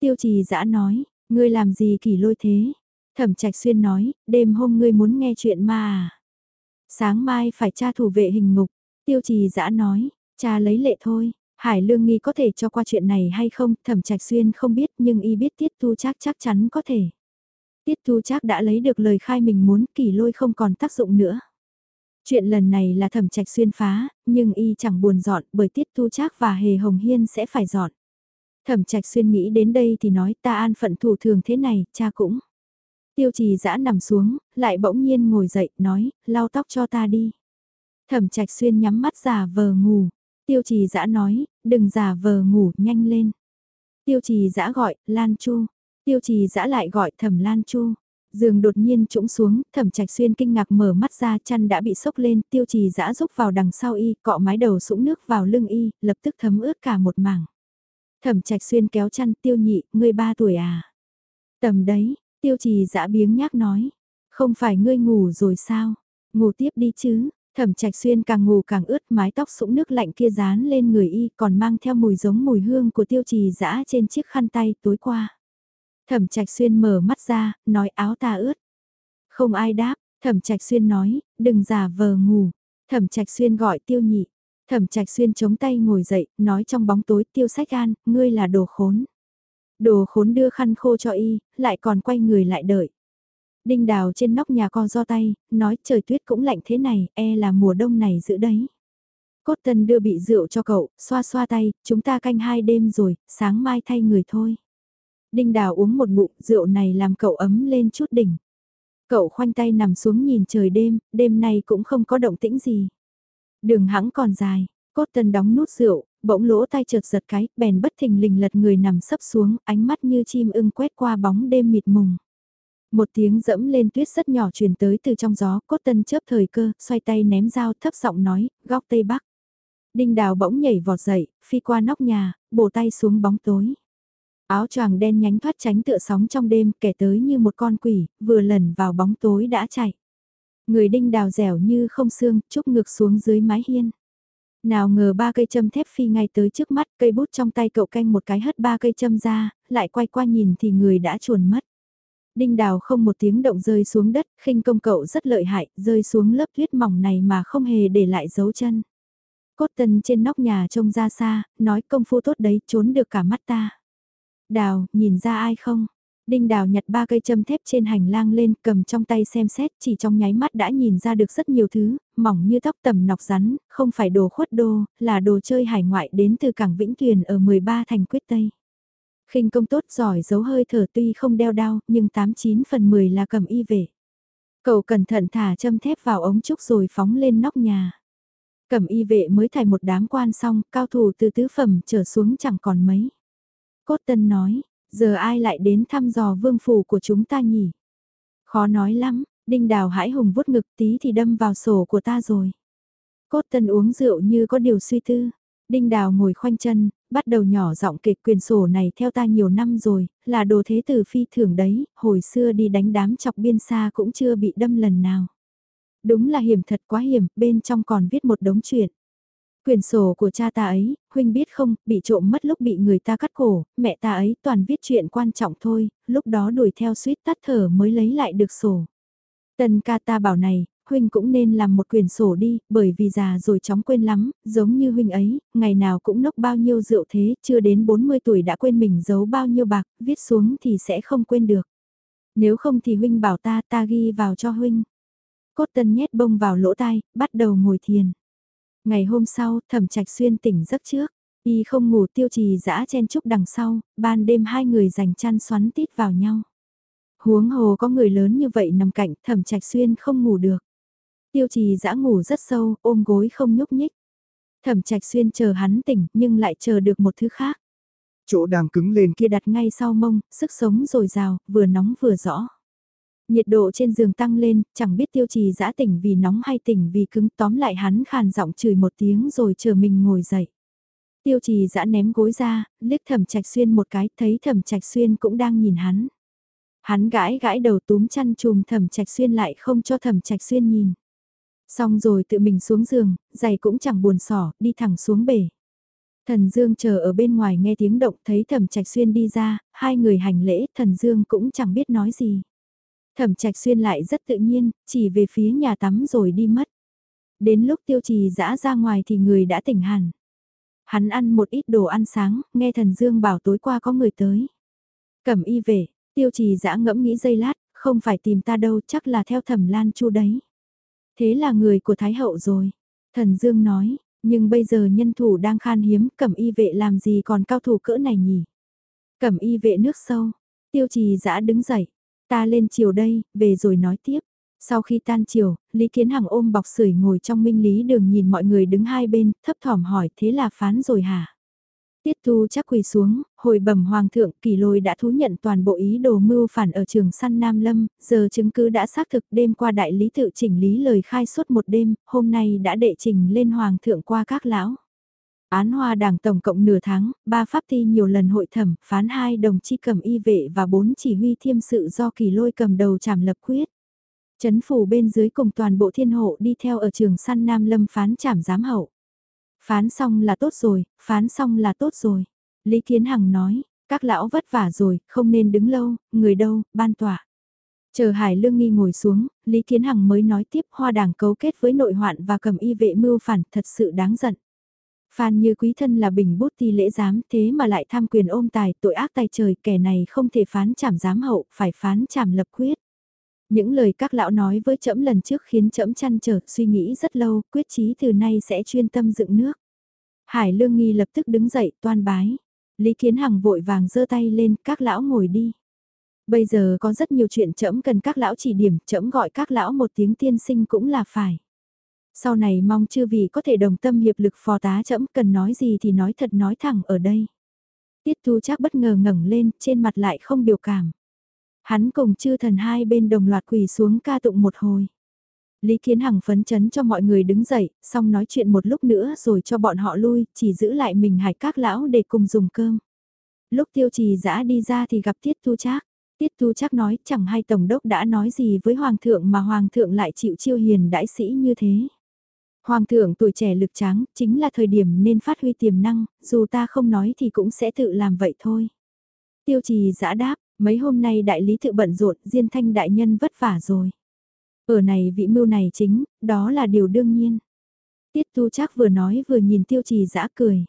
Tiêu trì dã nói, ngươi làm gì kỳ lôi thế? Thẩm trạch xuyên nói, đêm hôm ngươi muốn nghe chuyện ma à? Sáng mai phải tra thủ vệ hình ngục. Tiêu trì dã nói, cha lấy lệ thôi. Hải lương nghi có thể cho qua chuyện này hay không, thẩm trạch xuyên không biết nhưng y biết tiết thu chắc chắc chắn có thể. Tiết thu chắc đã lấy được lời khai mình muốn kỳ lôi không còn tác dụng nữa. Chuyện lần này là thẩm trạch xuyên phá, nhưng y chẳng buồn dọn bởi tiết Thu trác và hề hồng hiên sẽ phải dọn. Thẩm trạch xuyên nghĩ đến đây thì nói ta an phận thủ thường thế này, cha cũng. Tiêu trì dã nằm xuống, lại bỗng nhiên ngồi dậy, nói, lau tóc cho ta đi. Thẩm trạch xuyên nhắm mắt giả vờ ngủ. Tiêu trì dã nói, đừng giả vờ ngủ, nhanh lên. Tiêu trì dã gọi, Lan Chu. Tiêu trì dã lại gọi thẩm Lan Chu. Giường đột nhiên trũng xuống, thẩm trạch xuyên kinh ngạc mở mắt ra chăn đã bị sốc lên, tiêu trì dã rúc vào đằng sau y, cọ mái đầu sũng nước vào lưng y, lập tức thấm ướt cả một mảng. Thẩm trạch xuyên kéo chăn tiêu nhị, ngươi ba tuổi à? Tầm đấy, tiêu trì dã biếng nhác nói. Không phải ngươi ngủ rồi sao? Ngủ tiếp đi chứ. Thẩm trạch xuyên càng ngủ càng ướt mái tóc sũng nước lạnh kia dán lên người y còn mang theo mùi giống mùi hương của tiêu trì dã trên chiếc khăn tay tối qua. Thẩm trạch xuyên mở mắt ra, nói áo ta ướt. Không ai đáp, thẩm trạch xuyên nói, đừng giả vờ ngủ. Thẩm trạch xuyên gọi tiêu nhị. Thẩm trạch xuyên chống tay ngồi dậy, nói trong bóng tối tiêu sách an, ngươi là đồ khốn. Đồ khốn đưa khăn khô cho y, lại còn quay người lại đợi. Đinh đào trên nóc nhà co do tay, nói trời tuyết cũng lạnh thế này, e là mùa đông này giữ đấy. Cốt tân đưa bị rượu cho cậu, xoa xoa tay, chúng ta canh hai đêm rồi, sáng mai thay người thôi. Đinh đào uống một ngụm, rượu này làm cậu ấm lên chút đỉnh. Cậu khoanh tay nằm xuống nhìn trời đêm, đêm nay cũng không có động tĩnh gì. Đường hãng còn dài, cốt tân đóng nút rượu, bỗng lỗ tay chợt giật cái, bèn bất thình lình lật người nằm sấp xuống, ánh mắt như chim ưng quét qua bóng đêm mịt mùng. Một tiếng dẫm lên tuyết rất nhỏ truyền tới từ trong gió, cốt tân chớp thời cơ, xoay tay ném dao thấp giọng nói, góc tây bắc. Đinh đào bỗng nhảy vọt dậy, phi qua nóc nhà, bổ tay xuống bóng tối. Áo choàng đen nhánh thoát tránh tựa sóng trong đêm, kẻ tới như một con quỷ, vừa lẩn vào bóng tối đã chạy. Người đinh đào dẻo như không xương, chúc ngược xuống dưới mái hiên. Nào ngờ ba cây châm thép phi ngay tới trước mắt, cây bút trong tay cậu canh một cái hất ba cây châm ra, lại quay qua nhìn thì người đã chuồn mất. Đinh đào không một tiếng động rơi xuống đất, khinh công cậu rất lợi hại, rơi xuống lớp tuyết mỏng này mà không hề để lại dấu chân. Cốt tân trên nóc nhà trông ra xa, nói công phu tốt đấy, trốn được cả mắt ta. Đào, nhìn ra ai không? Đinh đào nhặt ba cây châm thép trên hành lang lên cầm trong tay xem xét chỉ trong nháy mắt đã nhìn ra được rất nhiều thứ, mỏng như tóc tầm nọc rắn, không phải đồ khuất đô, là đồ chơi hải ngoại đến từ cảng Vĩnh Tuyền ở 13 thành quyết Tây khinh công tốt giỏi giấu hơi thở tuy không đeo đau, nhưng 89 phần 10 là cầm y vệ. Cậu cẩn thận thả châm thép vào ống trúc rồi phóng lên nóc nhà. Cầm y vệ mới thải một đám quan xong, cao thủ từ tứ phẩm trở xuống chẳng còn mấy. Cốt tân nói, giờ ai lại đến thăm dò vương phủ của chúng ta nhỉ? Khó nói lắm, đinh đào hãi hùng vuốt ngực tí thì đâm vào sổ của ta rồi. Cốt tân uống rượu như có điều suy tư. Đinh đào ngồi khoanh chân, bắt đầu nhỏ giọng kịch quyền sổ này theo ta nhiều năm rồi, là đồ thế tử phi thường đấy, hồi xưa đi đánh đám chọc biên xa cũng chưa bị đâm lần nào. Đúng là hiểm thật quá hiểm, bên trong còn viết một đống chuyện. Quyền sổ của cha ta ấy, huynh biết không, bị trộm mất lúc bị người ta cắt cổ, mẹ ta ấy toàn viết chuyện quan trọng thôi, lúc đó đuổi theo suýt tắt thở mới lấy lại được sổ. Tần ca ta bảo này, huynh cũng nên làm một quyển sổ đi, bởi vì già rồi chóng quên lắm, giống như huynh ấy, ngày nào cũng nốc bao nhiêu rượu thế, chưa đến 40 tuổi đã quên mình giấu bao nhiêu bạc, viết xuống thì sẽ không quên được. Nếu không thì huynh bảo ta, ta ghi vào cho huynh. Cốt tân nhét bông vào lỗ tai, bắt đầu ngồi thiền. Ngày hôm sau, thẩm trạch xuyên tỉnh giấc trước, y không ngủ tiêu trì dã chen chúc đằng sau, ban đêm hai người dành chăn xoắn tít vào nhau. Huống hồ có người lớn như vậy nằm cạnh, thẩm trạch xuyên không ngủ được. Tiêu trì dã ngủ rất sâu, ôm gối không nhúc nhích. Thẩm trạch xuyên chờ hắn tỉnh nhưng lại chờ được một thứ khác. Chỗ đang cứng lên kia đặt ngay sau mông, sức sống rồi rào, vừa nóng vừa rõ. Nhiệt độ trên giường tăng lên, chẳng biết tiêu trì dã tỉnh vì nóng hay tỉnh vì cứng tóm lại hắn khàn giọng chửi một tiếng rồi chờ mình ngồi dậy. Tiêu trì dã ném gối ra, liếc thẩm trạch xuyên một cái, thấy thẩm trạch xuyên cũng đang nhìn hắn. Hắn gãi gãi đầu túm chăn chùm thẩm trạch xuyên lại không cho thẩm trạch xuyên nhìn. Xong rồi tự mình xuống giường, giày cũng chẳng buồn sỏ, đi thẳng xuống bể. Thần Dương chờ ở bên ngoài nghe tiếng động thấy Thẩm Trạch Xuyên đi ra, hai người hành lễ, Thần Dương cũng chẳng biết nói gì. Thẩm Trạch Xuyên lại rất tự nhiên, chỉ về phía nhà tắm rồi đi mất. Đến lúc Tiêu Trì dã ra ngoài thì người đã tỉnh hẳn. Hắn ăn một ít đồ ăn sáng, nghe Thần Dương bảo tối qua có người tới. Cẩm y về, Tiêu Trì dã ngẫm nghĩ giây lát, không phải tìm ta đâu, chắc là theo Thẩm Lan Chu đấy. Thế là người của Thái Hậu rồi. Thần Dương nói, nhưng bây giờ nhân thủ đang khan hiếm, cẩm y vệ làm gì còn cao thủ cỡ này nhỉ? Cẩm y vệ nước sâu, tiêu trì giã đứng dậy, ta lên chiều đây, về rồi nói tiếp. Sau khi tan chiều, Lý Kiến Hằng ôm bọc sưởi ngồi trong minh lý đường nhìn mọi người đứng hai bên, thấp thỏm hỏi thế là phán rồi hả? Tiết thu chắc quỳ xuống, hồi bẩm hoàng thượng kỳ lôi đã thú nhận toàn bộ ý đồ mưu phản ở trường săn Nam Lâm, giờ chứng cứ đã xác thực đêm qua đại lý tự chỉnh lý lời khai suốt một đêm, hôm nay đã đệ trình lên hoàng thượng qua các lão. Án hoa đảng tổng cộng nửa tháng, ba pháp thi nhiều lần hội thẩm, phán hai đồng chi cầm y vệ và bốn chỉ huy thiêm sự do kỳ lôi cầm đầu trảm lập quyết. Chấn phủ bên dưới cùng toàn bộ thiên hộ đi theo ở trường săn Nam Lâm phán trảm giám hậu. Phán xong là tốt rồi, phán xong là tốt rồi. Lý Kiến Hằng nói, các lão vất vả rồi, không nên đứng lâu, người đâu, ban tỏa. Chờ Hải Lương Nghi ngồi xuống, Lý Kiến Hằng mới nói tiếp hoa đảng cấu kết với nội hoạn và cầm y vệ mưu phản thật sự đáng giận. Phan như quý thân là bình bút ti lễ giám thế mà lại tham quyền ôm tài tội ác tay trời kẻ này không thể phán trảm giám hậu, phải phán trảm lập quyết. Những lời các lão nói với trẫm lần trước khiến trẫm chăn trở, suy nghĩ rất lâu, quyết chí từ nay sẽ chuyên tâm dựng nước. Hải Lương Nghi lập tức đứng dậy, toan bái. Lý Kiến Hằng vội vàng giơ tay lên, các lão ngồi đi. Bây giờ có rất nhiều chuyện trẫm cần các lão chỉ điểm, trẫm gọi các lão một tiếng tiên sinh cũng là phải. Sau này mong chư vị có thể đồng tâm hiệp lực phò tá trẫm cần nói gì thì nói thật nói thẳng ở đây. Tiết Thu chắc bất ngờ ngẩng lên, trên mặt lại không biểu cảm. Hắn cùng chư thần hai bên đồng loạt quỳ xuống ca tụng một hồi. Lý Kiến Hằng phấn chấn cho mọi người đứng dậy, xong nói chuyện một lúc nữa rồi cho bọn họ lui, chỉ giữ lại mình hải các lão để cùng dùng cơm. Lúc tiêu trì dã đi ra thì gặp Tiết thu Trác. Tiết thu Trác nói chẳng hay Tổng đốc đã nói gì với Hoàng thượng mà Hoàng thượng lại chịu chiêu hiền đại sĩ như thế. Hoàng thượng tuổi trẻ lực tráng, chính là thời điểm nên phát huy tiềm năng, dù ta không nói thì cũng sẽ tự làm vậy thôi. Tiêu trì giã đáp, mấy hôm nay đại lý tự bận rộn, diên thanh đại nhân vất vả rồi. Ở này vị mưu này chính, đó là điều đương nhiên. Tiết tu Trác vừa nói vừa nhìn tiêu trì giã cười.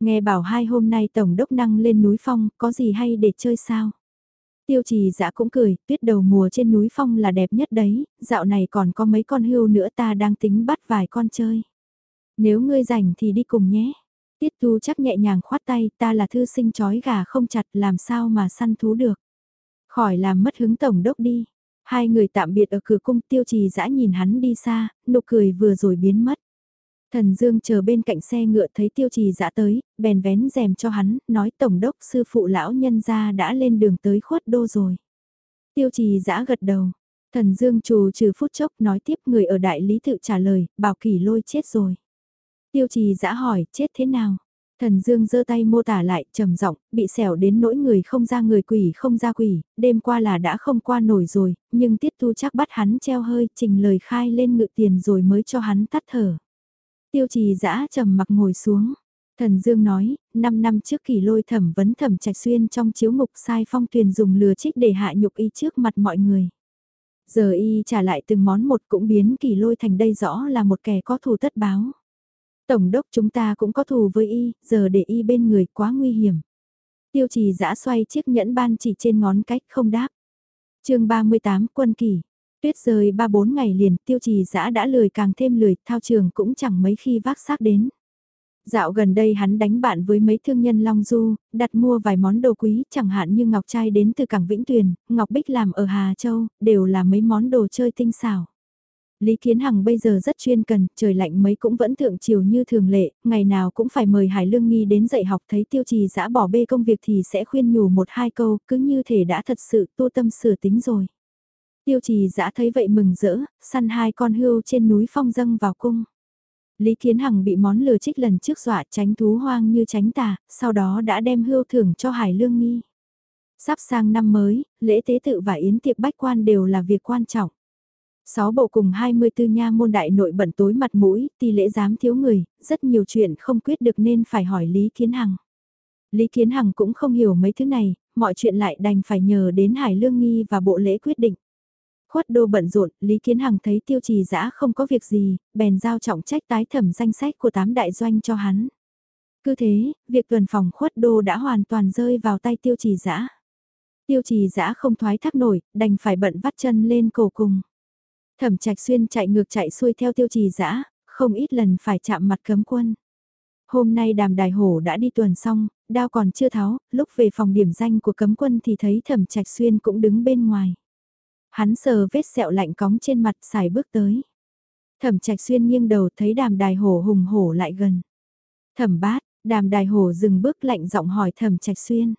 Nghe bảo hai hôm nay tổng đốc năng lên núi phong, có gì hay để chơi sao? Tiêu trì dã cũng cười, tuyết đầu mùa trên núi phong là đẹp nhất đấy, dạo này còn có mấy con hươu nữa ta đang tính bắt vài con chơi. Nếu ngươi rảnh thì đi cùng nhé. Tiết tu chắc nhẹ nhàng khoát tay, ta là thư sinh chói gà không chặt làm sao mà săn thú được. Khỏi làm mất hứng tổng đốc đi. Hai người tạm biệt ở cửa cung tiêu trì dã nhìn hắn đi xa, nụ cười vừa rồi biến mất. Thần Dương chờ bên cạnh xe ngựa thấy tiêu trì dã tới, bèn vén rèm cho hắn, nói tổng đốc sư phụ lão nhân gia đã lên đường tới khuất đô rồi. Tiêu trì dã gật đầu. Thần Dương trù trừ phút chốc nói tiếp người ở đại lý tự trả lời, bảo kỳ lôi chết rồi. Tiêu trì dã hỏi, chết thế nào? Thần Dương giơ tay mô tả lại, trầm giọng, bị xẻo đến nỗi người không ra người quỷ không ra quỷ, đêm qua là đã không qua nổi rồi, nhưng Tiết Tu chắc bắt hắn treo hơi, trình lời khai lên ngự tiền rồi mới cho hắn tắt thở. Tiêu trì dã trầm mặc ngồi xuống. Thần Dương nói, 5 năm trước kỳ lôi thẩm vấn thẩm trạch xuyên trong chiếu ngục sai phong tuyền dùng lừa trích để hạ nhục y trước mặt mọi người. Giờ y trả lại từng món một cũng biến kỳ lôi thành đây rõ là một kẻ có thù tất báo. Tổng đốc chúng ta cũng có thù với y, giờ để y bên người quá nguy hiểm. Tiêu trì giã xoay chiếc nhẫn ban chỉ trên ngón cách không đáp. chương 38 quân kỳ. Tuyết rơi 3-4 ngày liền tiêu trì giã đã lười càng thêm lười, thao trường cũng chẳng mấy khi vác xác đến. Dạo gần đây hắn đánh bạn với mấy thương nhân Long Du, đặt mua vài món đồ quý chẳng hạn như ngọc trai đến từ cảng Vĩnh Tuyền, ngọc bích làm ở Hà Châu, đều là mấy món đồ chơi tinh xảo. Lý Kiến Hằng bây giờ rất chuyên cần, trời lạnh mấy cũng vẫn thượng chiều như thường lệ, ngày nào cũng phải mời Hải Lương Nghi đến dạy học thấy tiêu trì dã bỏ bê công việc thì sẽ khuyên nhủ một hai câu, cứ như thể đã thật sự tu tâm sửa tính rồi. Tiêu trì dã thấy vậy mừng rỡ, săn hai con hươu trên núi phong dâng vào cung. Lý Kiến Hằng bị món lừa trích lần trước dọa tránh thú hoang như tránh tà, sau đó đã đem hươu thưởng cho Hải Lương Nghi. Sắp sang năm mới, lễ tế tự và yến tiệc bách quan đều là việc quan trọng. Sáu bộ cùng 24 nha môn đại nội bận tối mặt mũi, tỷ lễ dám thiếu người, rất nhiều chuyện không quyết được nên phải hỏi Lý Kiến Hằng. Lý Kiến Hằng cũng không hiểu mấy thứ này, mọi chuyện lại đành phải nhờ đến Hải Lương Nghi và bộ lễ quyết định. Khuất đô bận rộn, Lý Kiến Hằng thấy tiêu trì dã không có việc gì, bèn giao trọng trách tái thẩm danh sách của tám đại doanh cho hắn. Cứ thế, việc tuần phòng khuất đô đã hoàn toàn rơi vào tay tiêu trì dã Tiêu trì dã không thoái thác nổi, đành phải bận vắt chân lên cổ cùng. Thẩm trạch xuyên chạy ngược chạy xuôi theo tiêu trì dã không ít lần phải chạm mặt cấm quân. Hôm nay đàm đài hổ đã đi tuần xong, đao còn chưa tháo, lúc về phòng điểm danh của cấm quân thì thấy thẩm trạch xuyên cũng đứng bên ngoài. Hắn sờ vết sẹo lạnh cóng trên mặt xài bước tới. Thẩm trạch xuyên nghiêng đầu thấy đàm đài hổ hùng hổ lại gần. Thẩm bát, đàm đài hổ dừng bước lạnh giọng hỏi thẩm trạch xuyên.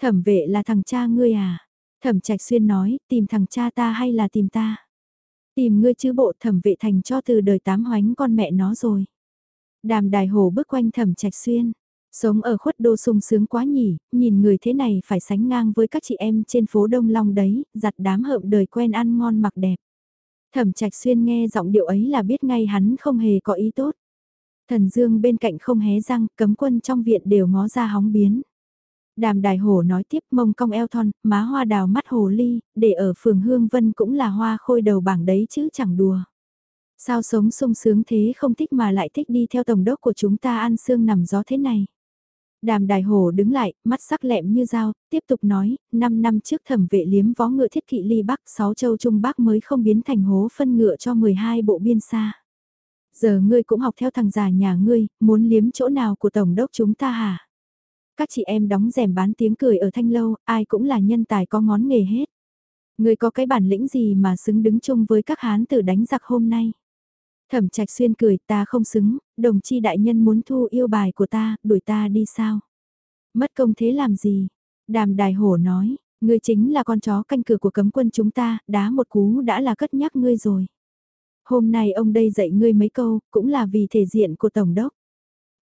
Thẩm vệ là thằng cha ngươi à? Thẩm trạch xuyên nói, tìm thằng cha ta hay là tìm ta? Tìm ngươi chứ bộ thẩm vệ thành cho từ đời tám hoánh con mẹ nó rồi. Đàm đài hồ bước quanh thẩm trạch xuyên. Sống ở khuất đô sung sướng quá nhỉ, nhìn người thế này phải sánh ngang với các chị em trên phố Đông Long đấy, giặt đám hợm đời quen ăn ngon mặc đẹp. Thẩm trạch xuyên nghe giọng điệu ấy là biết ngay hắn không hề có ý tốt. Thần Dương bên cạnh không hé răng, cấm quân trong viện đều ngó ra hóng biến. Đàm đài hổ nói tiếp mông cong eo thon, má hoa đào mắt hồ ly, để ở phường Hương Vân cũng là hoa khôi đầu bảng đấy chứ chẳng đùa. Sao sống sung sướng thế không thích mà lại thích đi theo tổng đốc của chúng ta ăn xương nằm gió thế này. Đàm đài hổ đứng lại, mắt sắc lẹm như dao, tiếp tục nói, 5 năm trước thẩm vệ liếm vó ngựa thiết kỵ ly bắc, 6 châu trung bắc mới không biến thành hố phân ngựa cho 12 bộ biên xa. Giờ ngươi cũng học theo thằng già nhà ngươi, muốn liếm chỗ nào của tổng đốc chúng ta hả? Các chị em đóng rèm bán tiếng cười ở thanh lâu, ai cũng là nhân tài có ngón nghề hết. Ngươi có cái bản lĩnh gì mà xứng đứng chung với các hán tử đánh giặc hôm nay? Thẩm trạch xuyên cười ta không xứng, đồng chi đại nhân muốn thu yêu bài của ta, đuổi ta đi sao? Mất công thế làm gì? Đàm đài hổ nói, ngươi chính là con chó canh cửa của cấm quân chúng ta, đá một cú đã là cất nhắc ngươi rồi. Hôm nay ông đây dạy ngươi mấy câu, cũng là vì thể diện của Tổng đốc.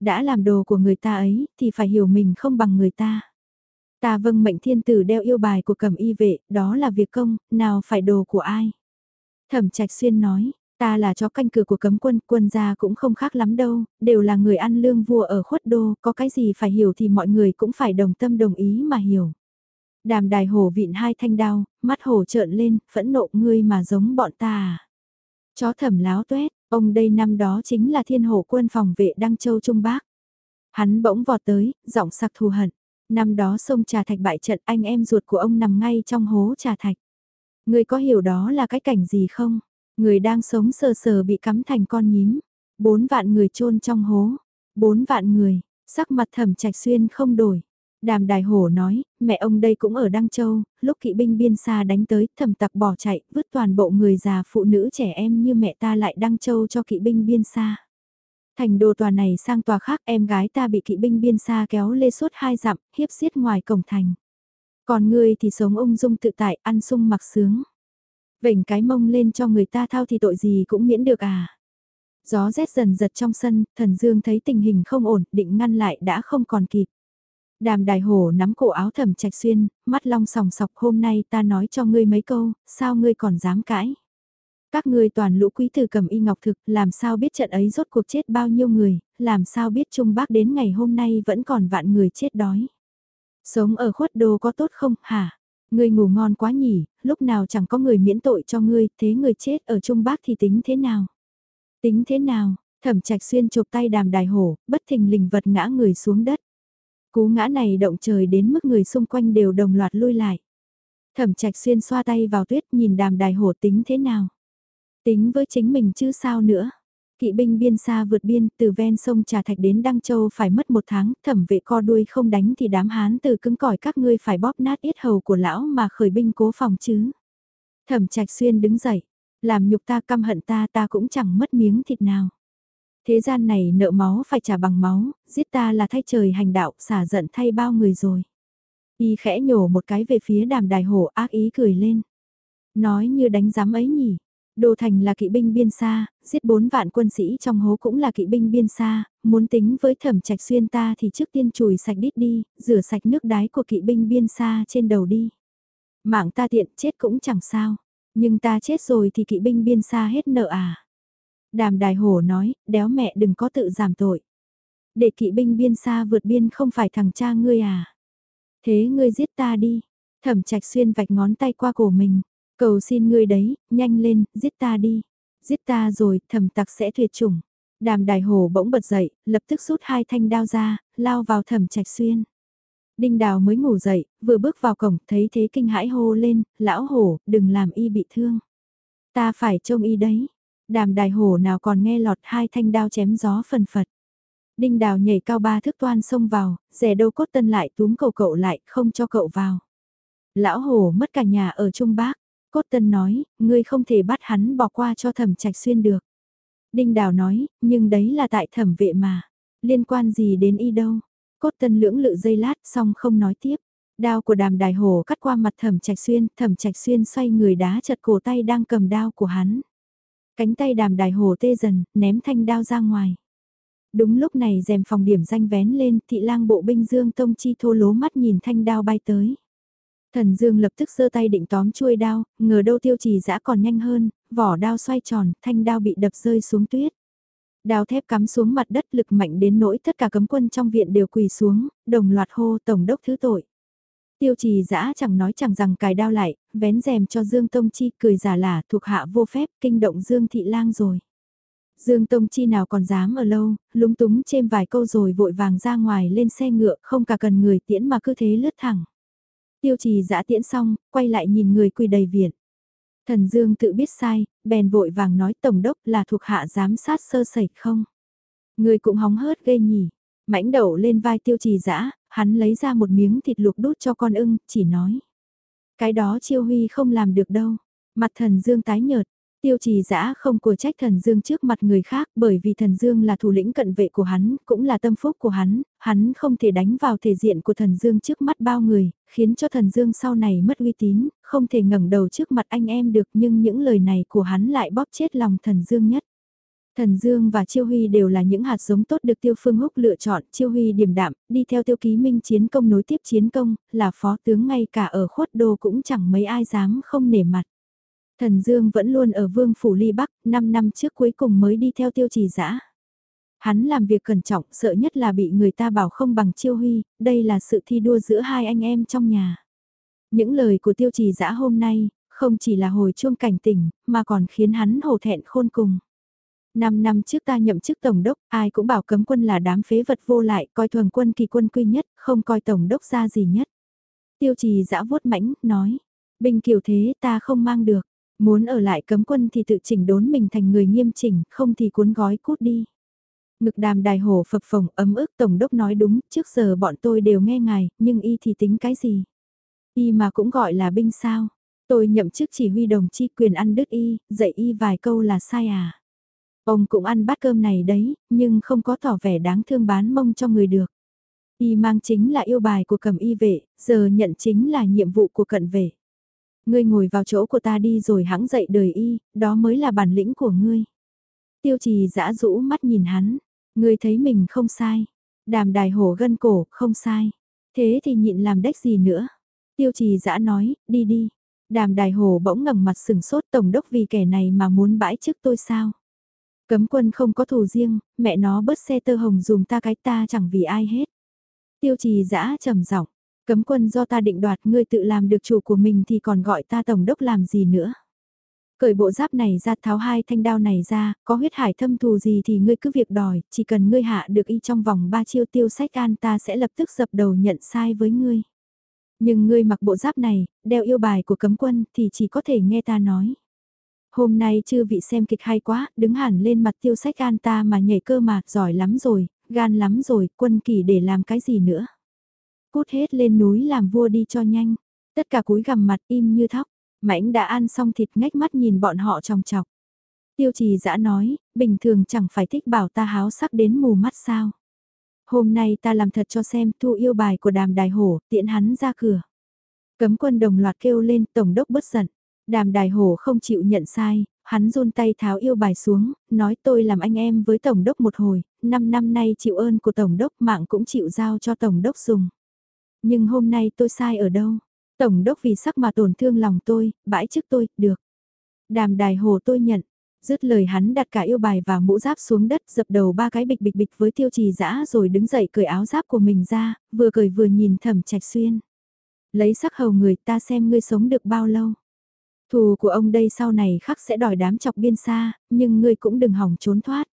Đã làm đồ của người ta ấy, thì phải hiểu mình không bằng người ta. Ta vâng mệnh thiên tử đeo yêu bài của cầm y vệ, đó là việc công, nào phải đồ của ai. Thẩm trạch xuyên nói, Ta là chó canh cửa của cấm quân, quân gia cũng không khác lắm đâu, đều là người ăn lương vua ở khuất đô, có cái gì phải hiểu thì mọi người cũng phải đồng tâm đồng ý mà hiểu. Đàm đài hổ vịn hai thanh đao, mắt hổ trợn lên, phẫn nộ ngươi mà giống bọn ta à. Chó thẩm láo tuét, ông đây năm đó chính là thiên hổ quân phòng vệ Đăng Châu Trung Bắc. Hắn bỗng vọt tới, giọng sặc thù hận. Năm đó sông Trà Thạch bại trận anh em ruột của ông nằm ngay trong hố Trà Thạch. người có hiểu đó là cái cảnh gì không? Người đang sống sờ sờ bị cắm thành con nhím. Bốn vạn người chôn trong hố. Bốn vạn người, sắc mặt thẩm trạch xuyên không đổi. Đàm đài hổ nói, mẹ ông đây cũng ở Đăng Châu, lúc kỵ binh biên xa đánh tới, thầm tặc bỏ chạy, vứt toàn bộ người già phụ nữ trẻ em như mẹ ta lại Đăng Châu cho kỵ binh biên xa. Thành đồ tòa này sang tòa khác em gái ta bị kỵ binh biên xa kéo lê suốt hai dặm, hiếp giết ngoài cổng thành. Còn ngươi thì sống ung dung tự tại, ăn sung mặc sướng. Vểnh cái mông lên cho người ta thao thì tội gì cũng miễn được à. Gió rét dần giật trong sân, thần dương thấy tình hình không ổn, định ngăn lại đã không còn kịp. Đàm đài hổ nắm cổ áo thầm trạch xuyên, mắt long sòng sọc hôm nay ta nói cho ngươi mấy câu, sao ngươi còn dám cãi. Các ngươi toàn lũ quý tử cầm y ngọc thực, làm sao biết trận ấy rốt cuộc chết bao nhiêu người, làm sao biết Trung Bắc đến ngày hôm nay vẫn còn vạn người chết đói. Sống ở khuất đồ có tốt không, hả? Ngươi ngủ ngon quá nhỉ, lúc nào chẳng có người miễn tội cho ngươi, thế người chết ở Trung Bắc thì tính thế nào? Tính thế nào? Thẩm trạch xuyên chụp tay đàm đài hổ, bất thình lình vật ngã người xuống đất. Cú ngã này động trời đến mức người xung quanh đều đồng loạt lui lại. Thẩm trạch xuyên xoa tay vào tuyết nhìn đàm đài hổ tính thế nào? Tính với chính mình chứ sao nữa? Kỵ binh biên xa vượt biên từ ven sông Trà Thạch đến Đăng Châu phải mất một tháng, thẩm vệ co đuôi không đánh thì đám hán từ cứng cỏi các ngươi phải bóp nát ít hầu của lão mà khởi binh cố phòng chứ. Thẩm trạch xuyên đứng dậy, làm nhục ta căm hận ta ta cũng chẳng mất miếng thịt nào. Thế gian này nợ máu phải trả bằng máu, giết ta là thay trời hành đạo, xả giận thay bao người rồi. Y khẽ nhổ một cái về phía đàm đài hổ ác ý cười lên. Nói như đánh giám ấy nhỉ, Đô Thành là kỵ binh biên xa, giết bốn vạn quân sĩ trong hố cũng là kỵ binh biên xa, muốn tính với thẩm trạch xuyên ta thì trước tiên chùi sạch đít đi, rửa sạch nước đái của kỵ binh biên xa trên đầu đi. Mạng ta tiện chết cũng chẳng sao, nhưng ta chết rồi thì kỵ binh biên xa hết nợ à. Đàm đài hổ nói, đéo mẹ đừng có tự giảm tội. Để kỵ binh biên xa vượt biên không phải thằng cha ngươi à. Thế ngươi giết ta đi. Thẩm trạch xuyên vạch ngón tay qua cổ mình. Cầu xin ngươi đấy, nhanh lên, giết ta đi. Giết ta rồi, thẩm tặc sẽ tuyệt chủng. Đàm đài hồ bỗng bật dậy, lập tức rút hai thanh đao ra, lao vào thẩm trạch xuyên. Đinh đào mới ngủ dậy, vừa bước vào cổng, thấy thế kinh hãi hô lên, lão hổ, đừng làm y bị thương. Ta phải trông y đấy. Đàm đài hổ nào còn nghe lọt hai thanh đao chém gió phần phật. Đinh đào nhảy cao ba thước toan xông vào, rẻ đâu cốt tân lại túm cầu cậu lại, không cho cậu vào. Lão hổ mất cả nhà ở Trung Bắc, Cốt Tân nói, ngươi không thể bắt hắn bỏ qua cho thẩm trạch xuyên được. Đinh Đào nói, nhưng đấy là tại thẩm vệ mà. Liên quan gì đến y đâu. Cốt Tân lưỡng lự dây lát xong không nói tiếp. Đao của đàm đài hồ cắt qua mặt thẩm trạch xuyên, thẩm trạch xuyên xoay người đá chật cổ tay đang cầm đao của hắn. Cánh tay đàm đài hồ tê dần, ném thanh đao ra ngoài. Đúng lúc này rèm phòng điểm danh vén lên, thị lang bộ binh Dương Tông Chi thô lố mắt nhìn thanh đao bay tới. Thần Dương lập tức giơ tay định tóm chuôi đao, ngờ đâu tiêu trì dã còn nhanh hơn, vỏ đao xoay tròn, thanh đao bị đập rơi xuống tuyết. Đao thép cắm xuống mặt đất lực mạnh đến nỗi tất cả cấm quân trong viện đều quỳ xuống, đồng loạt hô tổng đốc thứ tội. Tiêu trì dã chẳng nói chẳng rằng cài đao lại, vén rèm cho Dương Tông Chi cười giả lả thuộc hạ vô phép kinh động Dương Thị Lang rồi. Dương Tông Chi nào còn dám ở lâu, lúng túng chêm vài câu rồi vội vàng ra ngoài lên xe ngựa không cả cần người tiễn mà cứ thế lướt thẳng. Tiêu trì dã tiễn xong, quay lại nhìn người quỳ đầy viện. Thần Dương tự biết sai, bèn vội vàng nói Tổng đốc là thuộc hạ giám sát sơ sẩy không. Người cũng hóng hớt gây nhỉ. Mãnh đậu lên vai tiêu trì dã hắn lấy ra một miếng thịt luộc đút cho con ưng, chỉ nói. Cái đó chiêu huy không làm được đâu. Mặt thần Dương tái nhợt, Tiêu trì dã không của trách thần Dương trước mặt người khác bởi vì thần Dương là thủ lĩnh cận vệ của hắn, cũng là tâm phúc của hắn, hắn không thể đánh vào thể diện của thần Dương trước mắt bao người, khiến cho thần Dương sau này mất uy tín, không thể ngẩng đầu trước mặt anh em được nhưng những lời này của hắn lại bóp chết lòng thần Dương nhất. Thần Dương và Chiêu Huy đều là những hạt giống tốt được Tiêu Phương Húc lựa chọn, Chiêu Huy điềm đạm, đi theo Tiêu Ký Minh chiến công nối tiếp chiến công, là phó tướng ngay cả ở khuất đô cũng chẳng mấy ai dám không nể mặt. Thần Dương vẫn luôn ở Vương Phủ Ly Bắc, 5 năm trước cuối cùng mới đi theo tiêu trì dã Hắn làm việc cẩn trọng, sợ nhất là bị người ta bảo không bằng chiêu huy, đây là sự thi đua giữa hai anh em trong nhà. Những lời của tiêu trì dã hôm nay, không chỉ là hồi chuông cảnh tỉnh, mà còn khiến hắn hổ thẹn khôn cùng. Năm năm trước ta nhậm chức tổng đốc, ai cũng bảo cấm quân là đám phế vật vô lại, coi thường quân kỳ quân quy nhất, không coi tổng đốc ra gì nhất. Tiêu trì dã vuốt mãnh, nói, binh kiều thế ta không mang được. Muốn ở lại cấm quân thì tự chỉnh đốn mình thành người nghiêm chỉnh, không thì cuốn gói cút đi. Ngực đàm đài hổ phập phồng ấm ức Tổng đốc nói đúng, trước giờ bọn tôi đều nghe ngài, nhưng y thì tính cái gì? Y mà cũng gọi là binh sao? Tôi nhậm chức chỉ huy đồng chi quyền ăn đứt y, dạy y vài câu là sai à? Ông cũng ăn bát cơm này đấy, nhưng không có tỏ vẻ đáng thương bán mông cho người được. Y mang chính là yêu bài của cầm y vệ, giờ nhận chính là nhiệm vụ của cận vệ. Ngươi ngồi vào chỗ của ta đi rồi hãng dậy đời y, đó mới là bản lĩnh của ngươi. Tiêu trì giã rũ mắt nhìn hắn, ngươi thấy mình không sai. Đàm đài hổ gân cổ, không sai. Thế thì nhịn làm đếch gì nữa. Tiêu trì giã nói, đi đi. Đàm đài hổ bỗng ngẩng mặt sừng sốt tổng đốc vì kẻ này mà muốn bãi chức tôi sao. Cấm quân không có thù riêng, mẹ nó bớt xe tơ hồng dùng ta cái ta chẳng vì ai hết. Tiêu trì dã trầm giọng Cấm quân do ta định đoạt ngươi tự làm được chủ của mình thì còn gọi ta tổng đốc làm gì nữa. Cởi bộ giáp này ra tháo hai thanh đao này ra, có huyết hải thâm thù gì thì ngươi cứ việc đòi, chỉ cần ngươi hạ được y trong vòng ba chiêu tiêu sách an ta sẽ lập tức dập đầu nhận sai với ngươi. Nhưng ngươi mặc bộ giáp này, đeo yêu bài của cấm quân thì chỉ có thể nghe ta nói. Hôm nay chư vị xem kịch hay quá, đứng hẳn lên mặt tiêu sách an ta mà nhảy cơ mà, giỏi lắm rồi, gan lắm rồi, quân kỳ để làm cái gì nữa. Cút hết lên núi làm vua đi cho nhanh. Tất cả cúi gằm mặt im như thóc. Mãnh đã ăn xong thịt ngách mắt nhìn bọn họ tròng chọc. Tiêu trì dã nói, bình thường chẳng phải thích bảo ta háo sắc đến mù mắt sao. Hôm nay ta làm thật cho xem thu yêu bài của đàm đài hổ, tiện hắn ra cửa. Cấm quân đồng loạt kêu lên tổng đốc bất giận. Đàm đài hổ không chịu nhận sai, hắn run tay tháo yêu bài xuống, nói tôi làm anh em với tổng đốc một hồi, năm năm nay chịu ơn của tổng đốc mạng cũng chịu giao cho tổng đốc dùng. Nhưng hôm nay tôi sai ở đâu? Tổng đốc vì sắc mà tổn thương lòng tôi, bãi chức tôi, được. Đàm đài hồ tôi nhận. Dứt lời hắn đặt cả yêu bài và mũ giáp xuống đất dập đầu ba cái bịch bịch bịch với tiêu trì dã rồi đứng dậy cởi áo giáp của mình ra, vừa cởi vừa nhìn thẩm trạch xuyên. Lấy sắc hầu người ta xem ngươi sống được bao lâu. Thù của ông đây sau này khắc sẽ đòi đám chọc biên xa, nhưng ngươi cũng đừng hỏng trốn thoát.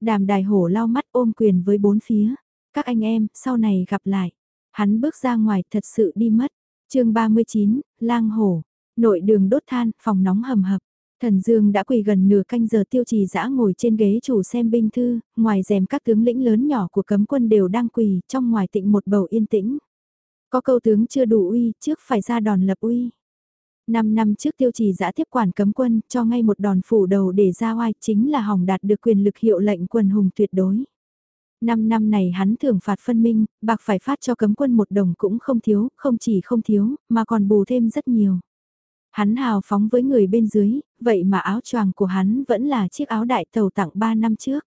Đàm đài hổ lau mắt ôm quyền với bốn phía. Các anh em, sau này gặp lại. Hắn bước ra ngoài thật sự đi mất. chương 39, lang hổ. Nội đường đốt than, phòng nóng hầm hập. Thần Dương đã quỳ gần nửa canh giờ tiêu trì dã ngồi trên ghế chủ xem binh thư, ngoài rèm các tướng lĩnh lớn nhỏ của cấm quân đều đang quỳ, trong ngoài tịnh một bầu yên tĩnh. Có câu tướng chưa đủ uy, trước phải ra đòn lập uy. Năm năm trước tiêu trì giã tiếp quản cấm quân cho ngay một đòn phủ đầu để ra oai chính là hỏng đạt được quyền lực hiệu lệnh quần hùng tuyệt đối. Năm năm này hắn thưởng phạt phân minh, bạc phải phát cho cấm quân một đồng cũng không thiếu, không chỉ không thiếu, mà còn bù thêm rất nhiều. Hắn hào phóng với người bên dưới, vậy mà áo choàng của hắn vẫn là chiếc áo đại tàu tặng 3 năm trước.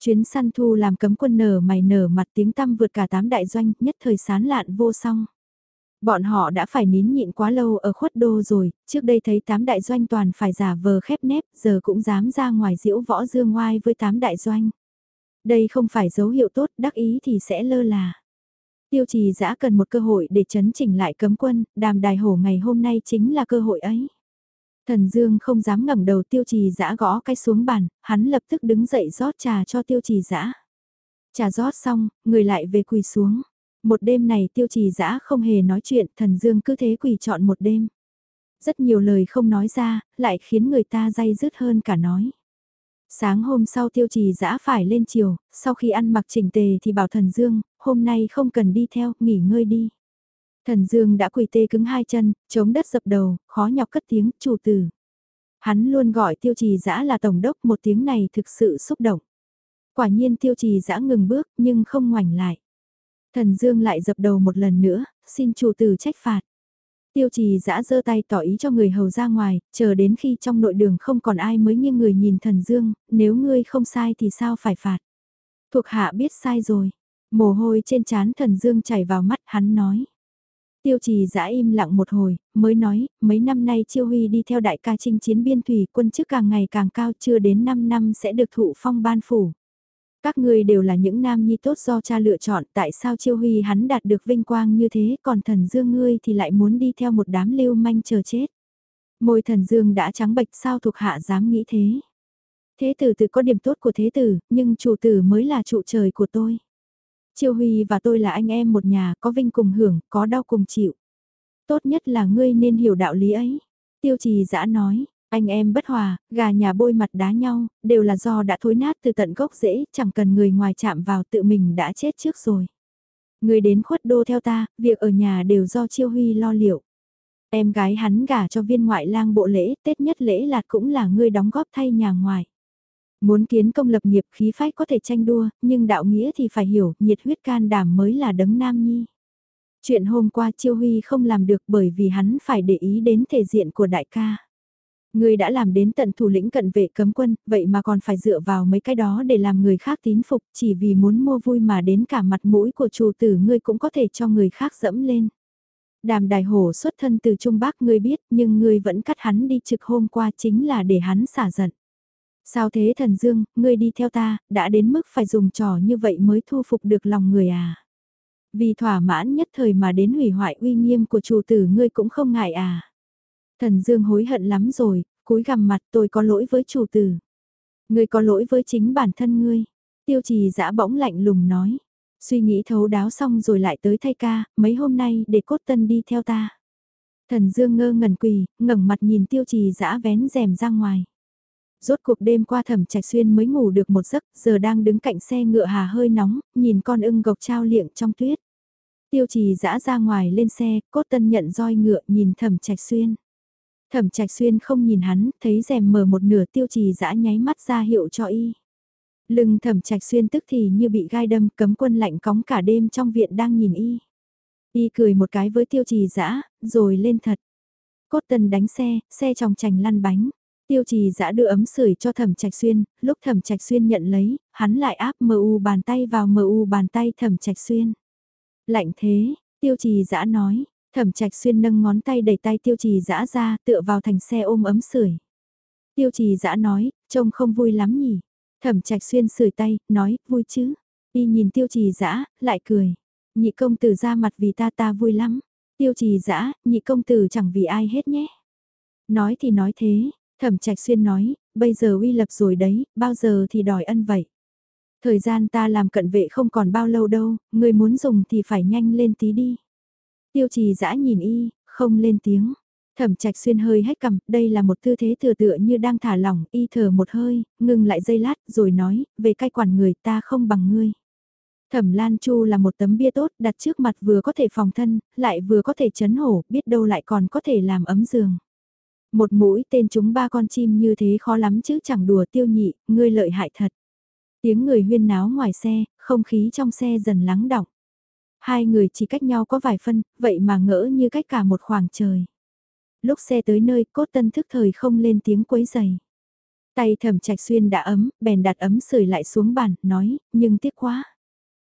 Chuyến săn thu làm cấm quân nở mày nở mặt tiếng tăm vượt cả tám đại doanh, nhất thời sán lạn vô song. Bọn họ đã phải nín nhịn quá lâu ở khuất đô rồi, trước đây thấy tám đại doanh toàn phải giả vờ khép nép, giờ cũng dám ra ngoài diễu võ dương ngoai với tám đại doanh. Đây không phải dấu hiệu tốt, đắc ý thì sẽ lơ là. Tiêu trì giã cần một cơ hội để chấn chỉnh lại cấm quân, đàm đài hổ ngày hôm nay chính là cơ hội ấy. Thần Dương không dám ngẩng đầu tiêu trì giã gõ cái xuống bàn, hắn lập tức đứng dậy rót trà cho tiêu trì giã. Trà rót xong, người lại về quỳ xuống. Một đêm này tiêu trì giã không hề nói chuyện, thần Dương cứ thế quỳ chọn một đêm. Rất nhiều lời không nói ra, lại khiến người ta day dứt hơn cả nói. Sáng hôm sau tiêu trì giã phải lên chiều, sau khi ăn mặc chỉnh tề thì bảo thần Dương, hôm nay không cần đi theo, nghỉ ngơi đi. Thần Dương đã quỳ tê cứng hai chân, chống đất dập đầu, khó nhọc cất tiếng, chủ tử. Hắn luôn gọi tiêu trì giã là tổng đốc một tiếng này thực sự xúc động. Quả nhiên tiêu trì giã ngừng bước nhưng không ngoảnh lại. Thần Dương lại dập đầu một lần nữa, xin chủ tử trách phạt. Tiêu trì giã giơ tay tỏ ý cho người hầu ra ngoài, chờ đến khi trong nội đường không còn ai mới nghiêng người nhìn thần Dương, nếu ngươi không sai thì sao phải phạt. Thuộc hạ biết sai rồi, mồ hôi trên trán thần Dương chảy vào mắt hắn nói. Tiêu trì giã im lặng một hồi, mới nói, mấy năm nay Chiêu Huy đi theo đại ca trinh chiến biên thủy quân chức càng ngày càng cao chưa đến 5 năm sẽ được thụ phong ban phủ. Các ngươi đều là những nam nhi tốt do cha lựa chọn tại sao Chiêu Huy hắn đạt được vinh quang như thế còn thần dương ngươi thì lại muốn đi theo một đám lưu manh chờ chết. Môi thần dương đã trắng bệch sao thuộc hạ dám nghĩ thế. Thế tử tự có điểm tốt của thế tử, nhưng chủ tử mới là trụ trời của tôi. Chiêu Huy và tôi là anh em một nhà, có vinh cùng hưởng, có đau cùng chịu. Tốt nhất là ngươi nên hiểu đạo lý ấy. Tiêu trì dã nói, anh em bất hòa, gà nhà bôi mặt đá nhau, đều là do đã thối nát từ tận gốc rễ, chẳng cần người ngoài chạm vào tự mình đã chết trước rồi. Người đến khuất đô theo ta, việc ở nhà đều do Chiêu Huy lo liệu. Em gái hắn gả cho viên ngoại lang bộ lễ, Tết nhất lễ lạt cũng là ngươi đóng góp thay nhà ngoài. Muốn kiến công lập nghiệp khí phách có thể tranh đua, nhưng đạo nghĩa thì phải hiểu, nhiệt huyết can đảm mới là đấng nam nhi. Chuyện hôm qua Chiêu Huy không làm được bởi vì hắn phải để ý đến thể diện của đại ca. Người đã làm đến tận thủ lĩnh cận vệ cấm quân, vậy mà còn phải dựa vào mấy cái đó để làm người khác tín phục, chỉ vì muốn mua vui mà đến cả mặt mũi của chủ tử ngươi cũng có thể cho người khác dẫm lên. Đàm đài hổ xuất thân từ Trung Bắc ngươi biết, nhưng ngươi vẫn cắt hắn đi trực hôm qua chính là để hắn xả giận. Sao thế thần dương, ngươi đi theo ta, đã đến mức phải dùng trò như vậy mới thu phục được lòng người à? Vì thỏa mãn nhất thời mà đến hủy hoại uy nghiêm của chủ tử ngươi cũng không ngại à? Thần dương hối hận lắm rồi, cúi gằm mặt tôi có lỗi với chủ tử. Ngươi có lỗi với chính bản thân ngươi. Tiêu trì dã bỗng lạnh lùng nói. Suy nghĩ thấu đáo xong rồi lại tới thay ca, mấy hôm nay để cốt tân đi theo ta. Thần dương ngơ ngẩn quỳ, ngẩng mặt nhìn tiêu trì dã vén rèm ra ngoài. Rốt cuộc đêm qua thẩm trạch xuyên mới ngủ được một giấc, giờ đang đứng cạnh xe ngựa hà hơi nóng, nhìn con ưng gộc trao liệng trong tuyết. Tiêu trì dã ra ngoài lên xe, cốt tân nhận roi ngựa nhìn thẩm trạch xuyên. Thẩm trạch xuyên không nhìn hắn, thấy rèm mở một nửa tiêu trì dã nháy mắt ra hiệu cho y. Lưng thẩm trạch xuyên tức thì như bị gai đâm cấm quân lạnh cóng cả đêm trong viện đang nhìn y. Y cười một cái với tiêu trì dã rồi lên thật. Cốt tần đánh xe, xe trong trành lăn bánh. Tiêu trì dã đưa ấm sưởi cho thẩm trạch xuyên, lúc thẩm trạch xuyên nhận lấy, hắn lại áp mờ u bàn tay vào mờ u bàn tay thẩm trạch xuyên. Lạnh thế, tiêu trì dã nói, thẩm trạch xuyên nâng ngón tay đẩy tay tiêu trì dã ra tựa vào thành xe ôm ấm sưởi. Tiêu trì dã nói, trông không vui lắm nhỉ. Thẩm trạch xuyên sưởi tay, nói, vui chứ. Y nhìn tiêu trì dã lại cười. Nhị công tử ra mặt vì ta ta vui lắm. Tiêu trì dã nhị công tử chẳng vì ai hết nhé. Nói thì nói thế, Thẩm Trạch Xuyên nói, bây giờ uy lập rồi đấy, bao giờ thì đòi ân vậy. Thời gian ta làm cận vệ không còn bao lâu đâu, người muốn dùng thì phải nhanh lên tí đi. Tiêu trì dã nhìn y, không lên tiếng. Thẩm Trạch Xuyên hơi hét cầm, đây là một tư thế thừa tựa như đang thả lỏng, y thở một hơi, ngừng lại giây lát, rồi nói, về cai quản người ta không bằng ngươi. Thẩm Lan Chu là một tấm bia tốt đặt trước mặt vừa có thể phòng thân, lại vừa có thể chấn hổ, biết đâu lại còn có thể làm ấm giường. Một mũi tên chúng ba con chim như thế khó lắm chứ chẳng đùa tiêu nhị, ngươi lợi hại thật. Tiếng người huyên náo ngoài xe, không khí trong xe dần lắng đọng. Hai người chỉ cách nhau có vài phân, vậy mà ngỡ như cách cả một khoảng trời. Lúc xe tới nơi, cốt tân thức thời không lên tiếng quấy giày. Tay thẩm trạch xuyên đã ấm, bèn đặt ấm sưởi lại xuống bàn, nói, nhưng tiếc quá.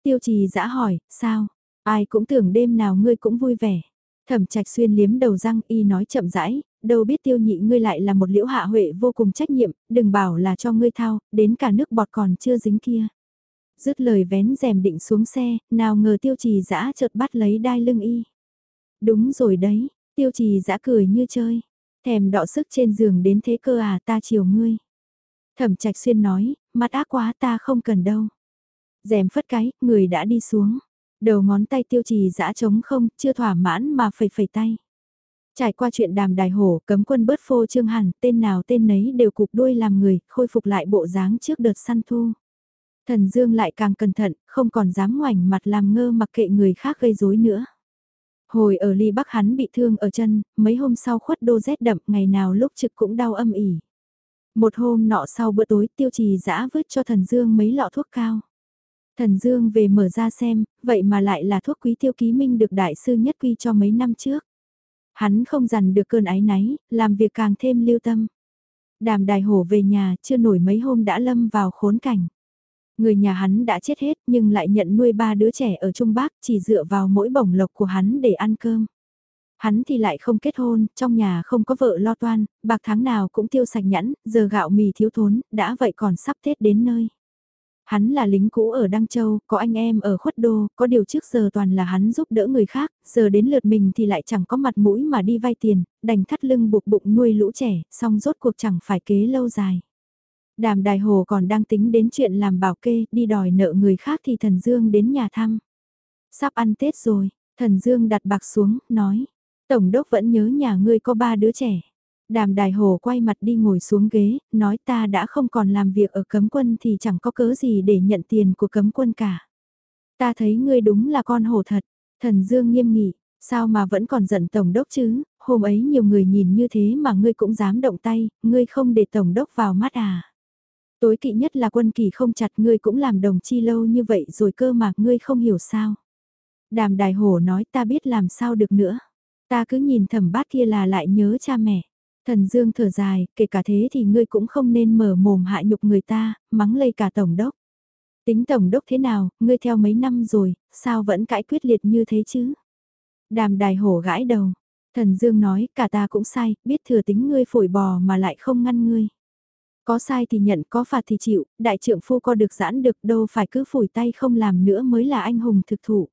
Tiêu trì dã hỏi, sao? Ai cũng tưởng đêm nào ngươi cũng vui vẻ. Thẩm trạch xuyên liếm đầu răng y nói chậm rãi, đâu biết tiêu nhị ngươi lại là một liễu hạ huệ vô cùng trách nhiệm, đừng bảo là cho ngươi thao, đến cả nước bọt còn chưa dính kia. Dứt lời vén rèm định xuống xe, nào ngờ tiêu trì dã chợt bắt lấy đai lưng y. Đúng rồi đấy, tiêu trì dã cười như chơi, thèm đọ sức trên giường đến thế cơ à ta chiều ngươi. Thẩm trạch xuyên nói, mặt ác quá ta không cần đâu. Rèm phất cái, người đã đi xuống. Đầu ngón tay tiêu trì dã trống không, chưa thỏa mãn mà phẩy phẩy tay. Trải qua chuyện đàm đài hổ, cấm quân bớt phô trương hẳn, tên nào tên nấy đều cục đuôi làm người, khôi phục lại bộ dáng trước đợt săn thu. Thần Dương lại càng cẩn thận, không còn dám ngoảnh mặt làm ngơ mặc kệ người khác gây rối nữa. Hồi ở ly bắc hắn bị thương ở chân, mấy hôm sau khuất đô rét đậm, ngày nào lúc trực cũng đau âm ỉ. Một hôm nọ sau bữa tối tiêu trì giã vứt cho thần Dương mấy lọ thuốc cao. Thần Dương về mở ra xem, vậy mà lại là thuốc quý tiêu ký minh được đại sư nhất quy cho mấy năm trước. Hắn không dằn được cơn ái náy, làm việc càng thêm lưu tâm. Đàm đài hổ về nhà, chưa nổi mấy hôm đã lâm vào khốn cảnh. Người nhà hắn đã chết hết nhưng lại nhận nuôi ba đứa trẻ ở Trung Bắc chỉ dựa vào mỗi bổng lộc của hắn để ăn cơm. Hắn thì lại không kết hôn, trong nhà không có vợ lo toan, bạc tháng nào cũng tiêu sạch nhẫn, giờ gạo mì thiếu thốn, đã vậy còn sắp Tết đến nơi. Hắn là lính cũ ở Đăng Châu, có anh em ở khuất đô, có điều trước giờ toàn là hắn giúp đỡ người khác, giờ đến lượt mình thì lại chẳng có mặt mũi mà đi vay tiền, đành thắt lưng buộc bụng nuôi lũ trẻ, xong rốt cuộc chẳng phải kế lâu dài. Đàm Đài Hồ còn đang tính đến chuyện làm bảo kê, đi đòi nợ người khác thì Thần Dương đến nhà thăm. Sắp ăn Tết rồi, Thần Dương đặt bạc xuống, nói, Tổng đốc vẫn nhớ nhà ngươi có ba đứa trẻ. Đàm Đài Hồ quay mặt đi ngồi xuống ghế, nói ta đã không còn làm việc ở cấm quân thì chẳng có cớ gì để nhận tiền của cấm quân cả. Ta thấy ngươi đúng là con hổ thật, thần dương nghiêm nghị, sao mà vẫn còn giận Tổng đốc chứ, hôm ấy nhiều người nhìn như thế mà ngươi cũng dám động tay, ngươi không để Tổng đốc vào mắt à. Tối kỵ nhất là quân kỳ không chặt ngươi cũng làm đồng chi lâu như vậy rồi cơ mà ngươi không hiểu sao. Đàm Đài Hổ nói ta biết làm sao được nữa. Ta cứ nhìn thẩm bát kia là lại nhớ cha mẹ. Thần Dương thở dài, kể cả thế thì ngươi cũng không nên mở mồm hạ nhục người ta, mắng lây cả tổng đốc. Tính tổng đốc thế nào, ngươi theo mấy năm rồi, sao vẫn cãi quyết liệt như thế chứ? Đàm đài hổ gãi đầu. Thần Dương nói, cả ta cũng sai, biết thừa tính ngươi phổi bò mà lại không ngăn ngươi. Có sai thì nhận, có phạt thì chịu, đại trượng phu có được giãn được đâu phải cứ phủi tay không làm nữa mới là anh hùng thực thụ.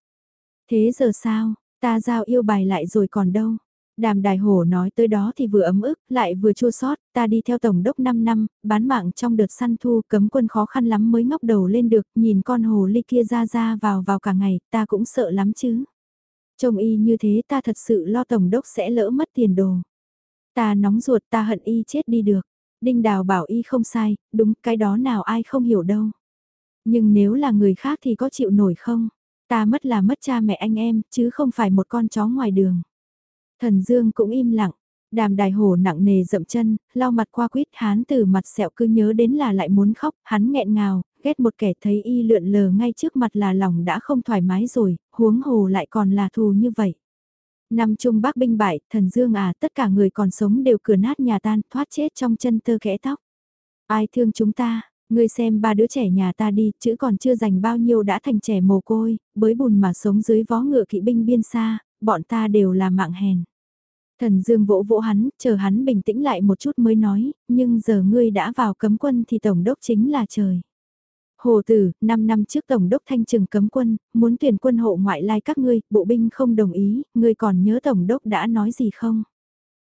Thế giờ sao, ta giao yêu bài lại rồi còn đâu? Đàm đài hổ nói tới đó thì vừa ấm ức, lại vừa chua sót, ta đi theo tổng đốc 5 năm, bán mạng trong đợt săn thu cấm quân khó khăn lắm mới ngóc đầu lên được, nhìn con hồ ly kia ra ra vào vào cả ngày, ta cũng sợ lắm chứ. Trông y như thế ta thật sự lo tổng đốc sẽ lỡ mất tiền đồ. Ta nóng ruột ta hận y chết đi được. Đinh Đào bảo y không sai, đúng cái đó nào ai không hiểu đâu. Nhưng nếu là người khác thì có chịu nổi không? Ta mất là mất cha mẹ anh em, chứ không phải một con chó ngoài đường. Thần Dương cũng im lặng, đàm đài hổ nặng nề dậm chân, lau mặt qua quýt hán từ mặt sẹo cứ nhớ đến là lại muốn khóc, hắn nghẹn ngào, ghét một kẻ thấy y lượn lờ ngay trước mặt là lòng đã không thoải mái rồi, huống hồ lại còn là thù như vậy. Năm Trung Bắc binh bại, thần Dương à, tất cả người còn sống đều cửa nát nhà tan, thoát chết trong chân tơ kẽ tóc. Ai thương chúng ta, ngươi xem ba đứa trẻ nhà ta đi, chữ còn chưa dành bao nhiêu đã thành trẻ mồ côi, bới bùn mà sống dưới vó ngựa kỵ binh biên xa, bọn ta đều là mạng hèn. Thần Dương vỗ vỗ hắn, chờ hắn bình tĩnh lại một chút mới nói, nhưng giờ ngươi đã vào cấm quân thì tổng đốc chính là trời. Hồ Tử, 5 năm trước Tổng đốc Thanh Trừng cấm quân, muốn tuyển quân hộ ngoại lai các ngươi, bộ binh không đồng ý, ngươi còn nhớ Tổng đốc đã nói gì không?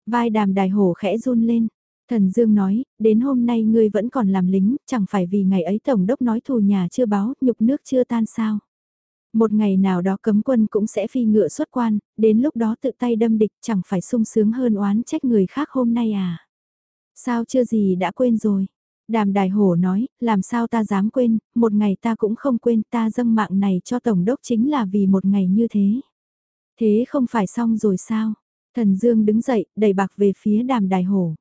Vai đàm đài hồ khẽ run lên. Thần Dương nói, đến hôm nay ngươi vẫn còn làm lính, chẳng phải vì ngày ấy Tổng đốc nói thù nhà chưa báo, nhục nước chưa tan sao? Một ngày nào đó cấm quân cũng sẽ phi ngựa xuất quan, đến lúc đó tự tay đâm địch chẳng phải sung sướng hơn oán trách người khác hôm nay à. Sao chưa gì đã quên rồi. Đàm Đài Hổ nói, làm sao ta dám quên, một ngày ta cũng không quên ta dâng mạng này cho Tổng đốc chính là vì một ngày như thế. Thế không phải xong rồi sao? Thần Dương đứng dậy, đẩy bạc về phía Đàm Đài Hổ.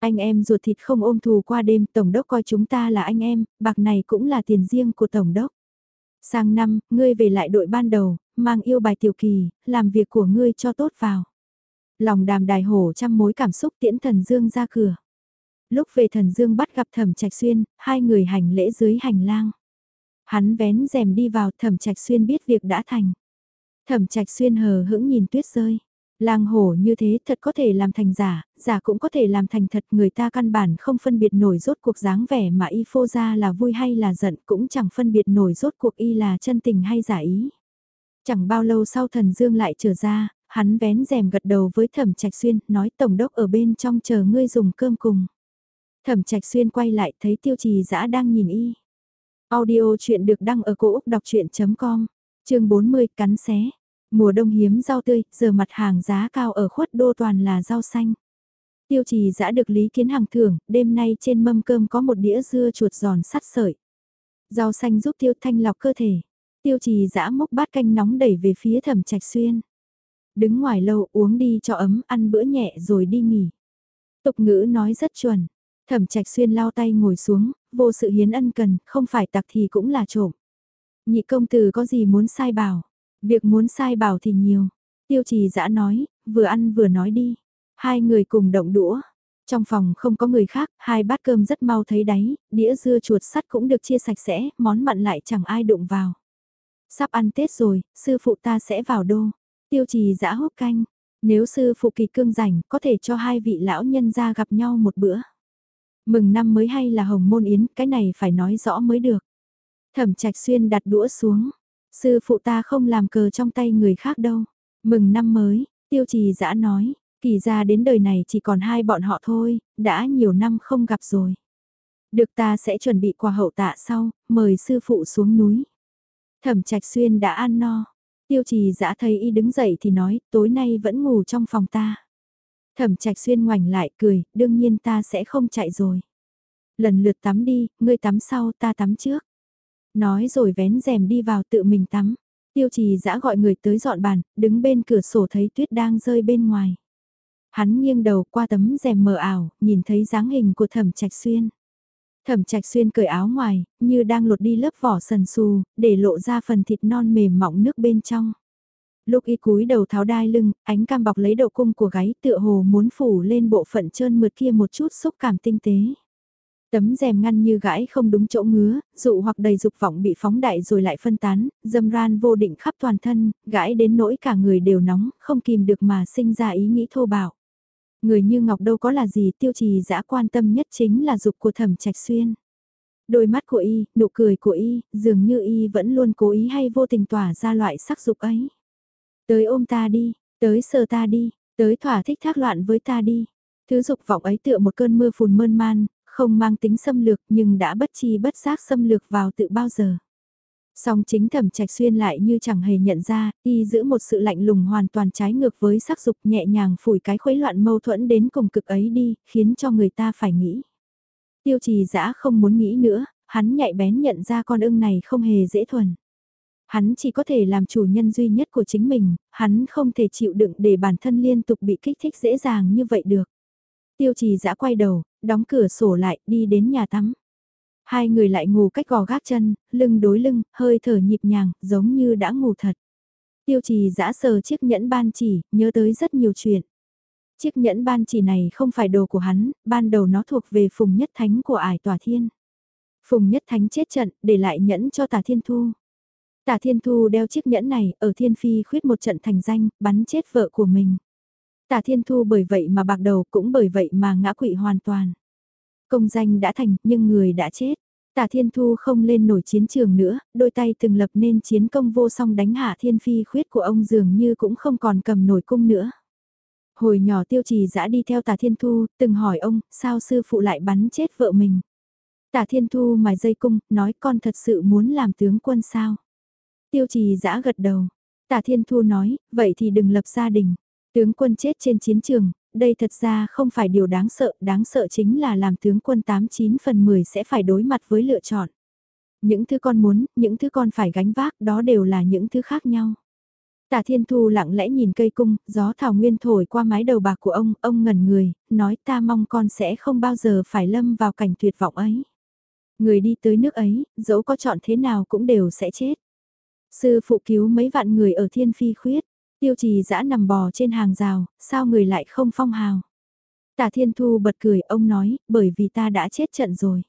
Anh em ruột thịt không ôm thù qua đêm, Tổng đốc coi chúng ta là anh em, bạc này cũng là tiền riêng của Tổng đốc. Sang năm, ngươi về lại đội ban đầu, mang yêu bài tiểu kỳ, làm việc của ngươi cho tốt vào. Lòng đàm đài hổ trăm mối cảm xúc tiễn thần dương ra cửa. Lúc về thần dương bắt gặp thẩm trạch xuyên, hai người hành lễ dưới hành lang. Hắn vén rèm đi vào thẩm trạch xuyên biết việc đã thành. Thẩm trạch xuyên hờ hững nhìn tuyết rơi. Lang hổ như thế thật có thể làm thành giả, giả cũng có thể làm thành thật người ta căn bản không phân biệt nổi rốt cuộc dáng vẻ mà y phô ra là vui hay là giận cũng chẳng phân biệt nổi rốt cuộc y là chân tình hay giả ý. Chẳng bao lâu sau thần dương lại trở ra, hắn vén rèm gật đầu với thẩm trạch xuyên, nói tổng đốc ở bên trong chờ ngươi dùng cơm cùng. Thẩm trạch xuyên quay lại thấy tiêu trì dã đang nhìn y. Audio chuyện được đăng ở cổ Úc đọc chuyện.com, chương 40 cắn xé. Mùa đông hiếm rau tươi, giờ mặt hàng giá cao ở khuất đô toàn là rau xanh. Tiêu trì dã được Lý Kiến Hằng thưởng, đêm nay trên mâm cơm có một đĩa dưa chuột giòn sắt sợi. Rau xanh giúp tiêu thanh lọc cơ thể. Tiêu trì dã múc bát canh nóng đẩy về phía thẩm trạch xuyên. Đứng ngoài lâu uống đi cho ấm, ăn bữa nhẹ rồi đi nghỉ. Tục ngữ nói rất chuẩn. Thẩm trạch xuyên lao tay ngồi xuống, vô sự hiến ân cần, không phải tặc thì cũng là trộm. Nhị công tử có gì muốn sai bảo, việc muốn sai bảo thì nhiều. Tiêu trì dã nói, vừa ăn vừa nói đi. Hai người cùng động đũa. Trong phòng không có người khác, hai bát cơm rất mau thấy đáy, đĩa dưa chuột sắt cũng được chia sạch sẽ, món mặn lại chẳng ai đụng vào. Sắp ăn Tết rồi, sư phụ ta sẽ vào đô. Tiêu trì dã hút canh. Nếu sư phụ kỳ cương rảnh, có thể cho hai vị lão nhân ra gặp nhau một bữa. Mừng năm mới hay là hồng môn yến, cái này phải nói rõ mới được. Thẩm trạch xuyên đặt đũa xuống. Sư phụ ta không làm cờ trong tay người khác đâu. Mừng năm mới, tiêu trì dã nói, kỳ ra đến đời này chỉ còn hai bọn họ thôi, đã nhiều năm không gặp rồi. Được ta sẽ chuẩn bị quà hậu tạ sau, mời sư phụ xuống núi. Thẩm trạch xuyên đã ăn no. Tiêu trì dã thấy y đứng dậy thì nói, tối nay vẫn ngủ trong phòng ta. Thẩm trạch xuyên ngoảnh lại cười, đương nhiên ta sẽ không chạy rồi. Lần lượt tắm đi, ngươi tắm sau ta tắm trước. Nói rồi vén rèm đi vào tự mình tắm. Tiêu trì giã gọi người tới dọn bàn, đứng bên cửa sổ thấy tuyết đang rơi bên ngoài. Hắn nghiêng đầu qua tấm rèm mờ ảo, nhìn thấy dáng hình của thẩm trạch xuyên. Thẩm trạch xuyên cởi áo ngoài, như đang lột đi lớp vỏ sần xù, để lộ ra phần thịt non mềm mỏng nước bên trong. Lúc y cúi đầu tháo đai lưng, ánh cam bọc lấy độ cung của gáy tựa hồ muốn phủ lên bộ phận trơn mượt kia một chút xúc cảm tinh tế. Tấm rèm ngăn như gãi không đúng chỗ ngứa, dụ hoặc đầy dục vọng bị phóng đại rồi lại phân tán, dâm ran vô định khắp toàn thân, gãi đến nỗi cả người đều nóng, không kìm được mà sinh ra ý nghĩ thô bạo. Người như Ngọc đâu có là gì tiêu trì dã quan tâm nhất chính là dục của thẩm trạch xuyên. Đôi mắt của y, nụ cười của y, dường như y vẫn luôn cố ý hay vô tình tỏa ra loại sắc dục ấy. Tới ôm ta đi, tới sờ ta đi, tới thỏa thích thác loạn với ta đi. Thứ dục vọng ấy tựa một cơn mưa phùn mơn man, không mang tính xâm lược nhưng đã bất chi bất giác xâm lược vào tự bao giờ. Song chính thẩm trạch xuyên lại như chẳng hề nhận ra, y giữ một sự lạnh lùng hoàn toàn trái ngược với sắc dục nhẹ nhàng phủi cái khuấy loạn mâu thuẫn đến cùng cực ấy đi, khiến cho người ta phải nghĩ. Tiêu trì dã không muốn nghĩ nữa, hắn nhạy bén nhận ra con ưng này không hề dễ thuần. Hắn chỉ có thể làm chủ nhân duy nhất của chính mình, hắn không thể chịu đựng để bản thân liên tục bị kích thích dễ dàng như vậy được. Tiêu trì dã quay đầu, đóng cửa sổ lại, đi đến nhà tắm. Hai người lại ngủ cách gò gác chân, lưng đối lưng, hơi thở nhịp nhàng, giống như đã ngủ thật. Tiêu trì giã sờ chiếc nhẫn ban chỉ, nhớ tới rất nhiều chuyện. Chiếc nhẫn ban chỉ này không phải đồ của hắn, ban đầu nó thuộc về Phùng Nhất Thánh của ải tòa thiên. Phùng Nhất Thánh chết trận, để lại nhẫn cho tà thiên thu. Tả Thiên Thu đeo chiếc nhẫn này, ở Thiên Phi khuyết một trận thành danh, bắn chết vợ của mình. Tả Thiên Thu bởi vậy mà bạc đầu cũng bởi vậy mà ngã quỵ hoàn toàn. Công danh đã thành, nhưng người đã chết. Tả Thiên Thu không lên nổi chiến trường nữa, đôi tay từng lập nên chiến công vô song đánh hạ thiên phi khuyết của ông dường như cũng không còn cầm nổi cung nữa. Hồi nhỏ tiêu trì dã đi theo Tả Thiên Thu, từng hỏi ông, sao sư phụ lại bắn chết vợ mình. Tả Thiên Thu mài dây cung, nói con thật sự muốn làm tướng quân sao. Tiêu trì giã gật đầu. Tả Thiên Thu nói, vậy thì đừng lập gia đình. Tướng quân chết trên chiến trường, đây thật ra không phải điều đáng sợ, đáng sợ chính là làm tướng quân 89 phần 10 sẽ phải đối mặt với lựa chọn. Những thứ con muốn, những thứ con phải gánh vác, đó đều là những thứ khác nhau. Tả Thiên Thu lặng lẽ nhìn cây cung, gió thảo nguyên thổi qua mái đầu bạc của ông, ông ngẩn người, nói ta mong con sẽ không bao giờ phải lâm vào cảnh tuyệt vọng ấy. Người đi tới nước ấy, dẫu có chọn thế nào cũng đều sẽ chết. Sư phụ cứu mấy vạn người ở thiên phi khuyết, tiêu trì dã nằm bò trên hàng rào, sao người lại không phong hào. Tả Thiên Thu bật cười, ông nói, bởi vì ta đã chết trận rồi.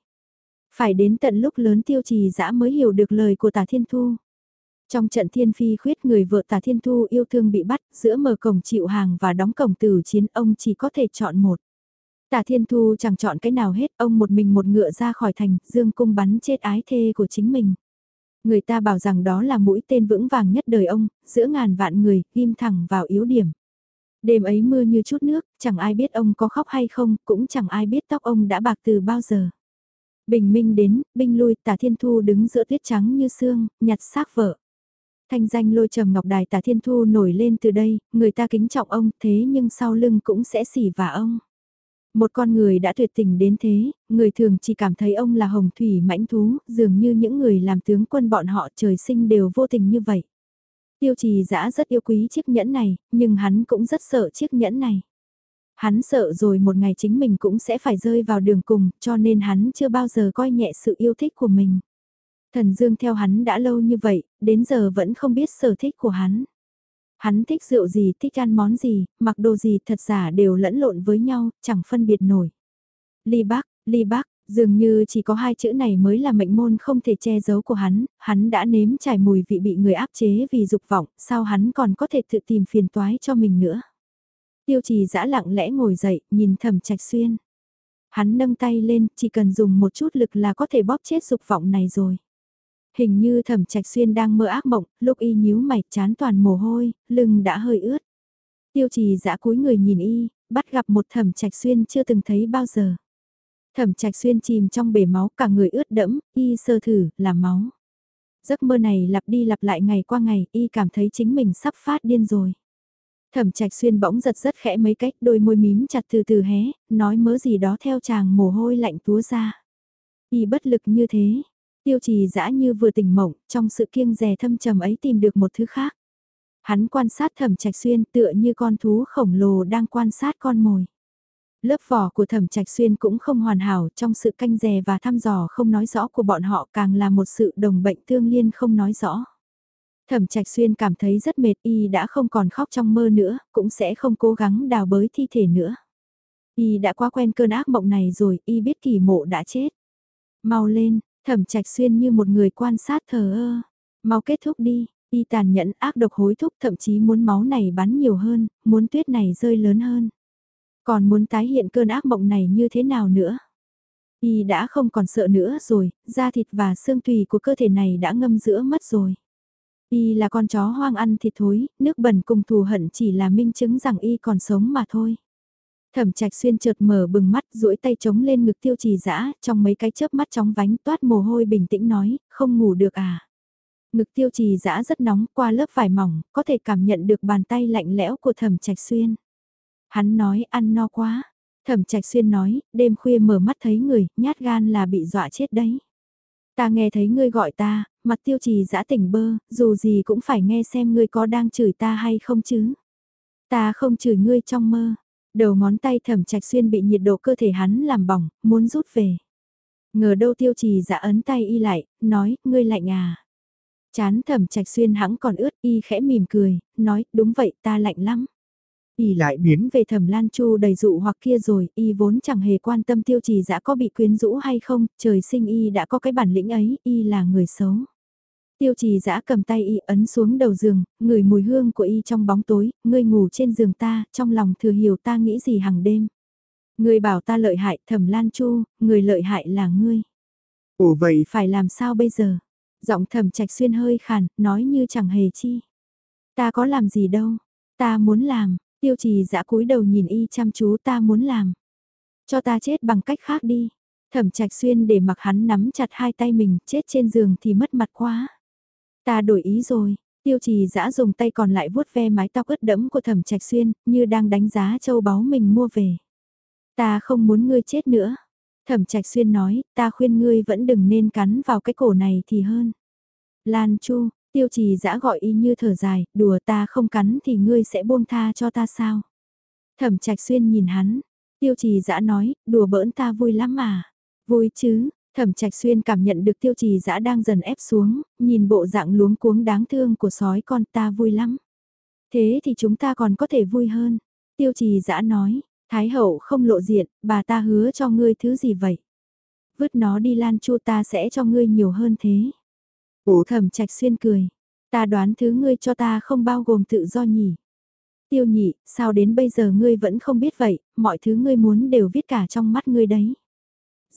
Phải đến tận lúc lớn tiêu trì dã mới hiểu được lời của Tả Thiên Thu. Trong trận thiên phi khuyết người vợ Tả Thiên Thu yêu thương bị bắt, giữa mở cổng chịu hàng và đóng cổng tử chiến ông chỉ có thể chọn một. Tả Thiên Thu chẳng chọn cái nào hết, ông một mình một ngựa ra khỏi thành, dương cung bắn chết ái thê của chính mình. Người ta bảo rằng đó là mũi tên vững vàng nhất đời ông, giữa ngàn vạn người, ghim thẳng vào yếu điểm. Đêm ấy mưa như chút nước, chẳng ai biết ông có khóc hay không, cũng chẳng ai biết tóc ông đã bạc từ bao giờ. Bình minh đến, binh lui, tả thiên thu đứng giữa tuyết trắng như xương, nhặt xác vợ. Thanh danh lôi trầm ngọc đài tả thiên thu nổi lên từ đây, người ta kính trọng ông thế nhưng sau lưng cũng sẽ xỉ vả ông. Một con người đã tuyệt tình đến thế, người thường chỉ cảm thấy ông là hồng thủy mãnh thú, dường như những người làm tướng quân bọn họ trời sinh đều vô tình như vậy. Tiêu trì dã rất yêu quý chiếc nhẫn này, nhưng hắn cũng rất sợ chiếc nhẫn này. Hắn sợ rồi một ngày chính mình cũng sẽ phải rơi vào đường cùng, cho nên hắn chưa bao giờ coi nhẹ sự yêu thích của mình. Thần Dương theo hắn đã lâu như vậy, đến giờ vẫn không biết sở thích của hắn. Hắn thích rượu gì, thích ăn món gì, mặc đồ gì thật giả đều lẫn lộn với nhau, chẳng phân biệt nổi. Ly bác, ly bác, dường như chỉ có hai chữ này mới là mệnh môn không thể che giấu của hắn, hắn đã nếm trải mùi vị bị người áp chế vì dục vọng, sao hắn còn có thể tự tìm phiền toái cho mình nữa. Tiêu trì dã lặng lẽ ngồi dậy, nhìn thầm trạch xuyên. Hắn nâng tay lên, chỉ cần dùng một chút lực là có thể bóp chết dục vọng này rồi. Hình như thẩm trạch xuyên đang mơ ác mộng, lúc y nhíu mày chán toàn mồ hôi, lưng đã hơi ướt. Tiêu trì dã cúi người nhìn y, bắt gặp một thẩm trạch xuyên chưa từng thấy bao giờ. Thẩm trạch xuyên chìm trong bể máu cả người ướt đẫm, y sơ thử, là máu. Giấc mơ này lặp đi lặp lại ngày qua ngày, y cảm thấy chính mình sắp phát điên rồi. Thẩm trạch xuyên bỗng giật rất khẽ mấy cách, đôi môi mím chặt từ từ hé, nói mớ gì đó theo chàng mồ hôi lạnh túa ra. Y bất lực như thế, Tiêu trì dã như vừa tỉnh mộng, trong sự kiêng rè thâm trầm ấy tìm được một thứ khác. Hắn quan sát thẩm trạch xuyên tựa như con thú khổng lồ đang quan sát con mồi. Lớp vỏ của thẩm trạch xuyên cũng không hoàn hảo trong sự canh rè và thăm dò không nói rõ của bọn họ càng là một sự đồng bệnh tương liên không nói rõ. Thẩm trạch xuyên cảm thấy rất mệt y đã không còn khóc trong mơ nữa, cũng sẽ không cố gắng đào bới thi thể nữa. Y đã quá quen cơn ác mộng này rồi, y biết kỳ mộ đã chết. Mau lên, Thẩm trạch xuyên như một người quan sát thờ ơ. Mau kết thúc đi, y tàn nhẫn ác độc hối thúc thậm chí muốn máu này bắn nhiều hơn, muốn tuyết này rơi lớn hơn. Còn muốn tái hiện cơn ác mộng này như thế nào nữa? Y đã không còn sợ nữa rồi, da thịt và xương tùy của cơ thể này đã ngâm giữa mất rồi. Y là con chó hoang ăn thịt thối, nước bẩn cùng thù hận chỉ là minh chứng rằng Y còn sống mà thôi. Thẩm trạch xuyên chợt mở bừng mắt duỗi tay chống lên ngực tiêu trì dã trong mấy cái chớp mắt chóng vánh toát mồ hôi bình tĩnh nói, không ngủ được à. Ngực tiêu trì dã rất nóng qua lớp vải mỏng, có thể cảm nhận được bàn tay lạnh lẽo của thẩm trạch xuyên. Hắn nói ăn no quá. Thẩm trạch xuyên nói, đêm khuya mở mắt thấy người, nhát gan là bị dọa chết đấy. Ta nghe thấy ngươi gọi ta, mặt tiêu trì dã tỉnh bơ, dù gì cũng phải nghe xem ngươi có đang chửi ta hay không chứ. Ta không chửi ngươi trong mơ, Đầu ngón tay thẩm trạch xuyên bị nhiệt độ cơ thể hắn làm bỏng, muốn rút về. Ngờ đâu tiêu trì dạ ấn tay y lại, nói, ngươi lạnh à. Chán thẩm trạch xuyên hãng còn ướt y khẽ mỉm cười, nói, đúng vậy ta lạnh lắm. Y lại biến về thẩm lan chu đầy dụ hoặc kia rồi, y vốn chẳng hề quan tâm tiêu trì dạ có bị quyến rũ hay không, trời sinh y đã có cái bản lĩnh ấy, y là người xấu. Tiêu trì giã cầm tay y ấn xuống đầu giường, ngửi mùi hương của y trong bóng tối, ngươi ngủ trên giường ta, trong lòng thừa hiểu ta nghĩ gì hàng đêm. Ngươi bảo ta lợi hại thẩm lan chu, người lợi hại là ngươi. Ồ vậy phải làm sao bây giờ? Giọng thẩm trạch xuyên hơi khàn, nói như chẳng hề chi. Ta có làm gì đâu, ta muốn làm, tiêu trì giã cúi đầu nhìn y chăm chú ta muốn làm. Cho ta chết bằng cách khác đi. Thẩm trạch xuyên để mặc hắn nắm chặt hai tay mình, chết trên giường thì mất mặt quá. Ta đổi ý rồi, Tiêu trì dã dùng tay còn lại vuốt ve mái tóc ướt đẫm của thẩm trạch xuyên, như đang đánh giá châu báu mình mua về. Ta không muốn ngươi chết nữa. Thẩm trạch xuyên nói, ta khuyên ngươi vẫn đừng nên cắn vào cái cổ này thì hơn. Lan Chu, tiêu trì dã gọi y như thở dài, đùa ta không cắn thì ngươi sẽ buông tha cho ta sao? Thẩm trạch xuyên nhìn hắn, tiêu trì dã nói, đùa bỡn ta vui lắm mà. Vui chứ, thẩm trạch xuyên cảm nhận được tiêu trì dã đang dần ép xuống, nhìn bộ dạng luống cuống đáng thương của sói con ta vui lắm. Thế thì chúng ta còn có thể vui hơn. Tiêu trì dã nói, Thái hậu không lộ diện, bà ta hứa cho ngươi thứ gì vậy? Vứt nó đi lan chu ta sẽ cho ngươi nhiều hơn thế. Ủ thẩm trạch xuyên cười. Ta đoán thứ ngươi cho ta không bao gồm tự do nhỉ. Tiêu nhị, sao đến bây giờ ngươi vẫn không biết vậy, mọi thứ ngươi muốn đều viết cả trong mắt ngươi đấy.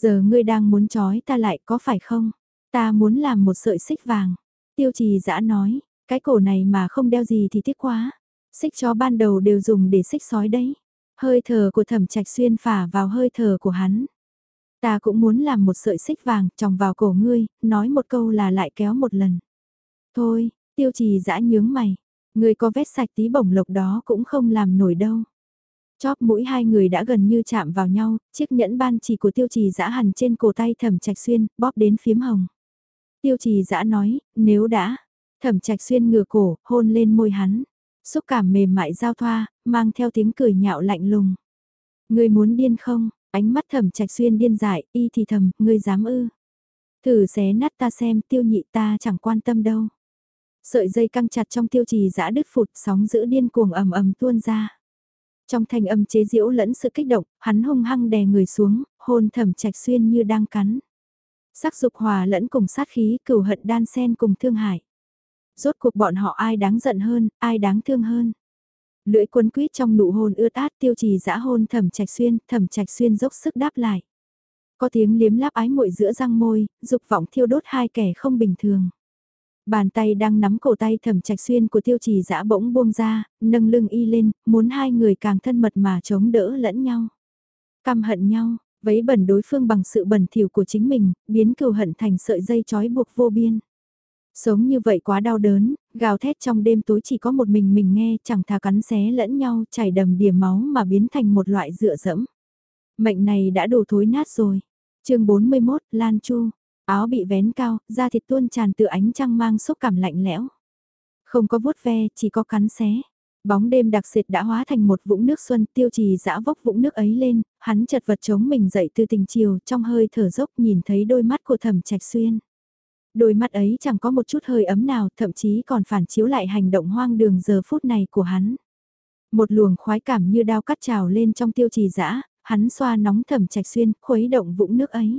Giờ ngươi đang muốn trói ta lại có phải không? Ta muốn làm một sợi xích vàng. Tiêu trì dã nói, cái cổ này mà không đeo gì thì tiếc quá. Xích chó ban đầu đều dùng để xích sói đấy. Hơi thở của thẩm trạch xuyên phả vào hơi thở của hắn. Ta cũng muốn làm một sợi xích vàng tròng vào cổ ngươi, nói một câu là lại kéo một lần. Thôi, tiêu trì dã nhướng mày. Ngươi có vết sạch tí bổng lộc đó cũng không làm nổi đâu. Chóp mũi hai người đã gần như chạm vào nhau, chiếc nhẫn ban chỉ của tiêu trì dã hằn trên cổ tay thẩm trạch xuyên, bóp đến phím hồng. Tiêu trì dã nói, nếu đã, thẩm trạch xuyên ngửa cổ, hôn lên môi hắn. Xúc cảm mềm mại giao thoa, mang theo tiếng cười nhạo lạnh lùng. Ngươi muốn điên không? Ánh mắt thẩm trạch xuyên điên dại, y thì thầm, ngươi dám ư. Thử xé nát ta xem, tiêu nhị ta chẳng quan tâm đâu. Sợi dây căng chặt trong tiêu trì giã đứt phụt, sóng giữ điên cuồng ầm ầm tuôn ra. Trong thanh âm chế diễu lẫn sự kích động, hắn hung hăng đè người xuống, hôn thẩm trạch xuyên như đang cắn. Sắc dục hòa lẫn cùng sát khí, cửu hận đan sen cùng thương hại. Rốt cuộc bọn họ ai đáng giận hơn, ai đáng thương hơn. Lưỡi quấn quýt trong nụ hôn ướt át tiêu trì dã hôn thẩm trạch xuyên, thẩm trạch xuyên dốc sức đáp lại. Có tiếng liếm láp ái muội giữa răng môi, dục vọng thiêu đốt hai kẻ không bình thường. Bàn tay đang nắm cổ tay thẩm trạch xuyên của tiêu trì dã bỗng buông ra, nâng lưng y lên, muốn hai người càng thân mật mà chống đỡ lẫn nhau. Căm hận nhau, vấy bẩn đối phương bằng sự bẩn thỉu của chính mình, biến cừu hận thành sợi dây trói buộc vô biên. Sống như vậy quá đau đớn, gào thét trong đêm tối chỉ có một mình mình nghe chẳng thà cắn xé lẫn nhau chảy đầm đìa máu mà biến thành một loại dựa dẫm. Mệnh này đã đổ thối nát rồi. chương 41, Lan Chu. Áo bị vén cao, da thịt tuôn tràn từ ánh trăng mang xúc cảm lạnh lẽo. Không có vuốt ve, chỉ có cắn xé. Bóng đêm đặc sệt đã hóa thành một vũng nước xuân tiêu trì dã vốc vũng nước ấy lên, hắn chật vật chống mình dậy từ tình chiều trong hơi thở dốc nhìn thấy đôi mắt của thẩm trạch xuyên. Đôi mắt ấy chẳng có một chút hơi ấm nào, thậm chí còn phản chiếu lại hành động hoang đường giờ phút này của hắn. Một luồng khoái cảm như đao cắt trào lên trong tiêu trì dã hắn xoa nóng thẩm trạch xuyên, khuấy động vũng nước ấy.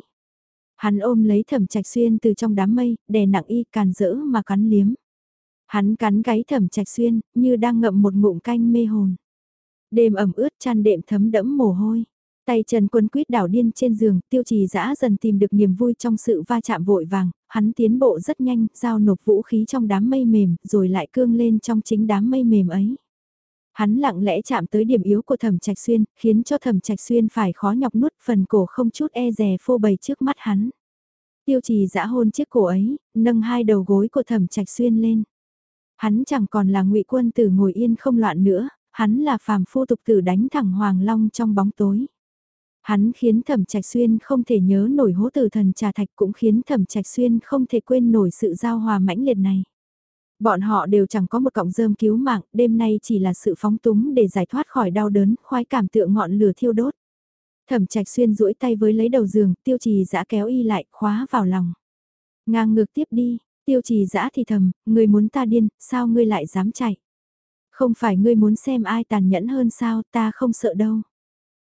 Hắn ôm lấy thẩm trạch xuyên từ trong đám mây, đè nặng y càn rỡ mà cắn liếm. Hắn cắn gáy thẩm trạch xuyên, như đang ngậm một ngụm canh mê hồn. Đêm ẩm ướt chăn đệm thấm đẫm mồ hôi. Tay Trần Quân Quyết đảo điên trên giường, tiêu trì dã dần tìm được niềm vui trong sự va chạm vội vàng, hắn tiến bộ rất nhanh, giao nộp vũ khí trong đám mây mềm, rồi lại cương lên trong chính đám mây mềm ấy. Hắn lặng lẽ chạm tới điểm yếu của thẩm trạch xuyên, khiến cho thẩm trạch xuyên phải khó nhọc nuốt phần cổ không chút e dè phô bày trước mắt hắn. Tiêu trì dã hôn chiếc cổ ấy, nâng hai đầu gối của thẩm trạch xuyên lên. Hắn chẳng còn là ngụy quân tử ngồi yên không loạn nữa, hắn là phàm phu tục tử đánh thẳng hoàng long trong bóng tối. Hắn khiến Thẩm Trạch Xuyên không thể nhớ nổi hố tử thần trà thạch cũng khiến Thẩm Trạch Xuyên không thể quên nổi sự giao hòa mãnh liệt này. Bọn họ đều chẳng có một cọng rơm cứu mạng, đêm nay chỉ là sự phóng túng để giải thoát khỏi đau đớn, khoái cảm tựa ngọn lửa thiêu đốt. Thẩm Trạch Xuyên duỗi tay với lấy đầu giường, Tiêu Trì giã kéo y lại, khóa vào lòng. Ngang ngược tiếp đi, Tiêu Trì giã thì thầm, người muốn ta điên, sao ngươi lại dám chạy? Không phải ngươi muốn xem ai tàn nhẫn hơn sao, ta không sợ đâu.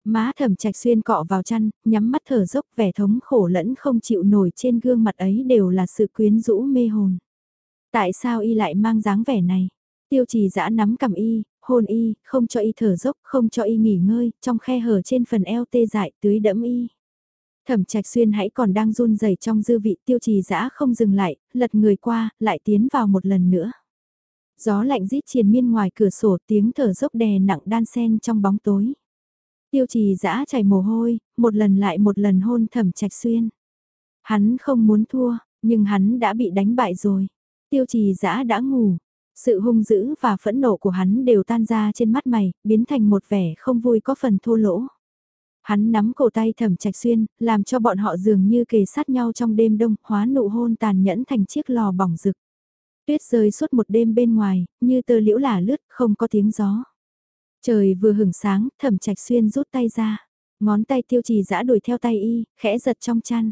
Má thẩm trạch xuyên cọ vào chăn, nhắm mắt thở dốc vẻ thống khổ lẫn không chịu nổi trên gương mặt ấy đều là sự quyến rũ mê hồn. Tại sao y lại mang dáng vẻ này? Tiêu trì dã nắm cầm y, hôn y, không cho y thở dốc, không cho y nghỉ ngơi, trong khe hở trên phần eo tê dại tưới đẫm y. Thẩm trạch xuyên hãy còn đang run rẩy trong dư vị tiêu trì dã không dừng lại, lật người qua, lại tiến vào một lần nữa. Gió lạnh rít triền miên ngoài cửa sổ tiếng thở dốc đè nặng đan sen trong bóng tối. Tiêu trì dã chảy mồ hôi, một lần lại một lần hôn thẩm trạch xuyên. Hắn không muốn thua, nhưng hắn đã bị đánh bại rồi. Tiêu trì dã đã ngủ. Sự hung dữ và phẫn nộ của hắn đều tan ra trên mắt mày, biến thành một vẻ không vui có phần thô lỗ. Hắn nắm cổ tay thẩm trạch xuyên, làm cho bọn họ dường như kề sát nhau trong đêm đông, hóa nụ hôn tàn nhẫn thành chiếc lò bỏng rực. Tuyết rơi suốt một đêm bên ngoài, như tơ liễu lả lướt, không có tiếng gió. Trời vừa hửng sáng, thẩm trạch xuyên rút tay ra. Ngón tay tiêu trì dã đuổi theo tay y, khẽ giật trong chăn.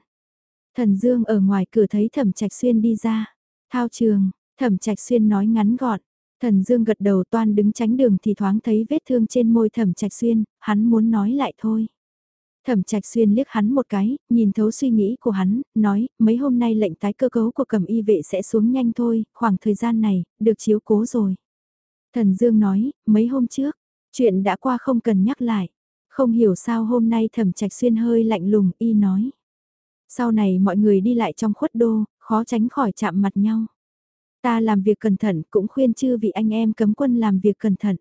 Thần Dương ở ngoài cửa thấy thẩm trạch xuyên đi ra. Thao trường, thẩm trạch xuyên nói ngắn gọn. Thần Dương gật đầu toan đứng tránh đường thì thoáng thấy vết thương trên môi thẩm trạch xuyên, hắn muốn nói lại thôi. Thẩm Trạch Xuyên liếc hắn một cái, nhìn thấu suy nghĩ của hắn, nói, mấy hôm nay lệnh tái cơ cấu của cầm y vệ sẽ xuống nhanh thôi, khoảng thời gian này, được chiếu cố rồi. Thần Dương nói, mấy hôm trước, chuyện đã qua không cần nhắc lại. Không hiểu sao hôm nay Thẩm Trạch Xuyên hơi lạnh lùng y nói. Sau này mọi người đi lại trong khuất đô, khó tránh khỏi chạm mặt nhau. Ta làm việc cẩn thận cũng khuyên chư vị anh em cấm quân làm việc cẩn thận.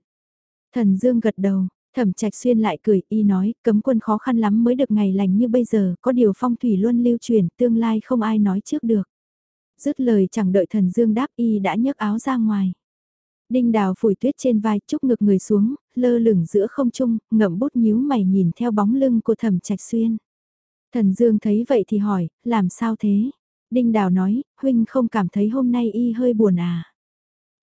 Thần Dương gật đầu, Thẩm Trạch Xuyên lại cười, y nói, cấm quân khó khăn lắm mới được ngày lành như bây giờ, có điều phong thủy luôn lưu truyền, tương lai không ai nói trước được. Dứt lời chẳng đợi thần dương đáp y đã nhấc áo ra ngoài. Đinh đào phủi tuyết trên vai, trúc ngực người xuống, lơ lửng giữa không trung, ngậm bút nhíu mày nhìn theo bóng lưng của thẩm trạch xuyên. Thần dương thấy vậy thì hỏi, làm sao thế? Đinh đào nói, huynh không cảm thấy hôm nay y hơi buồn à?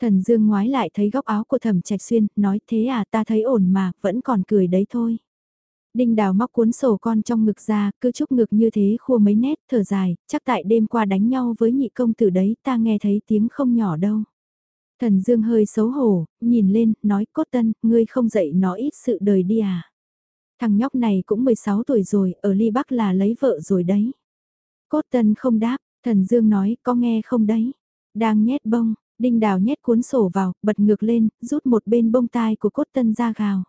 Thần Dương ngoái lại thấy góc áo của Thẩm Trạch Xuyên, nói thế à ta thấy ổn mà, vẫn còn cười đấy thôi. Đinh Đào móc cuốn sổ con trong ngực ra, cứ chúc ngực như thế khua mấy nét, thở dài, chắc tại đêm qua đánh nhau với nhị công tử đấy, ta nghe thấy tiếng không nhỏ đâu. Thần Dương hơi xấu hổ, nhìn lên, nói cốt tân, ngươi không dạy nó ít sự đời đi à. Thằng nhóc này cũng 16 tuổi rồi, ở Ly Bắc là lấy vợ rồi đấy. Cốt tân không đáp, thần Dương nói, có nghe không đấy? Đang nhét bông, Đinh đào nhét cuốn sổ vào, bật ngược lên, rút một bên bông tai của cốt tân ra gào.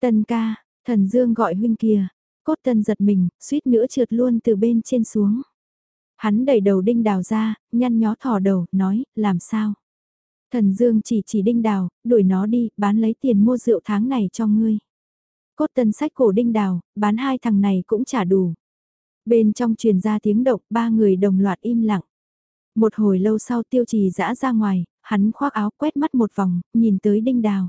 Tân ca, thần dương gọi huynh kia, cốt tân giật mình, suýt nữa trượt luôn từ bên trên xuống. Hắn đẩy đầu đinh đào ra, nhăn nhó thỏ đầu, nói, làm sao? Thần dương chỉ chỉ đinh đào, đuổi nó đi, bán lấy tiền mua rượu tháng này cho ngươi. Cốt tân sách cổ đinh đào, bán hai thằng này cũng trả đủ. Bên trong truyền ra tiếng động, ba người đồng loạt im lặng. Một hồi lâu sau tiêu trì dã ra ngoài, hắn khoác áo quét mắt một vòng, nhìn tới đinh đào.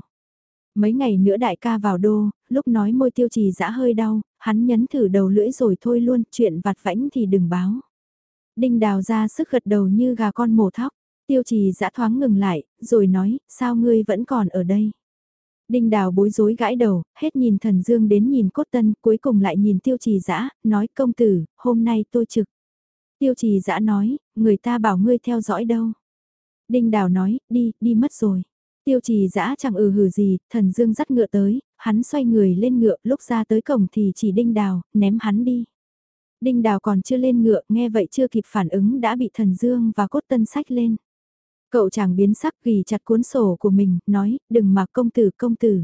Mấy ngày nữa đại ca vào đô, lúc nói môi tiêu trì dã hơi đau, hắn nhấn thử đầu lưỡi rồi thôi luôn, chuyện vặt vãnh thì đừng báo. Đinh đào ra sức gật đầu như gà con mổ thóc, tiêu trì dã thoáng ngừng lại, rồi nói, sao ngươi vẫn còn ở đây? Đinh đào bối rối gãi đầu, hết nhìn thần dương đến nhìn cốt tân, cuối cùng lại nhìn tiêu trì dã nói công tử, hôm nay tôi trực. Tiêu trì dã nói, người ta bảo ngươi theo dõi đâu. Đinh đào nói, đi, đi mất rồi. Tiêu trì dã chẳng ừ hừ gì, thần dương dắt ngựa tới, hắn xoay người lên ngựa, lúc ra tới cổng thì chỉ đinh đào, ném hắn đi. Đinh đào còn chưa lên ngựa, nghe vậy chưa kịp phản ứng đã bị thần dương và cốt tân sách lên. Cậu chàng biến sắc ghi chặt cuốn sổ của mình, nói, đừng mà công tử công tử.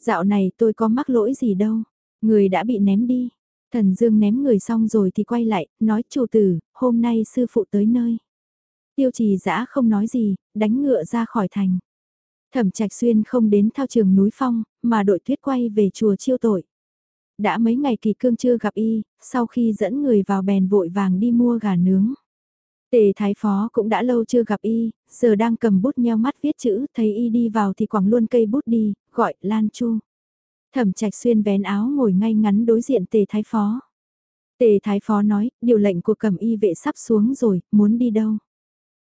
Dạo này tôi có mắc lỗi gì đâu, người đã bị ném đi. Thần Dương ném người xong rồi thì quay lại, nói chủ tử, hôm nay sư phụ tới nơi. Tiêu trì dã không nói gì, đánh ngựa ra khỏi thành. Thẩm Trạch Xuyên không đến thao trường núi Phong, mà đội tuyết quay về chùa chiêu tội. Đã mấy ngày kỳ cương chưa gặp y, sau khi dẫn người vào bèn vội vàng đi mua gà nướng. Tề Thái Phó cũng đã lâu chưa gặp y, giờ đang cầm bút nheo mắt viết chữ, thấy y đi vào thì quẳng luôn cây bút đi, gọi Lan Chu. Thẩm Trạch Xuyên vén áo ngồi ngay ngắn đối diện Tề Thái Phó. Tề Thái Phó nói, điều lệnh của cẩm y vệ sắp xuống rồi, muốn đi đâu?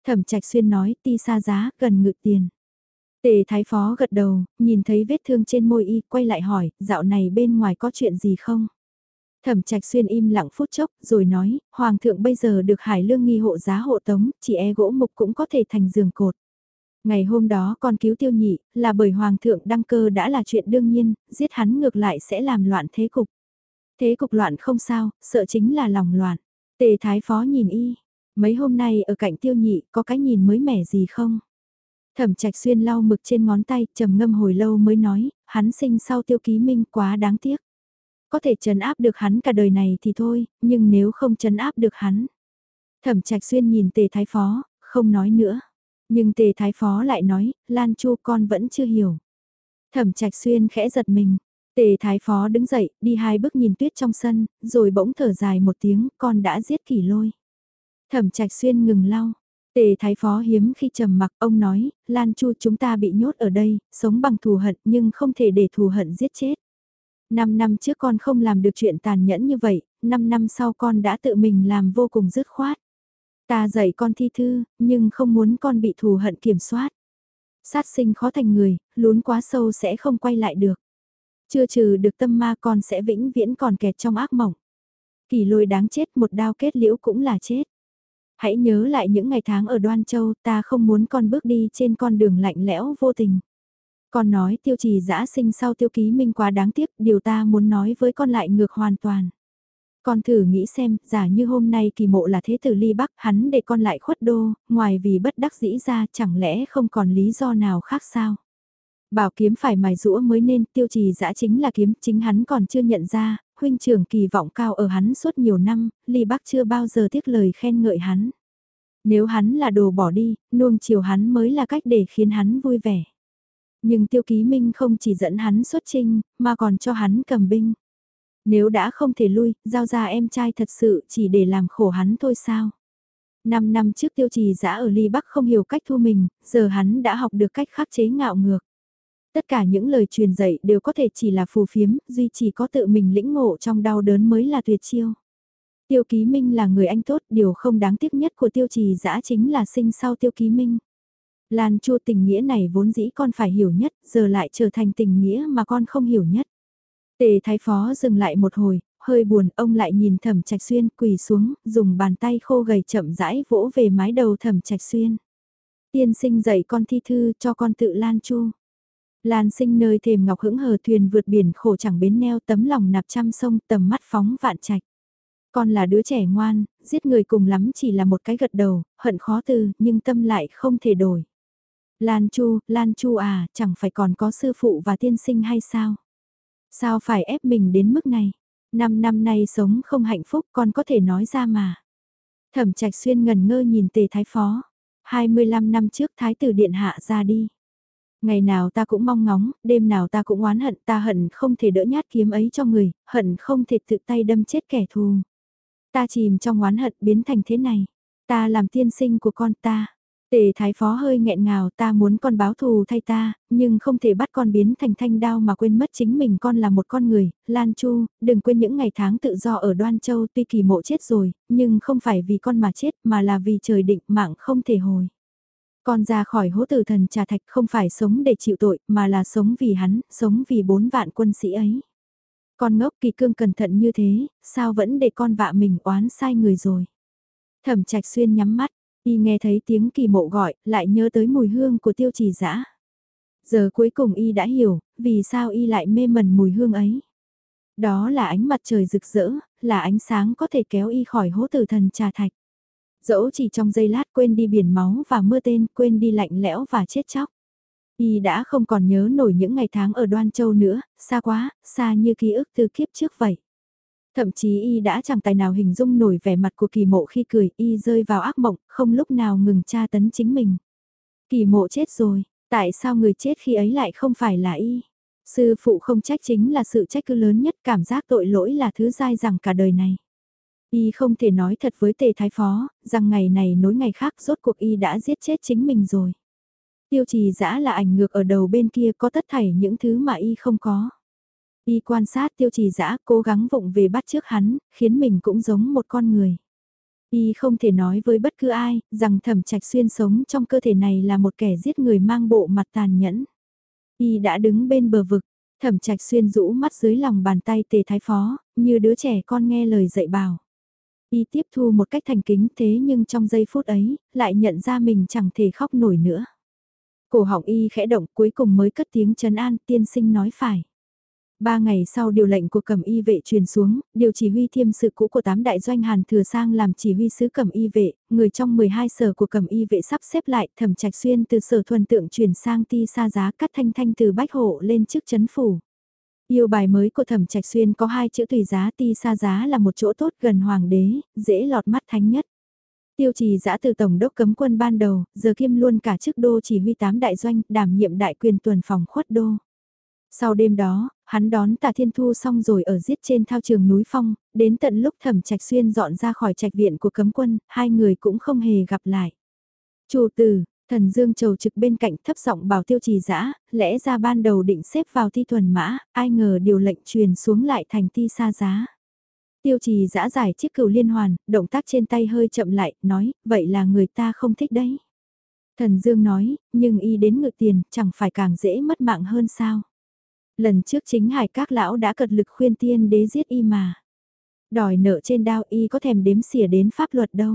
Thẩm Trạch Xuyên nói, ti xa giá, cần ngự tiền. Tề Thái Phó gật đầu, nhìn thấy vết thương trên môi y, quay lại hỏi, dạo này bên ngoài có chuyện gì không? Thẩm Trạch Xuyên im lặng phút chốc, rồi nói, Hoàng thượng bây giờ được Hải Lương nghi hộ giá hộ tống, chỉ e gỗ mục cũng có thể thành giường cột. Ngày hôm đó con cứu tiêu nhị, là bởi Hoàng thượng đăng cơ đã là chuyện đương nhiên, giết hắn ngược lại sẽ làm loạn thế cục. Thế cục loạn không sao, sợ chính là lòng loạn. Tề Thái Phó nhìn y, mấy hôm nay ở cạnh tiêu nhị có cái nhìn mới mẻ gì không? Thẩm trạch xuyên lau mực trên ngón tay, trầm ngâm hồi lâu mới nói, hắn sinh sau tiêu ký minh quá đáng tiếc. Có thể trấn áp được hắn cả đời này thì thôi, nhưng nếu không trấn áp được hắn. Thẩm trạch xuyên nhìn tề thái phó, không nói nữa. Nhưng tề thái phó lại nói, Lan Chu con vẫn chưa hiểu. Thẩm trạch xuyên khẽ giật mình. Tề thái phó đứng dậy, đi hai bước nhìn tuyết trong sân, rồi bỗng thở dài một tiếng, con đã giết kỷ lôi. Thẩm trạch xuyên ngừng lau. Tề thái phó hiếm khi trầm mặc ông nói, Lan Chu chúng ta bị nhốt ở đây, sống bằng thù hận nhưng không thể để thù hận giết chết. Năm năm trước con không làm được chuyện tàn nhẫn như vậy, năm năm sau con đã tự mình làm vô cùng dứt khoát. Ta dạy con thi thư, nhưng không muốn con bị thù hận kiểm soát. Sát sinh khó thành người, lún quá sâu sẽ không quay lại được. Chưa trừ được tâm ma con sẽ vĩnh viễn còn kẹt trong ác mộng. Kỳ lôi đáng chết một đao kết liễu cũng là chết. Hãy nhớ lại những ngày tháng ở Đoan Châu ta không muốn con bước đi trên con đường lạnh lẽo vô tình. Con nói tiêu trì giã sinh sau tiêu ký minh quá đáng tiếc, điều ta muốn nói với con lại ngược hoàn toàn. Con thử nghĩ xem, giả như hôm nay kỳ mộ là thế tử ly bắc, hắn để con lại khuất đô, ngoài vì bất đắc dĩ ra chẳng lẽ không còn lý do nào khác sao? Bảo kiếm phải mài rũa mới nên tiêu trì dã chính là kiếm, chính hắn còn chưa nhận ra, huynh trưởng kỳ vọng cao ở hắn suốt nhiều năm, ly bắc chưa bao giờ tiếc lời khen ngợi hắn. Nếu hắn là đồ bỏ đi, nuông chiều hắn mới là cách để khiến hắn vui vẻ. Nhưng tiêu ký minh không chỉ dẫn hắn xuất trinh, mà còn cho hắn cầm binh. Nếu đã không thể lui, giao ra em trai thật sự chỉ để làm khổ hắn thôi sao? Năm năm trước tiêu trì giã ở ly bắc không hiểu cách thu mình, giờ hắn đã học được cách khắc chế ngạo ngược. Tất cả những lời truyền dạy đều có thể chỉ là phù phiếm, duy chỉ có tự mình lĩnh ngộ trong đau đớn mới là tuyệt chiêu. Tiêu Ký Minh là người anh tốt, điều không đáng tiếc nhất của Tiêu Trì giã chính là sinh sau Tiêu Ký Minh. Lan Chu tình nghĩa này vốn dĩ con phải hiểu nhất, giờ lại trở thành tình nghĩa mà con không hiểu nhất. Tề Thái Phó dừng lại một hồi, hơi buồn, ông lại nhìn Thẩm Trạch Xuyên quỳ xuống, dùng bàn tay khô gầy chậm rãi vỗ về mái đầu Thẩm Trạch Xuyên. Tiên sinh dạy con thi thư cho con tự Lan Chu. Lan sinh nơi thềm ngọc hững hờ thuyền vượt biển khổ chẳng bến neo tấm lòng nạp trăm sông tầm mắt phóng vạn trạch. Con là đứa trẻ ngoan, giết người cùng lắm chỉ là một cái gật đầu, hận khó từ, nhưng tâm lại không thể đổi. Lan Chu, Lan Chu à, chẳng phải còn có sư phụ và tiên sinh hay sao? Sao phải ép mình đến mức này? Năm năm nay sống không hạnh phúc con có thể nói ra mà. Thẩm trạch xuyên ngần ngơ nhìn tề thái phó. 25 năm trước thái tử điện hạ ra đi. Ngày nào ta cũng mong ngóng, đêm nào ta cũng oán hận, ta hận không thể đỡ nhát kiếm ấy cho người, hận không thể tự tay đâm chết kẻ thù. Ta chìm trong oán hận biến thành thế này. Ta làm tiên sinh của con ta. Tề thái phó hơi nghẹn ngào ta muốn con báo thù thay ta, nhưng không thể bắt con biến thành thanh đao mà quên mất chính mình con là một con người, Lan Chu, đừng quên những ngày tháng tự do ở Đoan Châu tuy kỳ mộ chết rồi, nhưng không phải vì con mà chết mà là vì trời định mạng không thể hồi. Con ra khỏi hố tử thần trà thạch không phải sống để chịu tội mà là sống vì hắn, sống vì bốn vạn quân sĩ ấy. Con ngốc kỳ cương cẩn thận như thế, sao vẫn để con vạ mình oán sai người rồi. Thẩm trạch xuyên nhắm mắt, y nghe thấy tiếng kỳ mộ gọi, lại nhớ tới mùi hương của tiêu trì dã Giờ cuối cùng y đã hiểu, vì sao y lại mê mẩn mùi hương ấy. Đó là ánh mặt trời rực rỡ, là ánh sáng có thể kéo y khỏi hố tử thần trà thạch. Dẫu chỉ trong giây lát quên đi biển máu và mưa tên, quên đi lạnh lẽo và chết chóc. Y đã không còn nhớ nổi những ngày tháng ở Đoan Châu nữa, xa quá, xa như ký ức từ kiếp trước vậy. Thậm chí Y đã chẳng tài nào hình dung nổi vẻ mặt của kỳ mộ khi cười, Y rơi vào ác mộng, không lúc nào ngừng tra tấn chính mình. Kỳ mộ chết rồi, tại sao người chết khi ấy lại không phải là Y? Sư phụ không trách chính là sự trách cứ lớn nhất cảm giác tội lỗi là thứ dai rằng cả đời này. Y không thể nói thật với tề thái phó, rằng ngày này nối ngày khác rốt cuộc Y đã giết chết chính mình rồi. Tiêu trì dã là ảnh ngược ở đầu bên kia có tất thảy những thứ mà Y không có. Y quan sát tiêu trì dã cố gắng vụng về bắt trước hắn, khiến mình cũng giống một con người. Y không thể nói với bất cứ ai, rằng thẩm trạch xuyên sống trong cơ thể này là một kẻ giết người mang bộ mặt tàn nhẫn. Y đã đứng bên bờ vực, thẩm trạch xuyên rũ mắt dưới lòng bàn tay tề thái phó, như đứa trẻ con nghe lời dạy bảo. Y tiếp thu một cách thành kính thế nhưng trong giây phút ấy, lại nhận ra mình chẳng thể khóc nổi nữa. Cổ họng y khẽ động cuối cùng mới cất tiếng trấn an tiên sinh nói phải. Ba ngày sau điều lệnh của cẩm y vệ truyền xuống, điều chỉ huy thiêm sự cũ của tám đại doanh Hàn Thừa Sang làm chỉ huy sứ cẩm y vệ, người trong 12 sở của cẩm y vệ sắp xếp lại thẩm trạch xuyên từ sở thuần tượng chuyển sang ti xa giá cắt thanh thanh từ bách hộ lên chức chấn phủ. Yêu bài mới của thẩm trạch xuyên có hai chữ tùy giá ti xa giá là một chỗ tốt gần hoàng đế, dễ lọt mắt thánh nhất. Tiêu trì giã từ Tổng đốc cấm quân ban đầu, giờ kiêm luôn cả chức đô chỉ huy tám đại doanh, đảm nhiệm đại quyền tuần phòng khuất đô. Sau đêm đó, hắn đón Tạ thiên thu xong rồi ở giết trên thao trường núi phong, đến tận lúc thẩm trạch xuyên dọn ra khỏi trạch viện của cấm quân, hai người cũng không hề gặp lại. Chủ tử, thần dương trầu trực bên cạnh thấp giọng bảo tiêu trì dã lẽ ra ban đầu định xếp vào thi thuần mã, ai ngờ điều lệnh truyền xuống lại thành thi xa giá. Tiêu trì dã giải chiếc cửu liên hoàn, động tác trên tay hơi chậm lại, nói, vậy là người ta không thích đấy. Thần Dương nói, nhưng y đến ngự tiền, chẳng phải càng dễ mất mạng hơn sao. Lần trước chính hải các lão đã cật lực khuyên tiên đế giết y mà. Đòi nợ trên đao y có thèm đếm xỉa đến pháp luật đâu.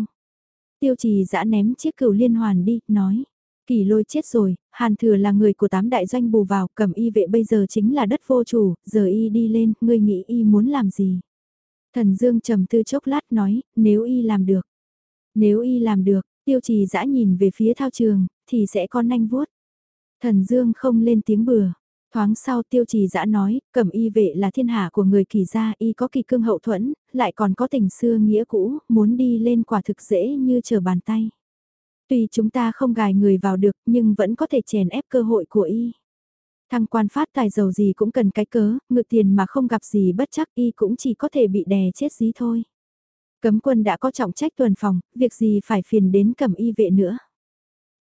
Tiêu trì dã ném chiếc cửu liên hoàn đi, nói. Kỳ lôi chết rồi, hàn thừa là người của tám đại doanh bù vào, cầm y vệ bây giờ chính là đất vô chủ, giờ y đi lên, ngươi nghĩ y muốn làm gì? Thần Dương trầm tư chốc lát nói, nếu y làm được. Nếu y làm được, tiêu trì dã nhìn về phía thao trường, thì sẽ có nanh vuốt. Thần Dương không lên tiếng bừa. Thoáng sau tiêu trì dã nói, cẩm y vệ là thiên hạ của người kỳ gia y có kỳ cương hậu thuẫn, lại còn có tình xưa nghĩa cũ, muốn đi lên quả thực dễ như chờ bàn tay. Tuy chúng ta không gài người vào được nhưng vẫn có thể chèn ép cơ hội của y. Thăng quan phát tài giàu gì cũng cần cái cớ, ngự tiền mà không gặp gì bất chắc y cũng chỉ có thể bị đè chết dí thôi. Cấm quân đã có trọng trách tuần phòng, việc gì phải phiền đến Cẩm y vệ nữa.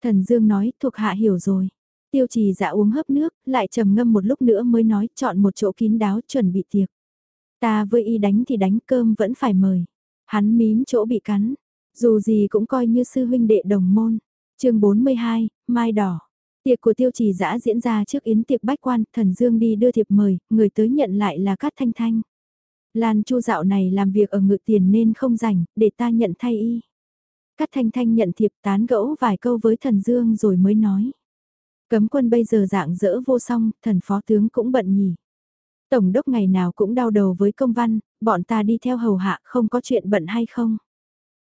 Thần Dương nói, thuộc hạ hiểu rồi. Tiêu trì dạ uống hớp nước, lại trầm ngâm một lúc nữa mới nói, chọn một chỗ kín đáo chuẩn bị tiệc. Ta với y đánh thì đánh cơm vẫn phải mời. Hắn mím chỗ bị cắn, dù gì cũng coi như sư huynh đệ đồng môn. chương 42, Mai Đỏ. Tiệc của tiêu trì dã diễn ra trước yến tiệc bách quan, thần dương đi đưa thiệp mời, người tới nhận lại là Cát Thanh Thanh. Lan Chu dạo này làm việc ở ngự tiền nên không rảnh, để ta nhận thay y. Cát Thanh Thanh nhận thiệp tán gẫu vài câu với thần dương rồi mới nói. Cấm quân bây giờ dạng dỡ vô song, thần phó tướng cũng bận nhỉ. Tổng đốc ngày nào cũng đau đầu với công văn, bọn ta đi theo hầu hạ không có chuyện bận hay không.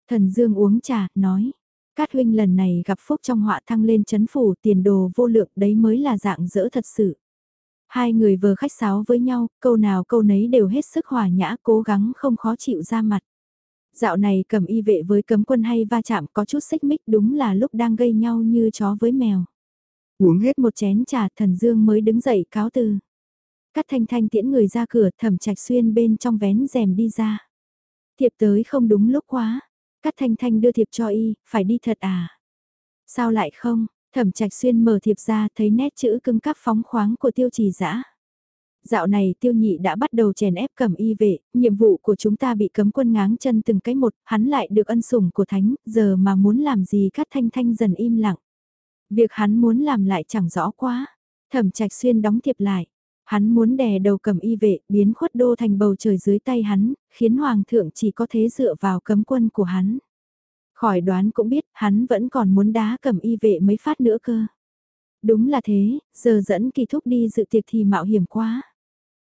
Thần Dương uống trà, nói. Cát huynh lần này gặp phúc trong họa thăng lên chấn phủ tiền đồ vô lượng đấy mới là dạng dỡ thật sự. Hai người vừa khách sáo với nhau, câu nào câu nấy đều hết sức hòa nhã cố gắng không khó chịu ra mặt. Dạo này cầm y vệ với cấm quân hay va chạm có chút xích mích đúng là lúc đang gây nhau như chó với mèo. Uống hết một chén trà thần dương mới đứng dậy cáo từ. Cát thanh thanh tiễn người ra cửa thẩm trạch xuyên bên trong vén rèm đi ra. Thiệp tới không đúng lúc quá, Cát Thanh Thanh đưa thiệp cho y, phải đi thật à? Sao lại không? Thẩm Trạch Xuyên mở thiệp ra thấy nét chữ cưng cắp phóng khoáng của tiêu trì dã Dạo này tiêu nhị đã bắt đầu chèn ép cầm y vệ, nhiệm vụ của chúng ta bị cấm quân ngáng chân từng cái một, hắn lại được ân sủng của thánh, giờ mà muốn làm gì Cát Thanh Thanh dần im lặng. Việc hắn muốn làm lại chẳng rõ quá. Thẩm Trạch Xuyên đóng thiệp lại. Hắn muốn đè đầu cầm y vệ, biến khuất đô thành bầu trời dưới tay hắn, khiến hoàng thượng chỉ có thế dựa vào cấm quân của hắn. Khỏi đoán cũng biết, hắn vẫn còn muốn đá cầm y vệ mấy phát nữa cơ. Đúng là thế, giờ dẫn kỳ thúc đi dự tiệc thì mạo hiểm quá.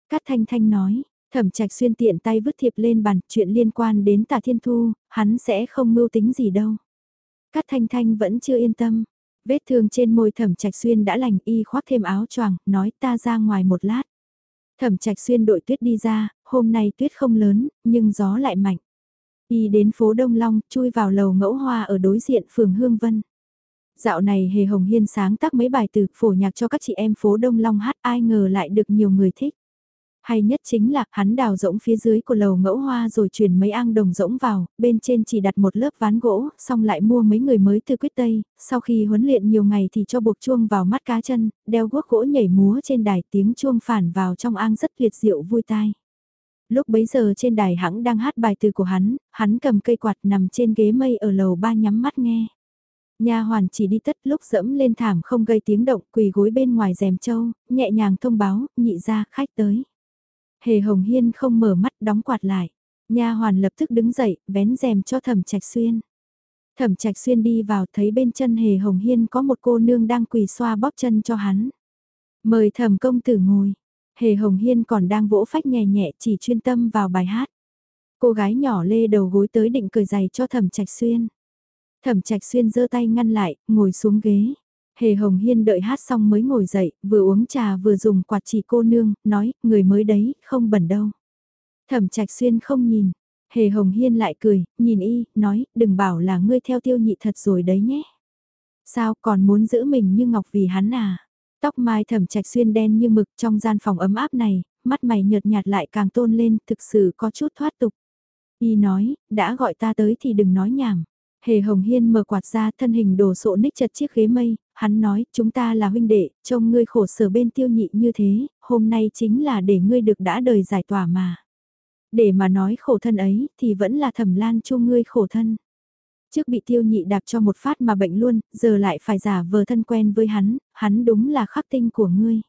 Cát Thanh Thanh nói, thẩm trạch xuyên tiện tay vứt thiệp lên bàn, chuyện liên quan đến tà thiên thu, hắn sẽ không mưu tính gì đâu. Cát Thanh Thanh vẫn chưa yên tâm, Vết thương trên môi thẩm trạch xuyên đã lành y khoác thêm áo choàng, nói ta ra ngoài một lát. Thẩm trạch xuyên đội tuyết đi ra, hôm nay tuyết không lớn, nhưng gió lại mạnh. Y đến phố Đông Long, chui vào lầu ngẫu hoa ở đối diện phường Hương Vân. Dạo này Hề Hồng Hiên sáng tác mấy bài từ phổ nhạc cho các chị em phố Đông Long hát ai ngờ lại được nhiều người thích. Hay nhất chính là hắn đào rỗng phía dưới của lầu ngẫu hoa rồi chuyển mấy ang đồng rỗng vào, bên trên chỉ đặt một lớp ván gỗ, xong lại mua mấy người mới từ quyết tây, sau khi huấn luyện nhiều ngày thì cho buộc chuông vào mắt cá chân, đeo guốc gỗ nhảy múa trên đài tiếng chuông phản vào trong ang rất tuyệt diệu vui tai. Lúc bấy giờ trên đài hãng đang hát bài từ của hắn, hắn cầm cây quạt nằm trên ghế mây ở lầu ba nhắm mắt nghe. Nha hoàn chỉ đi tất lúc dẫm lên thảm không gây tiếng động quỳ gối bên ngoài rèm châu, nhẹ nhàng thông báo, nhị ra khách tới. Hề Hồng Hiên không mở mắt đóng quạt lại. Nha hoàn lập tức đứng dậy, vén rèm cho Thẩm Trạch Xuyên. Thẩm Trạch Xuyên đi vào thấy bên chân Hề Hồng Hiên có một cô nương đang quỳ xoa bóp chân cho hắn. Mời Thẩm công tử ngồi. Hề Hồng Hiên còn đang vỗ phách nhẹ nhẹ chỉ chuyên tâm vào bài hát. Cô gái nhỏ lê đầu gối tới định cười giày cho Thẩm Trạch Xuyên. Thẩm Trạch Xuyên giơ tay ngăn lại, ngồi xuống ghế. Hề Hồng Hiên đợi hát xong mới ngồi dậy, vừa uống trà vừa dùng quạt chỉ cô nương, nói, người mới đấy, không bẩn đâu. Thẩm Trạch Xuyên không nhìn, Hề Hồng Hiên lại cười, nhìn y, nói, đừng bảo là ngươi theo tiêu nhị thật rồi đấy nhé. Sao còn muốn giữ mình như ngọc vì hắn à? Tóc mai thẩm trạch xuyên đen như mực trong gian phòng ấm áp này, mắt mày nhợt nhạt lại càng tôn lên, thực sự có chút thoát tục. Y nói, đã gọi ta tới thì đừng nói nhảm. Hề Hồng Hiên mở quạt ra thân hình đồ sộ ních chật chiếc ghế mây, hắn nói, chúng ta là huynh đệ, trông ngươi khổ sở bên tiêu nhị như thế, hôm nay chính là để ngươi được đã đời giải tỏa mà. Để mà nói khổ thân ấy, thì vẫn là thẩm lan chu ngươi khổ thân. Trước bị tiêu nhị đạp cho một phát mà bệnh luôn, giờ lại phải giả vờ thân quen với hắn, hắn đúng là khắc tinh của ngươi.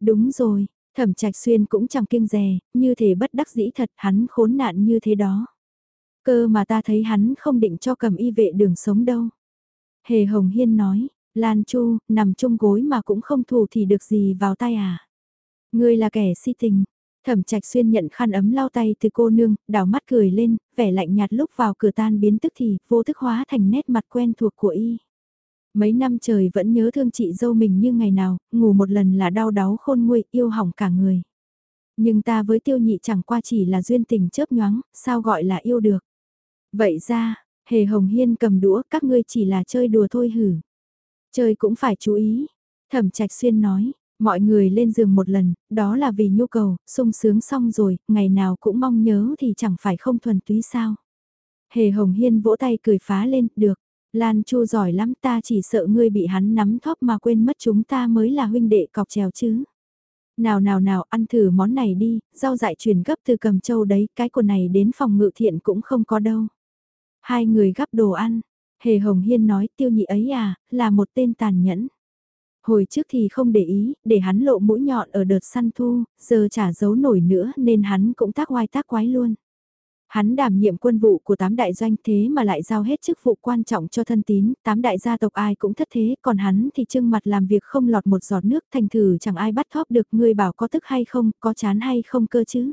Đúng rồi, thẩm trạch xuyên cũng chẳng kiêng dè như thể bất đắc dĩ thật hắn khốn nạn như thế đó. Cơ mà ta thấy hắn không định cho cầm y vệ đường sống đâu. Hề Hồng Hiên nói, Lan Chu, nằm chung gối mà cũng không thù thì được gì vào tay à. Ngươi là kẻ si tình. Thẩm trạch xuyên nhận khăn ấm lau tay từ cô nương, đảo mắt cười lên, vẻ lạnh nhạt lúc vào cửa tan biến tức thì, vô thức hóa thành nét mặt quen thuộc của y. Mấy năm trời vẫn nhớ thương chị dâu mình như ngày nào, ngủ một lần là đau đáu khôn nguôi, yêu hỏng cả người. Nhưng ta với tiêu nhị chẳng qua chỉ là duyên tình chớp nhoáng, sao gọi là yêu được. Vậy ra, hề hồng hiên cầm đũa các ngươi chỉ là chơi đùa thôi hử. Chơi cũng phải chú ý. Thẩm trạch xuyên nói, mọi người lên giường một lần, đó là vì nhu cầu, sung sướng xong rồi, ngày nào cũng mong nhớ thì chẳng phải không thuần túy sao. Hề hồng hiên vỗ tay cười phá lên, được. Lan Chu giỏi lắm ta chỉ sợ ngươi bị hắn nắm thóp mà quên mất chúng ta mới là huynh đệ cọc trèo chứ. Nào nào nào ăn thử món này đi, rau dại truyền gấp từ cầm châu đấy, cái của này đến phòng ngự thiện cũng không có đâu. Hai người gắp đồ ăn, Hề Hồng Hiên nói tiêu nhị ấy à, là một tên tàn nhẫn. Hồi trước thì không để ý, để hắn lộ mũi nhọn ở đợt săn thu, giờ trả giấu nổi nữa nên hắn cũng tác oai tác quái luôn. Hắn đảm nhiệm quân vụ của tám đại doanh thế mà lại giao hết chức vụ quan trọng cho thân tín, tám đại gia tộc ai cũng thất thế, còn hắn thì trưng mặt làm việc không lọt một giọt nước thành thử chẳng ai bắt thóp được người bảo có tức hay không, có chán hay không cơ chứ.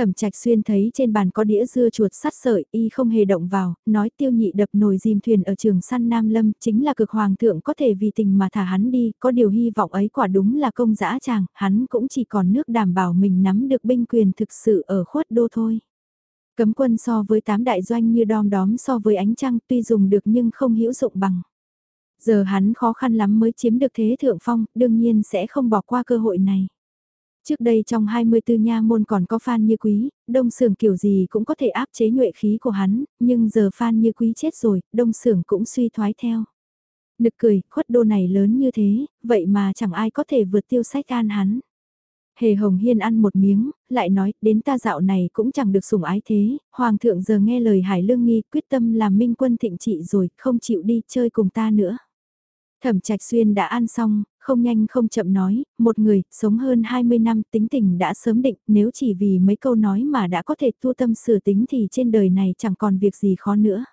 Thẩm trạch xuyên thấy trên bàn có đĩa dưa chuột sắt sợi, y không hề động vào, nói tiêu nhị đập nồi dìm thuyền ở trường săn Nam Lâm, chính là cực hoàng thượng có thể vì tình mà thả hắn đi, có điều hy vọng ấy quả đúng là công dã chàng, hắn cũng chỉ còn nước đảm bảo mình nắm được binh quyền thực sự ở khuất đô thôi. Cấm quân so với tám đại doanh như đom đóm so với ánh trăng tuy dùng được nhưng không hữu dụng bằng. Giờ hắn khó khăn lắm mới chiếm được thế thượng phong, đương nhiên sẽ không bỏ qua cơ hội này. Trước đây trong 24 nha môn còn có Phan Như Quý, Đông Sưởng kiểu gì cũng có thể áp chế nhuệ khí của hắn, nhưng giờ Phan Như Quý chết rồi, Đông Sưởng cũng suy thoái theo. Nực cười, khuất đô này lớn như thế, vậy mà chẳng ai có thể vượt tiêu sách an hắn. Hề Hồng Hiên ăn một miếng, lại nói, đến ta dạo này cũng chẳng được sủng ái thế, Hoàng thượng giờ nghe lời Hải Lương Nghi quyết tâm làm minh quân thịnh trị rồi, không chịu đi chơi cùng ta nữa. Thẩm Trạch Xuyên đã ăn xong, không nhanh không chậm nói, một người, sống hơn 20 năm, tính tình đã sớm định, nếu chỉ vì mấy câu nói mà đã có thể tu tâm sửa tính thì trên đời này chẳng còn việc gì khó nữa.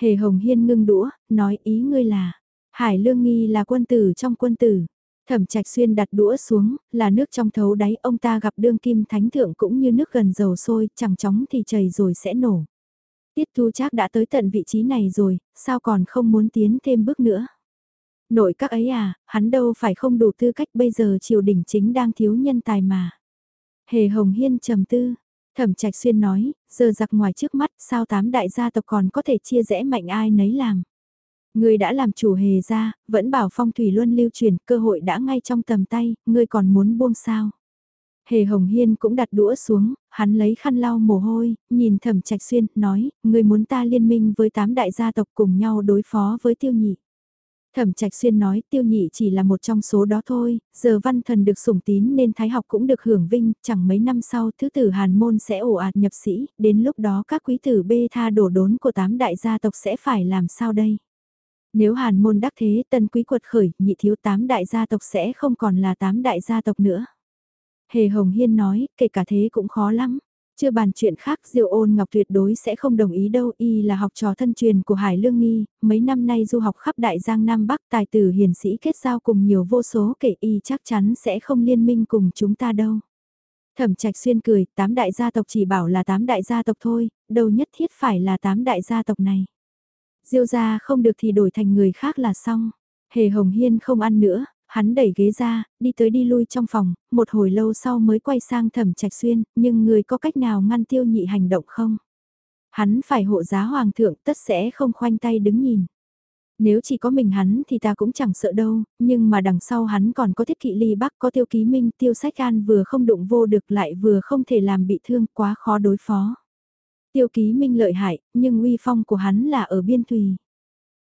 Hề Hồng Hiên ngưng đũa, nói ý ngươi là, Hải Lương Nghi là quân tử trong quân tử. Thẩm Trạch Xuyên đặt đũa xuống, là nước trong thấu đáy, ông ta gặp đương kim thánh thượng cũng như nước gần dầu sôi, chẳng chóng thì chảy rồi sẽ nổ. Tiết Thu Trác đã tới tận vị trí này rồi, sao còn không muốn tiến thêm bước nữa? Nội các ấy à, hắn đâu phải không đủ tư cách bây giờ triều đình chính đang thiếu nhân tài mà. Hề Hồng Hiên trầm tư, Thẩm Trạch Xuyên nói, giờ giặc ngoài trước mắt, sao tám đại gia tộc còn có thể chia rẽ mạnh ai nấy làm. Ngươi đã làm chủ hề ra, vẫn bảo phong thủy luân lưu truyền, cơ hội đã ngay trong tầm tay, ngươi còn muốn buông sao. Hề Hồng Hiên cũng đặt đũa xuống, hắn lấy khăn lau mồ hôi, nhìn thẩm trạch xuyên, nói, ngươi muốn ta liên minh với tám đại gia tộc cùng nhau đối phó với tiêu nhị. Thẩm Trạch Xuyên nói tiêu nhị chỉ là một trong số đó thôi, giờ văn thần được sủng tín nên thái học cũng được hưởng vinh, chẳng mấy năm sau thứ tử hàn môn sẽ ổ ạt nhập sĩ, đến lúc đó các quý tử bê tha đổ đốn của tám đại gia tộc sẽ phải làm sao đây? Nếu hàn môn đắc thế tân quý quật khởi, nhị thiếu tám đại gia tộc sẽ không còn là tám đại gia tộc nữa. Hề Hồng Hiên nói, kể cả thế cũng khó lắm. Chưa bàn chuyện khác Diệu ôn ngọc tuyệt đối sẽ không đồng ý đâu y là học trò thân truyền của Hải Lương Nghi, mấy năm nay du học khắp Đại Giang Nam Bắc tài tử hiền sĩ kết giao cùng nhiều vô số kể y chắc chắn sẽ không liên minh cùng chúng ta đâu. Thẩm trạch xuyên cười, tám đại gia tộc chỉ bảo là tám đại gia tộc thôi, đâu nhất thiết phải là tám đại gia tộc này. Diêu gia không được thì đổi thành người khác là xong. Hề Hồng Hiên không ăn nữa, Hắn đẩy ghế ra, đi tới đi lui trong phòng, một hồi lâu sau mới quay sang thẩm trạch xuyên, nhưng người có cách nào ngăn tiêu nhị hành động không? Hắn phải hộ giá hoàng thượng tất sẽ không khoanh tay đứng nhìn. Nếu chỉ có mình hắn thì ta cũng chẳng sợ đâu, nhưng mà đằng sau hắn còn có thiết kỵ ly bắc có tiêu ký minh tiêu sách an vừa không đụng vô được lại vừa không thể làm bị thương quá khó đối phó. Tiêu ký minh lợi hại, nhưng uy phong của hắn là ở biên thùy.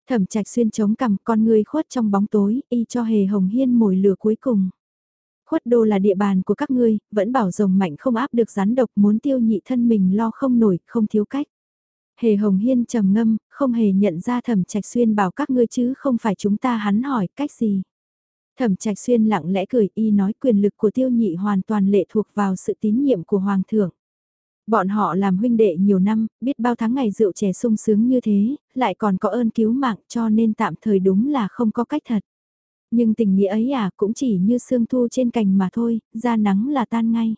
Thẩm trạch xuyên chống cằm con người khuất trong bóng tối, y cho hề hồng hiên mồi lửa cuối cùng. Khuất đô là địa bàn của các ngươi, vẫn bảo rồng mạnh không áp được rắn độc muốn tiêu nhị thân mình lo không nổi, không thiếu cách. Hề hồng hiên trầm ngâm, không hề nhận ra thẩm trạch xuyên bảo các ngươi chứ không phải chúng ta hắn hỏi cách gì. Thẩm trạch xuyên lặng lẽ cười y nói quyền lực của tiêu nhị hoàn toàn lệ thuộc vào sự tín nhiệm của hoàng thượng. Bọn họ làm huynh đệ nhiều năm, biết bao tháng ngày rượu trẻ sung sướng như thế, lại còn có ơn cứu mạng cho nên tạm thời đúng là không có cách thật. Nhưng tình nghĩa ấy à cũng chỉ như sương thu trên cành mà thôi, ra nắng là tan ngay.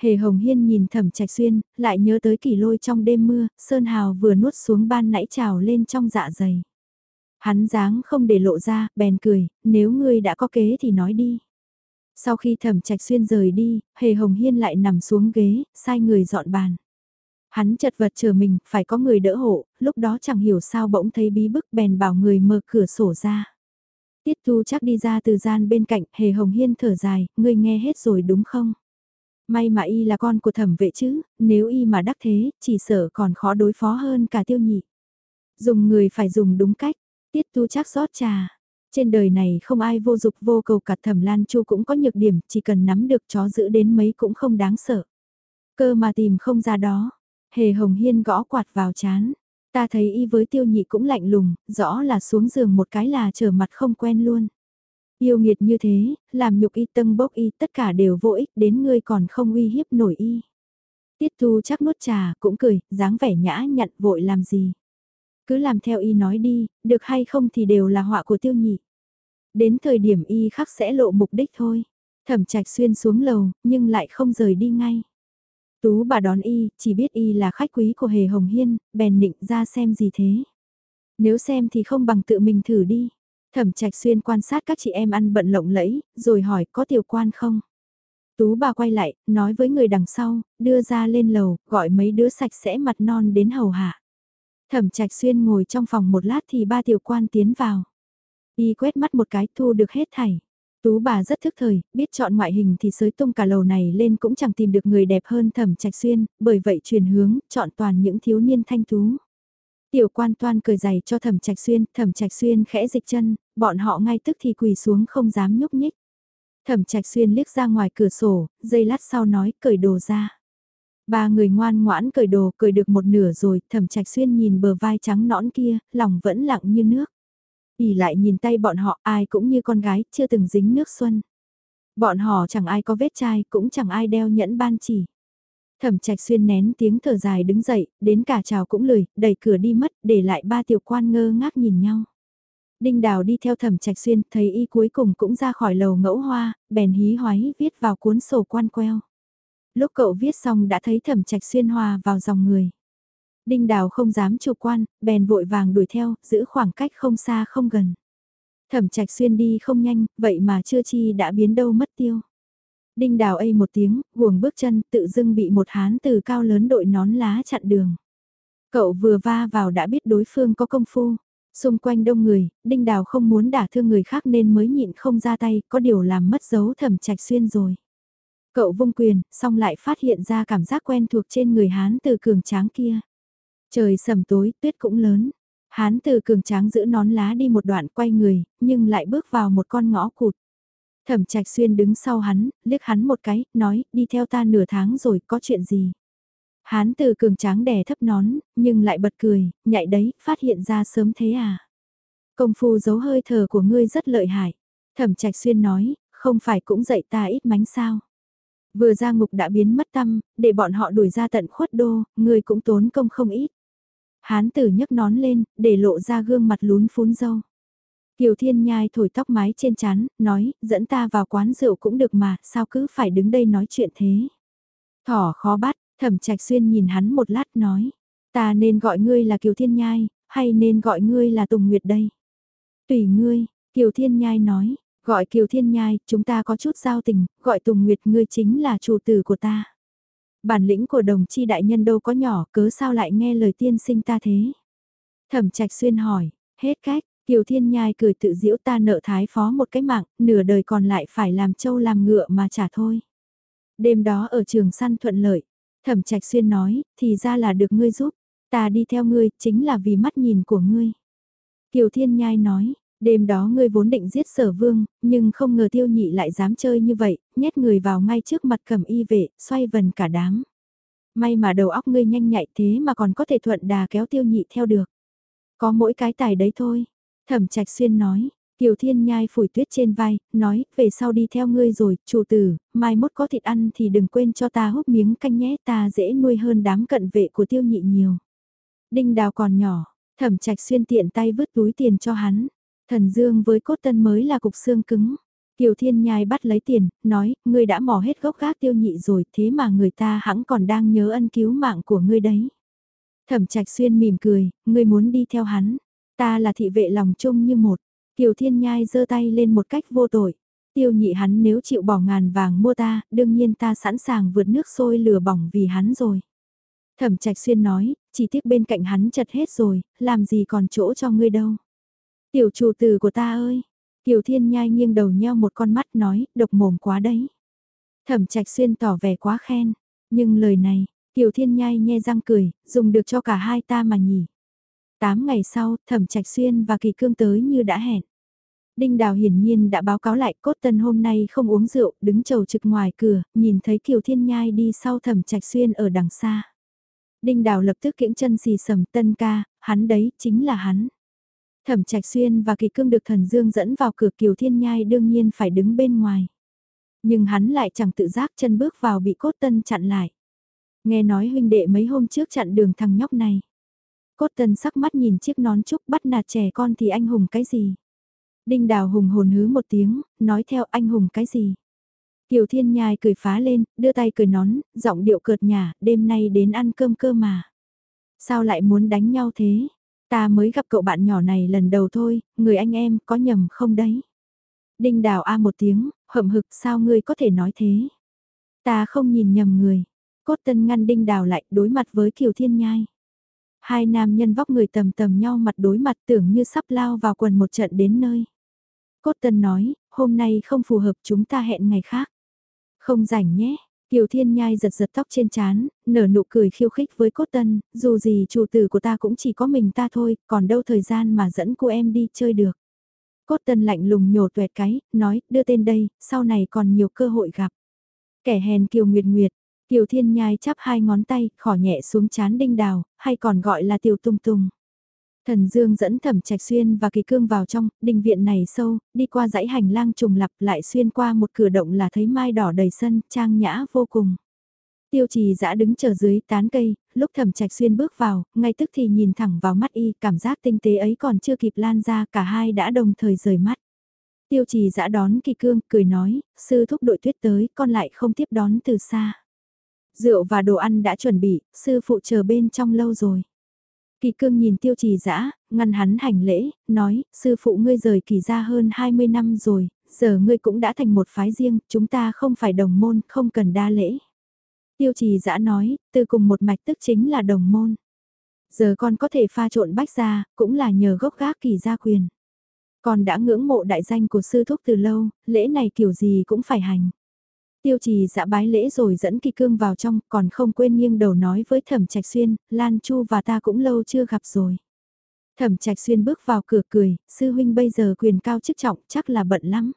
Hề Hồng Hiên nhìn thẩm trạch xuyên, lại nhớ tới kỳ lôi trong đêm mưa, Sơn Hào vừa nuốt xuống ban nãy trào lên trong dạ dày. Hắn dáng không để lộ ra, bèn cười, nếu ngươi đã có kế thì nói đi. Sau khi thẩm trạch xuyên rời đi, Hề Hồng Hiên lại nằm xuống ghế, sai người dọn bàn. Hắn chật vật chờ mình, phải có người đỡ hộ, lúc đó chẳng hiểu sao bỗng thấy bí bức bèn bảo người mở cửa sổ ra. Tiết Thu chắc đi ra từ gian bên cạnh, Hề Hồng Hiên thở dài, ngươi nghe hết rồi đúng không? May mà y là con của thẩm vệ chứ, nếu y mà đắc thế, chỉ sợ còn khó đối phó hơn cả tiêu nhị. Dùng người phải dùng đúng cách, Tiết thu chắc rót trà. Trên đời này không ai vô dục vô cầu cả thẩm lan chu cũng có nhược điểm, chỉ cần nắm được chó giữ đến mấy cũng không đáng sợ. Cơ mà tìm không ra đó. Hề Hồng Hiên gõ quạt vào chán. Ta thấy y với tiêu nhị cũng lạnh lùng, rõ là xuống giường một cái là trở mặt không quen luôn. Yêu nghiệt như thế, làm nhục y tâng bốc y tất cả đều vô ích đến ngươi còn không uy hiếp nổi y. Tiết thu chắc nuốt trà, cũng cười, dáng vẻ nhã nhặn vội làm gì. Cứ làm theo y nói đi, được hay không thì đều là họa của tiêu nhị. Đến thời điểm y khắc sẽ lộ mục đích thôi. Thẩm trạch xuyên xuống lầu, nhưng lại không rời đi ngay. Tú bà đón y, chỉ biết y là khách quý của Hề Hồng Hiên, bèn nịnh ra xem gì thế. Nếu xem thì không bằng tự mình thử đi. Thẩm trạch xuyên quan sát các chị em ăn bận lộng lẫy, rồi hỏi có tiểu quan không? Tú bà quay lại, nói với người đằng sau, đưa ra lên lầu, gọi mấy đứa sạch sẽ mặt non đến hầu hạ. Thẩm trạch xuyên ngồi trong phòng một lát thì ba tiểu quan tiến vào. Y quét mắt một cái thu được hết thảy. Tú bà rất thức thời, biết chọn ngoại hình thì sới tung cả lầu này lên cũng chẳng tìm được người đẹp hơn thẩm trạch xuyên, bởi vậy chuyển hướng, chọn toàn những thiếu niên thanh tú. Tiểu quan toan cười giày cho thẩm trạch xuyên, thẩm trạch xuyên khẽ dịch chân, bọn họ ngay tức thì quỳ xuống không dám nhúc nhích. Thẩm trạch xuyên liếc ra ngoài cửa sổ, giây lát sau nói cởi đồ ra. Ba người ngoan ngoãn cởi đồ cởi được một nửa rồi, thẩm trạch xuyên nhìn bờ vai trắng nõn kia, lòng vẫn lặng như nước. ỉ lại nhìn tay bọn họ ai cũng như con gái, chưa từng dính nước xuân. Bọn họ chẳng ai có vết chai, cũng chẳng ai đeo nhẫn ban chỉ. Thẩm trạch xuyên nén tiếng thở dài đứng dậy, đến cả chào cũng lười, đẩy cửa đi mất, để lại ba tiểu quan ngơ ngác nhìn nhau. Đinh Đào đi theo thẩm trạch xuyên, thấy y cuối cùng cũng ra khỏi lầu ngẫu hoa, bèn hí hoái viết vào cuốn sổ quan queo. Lúc cậu viết xong đã thấy thẩm trạch xuyên hòa vào dòng người. Đinh Đào không dám chủ quan, bèn vội vàng đuổi theo, giữ khoảng cách không xa không gần. Thẩm trạch xuyên đi không nhanh, vậy mà chưa chi đã biến đâu mất tiêu. Đinh đào ây một tiếng, guồng bước chân, tự dưng bị một hán từ cao lớn đội nón lá chặn đường. Cậu vừa va vào đã biết đối phương có công phu. Xung quanh đông người, đinh đào không muốn đả thương người khác nên mới nhịn không ra tay, có điều làm mất dấu thẩm trạch xuyên rồi. Cậu vung quyền, xong lại phát hiện ra cảm giác quen thuộc trên người hán từ cường tráng kia. Trời sầm tối, tuyết cũng lớn. Hán từ cường tráng giữ nón lá đi một đoạn quay người, nhưng lại bước vào một con ngõ cụt. Thẩm trạch xuyên đứng sau hắn, liếc hắn một cái, nói, đi theo ta nửa tháng rồi, có chuyện gì? Hán từ cường tráng đè thấp nón, nhưng lại bật cười, nhạy đấy, phát hiện ra sớm thế à? Công phu giấu hơi thở của ngươi rất lợi hại. Thẩm trạch xuyên nói, không phải cũng dạy ta ít mánh sao? Vừa ra ngục đã biến mất tâm, để bọn họ đuổi ra tận khuất đô, người cũng tốn công không ít. Hán tử nhấc nón lên, để lộ ra gương mặt lún phún dâu. Kiều Thiên Nhai thổi tóc mái trên chán, nói, dẫn ta vào quán rượu cũng được mà, sao cứ phải đứng đây nói chuyện thế. Thỏ khó bắt, thẩm trạch xuyên nhìn hắn một lát nói, ta nên gọi ngươi là Kiều Thiên Nhai, hay nên gọi ngươi là Tùng Nguyệt đây? Tùy ngươi, Kiều Thiên Nhai nói, gọi Kiều Thiên Nhai, chúng ta có chút giao tình, gọi Tùng Nguyệt ngươi chính là chủ tử của ta. Bản lĩnh của đồng chi đại nhân đâu có nhỏ, cớ sao lại nghe lời tiên sinh ta thế? Thẩm trạch xuyên hỏi, hết cách, Kiều Thiên Nhai cười tự diễu ta nợ thái phó một cái mạng, nửa đời còn lại phải làm trâu làm ngựa mà trả thôi. Đêm đó ở trường săn thuận lợi, Thẩm Trạch Xuyên nói, thì ra là được ngươi giúp, ta đi theo ngươi chính là vì mắt nhìn của ngươi. Kiều Thiên Nhai nói, đêm đó ngươi vốn định giết sở vương, nhưng không ngờ tiêu nhị lại dám chơi như vậy, nhét người vào ngay trước mặt cầm y vệ, xoay vần cả đám. May mà đầu óc ngươi nhanh nhạy thế mà còn có thể thuận đà kéo tiêu nhị theo được. Có mỗi cái tài đấy thôi. Thẩm Trạch Xuyên nói, Kiều Thiên Nhai phủi tuyết trên vai, nói, về sau đi theo ngươi rồi, chủ tử, mai mốt có thịt ăn thì đừng quên cho ta hút miếng canh nhé, ta dễ nuôi hơn đám cận vệ của tiêu nhị nhiều. Đinh đào còn nhỏ, thẩm trạch xuyên tiện tay vứt túi tiền cho hắn. Thần dương với cốt tân mới là cục xương cứng. Kiều Thiên Nhai bắt lấy tiền, nói, ngươi đã mò hết gốc gác tiêu nhị rồi, thế mà người ta hãng còn đang nhớ ân cứu mạng của ngươi đấy. Thẩm Trạch Xuyên mỉm cười, ngươi muốn đi theo hắn, ta là thị vệ lòng chung như một. Kiều Thiên Nhai giơ tay lên một cách vô tội. Tiêu nhị hắn nếu chịu bỏ ngàn vàng mua ta, đương nhiên ta sẵn sàng vượt nước sôi lửa bỏng vì hắn rồi. Thẩm Trạch Xuyên nói, chỉ tiếc bên cạnh hắn chật hết rồi, làm gì còn chỗ cho ngươi đâu. Tiểu chủ tử của ta ơi, Kiều Thiên Nhai nghiêng đầu nheo một con mắt nói, độc mồm quá đấy. Thẩm Trạch Xuyên tỏ vẻ quá khen, nhưng lời này, Kiều Thiên Nhai nhe răng cười, dùng được cho cả hai ta mà nhỉ. Tám ngày sau, Thẩm Trạch Xuyên và Kỳ Cương tới như đã hẹn. Đinh Đào hiển nhiên đã báo cáo lại cốt tân hôm nay không uống rượu, đứng chầu trực ngoài cửa, nhìn thấy Kiều Thiên Nhai đi sau Thẩm Trạch Xuyên ở đằng xa. Đinh Đào lập tức kiễng chân xì sầm tân ca, hắn đấy, chính là hắn. Thẩm Trạch Xuyên và Kỳ Cương được Thần Dương dẫn vào cửa Kiều Thiên Nhai đương nhiên phải đứng bên ngoài. Nhưng hắn lại chẳng tự giác chân bước vào bị cốt tân chặn lại. Nghe nói huynh đệ mấy hôm trước chặn đường thằng nhóc này. Cốt tân sắc mắt nhìn chiếc nón trúc bắt nạt trẻ con thì anh hùng cái gì. Đinh đào hùng hồn hứ một tiếng, nói theo anh hùng cái gì. Kiều Thiên Nhai cười phá lên, đưa tay cười nón, giọng điệu cợt nhả, đêm nay đến ăn cơm cơ mà. Sao lại muốn đánh nhau thế? Ta mới gặp cậu bạn nhỏ này lần đầu thôi, người anh em có nhầm không đấy? Đinh đào a một tiếng, hậm hực sao ngươi có thể nói thế? Ta không nhìn nhầm người. Cốt tân ngăn đinh đào lại đối mặt với Kiều Thiên Nhai. Hai nam nhân vóc người tầm tầm nhau mặt đối mặt tưởng như sắp lao vào quần một trận đến nơi. Cốt tân nói, hôm nay không phù hợp chúng ta hẹn ngày khác. Không rảnh nhé. Kiều Thiên Nhai giật giật tóc trên chán, nở nụ cười khiêu khích với cốt tân, dù gì chủ tử của ta cũng chỉ có mình ta thôi, còn đâu thời gian mà dẫn cô em đi chơi được. Cốt tân lạnh lùng nhổ tuẹt cái, nói, đưa tên đây, sau này còn nhiều cơ hội gặp. Kẻ hèn Kiều Nguyệt Nguyệt, Kiều Thiên Nhai chắp hai ngón tay, khỏ nhẹ xuống chán đinh đào, hay còn gọi là tiểu tung tung. Thần Dương dẫn Thẩm Trạch Xuyên và Kỳ Cương vào trong, đình viện này sâu, đi qua dãy hành lang trùng lặp lại xuyên qua một cửa động là thấy mai đỏ đầy sân, trang nhã vô cùng. Tiêu trì dã đứng chờ dưới tán cây, lúc Thẩm Trạch Xuyên bước vào, ngay tức thì nhìn thẳng vào mắt y, cảm giác tinh tế ấy còn chưa kịp lan ra, cả hai đã đồng thời rời mắt. Tiêu trì dã đón Kỳ Cương, cười nói, sư thúc đội tuyết tới, con lại không tiếp đón từ xa. Rượu và đồ ăn đã chuẩn bị, sư phụ chờ bên trong lâu rồi. Kỳ cương nhìn tiêu trì dã ngăn hắn hành lễ, nói, sư phụ ngươi rời kỳ ra hơn 20 năm rồi, giờ ngươi cũng đã thành một phái riêng, chúng ta không phải đồng môn, không cần đa lễ. Tiêu trì dã nói, từ cùng một mạch tức chính là đồng môn. Giờ con có thể pha trộn bách ra, cũng là nhờ gốc gác kỳ gia quyền. Con đã ngưỡng mộ đại danh của sư thúc từ lâu, lễ này kiểu gì cũng phải hành. Tiêu trì dạ bái lễ rồi dẫn kỳ cương vào trong, còn không quên nghiêng đầu nói với thẩm trạch xuyên, Lan Chu và ta cũng lâu chưa gặp rồi. Thẩm trạch xuyên bước vào cửa cười, sư huynh bây giờ quyền cao chức trọng chắc là bận lắm.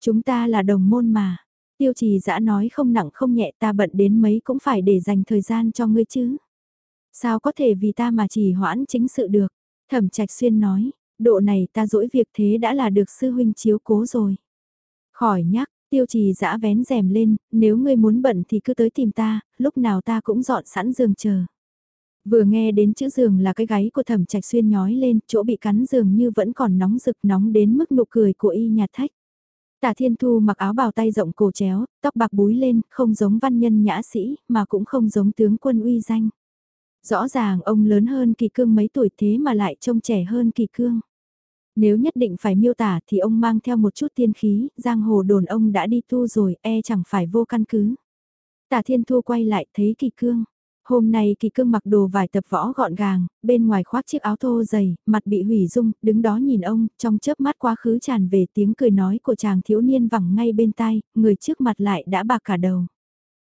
Chúng ta là đồng môn mà. Tiêu trì dã nói không nặng không nhẹ ta bận đến mấy cũng phải để dành thời gian cho ngươi chứ. Sao có thể vì ta mà chỉ hoãn chính sự được. Thẩm trạch xuyên nói, độ này ta dỗi việc thế đã là được sư huynh chiếu cố rồi. Khỏi nhắc, Tiêu trì giã vén rèm lên, nếu ngươi muốn bận thì cứ tới tìm ta, lúc nào ta cũng dọn sẵn giường chờ. Vừa nghe đến chữ giường là cái gáy của thẩm trạch xuyên nhói lên, chỗ bị cắn giường như vẫn còn nóng rực nóng đến mức nụ cười của y nhạt thách. Tả Thiên Thu mặc áo bào tay rộng cổ chéo, tóc bạc búi lên, không giống văn nhân nhã sĩ, mà cũng không giống tướng quân uy danh. Rõ ràng ông lớn hơn kỳ cương mấy tuổi thế mà lại trông trẻ hơn kỳ cương. Nếu nhất định phải miêu tả thì ông mang theo một chút tiên khí, giang hồ đồn ông đã đi tu rồi, e chẳng phải vô căn cứ. Tả Thiên Thu quay lại thấy Kỳ Cương. Hôm nay Kỳ Cương mặc đồ vải tập võ gọn gàng, bên ngoài khoác chiếc áo thô dày, mặt bị hủy dung, đứng đó nhìn ông, trong chớp mắt quá khứ tràn về tiếng cười nói của chàng thiếu niên vẳng ngay bên tai, người trước mặt lại đã bạc cả đầu.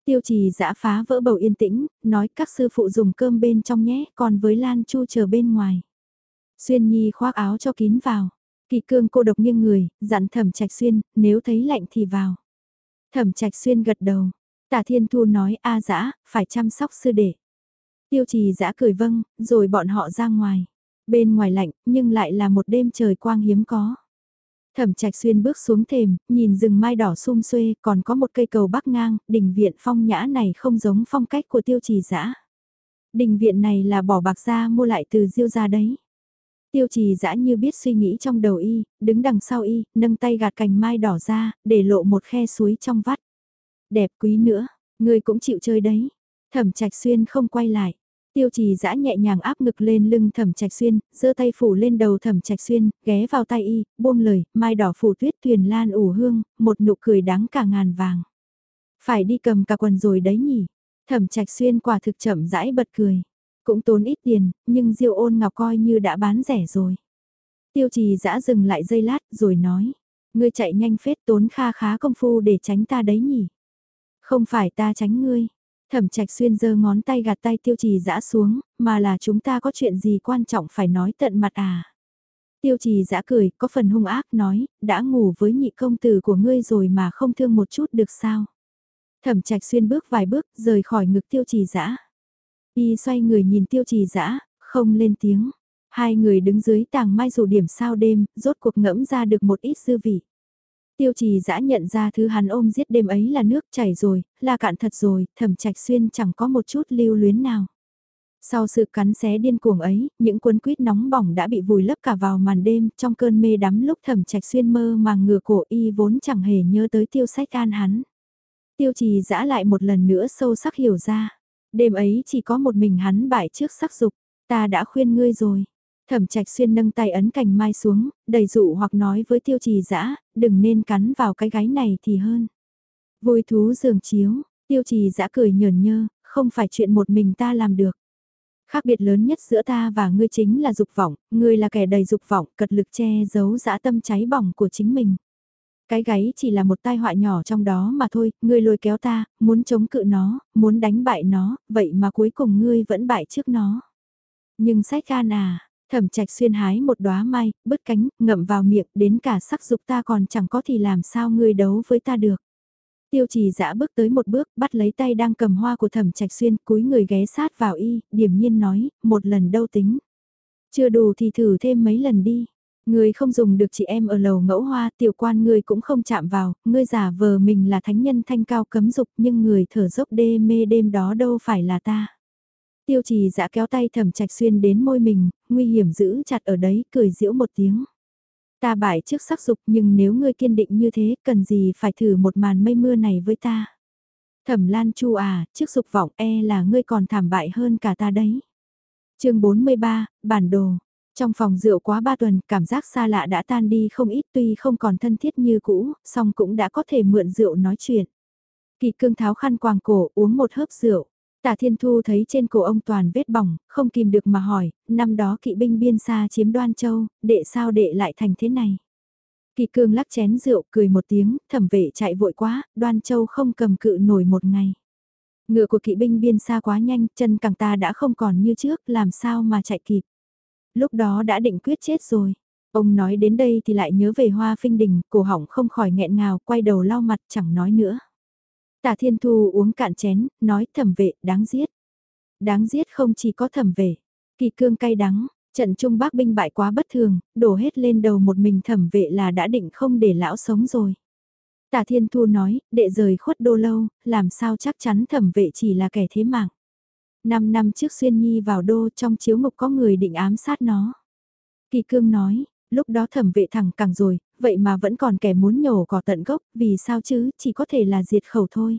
Tiêu trì giã phá vỡ bầu yên tĩnh, nói các sư phụ dùng cơm bên trong nhé, còn với Lan Chu chờ bên ngoài. Xuyên Nhi khoác áo cho kín vào. Kỳ cương cô độc nghiêng người, dặn thẩm trạch xuyên, nếu thấy lạnh thì vào. Thẩm trạch xuyên gật đầu. Tả Thiên Thu nói a dã, phải chăm sóc sư đệ. Tiêu trì dã cười vâng, rồi bọn họ ra ngoài. Bên ngoài lạnh, nhưng lại là một đêm trời quang hiếm có. Thẩm trạch xuyên bước xuống thềm, nhìn rừng mai đỏ sum xuê, còn có một cây cầu bắc ngang, đình viện phong nhã này không giống phong cách của tiêu trì dã Đình viện này là bỏ bạc ra mua lại từ diêu ra đấy. Tiêu trì dã như biết suy nghĩ trong đầu y, đứng đằng sau y, nâng tay gạt cành mai đỏ ra, để lộ một khe suối trong vắt. Đẹp quý nữa, người cũng chịu chơi đấy. Thẩm trạch xuyên không quay lại. Tiêu trì dã nhẹ nhàng áp ngực lên lưng thẩm trạch xuyên, giơ tay phủ lên đầu thẩm trạch xuyên, ghé vào tay y, buông lời, mai đỏ phủ tuyết thuyền lan ủ hương, một nụ cười đáng cả ngàn vàng. Phải đi cầm cả quần rồi đấy nhỉ. Thẩm trạch xuyên quả thực chậm rãi bật cười. Cũng tốn ít tiền, nhưng diêu ôn ngọc coi như đã bán rẻ rồi. Tiêu trì dã dừng lại giây lát rồi nói. Ngươi chạy nhanh phết tốn kha khá công phu để tránh ta đấy nhỉ. Không phải ta tránh ngươi. Thẩm trạch xuyên giơ ngón tay gạt tay tiêu trì dã xuống, mà là chúng ta có chuyện gì quan trọng phải nói tận mặt à. Tiêu trì dã cười, có phần hung ác nói, đã ngủ với nhị công tử của ngươi rồi mà không thương một chút được sao. Thẩm trạch xuyên bước vài bước, rời khỏi ngực tiêu trì dã Y xoay người nhìn tiêu trì dã không lên tiếng. Hai người đứng dưới tàng mai rủ điểm sao đêm, rốt cuộc ngẫm ra được một ít dư vị. Tiêu trì dã nhận ra thứ hắn ôm giết đêm ấy là nước chảy rồi, là cạn thật rồi, thẩm trạch xuyên chẳng có một chút lưu luyến nào. Sau sự cắn xé điên cuồng ấy, những cuốn quýt nóng bỏng đã bị vùi lấp cả vào màn đêm, trong cơn mê đắm lúc thẩm trạch xuyên mơ mà ngừa cổ y vốn chẳng hề nhớ tới tiêu sách an hắn. Tiêu trì dã lại một lần nữa sâu sắc hiểu ra. Đêm ấy chỉ có một mình hắn bại trước sắc dục, ta đã khuyên ngươi rồi. Thẩm trạch xuyên nâng tay ấn cành mai xuống, đầy dụ hoặc nói với tiêu trì dã đừng nên cắn vào cái gáy này thì hơn. Vui thú giường chiếu, tiêu trì dã cười nhờn nhơ, không phải chuyện một mình ta làm được. Khác biệt lớn nhất giữa ta và ngươi chính là dục vọng, ngươi là kẻ đầy dục vọng, cật lực che giấu dã tâm cháy bỏng của chính mình. Cái gáy chỉ là một tai họa nhỏ trong đó mà thôi, ngươi lôi kéo ta, muốn chống cự nó, muốn đánh bại nó, vậy mà cuối cùng ngươi vẫn bại trước nó. Nhưng sách gan à, thẩm trạch xuyên hái một đóa mai, bứt cánh, ngậm vào miệng, đến cả sắc dục ta còn chẳng có thì làm sao ngươi đấu với ta được. Tiêu trì dã bước tới một bước, bắt lấy tay đang cầm hoa của thẩm trạch xuyên, cúi người ghé sát vào y, điểm nhiên nói, một lần đâu tính. Chưa đủ thì thử thêm mấy lần đi. Ngươi không dùng được chị em ở lầu ngẫu hoa, tiểu quan ngươi cũng không chạm vào, ngươi giả vờ mình là thánh nhân thanh cao cấm dục nhưng người thở dốc đê mê đêm đó đâu phải là ta. Tiêu trì dã kéo tay thẩm trạch xuyên đến môi mình, nguy hiểm giữ chặt ở đấy, cười giễu một tiếng. Ta bại trước sắc dục nhưng nếu ngươi kiên định như thế, cần gì phải thử một màn mây mưa này với ta. Thẩm Lan Chu à, trước dục vọng e là ngươi còn thảm bại hơn cả ta đấy. chương 43, bản đồ. Trong phòng rượu quá ba tuần, cảm giác xa lạ đã tan đi không ít tuy không còn thân thiết như cũ, song cũng đã có thể mượn rượu nói chuyện. Kỳ cương tháo khăn quàng cổ uống một hớp rượu. Tả Thiên Thu thấy trên cổ ông toàn vết bỏng, không kìm được mà hỏi, năm đó kỵ binh biên xa chiếm đoan châu, đệ sao đệ lại thành thế này. Kỳ cương lắc chén rượu cười một tiếng, thẩm vệ chạy vội quá, đoan châu không cầm cự nổi một ngày. Ngựa của kỵ binh biên xa quá nhanh, chân càng ta đã không còn như trước, làm sao mà chạy kịp. Lúc đó đã định quyết chết rồi. Ông nói đến đây thì lại nhớ về hoa phinh đình, cổ họng không khỏi nghẹn ngào, quay đầu lau mặt chẳng nói nữa. Tả Thiên Thu uống cạn chén, nói thẩm vệ, đáng giết. Đáng giết không chỉ có thẩm vệ, kỳ cương cay đắng, trận trung bác binh bại quá bất thường, đổ hết lên đầu một mình thẩm vệ là đã định không để lão sống rồi. Tả Thiên Thu nói, đệ rời khuất đô lâu, làm sao chắc chắn thẩm vệ chỉ là kẻ thế mạng. Năm năm trước Xuyên Nhi vào đô trong chiếu ngục có người định ám sát nó. Kỳ cương nói, lúc đó thẩm vệ thẳng càng rồi, vậy mà vẫn còn kẻ muốn nhổ cỏ tận gốc, vì sao chứ, chỉ có thể là diệt khẩu thôi.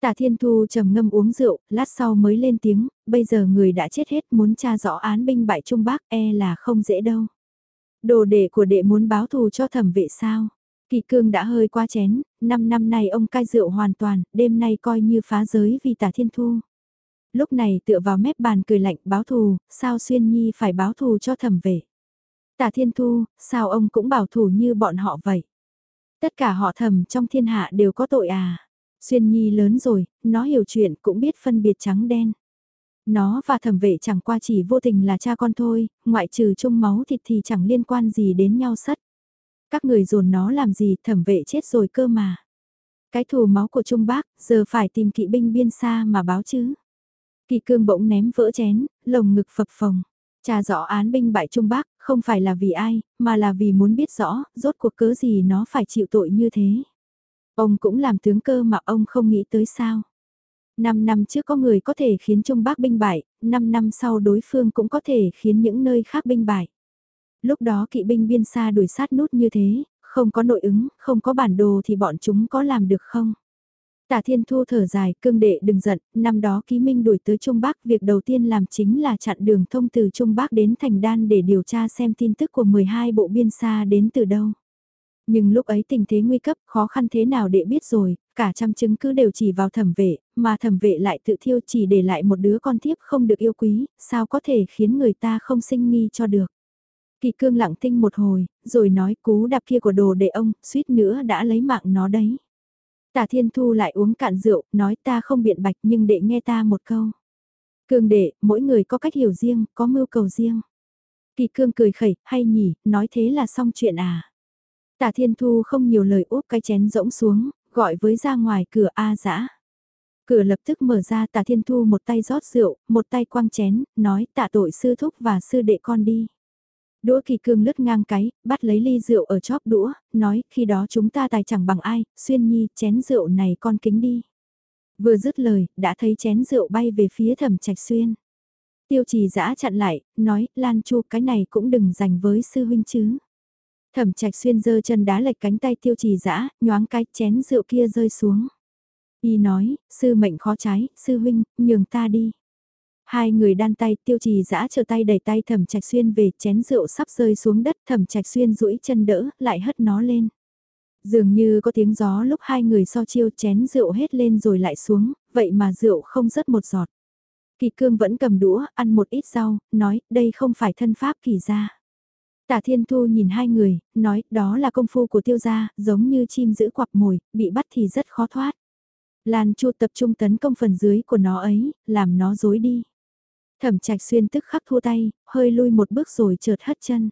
Tả Thiên Thu trầm ngâm uống rượu, lát sau mới lên tiếng, bây giờ người đã chết hết muốn tra rõ án binh bại Trung Bắc e là không dễ đâu. Đồ đệ của đệ muốn báo thù cho thẩm vệ sao? Kỳ cương đã hơi qua chén, năm năm nay ông cai rượu hoàn toàn, đêm nay coi như phá giới vì tả thiên thu lúc này tựa vào mép bàn cười lạnh báo thù, sao xuyên nhi phải báo thù cho thẩm vệ. Tả thiên thu, sao ông cũng bảo thủ như bọn họ vậy? Tất cả họ thầm trong thiên hạ đều có tội à? Xuyên Nhi lớn rồi, nó hiểu chuyện cũng biết phân biệt trắng đen. Nó và thẩm vệ chẳng qua chỉ vô tình là cha con thôi, ngoại trừ chung máu thịt thì chẳng liên quan gì đến nhau sắt Các người dồn nó làm gì thẩm vệ chết rồi cơ mà. Cái thù máu của Trung Bác, giờ phải tìm kỵ binh biên xa mà báo chứ. Kỳ cương bỗng ném vỡ chén, lồng ngực phập phồng. Cha rõ án binh bại Trung bắc, không phải là vì ai, mà là vì muốn biết rõ, rốt cuộc cớ gì nó phải chịu tội như thế. Ông cũng làm tướng cơ mà ông không nghĩ tới sao. Năm năm trước có người có thể khiến Trung Bắc binh bại, năm năm sau đối phương cũng có thể khiến những nơi khác binh bại. Lúc đó kỵ binh biên xa đuổi sát nút như thế, không có nội ứng, không có bản đồ thì bọn chúng có làm được không? Tả Thiên Thu thở dài, cương đệ đừng giận, năm đó ký minh đuổi tới Trung Bắc, việc đầu tiên làm chính là chặn đường thông từ Trung Bắc đến Thành Đan để điều tra xem tin tức của 12 bộ biên xa đến từ đâu. Nhưng lúc ấy tình thế nguy cấp, khó khăn thế nào để biết rồi, cả trăm chứng cứ đều chỉ vào thẩm vệ, mà thẩm vệ lại tự thiêu chỉ để lại một đứa con thiếp không được yêu quý, sao có thể khiến người ta không sinh nghi cho được. Kỳ cương lặng tinh một hồi, rồi nói cú đạp kia của đồ đệ ông, suýt nữa đã lấy mạng nó đấy. Tả thiên thu lại uống cạn rượu, nói ta không biện bạch nhưng đệ nghe ta một câu. Cương đệ, mỗi người có cách hiểu riêng, có mưu cầu riêng. Kỳ cương cười khẩy, hay nhỉ, nói thế là xong chuyện à. Tả Thiên Thu không nhiều lời úp cái chén rỗng xuống, gọi với ra ngoài cửa A dã. Cửa lập tức mở ra Tả Thiên Thu một tay rót rượu, một tay quăng chén, nói tạ tội sư thúc và sư đệ con đi. Đũa kỳ cương lướt ngang cái, bắt lấy ly rượu ở chóp đũa, nói khi đó chúng ta tài chẳng bằng ai, xuyên nhi, chén rượu này con kính đi. Vừa dứt lời, đã thấy chén rượu bay về phía thẩm trạch xuyên. Tiêu trì giã chặn lại, nói, Lan Chu cái này cũng đừng dành với sư huynh chứ. Thẩm trạch xuyên giơ chân đá lệch cánh tay tiêu trì dã nhoáng cái chén rượu kia rơi xuống. Y nói, sư mệnh khó trái, sư huynh, nhường ta đi. Hai người đan tay tiêu trì giã trở tay đẩy tay thẩm trạch xuyên về chén rượu sắp rơi xuống đất thẩm trạch xuyên duỗi chân đỡ lại hất nó lên. Dường như có tiếng gió lúc hai người so chiêu chén rượu hết lên rồi lại xuống, vậy mà rượu không rớt một giọt. Kỳ cương vẫn cầm đũa, ăn một ít rau, nói đây không phải thân pháp kỳ gia. Tả Thiên Thu nhìn hai người, nói đó là công phu của tiêu gia, giống như chim giữ quặp mồi, bị bắt thì rất khó thoát. Lan Chu tập trung tấn công phần dưới của nó ấy, làm nó dối đi. Thẩm trạch xuyên tức khắc thua tay, hơi lui một bước rồi trượt hất chân.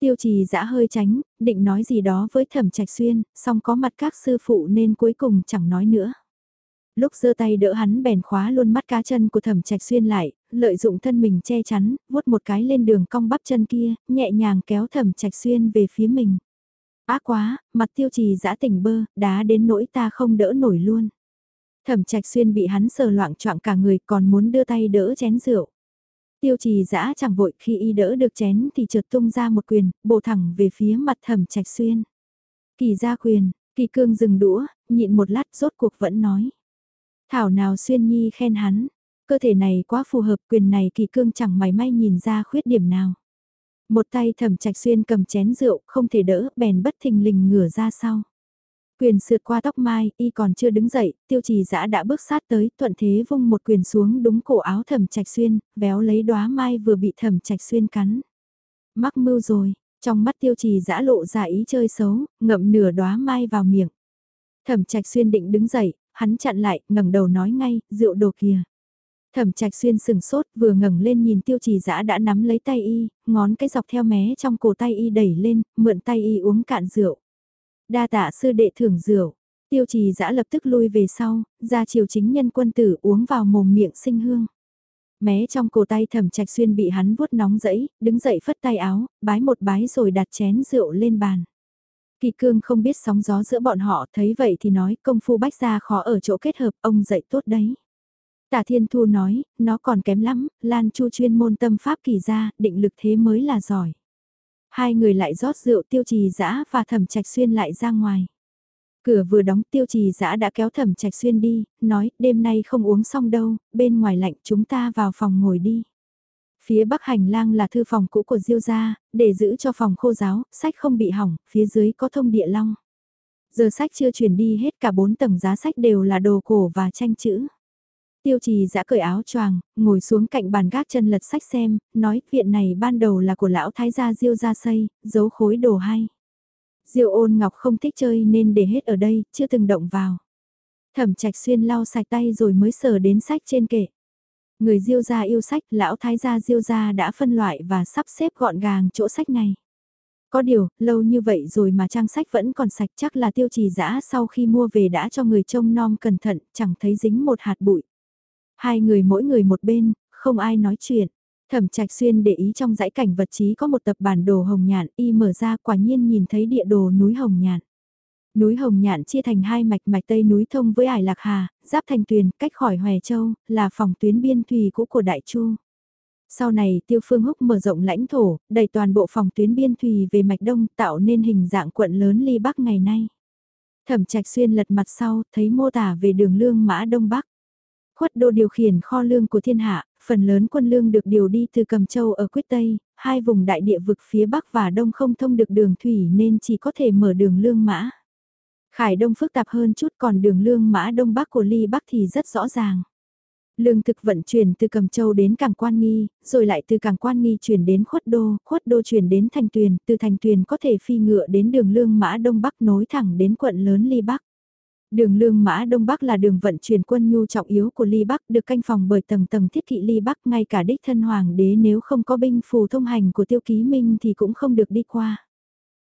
Tiêu trì dã hơi tránh, định nói gì đó với thẩm trạch xuyên, song có mặt các sư phụ nên cuối cùng chẳng nói nữa. Lúc giơ tay đỡ hắn bèn khóa luôn mắt cá chân của thẩm trạch xuyên lại, lợi dụng thân mình che chắn, vuốt một cái lên đường cong bắp chân kia, nhẹ nhàng kéo thẩm trạch xuyên về phía mình. á quá, mặt tiêu trì giã tỉnh bơ, đá đến nỗi ta không đỡ nổi luôn. Thẩm trạch xuyên bị hắn sờ loạn choạng cả người còn muốn đưa tay đỡ chén rượu. Tiêu trì dã chẳng vội khi y đỡ được chén thì trượt tung ra một quyền, bổ thẳng về phía mặt thẩm trạch xuyên. Kỳ ra quyền, kỳ cương dừng đũa, nhịn một lát rốt cuộc vẫn nói. Thảo nào xuyên nhi khen hắn, cơ thể này quá phù hợp quyền này kỳ cương chẳng mày may nhìn ra khuyết điểm nào. Một tay thẩm trạch xuyên cầm chén rượu, không thể đỡ, bèn bất thình lình ngửa ra sau. Quyền sượt qua tóc mai, y còn chưa đứng dậy, tiêu trì dã đã bước sát tới, thuận thế vung một quyền xuống đúng cổ áo thẩm trạch xuyên, véo lấy đóa mai vừa bị thẩm trạch xuyên cắn. Mắc mưu rồi, trong mắt tiêu trì dã lộ ra ý chơi xấu, ngậm nửa đóa mai vào miệng. Thẩm trạch xuyên định đứng dậy, hắn chặn lại, ngẩng đầu nói ngay, rượu đồ kìa. Thẩm trạch xuyên sừng sốt vừa ngẩng lên nhìn tiêu trì dã đã nắm lấy tay y, ngón cái dọc theo mé trong cổ tay y đẩy lên, mượn tay y uống cạn rượu. Đa tạ sư đệ thưởng rượu, tiêu trì giã lập tức lui về sau, ra chiều chính nhân quân tử uống vào mồm miệng sinh hương. Mé trong cổ tay thẩm trạch xuyên bị hắn vuốt nóng dẫy, đứng dậy phất tay áo, bái một bái rồi đặt chén rượu lên bàn. Kỳ cương không biết sóng gió giữa bọn họ, thấy vậy thì nói công phu bách gia khó ở chỗ kết hợp, ông dạy tốt đấy. Tả Thiên Thu nói, nó còn kém lắm, Lan Chu chuyên môn tâm pháp kỳ ra, định lực thế mới là giỏi. Hai người lại rót rượu tiêu trì dã và thẩm trạch xuyên lại ra ngoài. Cửa vừa đóng tiêu trì dã đã kéo thẩm trạch xuyên đi, nói đêm nay không uống xong đâu, bên ngoài lạnh chúng ta vào phòng ngồi đi. Phía bắc hành lang là thư phòng cũ của Diêu gia, để giữ cho phòng khô giáo, sách không bị hỏng, phía dưới có thông địa long. Giờ sách chưa chuyển đi hết cả bốn tầng giá sách đều là đồ cổ và tranh chữ. Tiêu trì giã cởi áo choàng, ngồi xuống cạnh bàn gác chân lật sách xem, nói viện này ban đầu là của lão thái gia Diêu gia xây, giấu khối đồ hay. Diêu ôn ngọc không thích chơi nên để hết ở đây, chưa từng động vào. Thẩm trạch xuyên lau sạch tay rồi mới sờ đến sách trên kệ. Người diêu gia yêu sách, lão thái gia diêu gia đã phân loại và sắp xếp gọn gàng chỗ sách này. Có điều, lâu như vậy rồi mà trang sách vẫn còn sạch chắc là tiêu trì giã sau khi mua về đã cho người trông nom cẩn thận, chẳng thấy dính một hạt bụi. Hai người mỗi người một bên, không ai nói chuyện. Thẩm Trạch Xuyên để ý trong dãy cảnh vật trí có một tập bản đồ hồng nhạn, y mở ra quả nhiên nhìn thấy địa đồ núi hồng nhạn. Núi Hồng Nhạn chia thành hai mạch mạch Tây núi thông với Ải Lạc Hà, giáp thành tuyền, cách khỏi Hòe Châu, là phòng tuyến biên thủy cũ của Đại Chu. Sau này Tiêu Phương Húc mở rộng lãnh thổ, đẩy toàn bộ phòng tuyến biên thủy về mạch đông tạo nên hình dạng quận lớn ly Bắc ngày nay. Thẩm Trạch Xuyên lật mặt sau, thấy mô tả về đường lương mã Đông Bắc. Khuất đô điều khiển kho lương của thiên hạ, phần lớn quân lương được điều đi từ Cầm Châu ở Quyết Tây, hai vùng đại địa vực phía Bắc và Đông không thông được đường thủy nên chỉ có thể mở đường lương mã. Khải Đông phức tạp hơn chút còn đường lương mã Đông Bắc của Ly Bắc thì rất rõ ràng. Lương thực vận chuyển từ Cầm Châu đến Cảng Quan Nghi, rồi lại từ Cảng Quan Nghi chuyển đến Khuất Đô, Khuất Đô chuyển đến Thành Tuyền, từ Thành Tuyền có thể phi ngựa đến đường lương mã Đông Bắc nối thẳng đến quận lớn Ly Bắc. Đường lương mã Đông Bắc là đường vận chuyển quân nhu trọng yếu của Ly Bắc được canh phòng bởi tầng tầng thiết kỵ Ly Bắc ngay cả đích thân hoàng đế nếu không có binh phù thông hành của tiêu ký minh thì cũng không được đi qua.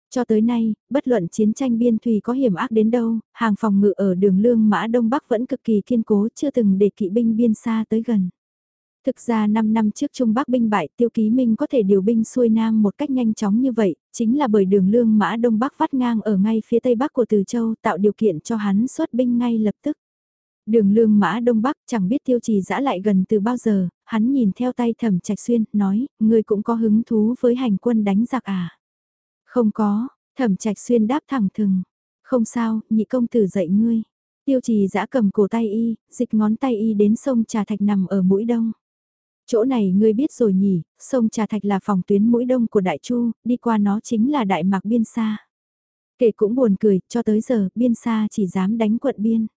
Cho tới nay, bất luận chiến tranh biên thùy có hiểm ác đến đâu, hàng phòng ngự ở đường lương mã Đông Bắc vẫn cực kỳ kiên cố chưa từng để kỵ binh biên xa tới gần. Thực ra 5 năm trước Trung Bắc binh bại tiêu ký minh có thể điều binh xuôi Nam một cách nhanh chóng như vậy, chính là bởi đường lương mã Đông Bắc vắt ngang ở ngay phía Tây Bắc của Từ Châu tạo điều kiện cho hắn xuất binh ngay lập tức. Đường lương mã Đông Bắc chẳng biết tiêu trì dã lại gần từ bao giờ, hắn nhìn theo tay thẩm trạch xuyên, nói, người cũng có hứng thú với hành quân đánh giặc à. Không có, thẩm trạch xuyên đáp thẳng thừng. Không sao, nhị công tử dạy ngươi. Tiêu trì giã cầm cổ tay y, dịch ngón tay y đến sông Trà Thạch nằm ở mũi đông. Chỗ này ngươi biết rồi nhỉ, sông Trà Thạch là phòng tuyến mũi đông của Đại Chu, đi qua nó chính là Đại Mạc Biên Sa. Kể cũng buồn cười, cho tới giờ, Biên Sa chỉ dám đánh quận Biên.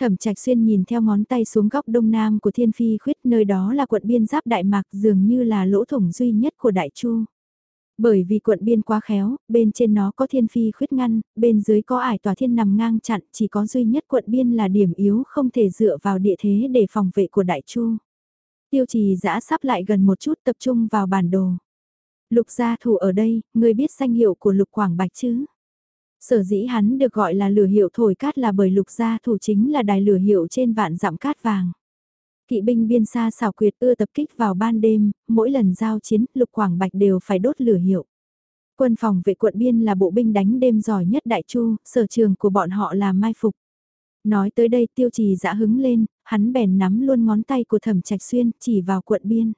Thẩm Trạch Xuyên nhìn theo ngón tay xuống góc đông nam của Thiên Phi khuyết nơi đó là quận biên giáp Đại Mạc dường như là lỗ thủng duy nhất của Đại Chu. Bởi vì quận biên quá khéo, bên trên nó có thiên phi khuyết ngăn, bên dưới có ải tòa thiên nằm ngang chặn, chỉ có duy nhất quận biên là điểm yếu không thể dựa vào địa thế để phòng vệ của đại chu. Tiêu trì giã sắp lại gần một chút tập trung vào bản đồ. Lục gia thủ ở đây, người biết danh hiệu của lục quảng bạch chứ? Sở dĩ hắn được gọi là lửa hiệu thổi cát là bởi lục gia thủ chính là đài lửa hiệu trên vạn dặm cát vàng. Kỵ binh biên xa xảo quyệt ưa tập kích vào ban đêm, mỗi lần giao chiến, lục quảng bạch đều phải đốt lửa hiệu. Quân phòng vệ quận biên là bộ binh đánh đêm giỏi nhất đại chu, sở trường của bọn họ là mai phục. Nói tới đây tiêu trì dã hứng lên, hắn bèn nắm luôn ngón tay của thẩm trạch xuyên chỉ vào quận biên.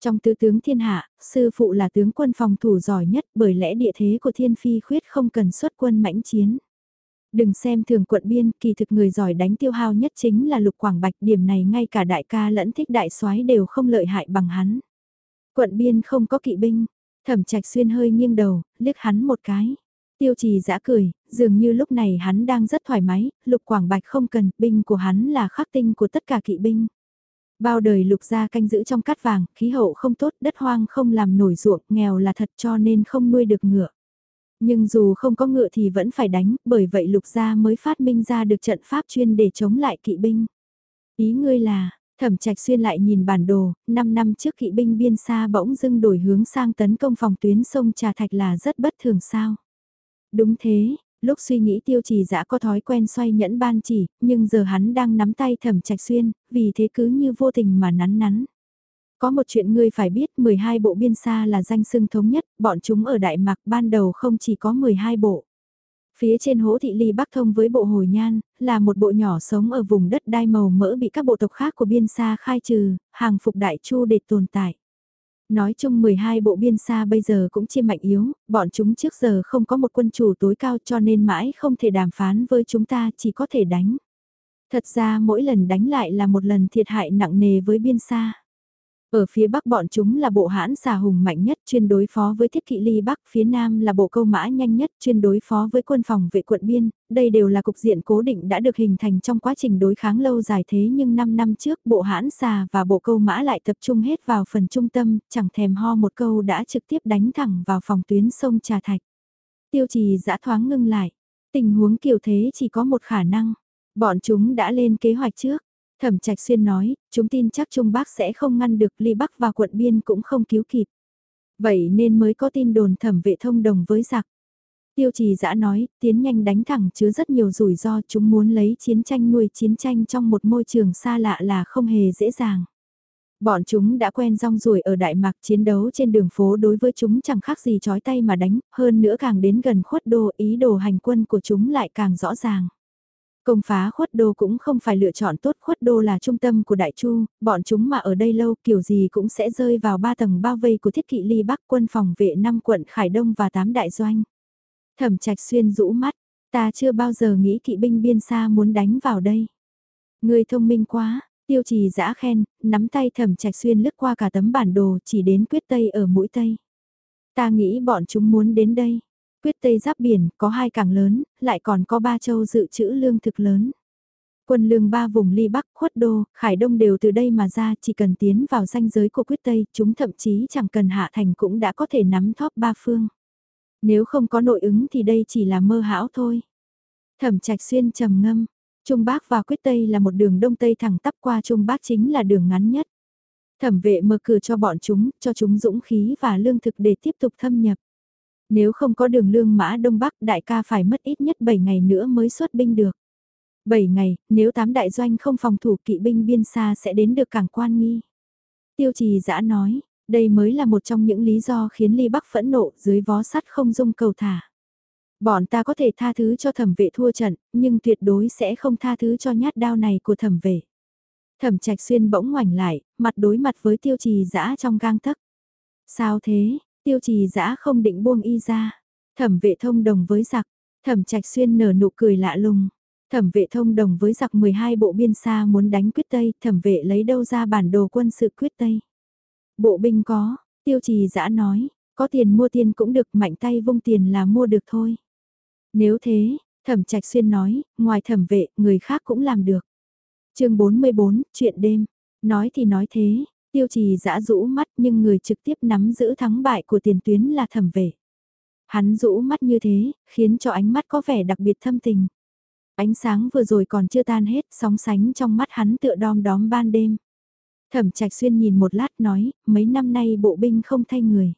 Trong tứ tướng thiên hạ, sư phụ là tướng quân phòng thủ giỏi nhất bởi lẽ địa thế của thiên phi khuyết không cần xuất quân mãnh chiến. Đừng xem thường quận biên, kỳ thực người giỏi đánh tiêu hao nhất chính là lục quảng bạch, điểm này ngay cả đại ca lẫn thích đại soái đều không lợi hại bằng hắn. Quận biên không có kỵ binh, thẩm trạch xuyên hơi nghiêng đầu, liếc hắn một cái. Tiêu trì giã cười, dường như lúc này hắn đang rất thoải mái, lục quảng bạch không cần, binh của hắn là khắc tinh của tất cả kỵ binh. Bao đời lục gia canh giữ trong cát vàng, khí hậu không tốt, đất hoang không làm nổi ruộng, nghèo là thật cho nên không nuôi được ngựa. Nhưng dù không có ngựa thì vẫn phải đánh, bởi vậy lục gia mới phát minh ra được trận pháp chuyên để chống lại kỵ binh. Ý ngươi là, thẩm trạch xuyên lại nhìn bản đồ, 5 năm trước kỵ binh biên xa bỗng dưng đổi hướng sang tấn công phòng tuyến sông Trà Thạch là rất bất thường sao. Đúng thế, lúc suy nghĩ tiêu trì dã có thói quen xoay nhẫn ban chỉ, nhưng giờ hắn đang nắm tay thẩm trạch xuyên, vì thế cứ như vô tình mà nắn nắn. Có một chuyện ngươi phải biết 12 bộ biên xa là danh xưng thống nhất, bọn chúng ở Đại Mạc ban đầu không chỉ có 12 bộ. Phía trên hố thị ly bắc thông với bộ hồi nhan, là một bộ nhỏ sống ở vùng đất đai màu mỡ bị các bộ tộc khác của biên xa khai trừ, hàng phục đại chu để tồn tại. Nói chung 12 bộ biên xa bây giờ cũng chia mạnh yếu, bọn chúng trước giờ không có một quân chủ tối cao cho nên mãi không thể đàm phán với chúng ta chỉ có thể đánh. Thật ra mỗi lần đánh lại là một lần thiệt hại nặng nề với biên xa. Ở phía bắc bọn chúng là bộ hãn xà hùng mạnh nhất chuyên đối phó với thiết kỵ ly bắc, phía nam là bộ câu mã nhanh nhất chuyên đối phó với quân phòng vệ quận biên, đây đều là cục diện cố định đã được hình thành trong quá trình đối kháng lâu dài thế nhưng 5 năm trước bộ hãn xà và bộ câu mã lại tập trung hết vào phần trung tâm, chẳng thèm ho một câu đã trực tiếp đánh thẳng vào phòng tuyến sông Trà Thạch. Tiêu trì giã thoáng ngưng lại, tình huống kiểu thế chỉ có một khả năng Bọn chúng đã lên kế hoạch trước. Thẩm Trạch Xuyên nói, chúng tin chắc Trung Bắc sẽ không ngăn được ly Bắc và quận biên cũng không cứu kịp. Vậy nên mới có tin đồn thẩm vệ thông đồng với giặc. Tiêu trì giã nói, tiến nhanh đánh thẳng chứa rất nhiều rủi ro chúng muốn lấy chiến tranh nuôi chiến tranh trong một môi trường xa lạ là không hề dễ dàng. Bọn chúng đã quen rong ruổi ở Đại Mạc chiến đấu trên đường phố đối với chúng chẳng khác gì chói tay mà đánh, hơn nữa càng đến gần khuất đô ý đồ hành quân của chúng lại càng rõ ràng. Công phá khuất đô cũng không phải lựa chọn tốt khuất đô là trung tâm của đại chu, bọn chúng mà ở đây lâu kiểu gì cũng sẽ rơi vào ba tầng bao vây của thiết kỵ ly bắc quân phòng vệ năm quận Khải Đông và tám đại doanh. Thẩm trạch xuyên rũ mắt, ta chưa bao giờ nghĩ kỵ binh biên xa muốn đánh vào đây. Người thông minh quá, tiêu trì giã khen, nắm tay thẩm trạch xuyên lướt qua cả tấm bản đồ chỉ đến quyết tây ở mũi tây. Ta nghĩ bọn chúng muốn đến đây. Quyết tây giáp biển, có hai cảng lớn, lại còn có ba châu dự trữ lương thực lớn. Quân lương ba vùng ly bắc, khuất đô, khải đông đều từ đây mà ra, chỉ cần tiến vào ranh giới của quyết tây, chúng thậm chí chẳng cần hạ thành cũng đã có thể nắm thóp ba phương. Nếu không có nội ứng thì đây chỉ là mơ hão thôi. Thẩm trạch xuyên trầm ngâm, Trung Bắc và Quyết Tây là một đường đông tây thẳng tắp qua Trung Bắc chính là đường ngắn nhất. Thẩm vệ mở cửa cho bọn chúng, cho chúng dũng khí và lương thực để tiếp tục thâm nhập. Nếu không có đường lương mã Đông Bắc đại ca phải mất ít nhất 7 ngày nữa mới xuất binh được. 7 ngày, nếu tám đại doanh không phòng thủ kỵ binh biên xa sẽ đến được cảng quan nghi. Tiêu trì giã nói, đây mới là một trong những lý do khiến Ly Bắc phẫn nộ dưới vó sắt không dung cầu thả. Bọn ta có thể tha thứ cho thẩm vệ thua trận, nhưng tuyệt đối sẽ không tha thứ cho nhát đao này của thẩm vệ. Thẩm trạch xuyên bỗng ngoảnh lại, mặt đối mặt với tiêu trì dã trong gang thấc. Sao thế, tiêu trì dã không định buông y ra. Thẩm vệ thông đồng với giặc, thẩm trạch xuyên nở nụ cười lạ lùng. Thẩm vệ thông đồng với giặc 12 bộ biên xa muốn đánh quyết Tây, thẩm vệ lấy đâu ra bản đồ quân sự quyết Tây. Bộ binh có, tiêu trì dã nói, có tiền mua tiền cũng được mạnh tay vung tiền là mua được thôi. Nếu thế, thẩm trạch xuyên nói, ngoài thẩm vệ, người khác cũng làm được. chương 44, chuyện đêm. Nói thì nói thế, tiêu trì giã rũ mắt nhưng người trực tiếp nắm giữ thắng bại của tiền tuyến là thẩm vệ. Hắn rũ mắt như thế, khiến cho ánh mắt có vẻ đặc biệt thâm tình. Ánh sáng vừa rồi còn chưa tan hết, sóng sánh trong mắt hắn tựa đom đóm ban đêm. Thẩm trạch xuyên nhìn một lát nói, mấy năm nay bộ binh không thay người.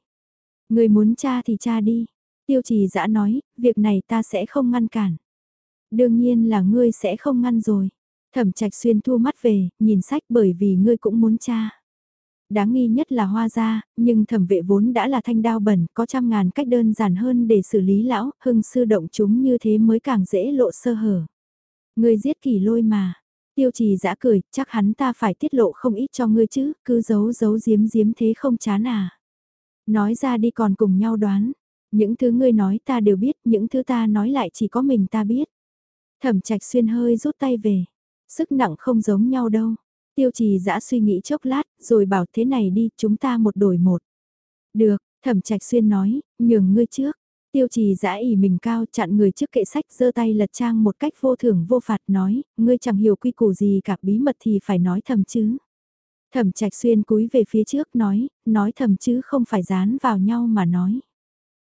Người muốn cha thì cha đi. Tiêu trì giã nói, việc này ta sẽ không ngăn cản. Đương nhiên là ngươi sẽ không ngăn rồi. Thẩm trạch xuyên thu mắt về, nhìn sách bởi vì ngươi cũng muốn cha. Đáng nghi nhất là hoa gia, nhưng thẩm vệ vốn đã là thanh đao bẩn, có trăm ngàn cách đơn giản hơn để xử lý lão, hưng sư động chúng như thế mới càng dễ lộ sơ hở. Ngươi giết kỳ lôi mà. Tiêu trì giã cười, chắc hắn ta phải tiết lộ không ít cho ngươi chứ, cứ giấu giấu giếm giếm thế không chán à. Nói ra đi còn cùng nhau đoán, những thứ ngươi nói ta đều biết, những thứ ta nói lại chỉ có mình ta biết. Thẩm trạch xuyên hơi rút tay về. Sức nặng không giống nhau đâu. Tiêu trì dã suy nghĩ chốc lát, rồi bảo thế này đi, chúng ta một đổi một. Được, thẩm trạch xuyên nói, nhường ngươi trước. Tiêu trì dã ỉ mình cao chặn người trước kệ sách giơ tay lật trang một cách vô thưởng vô phạt nói, ngươi chẳng hiểu quy củ gì cả bí mật thì phải nói thầm chứ. Thẩm trạch xuyên cúi về phía trước nói, nói thầm chứ không phải dán vào nhau mà nói.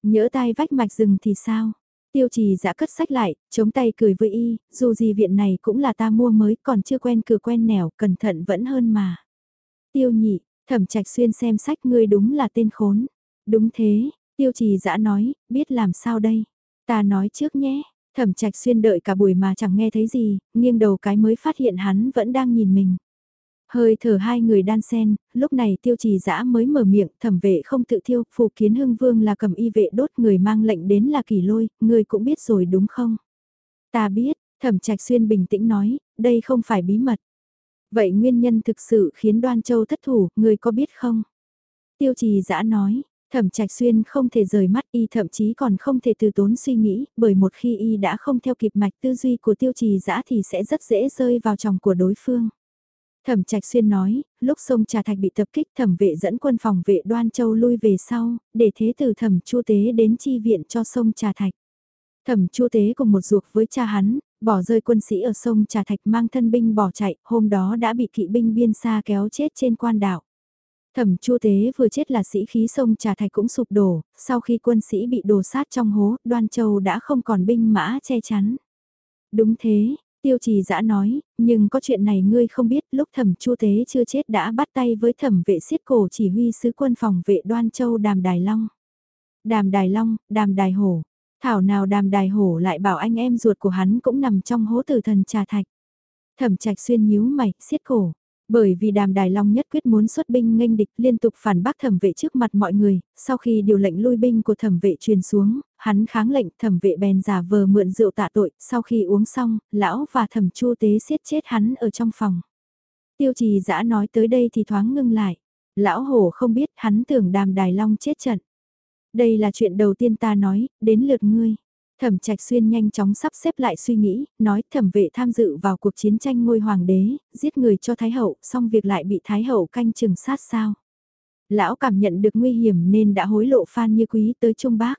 Nhỡ tai vách mạch rừng thì sao? Tiêu trì giã cất sách lại, chống tay cười với y, dù gì viện này cũng là ta mua mới còn chưa quen cửa quen nẻo, cẩn thận vẫn hơn mà. Tiêu nhị, thẩm trạch xuyên xem sách ngươi đúng là tên khốn. Đúng thế, tiêu trì giã nói, biết làm sao đây? Ta nói trước nhé, thẩm trạch xuyên đợi cả buổi mà chẳng nghe thấy gì, nghiêng đầu cái mới phát hiện hắn vẫn đang nhìn mình. Hơi thở hai người đan sen, lúc này tiêu trì dã mới mở miệng, thẩm vệ không tự thiêu, phù kiến hưng vương là cầm y vệ đốt người mang lệnh đến là kỳ lôi, người cũng biết rồi đúng không? Ta biết, thẩm trạch xuyên bình tĩnh nói, đây không phải bí mật. Vậy nguyên nhân thực sự khiến đoan châu thất thủ, người có biết không? Tiêu trì dã nói, thẩm trạch xuyên không thể rời mắt y thậm chí còn không thể từ tốn suy nghĩ, bởi một khi y đã không theo kịp mạch tư duy của tiêu trì dã thì sẽ rất dễ rơi vào chồng của đối phương. Thẩm Trạch Xuyên nói, lúc sông Trà Thạch bị tập kích thẩm vệ dẫn quân phòng vệ đoan châu lui về sau, để thế tử thẩm chu tế đến chi viện cho sông Trà Thạch. Thẩm chu tế cùng một ruột với cha hắn, bỏ rơi quân sĩ ở sông Trà Thạch mang thân binh bỏ chạy, hôm đó đã bị kỵ binh biên xa kéo chết trên quan đảo. Thẩm chu tế vừa chết là sĩ khí sông Trà Thạch cũng sụp đổ, sau khi quân sĩ bị đổ sát trong hố, đoan châu đã không còn binh mã che chắn. Đúng thế, Tiêu trì dã nói, nhưng có chuyện này ngươi không biết lúc thẩm chu tế chưa chết đã bắt tay với thẩm vệ siết cổ chỉ huy sứ quân phòng vệ đoan châu đàm đài long. Đàm đài long, đàm đài hổ. Thảo nào đàm đài hổ lại bảo anh em ruột của hắn cũng nằm trong hố tử thần trà thạch. Thẩm trạch xuyên nhíu mày, siết cổ. Bởi vì đàm đài long nhất quyết muốn xuất binh nghênh địch liên tục phản bác thẩm vệ trước mặt mọi người, sau khi điều lệnh lui binh của thẩm vệ truyền xuống, hắn kháng lệnh thẩm vệ bèn giả vờ mượn rượu tạ tội, sau khi uống xong, lão và thẩm chu tế siết chết hắn ở trong phòng. Tiêu trì dã nói tới đây thì thoáng ngưng lại. Lão hổ không biết hắn tưởng đàm đài long chết trận. Đây là chuyện đầu tiên ta nói, đến lượt ngươi. Thẩm Trạch Xuyên nhanh chóng sắp xếp lại suy nghĩ, nói thẩm vệ tham dự vào cuộc chiến tranh ngôi hoàng đế, giết người cho Thái Hậu, xong việc lại bị Thái Hậu canh chừng sát sao. Lão cảm nhận được nguy hiểm nên đã hối lộ Phan Như Quý tới Trung Bác.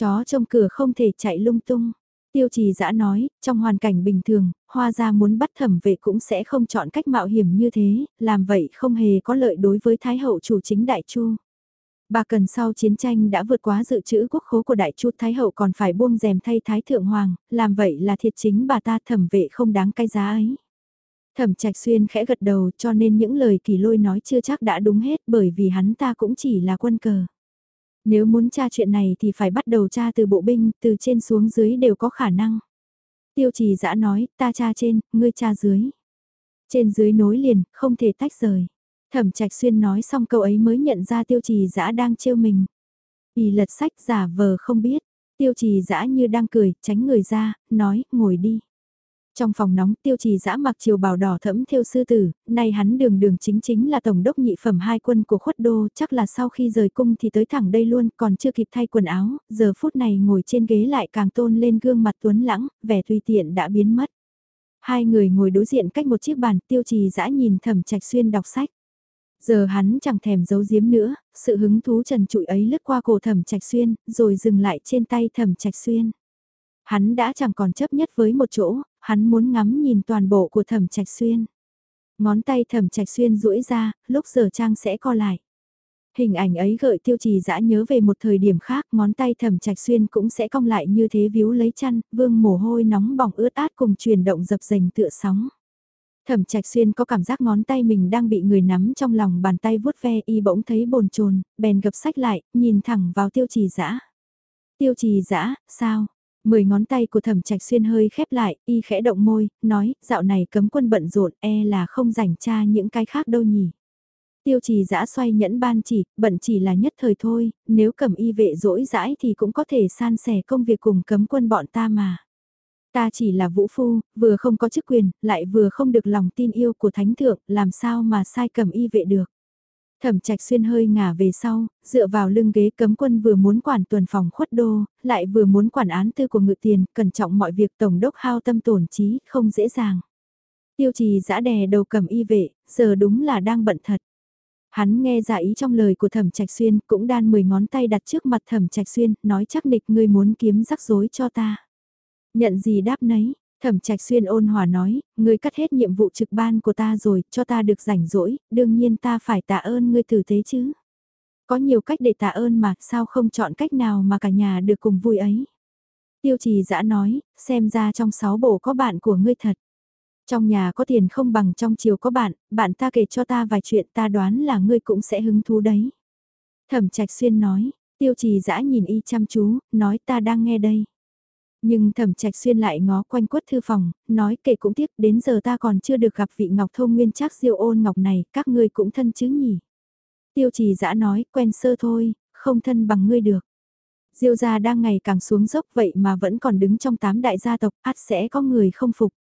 Chó trong cửa không thể chạy lung tung. Tiêu trì giã nói, trong hoàn cảnh bình thường, hoa gia muốn bắt thẩm vệ cũng sẽ không chọn cách mạo hiểm như thế, làm vậy không hề có lợi đối với Thái Hậu chủ chính Đại Chu. Bà Cần sau chiến tranh đã vượt quá dự trữ quốc khố của Đại Chu Thái Hậu còn phải buông rèm thay Thái Thượng Hoàng, làm vậy là thiệt chính bà ta thẩm vệ không đáng cái giá ấy. Thẩm Trạch Xuyên khẽ gật đầu cho nên những lời kỳ lôi nói chưa chắc đã đúng hết bởi vì hắn ta cũng chỉ là quân cờ. Nếu muốn tra chuyện này thì phải bắt đầu tra từ bộ binh, từ trên xuống dưới đều có khả năng. Tiêu trì dã nói, ta tra trên, ngươi tra dưới. Trên dưới nối liền, không thể tách rời. Thẩm Trạch Xuyên nói xong câu ấy mới nhận ra tiêu trì dã đang trêu mình. Y lật sách giả vờ không biết, tiêu trì dã như đang cười, tránh người ra, nói, ngồi đi. Trong phòng nóng tiêu trì dã mặc chiều bào đỏ thẫm theo sư tử, nay hắn đường đường chính chính là tổng đốc nhị phẩm hai quân của khuất đô, chắc là sau khi rời cung thì tới thẳng đây luôn, còn chưa kịp thay quần áo, giờ phút này ngồi trên ghế lại càng tôn lên gương mặt tuấn lãng, vẻ tùy tiện đã biến mất. Hai người ngồi đối diện cách một chiếc bàn tiêu trì dã nhìn thẩm trạch xuyên đọc sách. Giờ hắn chẳng thèm giấu giếm nữa, sự hứng thú trần trụi ấy lướt qua cổ thẩm trạch xuyên, rồi dừng lại trên tay thẩm trạch xuyên. Hắn đã chẳng còn chấp nhất với một chỗ, hắn muốn ngắm nhìn toàn bộ của thẩm trạch xuyên. Ngón tay thẩm trạch xuyên duỗi ra, lúc giờ trang sẽ co lại. Hình ảnh ấy gợi tiêu trì dã nhớ về một thời điểm khác, ngón tay thẩm trạch xuyên cũng sẽ cong lại như thế víu lấy chăn, vương mồ hôi nóng bỏng ướt át cùng chuyển động dập dềnh tựa sóng. Thẩm Trạch Xuyên có cảm giác ngón tay mình đang bị người nắm trong lòng bàn tay vuốt ve y bỗng thấy bồn chồn, bèn gập sách lại, nhìn thẳng vào tiêu trì dã Tiêu trì dã sao? Mười ngón tay của thẩm trạch xuyên hơi khép lại, y khẽ động môi, nói, dạo này cấm quân bận rộn e là không rảnh tra những cái khác đâu nhỉ. Tiêu trì dã xoay nhẫn ban chỉ, bận chỉ là nhất thời thôi, nếu cầm y vệ dỗi dãi thì cũng có thể san sẻ công việc cùng cấm quân bọn ta mà. Ta chỉ là vũ phu, vừa không có chức quyền, lại vừa không được lòng tin yêu của thánh thượng, làm sao mà sai cầm y vệ được. Thẩm trạch xuyên hơi ngả về sau, dựa vào lưng ghế cấm quân vừa muốn quản tuần phòng khuất đô, lại vừa muốn quản án tư của ngự tiền, cẩn trọng mọi việc tổng đốc hao tâm tổn trí, không dễ dàng. Tiêu trì giã đè đầu cầm y vệ, giờ đúng là đang bận thật. Hắn nghe giả ý trong lời của thẩm trạch xuyên, cũng đan 10 ngón tay đặt trước mặt thẩm trạch xuyên, nói chắc nịch ngươi muốn kiếm rắc rối cho ta. Nhận gì đáp nấy, thẩm trạch xuyên ôn hòa nói, ngươi cắt hết nhiệm vụ trực ban của ta rồi, cho ta được rảnh rỗi, đương nhiên ta phải tạ ơn ngươi tử thế chứ. Có nhiều cách để tạ ơn mà, sao không chọn cách nào mà cả nhà được cùng vui ấy. Tiêu trì dã nói, xem ra trong sáu bộ có bạn của ngươi thật. Trong nhà có tiền không bằng trong chiều có bạn, bạn ta kể cho ta vài chuyện ta đoán là ngươi cũng sẽ hứng thú đấy. Thẩm trạch xuyên nói, tiêu trì dã nhìn y chăm chú, nói ta đang nghe đây. Nhưng thẩm trạch xuyên lại ngó quanh quất thư phòng, nói kể cũng tiếc đến giờ ta còn chưa được gặp vị ngọc thô nguyên chắc diêu ôn ngọc này, các ngươi cũng thân chứ nhỉ. Tiêu trì dã nói, quen sơ thôi, không thân bằng ngươi được. Diêu gia đang ngày càng xuống dốc vậy mà vẫn còn đứng trong tám đại gia tộc, át sẽ có người không phục.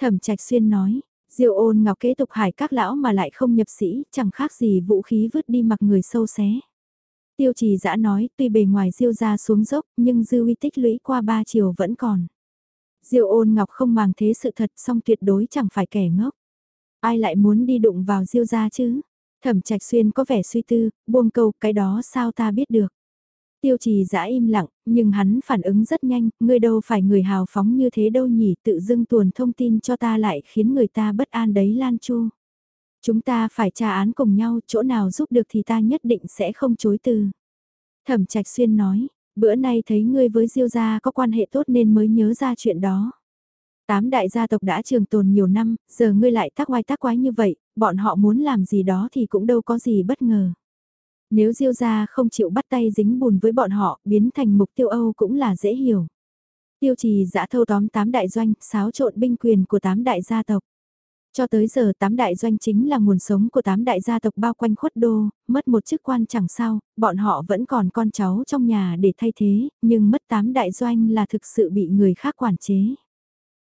Thẩm trạch xuyên nói, Diêu ôn ngọc kế tục hải các lão mà lại không nhập sĩ, chẳng khác gì vũ khí vứt đi mặc người sâu xé. Tiêu trì dã nói, tuy bề ngoài diêu ra xuống dốc, nhưng dư uy tích lũy qua ba chiều vẫn còn. Diêu ôn ngọc không màng thế sự thật song tuyệt đối chẳng phải kẻ ngốc. Ai lại muốn đi đụng vào diêu ra chứ? Thẩm trạch xuyên có vẻ suy tư, buông câu cái đó sao ta biết được. Tiêu trì dã im lặng, nhưng hắn phản ứng rất nhanh, ngươi đâu phải người hào phóng như thế đâu nhỉ, tự dưng tuồn thông tin cho ta lại khiến người ta bất an đấy Lan Chu. Chúng ta phải tra án cùng nhau, chỗ nào giúp được thì ta nhất định sẽ không chối từ. Thẩm Trạch Xuyên nói, bữa nay thấy ngươi với Diêu gia có quan hệ tốt nên mới nhớ ra chuyện đó. Tám đại gia tộc đã trường tồn nhiều năm, giờ ngươi lại tác oai tác quái như vậy, bọn họ muốn làm gì đó thì cũng đâu có gì bất ngờ. Nếu Diêu gia không chịu bắt tay dính bùn với bọn họ, biến thành mục tiêu Âu cũng là dễ hiểu. Tiêu trì dã thâu tóm tám đại doanh, xáo trộn binh quyền của tám đại gia tộc. Cho tới giờ tám đại doanh chính là nguồn sống của tám đại gia tộc bao quanh khuất đô, mất một chức quan chẳng sao, bọn họ vẫn còn con cháu trong nhà để thay thế, nhưng mất tám đại doanh là thực sự bị người khác quản chế.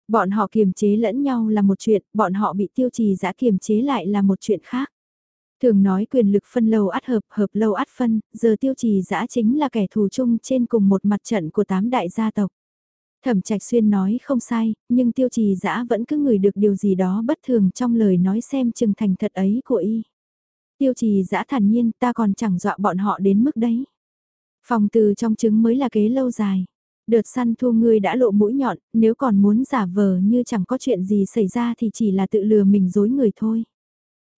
Bọn họ kiềm chế lẫn nhau là một chuyện, bọn họ bị tiêu trì giã kiềm chế lại là một chuyện khác. Thường nói quyền lực phân lâu át hợp, hợp lâu át phân, giờ tiêu trì giã chính là kẻ thù chung trên cùng một mặt trận của tám đại gia tộc. Thẩm Trạch Xuyên nói không sai, nhưng tiêu trì dã vẫn cứ ngửi được điều gì đó bất thường trong lời nói xem chừng thành thật ấy của y. Tiêu trì dã thản nhiên ta còn chẳng dọa bọn họ đến mức đấy. Phòng từ trong trứng mới là kế lâu dài. Đợt săn thu ngươi đã lộ mũi nhọn, nếu còn muốn giả vờ như chẳng có chuyện gì xảy ra thì chỉ là tự lừa mình dối người thôi.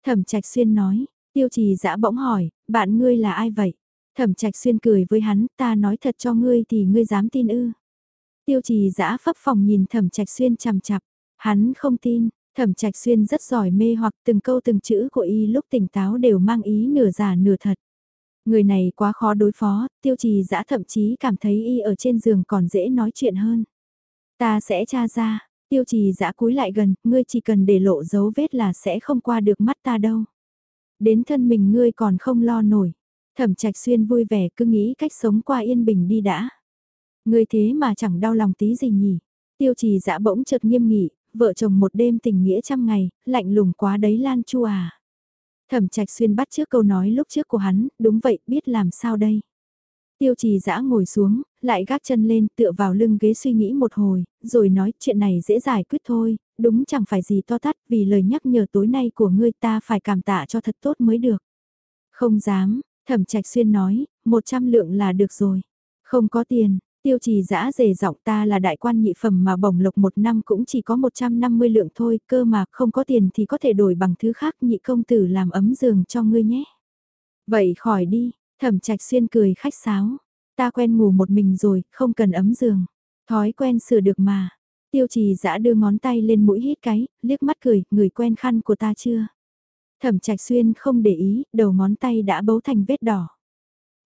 Thẩm Trạch Xuyên nói, tiêu trì dã bỗng hỏi, bạn ngươi là ai vậy? Thẩm Trạch Xuyên cười với hắn, ta nói thật cho ngươi thì ngươi dám tin ư? Tiêu trì giã pháp phòng nhìn thẩm trạch xuyên chằm chặp, hắn không tin, thẩm trạch xuyên rất giỏi mê hoặc từng câu từng chữ của y lúc tỉnh táo đều mang ý nửa giả nửa thật. Người này quá khó đối phó, tiêu trì giã thậm chí cảm thấy y ở trên giường còn dễ nói chuyện hơn. Ta sẽ tra ra, tiêu trì giã cúi lại gần, ngươi chỉ cần để lộ dấu vết là sẽ không qua được mắt ta đâu. Đến thân mình ngươi còn không lo nổi. Thẩm trạch xuyên vui vẻ cứ nghĩ cách sống qua yên bình đi đã. Ngươi thế mà chẳng đau lòng tí gì nhỉ? Tiêu trì dã bỗng chợt nghiêm nghị, vợ chồng một đêm tình nghĩa trăm ngày, lạnh lùng quá đấy Lan Chu à. Thẩm trạch xuyên bắt trước câu nói lúc trước của hắn, đúng vậy, biết làm sao đây. Tiêu trì dã ngồi xuống, lại gác chân lên tựa vào lưng ghế suy nghĩ một hồi, rồi nói chuyện này dễ giải quyết thôi, đúng chẳng phải gì to tát vì lời nhắc nhở tối nay của ngươi ta phải cảm tạ cho thật tốt mới được. Không dám, thẩm trạch xuyên nói, một trăm lượng là được rồi. Không có tiền, Tiêu trì giã dề giọng ta là đại quan nhị phẩm mà bổng lộc một năm cũng chỉ có 150 lượng thôi, cơ mà không có tiền thì có thể đổi bằng thứ khác nhị công tử làm ấm giường cho ngươi nhé. Vậy khỏi đi, thẩm trạch xuyên cười khách sáo, ta quen ngủ một mình rồi, không cần ấm giường, thói quen sửa được mà. Tiêu trì giã đưa ngón tay lên mũi hít cái, liếc mắt cười, người quen khăn của ta chưa? Thẩm trạch xuyên không để ý, đầu ngón tay đã bấu thành vết đỏ.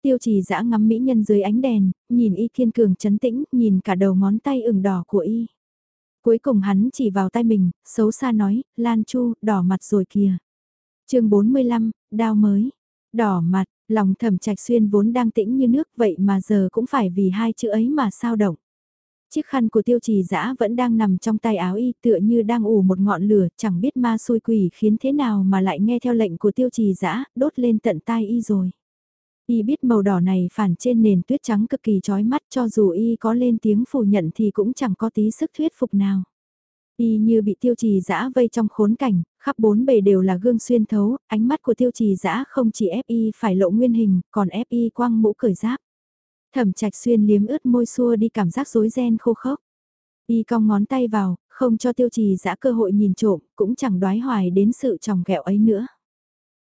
Tiêu trì dã ngắm mỹ nhân dưới ánh đèn, nhìn y kiên cường chấn tĩnh, nhìn cả đầu ngón tay ửng đỏ của y. Cuối cùng hắn chỉ vào tay mình, xấu xa nói, Lan Chu, đỏ mặt rồi kìa. chương 45, đao mới. Đỏ mặt, lòng thẩm trạch xuyên vốn đang tĩnh như nước vậy mà giờ cũng phải vì hai chữ ấy mà sao động. Chiếc khăn của tiêu trì dã vẫn đang nằm trong tay áo y tựa như đang ủ một ngọn lửa, chẳng biết ma xui quỷ khiến thế nào mà lại nghe theo lệnh của tiêu trì dã đốt lên tận tai y rồi. Y biết màu đỏ này phản trên nền tuyết trắng cực kỳ chói mắt cho dù Y có lên tiếng phủ nhận thì cũng chẳng có tí sức thuyết phục nào. Y như bị tiêu trì dã vây trong khốn cảnh, khắp bốn bề đều là gương xuyên thấu, ánh mắt của tiêu trì dã không chỉ ép y phải lộ nguyên hình, còn ép y quăng mũ cởi giáp. Thẩm trạch xuyên liếm ướt môi xua đi cảm giác rối ren khô khốc. Y cong ngón tay vào, không cho tiêu trì dã cơ hội nhìn trộm, cũng chẳng đoái hoài đến sự tròng ghẹo ấy nữa.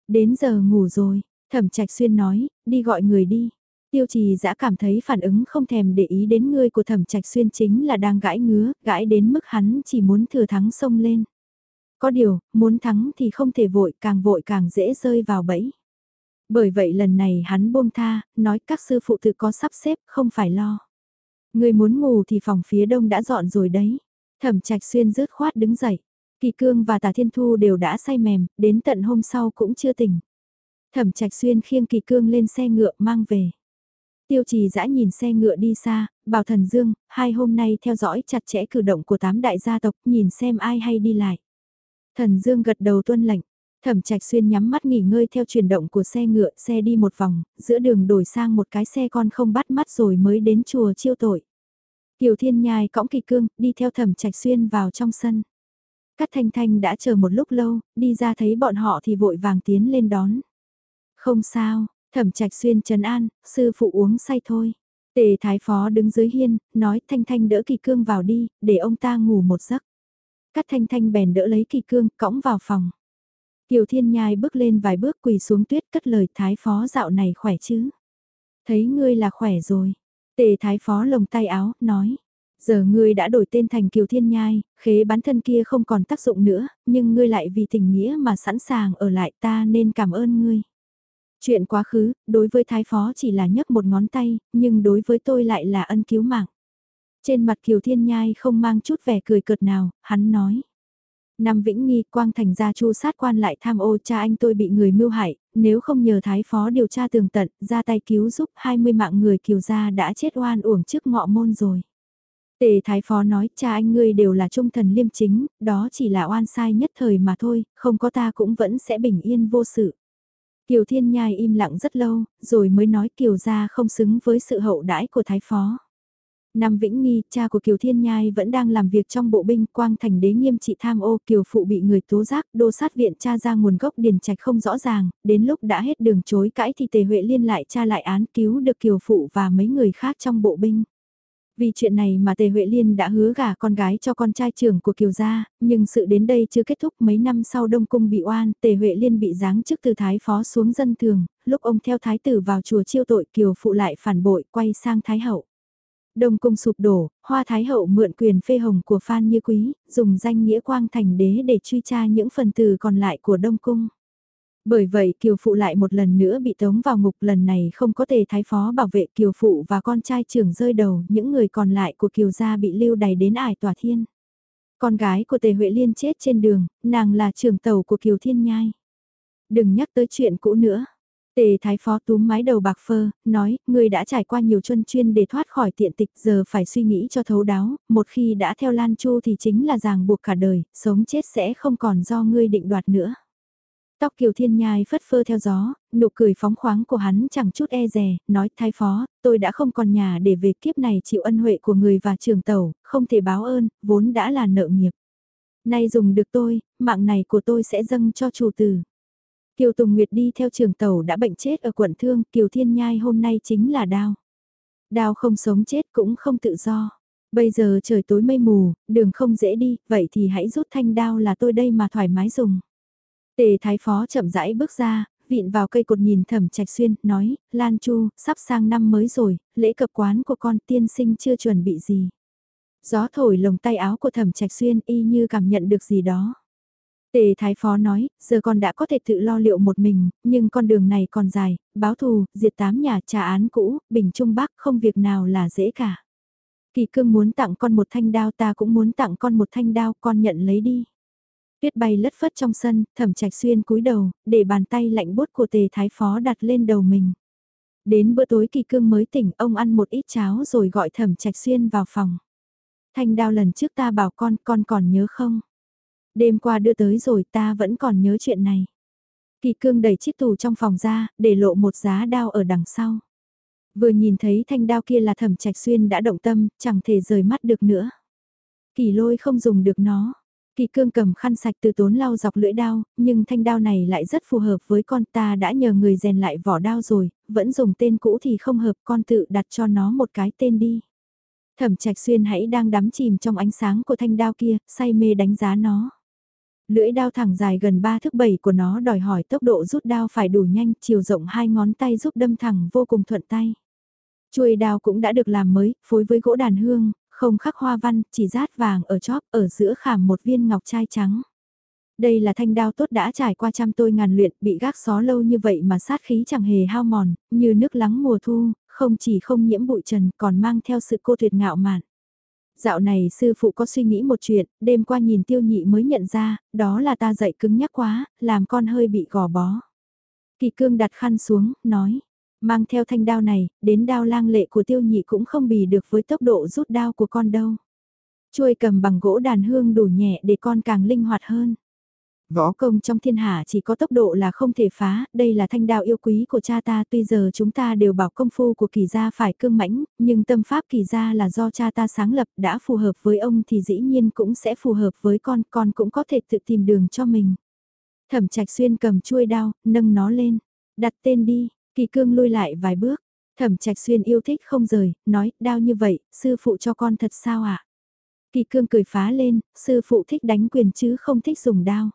Đến giờ ngủ rồi, Thẩm Trạch Xuyên nói, đi gọi người đi. Tiêu trì dã cảm thấy phản ứng không thèm để ý đến người của thẩm trạch xuyên chính là đang gãi ngứa, gãi đến mức hắn chỉ muốn thừa thắng xông lên. Có điều, muốn thắng thì không thể vội, càng vội càng dễ rơi vào bẫy. Bởi vậy lần này hắn buông tha, nói các sư phụ tự có sắp xếp, không phải lo. Người muốn ngủ thì phòng phía đông đã dọn rồi đấy. Thẩm trạch xuyên rớt khoát đứng dậy. Kỳ cương và tà thiên thu đều đã say mềm, đến tận hôm sau cũng chưa tỉnh. Thẩm Trạch Xuyên khiêng kỳ cương lên xe ngựa mang về. Tiêu trì dã nhìn xe ngựa đi xa, bảo thần dương, hai hôm nay theo dõi chặt chẽ cử động của tám đại gia tộc, nhìn xem ai hay đi lại. Thần dương gật đầu tuân lệnh, thẩm trạch xuyên nhắm mắt nghỉ ngơi theo chuyển động của xe ngựa, xe đi một vòng, giữa đường đổi sang một cái xe con không bắt mắt rồi mới đến chùa chiêu tội. Kiều Thiên Nhai cõng kỳ cương, đi theo thẩm trạch xuyên vào trong sân. Cát Thanh Thanh đã chờ một lúc lâu, đi ra thấy bọn họ thì vội vàng tiến lên đón. Không sao, thẩm trạch xuyên trấn an, sư phụ uống say thôi. Tề thái phó đứng dưới hiên, nói thanh thanh đỡ kỳ cương vào đi, để ông ta ngủ một giấc. Cắt thanh thanh bèn đỡ lấy kỳ cương, cõng vào phòng. Kiều thiên nhai bước lên vài bước quỳ xuống tuyết cất lời thái phó dạo này khỏe chứ. Thấy ngươi là khỏe rồi. Tề thái phó lồng tay áo, nói. Giờ ngươi đã đổi tên thành Kiều Thiên Nhai, khế bán thân kia không còn tác dụng nữa, nhưng ngươi lại vì tình nghĩa mà sẵn sàng ở lại ta nên cảm ơn ngươi. Chuyện quá khứ, đối với thái phó chỉ là nhấc một ngón tay, nhưng đối với tôi lại là ân cứu mạng. Trên mặt Kiều Thiên Nhai không mang chút vẻ cười cợt nào, hắn nói. Năm Vĩnh Nghi, Quang Thành gia chu sát quan lại tham ô cha anh tôi bị người mưu hại, nếu không nhờ Thái Phó điều tra tường tận, ra tay cứu giúp 20 mạng người Kiều gia đã chết oan uổng trước ngọ môn rồi. Tề Thái Phó nói cha anh ngươi đều là trung thần liêm chính, đó chỉ là oan sai nhất thời mà thôi, không có ta cũng vẫn sẽ bình yên vô sự. Kiều Thiên Nhai im lặng rất lâu, rồi mới nói Kiều gia không xứng với sự hậu đãi của Thái Phó. Năm Vĩnh Nghi, cha của Kiều Thiên Nhai vẫn đang làm việc trong bộ binh quang thành đế nghiêm trị tham ô Kiều Phụ bị người tố giác đô sát viện cha ra nguồn gốc điền trạch không rõ ràng, đến lúc đã hết đường chối cãi thì Tề Huệ liên lại cha lại án cứu được Kiều Phụ và mấy người khác trong bộ binh. Vì chuyện này mà Tề Huệ Liên đã hứa gả con gái cho con trai trưởng của Kiều Gia, nhưng sự đến đây chưa kết thúc mấy năm sau Đông Cung bị oan, Tề Huệ Liên bị giáng chức từ Thái Phó xuống dân thường, lúc ông theo Thái tử vào chùa chiêu tội Kiều Phụ lại phản bội quay sang Thái Hậu. Đông cung sụp đổ, Hoa Thái Hậu mượn quyền phê hồng của Phan Như Quý, dùng danh nghĩa quang thành đế để truy tra những phần từ còn lại của Đông cung. Bởi vậy Kiều Phụ lại một lần nữa bị tống vào ngục lần này không có tề thái phó bảo vệ Kiều Phụ và con trai trưởng rơi đầu, những người còn lại của Kiều gia bị lưu đày đến ải tòa thiên. Con gái của tề Huệ Liên chết trên đường, nàng là trưởng tàu của Kiều Thiên Nhai. Đừng nhắc tới chuyện cũ nữa. Tề thái phó túm mái đầu bạc phơ, nói, ngươi đã trải qua nhiều chân chuyên để thoát khỏi tiện tịch giờ phải suy nghĩ cho thấu đáo, một khi đã theo Lan Chu thì chính là ràng buộc cả đời, sống chết sẽ không còn do ngươi định đoạt nữa. Tóc kiều thiên nhai phất phơ theo gió, nụ cười phóng khoáng của hắn chẳng chút e rè, nói thái phó, tôi đã không còn nhà để về kiếp này chịu ân huệ của người và trường tàu, không thể báo ơn, vốn đã là nợ nghiệp. Nay dùng được tôi, mạng này của tôi sẽ dâng cho chủ tử. Kiều Tùng Nguyệt đi theo trường tàu đã bệnh chết ở quận Thương, Kiều Thiên Nhai hôm nay chính là đao. Đao không sống chết cũng không tự do. Bây giờ trời tối mây mù, đường không dễ đi, vậy thì hãy rút thanh đao là tôi đây mà thoải mái dùng. Tề Thái Phó chậm rãi bước ra, vịn vào cây cột nhìn thẩm trạch xuyên, nói, Lan Chu, sắp sang năm mới rồi, lễ cập quán của con tiên sinh chưa chuẩn bị gì. Gió thổi lồng tay áo của thẩm trạch xuyên y như cảm nhận được gì đó. Tề Thái Phó nói, giờ con đã có thể tự lo liệu một mình, nhưng con đường này còn dài, báo thù, diệt tám nhà trà án cũ, bình trung bắc không việc nào là dễ cả. Kỳ cương muốn tặng con một thanh đao ta cũng muốn tặng con một thanh đao, con nhận lấy đi. Tuyết bay lất phất trong sân, thẩm trạch xuyên cúi đầu, để bàn tay lạnh bút của tề thái phó đặt lên đầu mình. Đến bữa tối kỳ cương mới tỉnh, ông ăn một ít cháo rồi gọi thẩm trạch xuyên vào phòng. Thanh đao lần trước ta bảo con, con còn nhớ không? Đêm qua đưa tới rồi ta vẫn còn nhớ chuyện này. Kỳ cương đẩy chiếc tủ trong phòng ra, để lộ một giá đao ở đằng sau. Vừa nhìn thấy thanh đao kia là thẩm trạch xuyên đã động tâm, chẳng thể rời mắt được nữa. Kỳ lôi không dùng được nó, Kỳ cương cầm khăn sạch từ tốn lau dọc lưỡi đao, nhưng thanh đao này lại rất phù hợp với con ta đã nhờ người rèn lại vỏ đao rồi, vẫn dùng tên cũ thì không hợp con tự đặt cho nó một cái tên đi. Thẩm trạch xuyên hãy đang đắm chìm trong ánh sáng của thanh đao kia, say mê đánh giá nó. Lưỡi đao thẳng dài gần 3 thước 7 của nó đòi hỏi tốc độ rút đao phải đủ nhanh, chiều rộng hai ngón tay giúp đâm thẳng vô cùng thuận tay. Chuôi đao cũng đã được làm mới, phối với gỗ đàn hương, không khắc hoa văn, chỉ rát vàng ở chóp, ở giữa khảm một viên ngọc trai trắng. Đây là thanh đao tốt đã trải qua trăm tôi ngàn luyện, bị gác xó lâu như vậy mà sát khí chẳng hề hao mòn, như nước lắng mùa thu, không chỉ không nhiễm bụi trần còn mang theo sự cô tuyệt ngạo mạn. Dạo này sư phụ có suy nghĩ một chuyện, đêm qua nhìn tiêu nhị mới nhận ra, đó là ta dạy cứng nhắc quá, làm con hơi bị gò bó. Kỳ cương đặt khăn xuống, nói, Mang theo thanh đao này, đến đao lang lệ của tiêu nhị cũng không bì được với tốc độ rút đao của con đâu. Chuôi cầm bằng gỗ đàn hương đủ nhẹ để con càng linh hoạt hơn. Võ công trong thiên hạ chỉ có tốc độ là không thể phá, đây là thanh đao yêu quý của cha ta tuy giờ chúng ta đều bảo công phu của kỳ gia phải cương mãnh, nhưng tâm pháp kỳ gia là do cha ta sáng lập đã phù hợp với ông thì dĩ nhiên cũng sẽ phù hợp với con, con cũng có thể tự tìm đường cho mình. Thẩm trạch xuyên cầm chuôi đao, nâng nó lên, đặt tên đi, Kỳ cương lui lại vài bước, thẩm trạch xuyên yêu thích không rời, nói, đao như vậy, sư phụ cho con thật sao ạ? À? Kỳ cương cười phá lên, sư phụ thích đánh quyền chứ không thích dùng đao.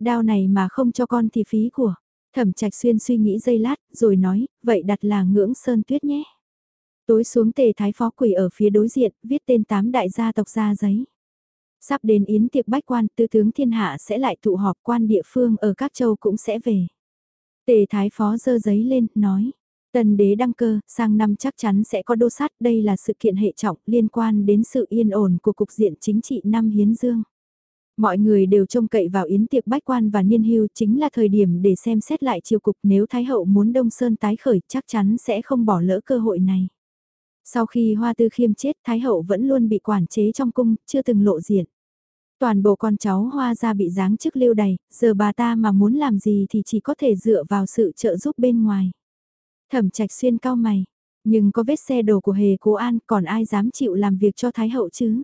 Đao này mà không cho con thì phí của. Thẩm trạch xuyên suy nghĩ giây lát, rồi nói, vậy đặt là ngưỡng sơn tuyết nhé. Tối xuống tề thái phó quỷ ở phía đối diện, viết tên tám đại gia tộc ra giấy. Sắp đến yến tiệc bách quan, tư tướng thiên hạ sẽ lại tụ họp quan địa phương ở các châu cũng sẽ về. Tề thái phó dơ giấy lên, nói. Tần đế đăng cơ, sang năm chắc chắn sẽ có đô sát, đây là sự kiện hệ trọng liên quan đến sự yên ổn của cục diện chính trị năm Hiến Dương. Mọi người đều trông cậy vào yến tiệc bách quan và niên hưu chính là thời điểm để xem xét lại triều cục nếu Thái Hậu muốn Đông Sơn tái khởi chắc chắn sẽ không bỏ lỡ cơ hội này. Sau khi Hoa Tư Khiêm chết Thái Hậu vẫn luôn bị quản chế trong cung, chưa từng lộ diện. Toàn bộ con cháu Hoa ra bị giáng chức lưu đầy, giờ bà ta mà muốn làm gì thì chỉ có thể dựa vào sự trợ giúp bên ngoài. Thẩm trạch xuyên cao mày, nhưng có vết xe đồ của hề cố an còn ai dám chịu làm việc cho Thái Hậu chứ?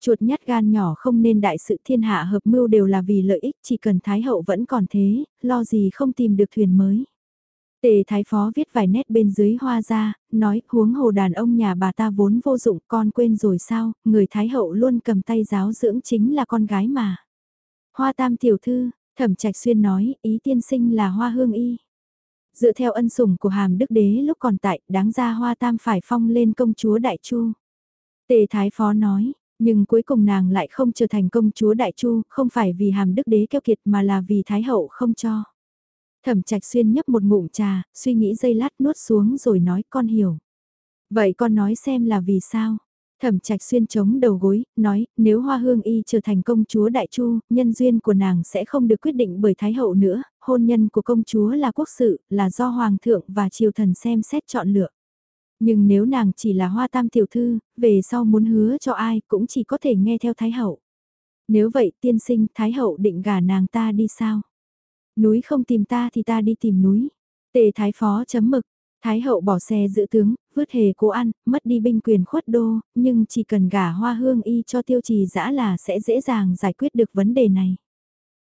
Chuột nhát gan nhỏ không nên đại sự thiên hạ hợp mưu đều là vì lợi ích chỉ cần Thái Hậu vẫn còn thế, lo gì không tìm được thuyền mới. Tề Thái Phó viết vài nét bên dưới hoa ra, nói huống hồ đàn ông nhà bà ta vốn vô dụng con quên rồi sao, người Thái Hậu luôn cầm tay giáo dưỡng chính là con gái mà. Hoa tam tiểu thư, thẩm trạch xuyên nói ý tiên sinh là hoa hương y. Dựa theo ân sủng của hàm đức đế lúc còn tại, đáng ra hoa tam phải phong lên công chúa đại chu. Tề Thái Phó nói, nhưng cuối cùng nàng lại không trở thành công chúa đại chu, không phải vì hàm đức đế keo kiệt mà là vì Thái Hậu không cho. Thẩm trạch xuyên nhấp một ngụm trà, suy nghĩ giây lát nuốt xuống rồi nói con hiểu. Vậy con nói xem là vì sao? Thẩm trạch xuyên chống đầu gối, nói, nếu hoa hương y trở thành công chúa đại chu, nhân duyên của nàng sẽ không được quyết định bởi thái hậu nữa, hôn nhân của công chúa là quốc sự, là do hoàng thượng và triều thần xem xét chọn lựa. Nhưng nếu nàng chỉ là hoa tam tiểu thư, về sau muốn hứa cho ai cũng chỉ có thể nghe theo thái hậu. Nếu vậy tiên sinh thái hậu định gả nàng ta đi sao? Núi không tìm ta thì ta đi tìm núi. Tề thái phó chấm mực, thái hậu bỏ xe giữ tướng, vứt hề cố ăn, mất đi binh quyền khuất đô, nhưng chỉ cần gả hoa hương y cho tiêu trì dã là sẽ dễ dàng giải quyết được vấn đề này.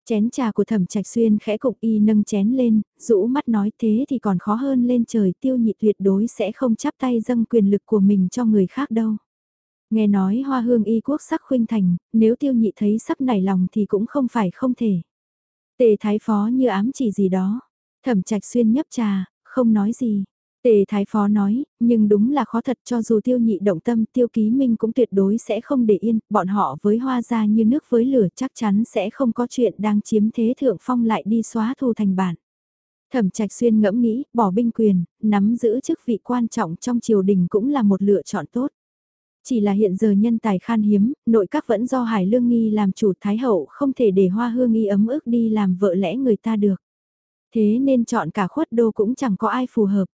Chén trà của thẩm trạch xuyên khẽ cục y nâng chén lên, rũ mắt nói thế thì còn khó hơn lên trời tiêu nhị tuyệt đối sẽ không chắp tay dâng quyền lực của mình cho người khác đâu. Nghe nói hoa hương y quốc sắc khuynh thành, nếu tiêu nhị thấy sắc nảy lòng thì cũng không phải không thể. Tề thái phó như ám chỉ gì đó. Thẩm trạch xuyên nhấp trà, không nói gì. Tề thái phó nói, nhưng đúng là khó thật cho dù tiêu nhị động tâm tiêu ký minh cũng tuyệt đối sẽ không để yên, bọn họ với hoa ra như nước với lửa chắc chắn sẽ không có chuyện đang chiếm thế thượng phong lại đi xóa thù thành bản. Thẩm trạch xuyên ngẫm nghĩ, bỏ binh quyền, nắm giữ chức vị quan trọng trong triều đình cũng là một lựa chọn tốt. Chỉ là hiện giờ nhân tài khan hiếm, nội các vẫn do Hải Lương Nghi làm chủ Thái Hậu không thể để hoa hương nghi ấm ức đi làm vợ lẽ người ta được. Thế nên chọn cả khuất đô cũng chẳng có ai phù hợp.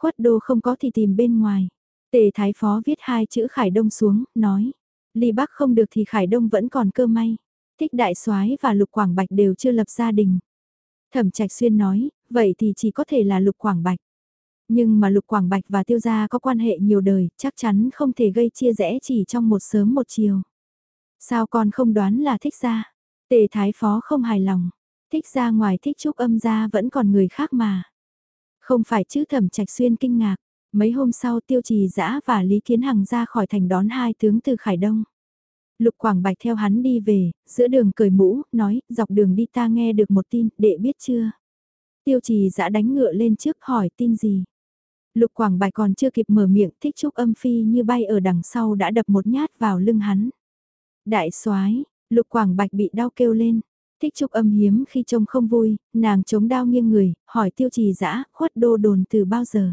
Khuất đô không có thì tìm bên ngoài. Tề Thái Phó viết hai chữ Khải Đông xuống, nói. Ly Bắc không được thì Khải Đông vẫn còn cơ may. Thích Đại soái và Lục Quảng Bạch đều chưa lập gia đình. Thẩm Trạch Xuyên nói, vậy thì chỉ có thể là Lục Quảng Bạch. Nhưng mà Lục Quảng Bạch và Tiêu Gia có quan hệ nhiều đời, chắc chắn không thể gây chia rẽ chỉ trong một sớm một chiều. Sao con không đoán là thích gia? Tề Thái Phó không hài lòng. Thích gia ngoài thích trúc âm gia vẫn còn người khác mà. Không phải chứ thẩm trạch xuyên kinh ngạc. Mấy hôm sau tiêu trì dã và Lý Kiến Hằng ra khỏi thành đón hai tướng từ Khải Đông. Lục Quảng Bạch theo hắn đi về, giữa đường cười mũ, nói, dọc đường đi ta nghe được một tin, đệ biết chưa? Tiêu trì dã đánh ngựa lên trước hỏi tin gì? Lục Quảng Bạch còn chưa kịp mở miệng thích trúc âm phi như bay ở đằng sau đã đập một nhát vào lưng hắn. Đại soái Lục Quảng Bạch bị đau kêu lên. Thích trúc âm hiếm khi trông không vui, nàng chống đau nghiêng người, hỏi tiêu trì dã khuất đô đồn từ bao giờ.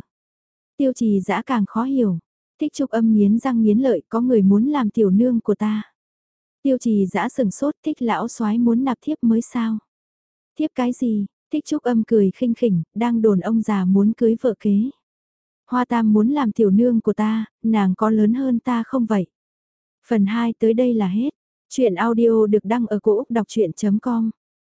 Tiêu trì dã càng khó hiểu. Thích trúc âm nghiến răng nghiến lợi có người muốn làm tiểu nương của ta. Tiêu trì dã sừng sốt thích lão soái muốn nạp thiếp mới sao. Thiếp cái gì, thích trúc âm cười khinh khỉnh, đang đồn ông già muốn cưới vợ kế. Hoa Tam muốn làm tiểu nương của ta, nàng có lớn hơn ta không vậy? Phần 2 tới đây là hết. Chuyện audio được đăng ở cổ Úc đọc chuyện.com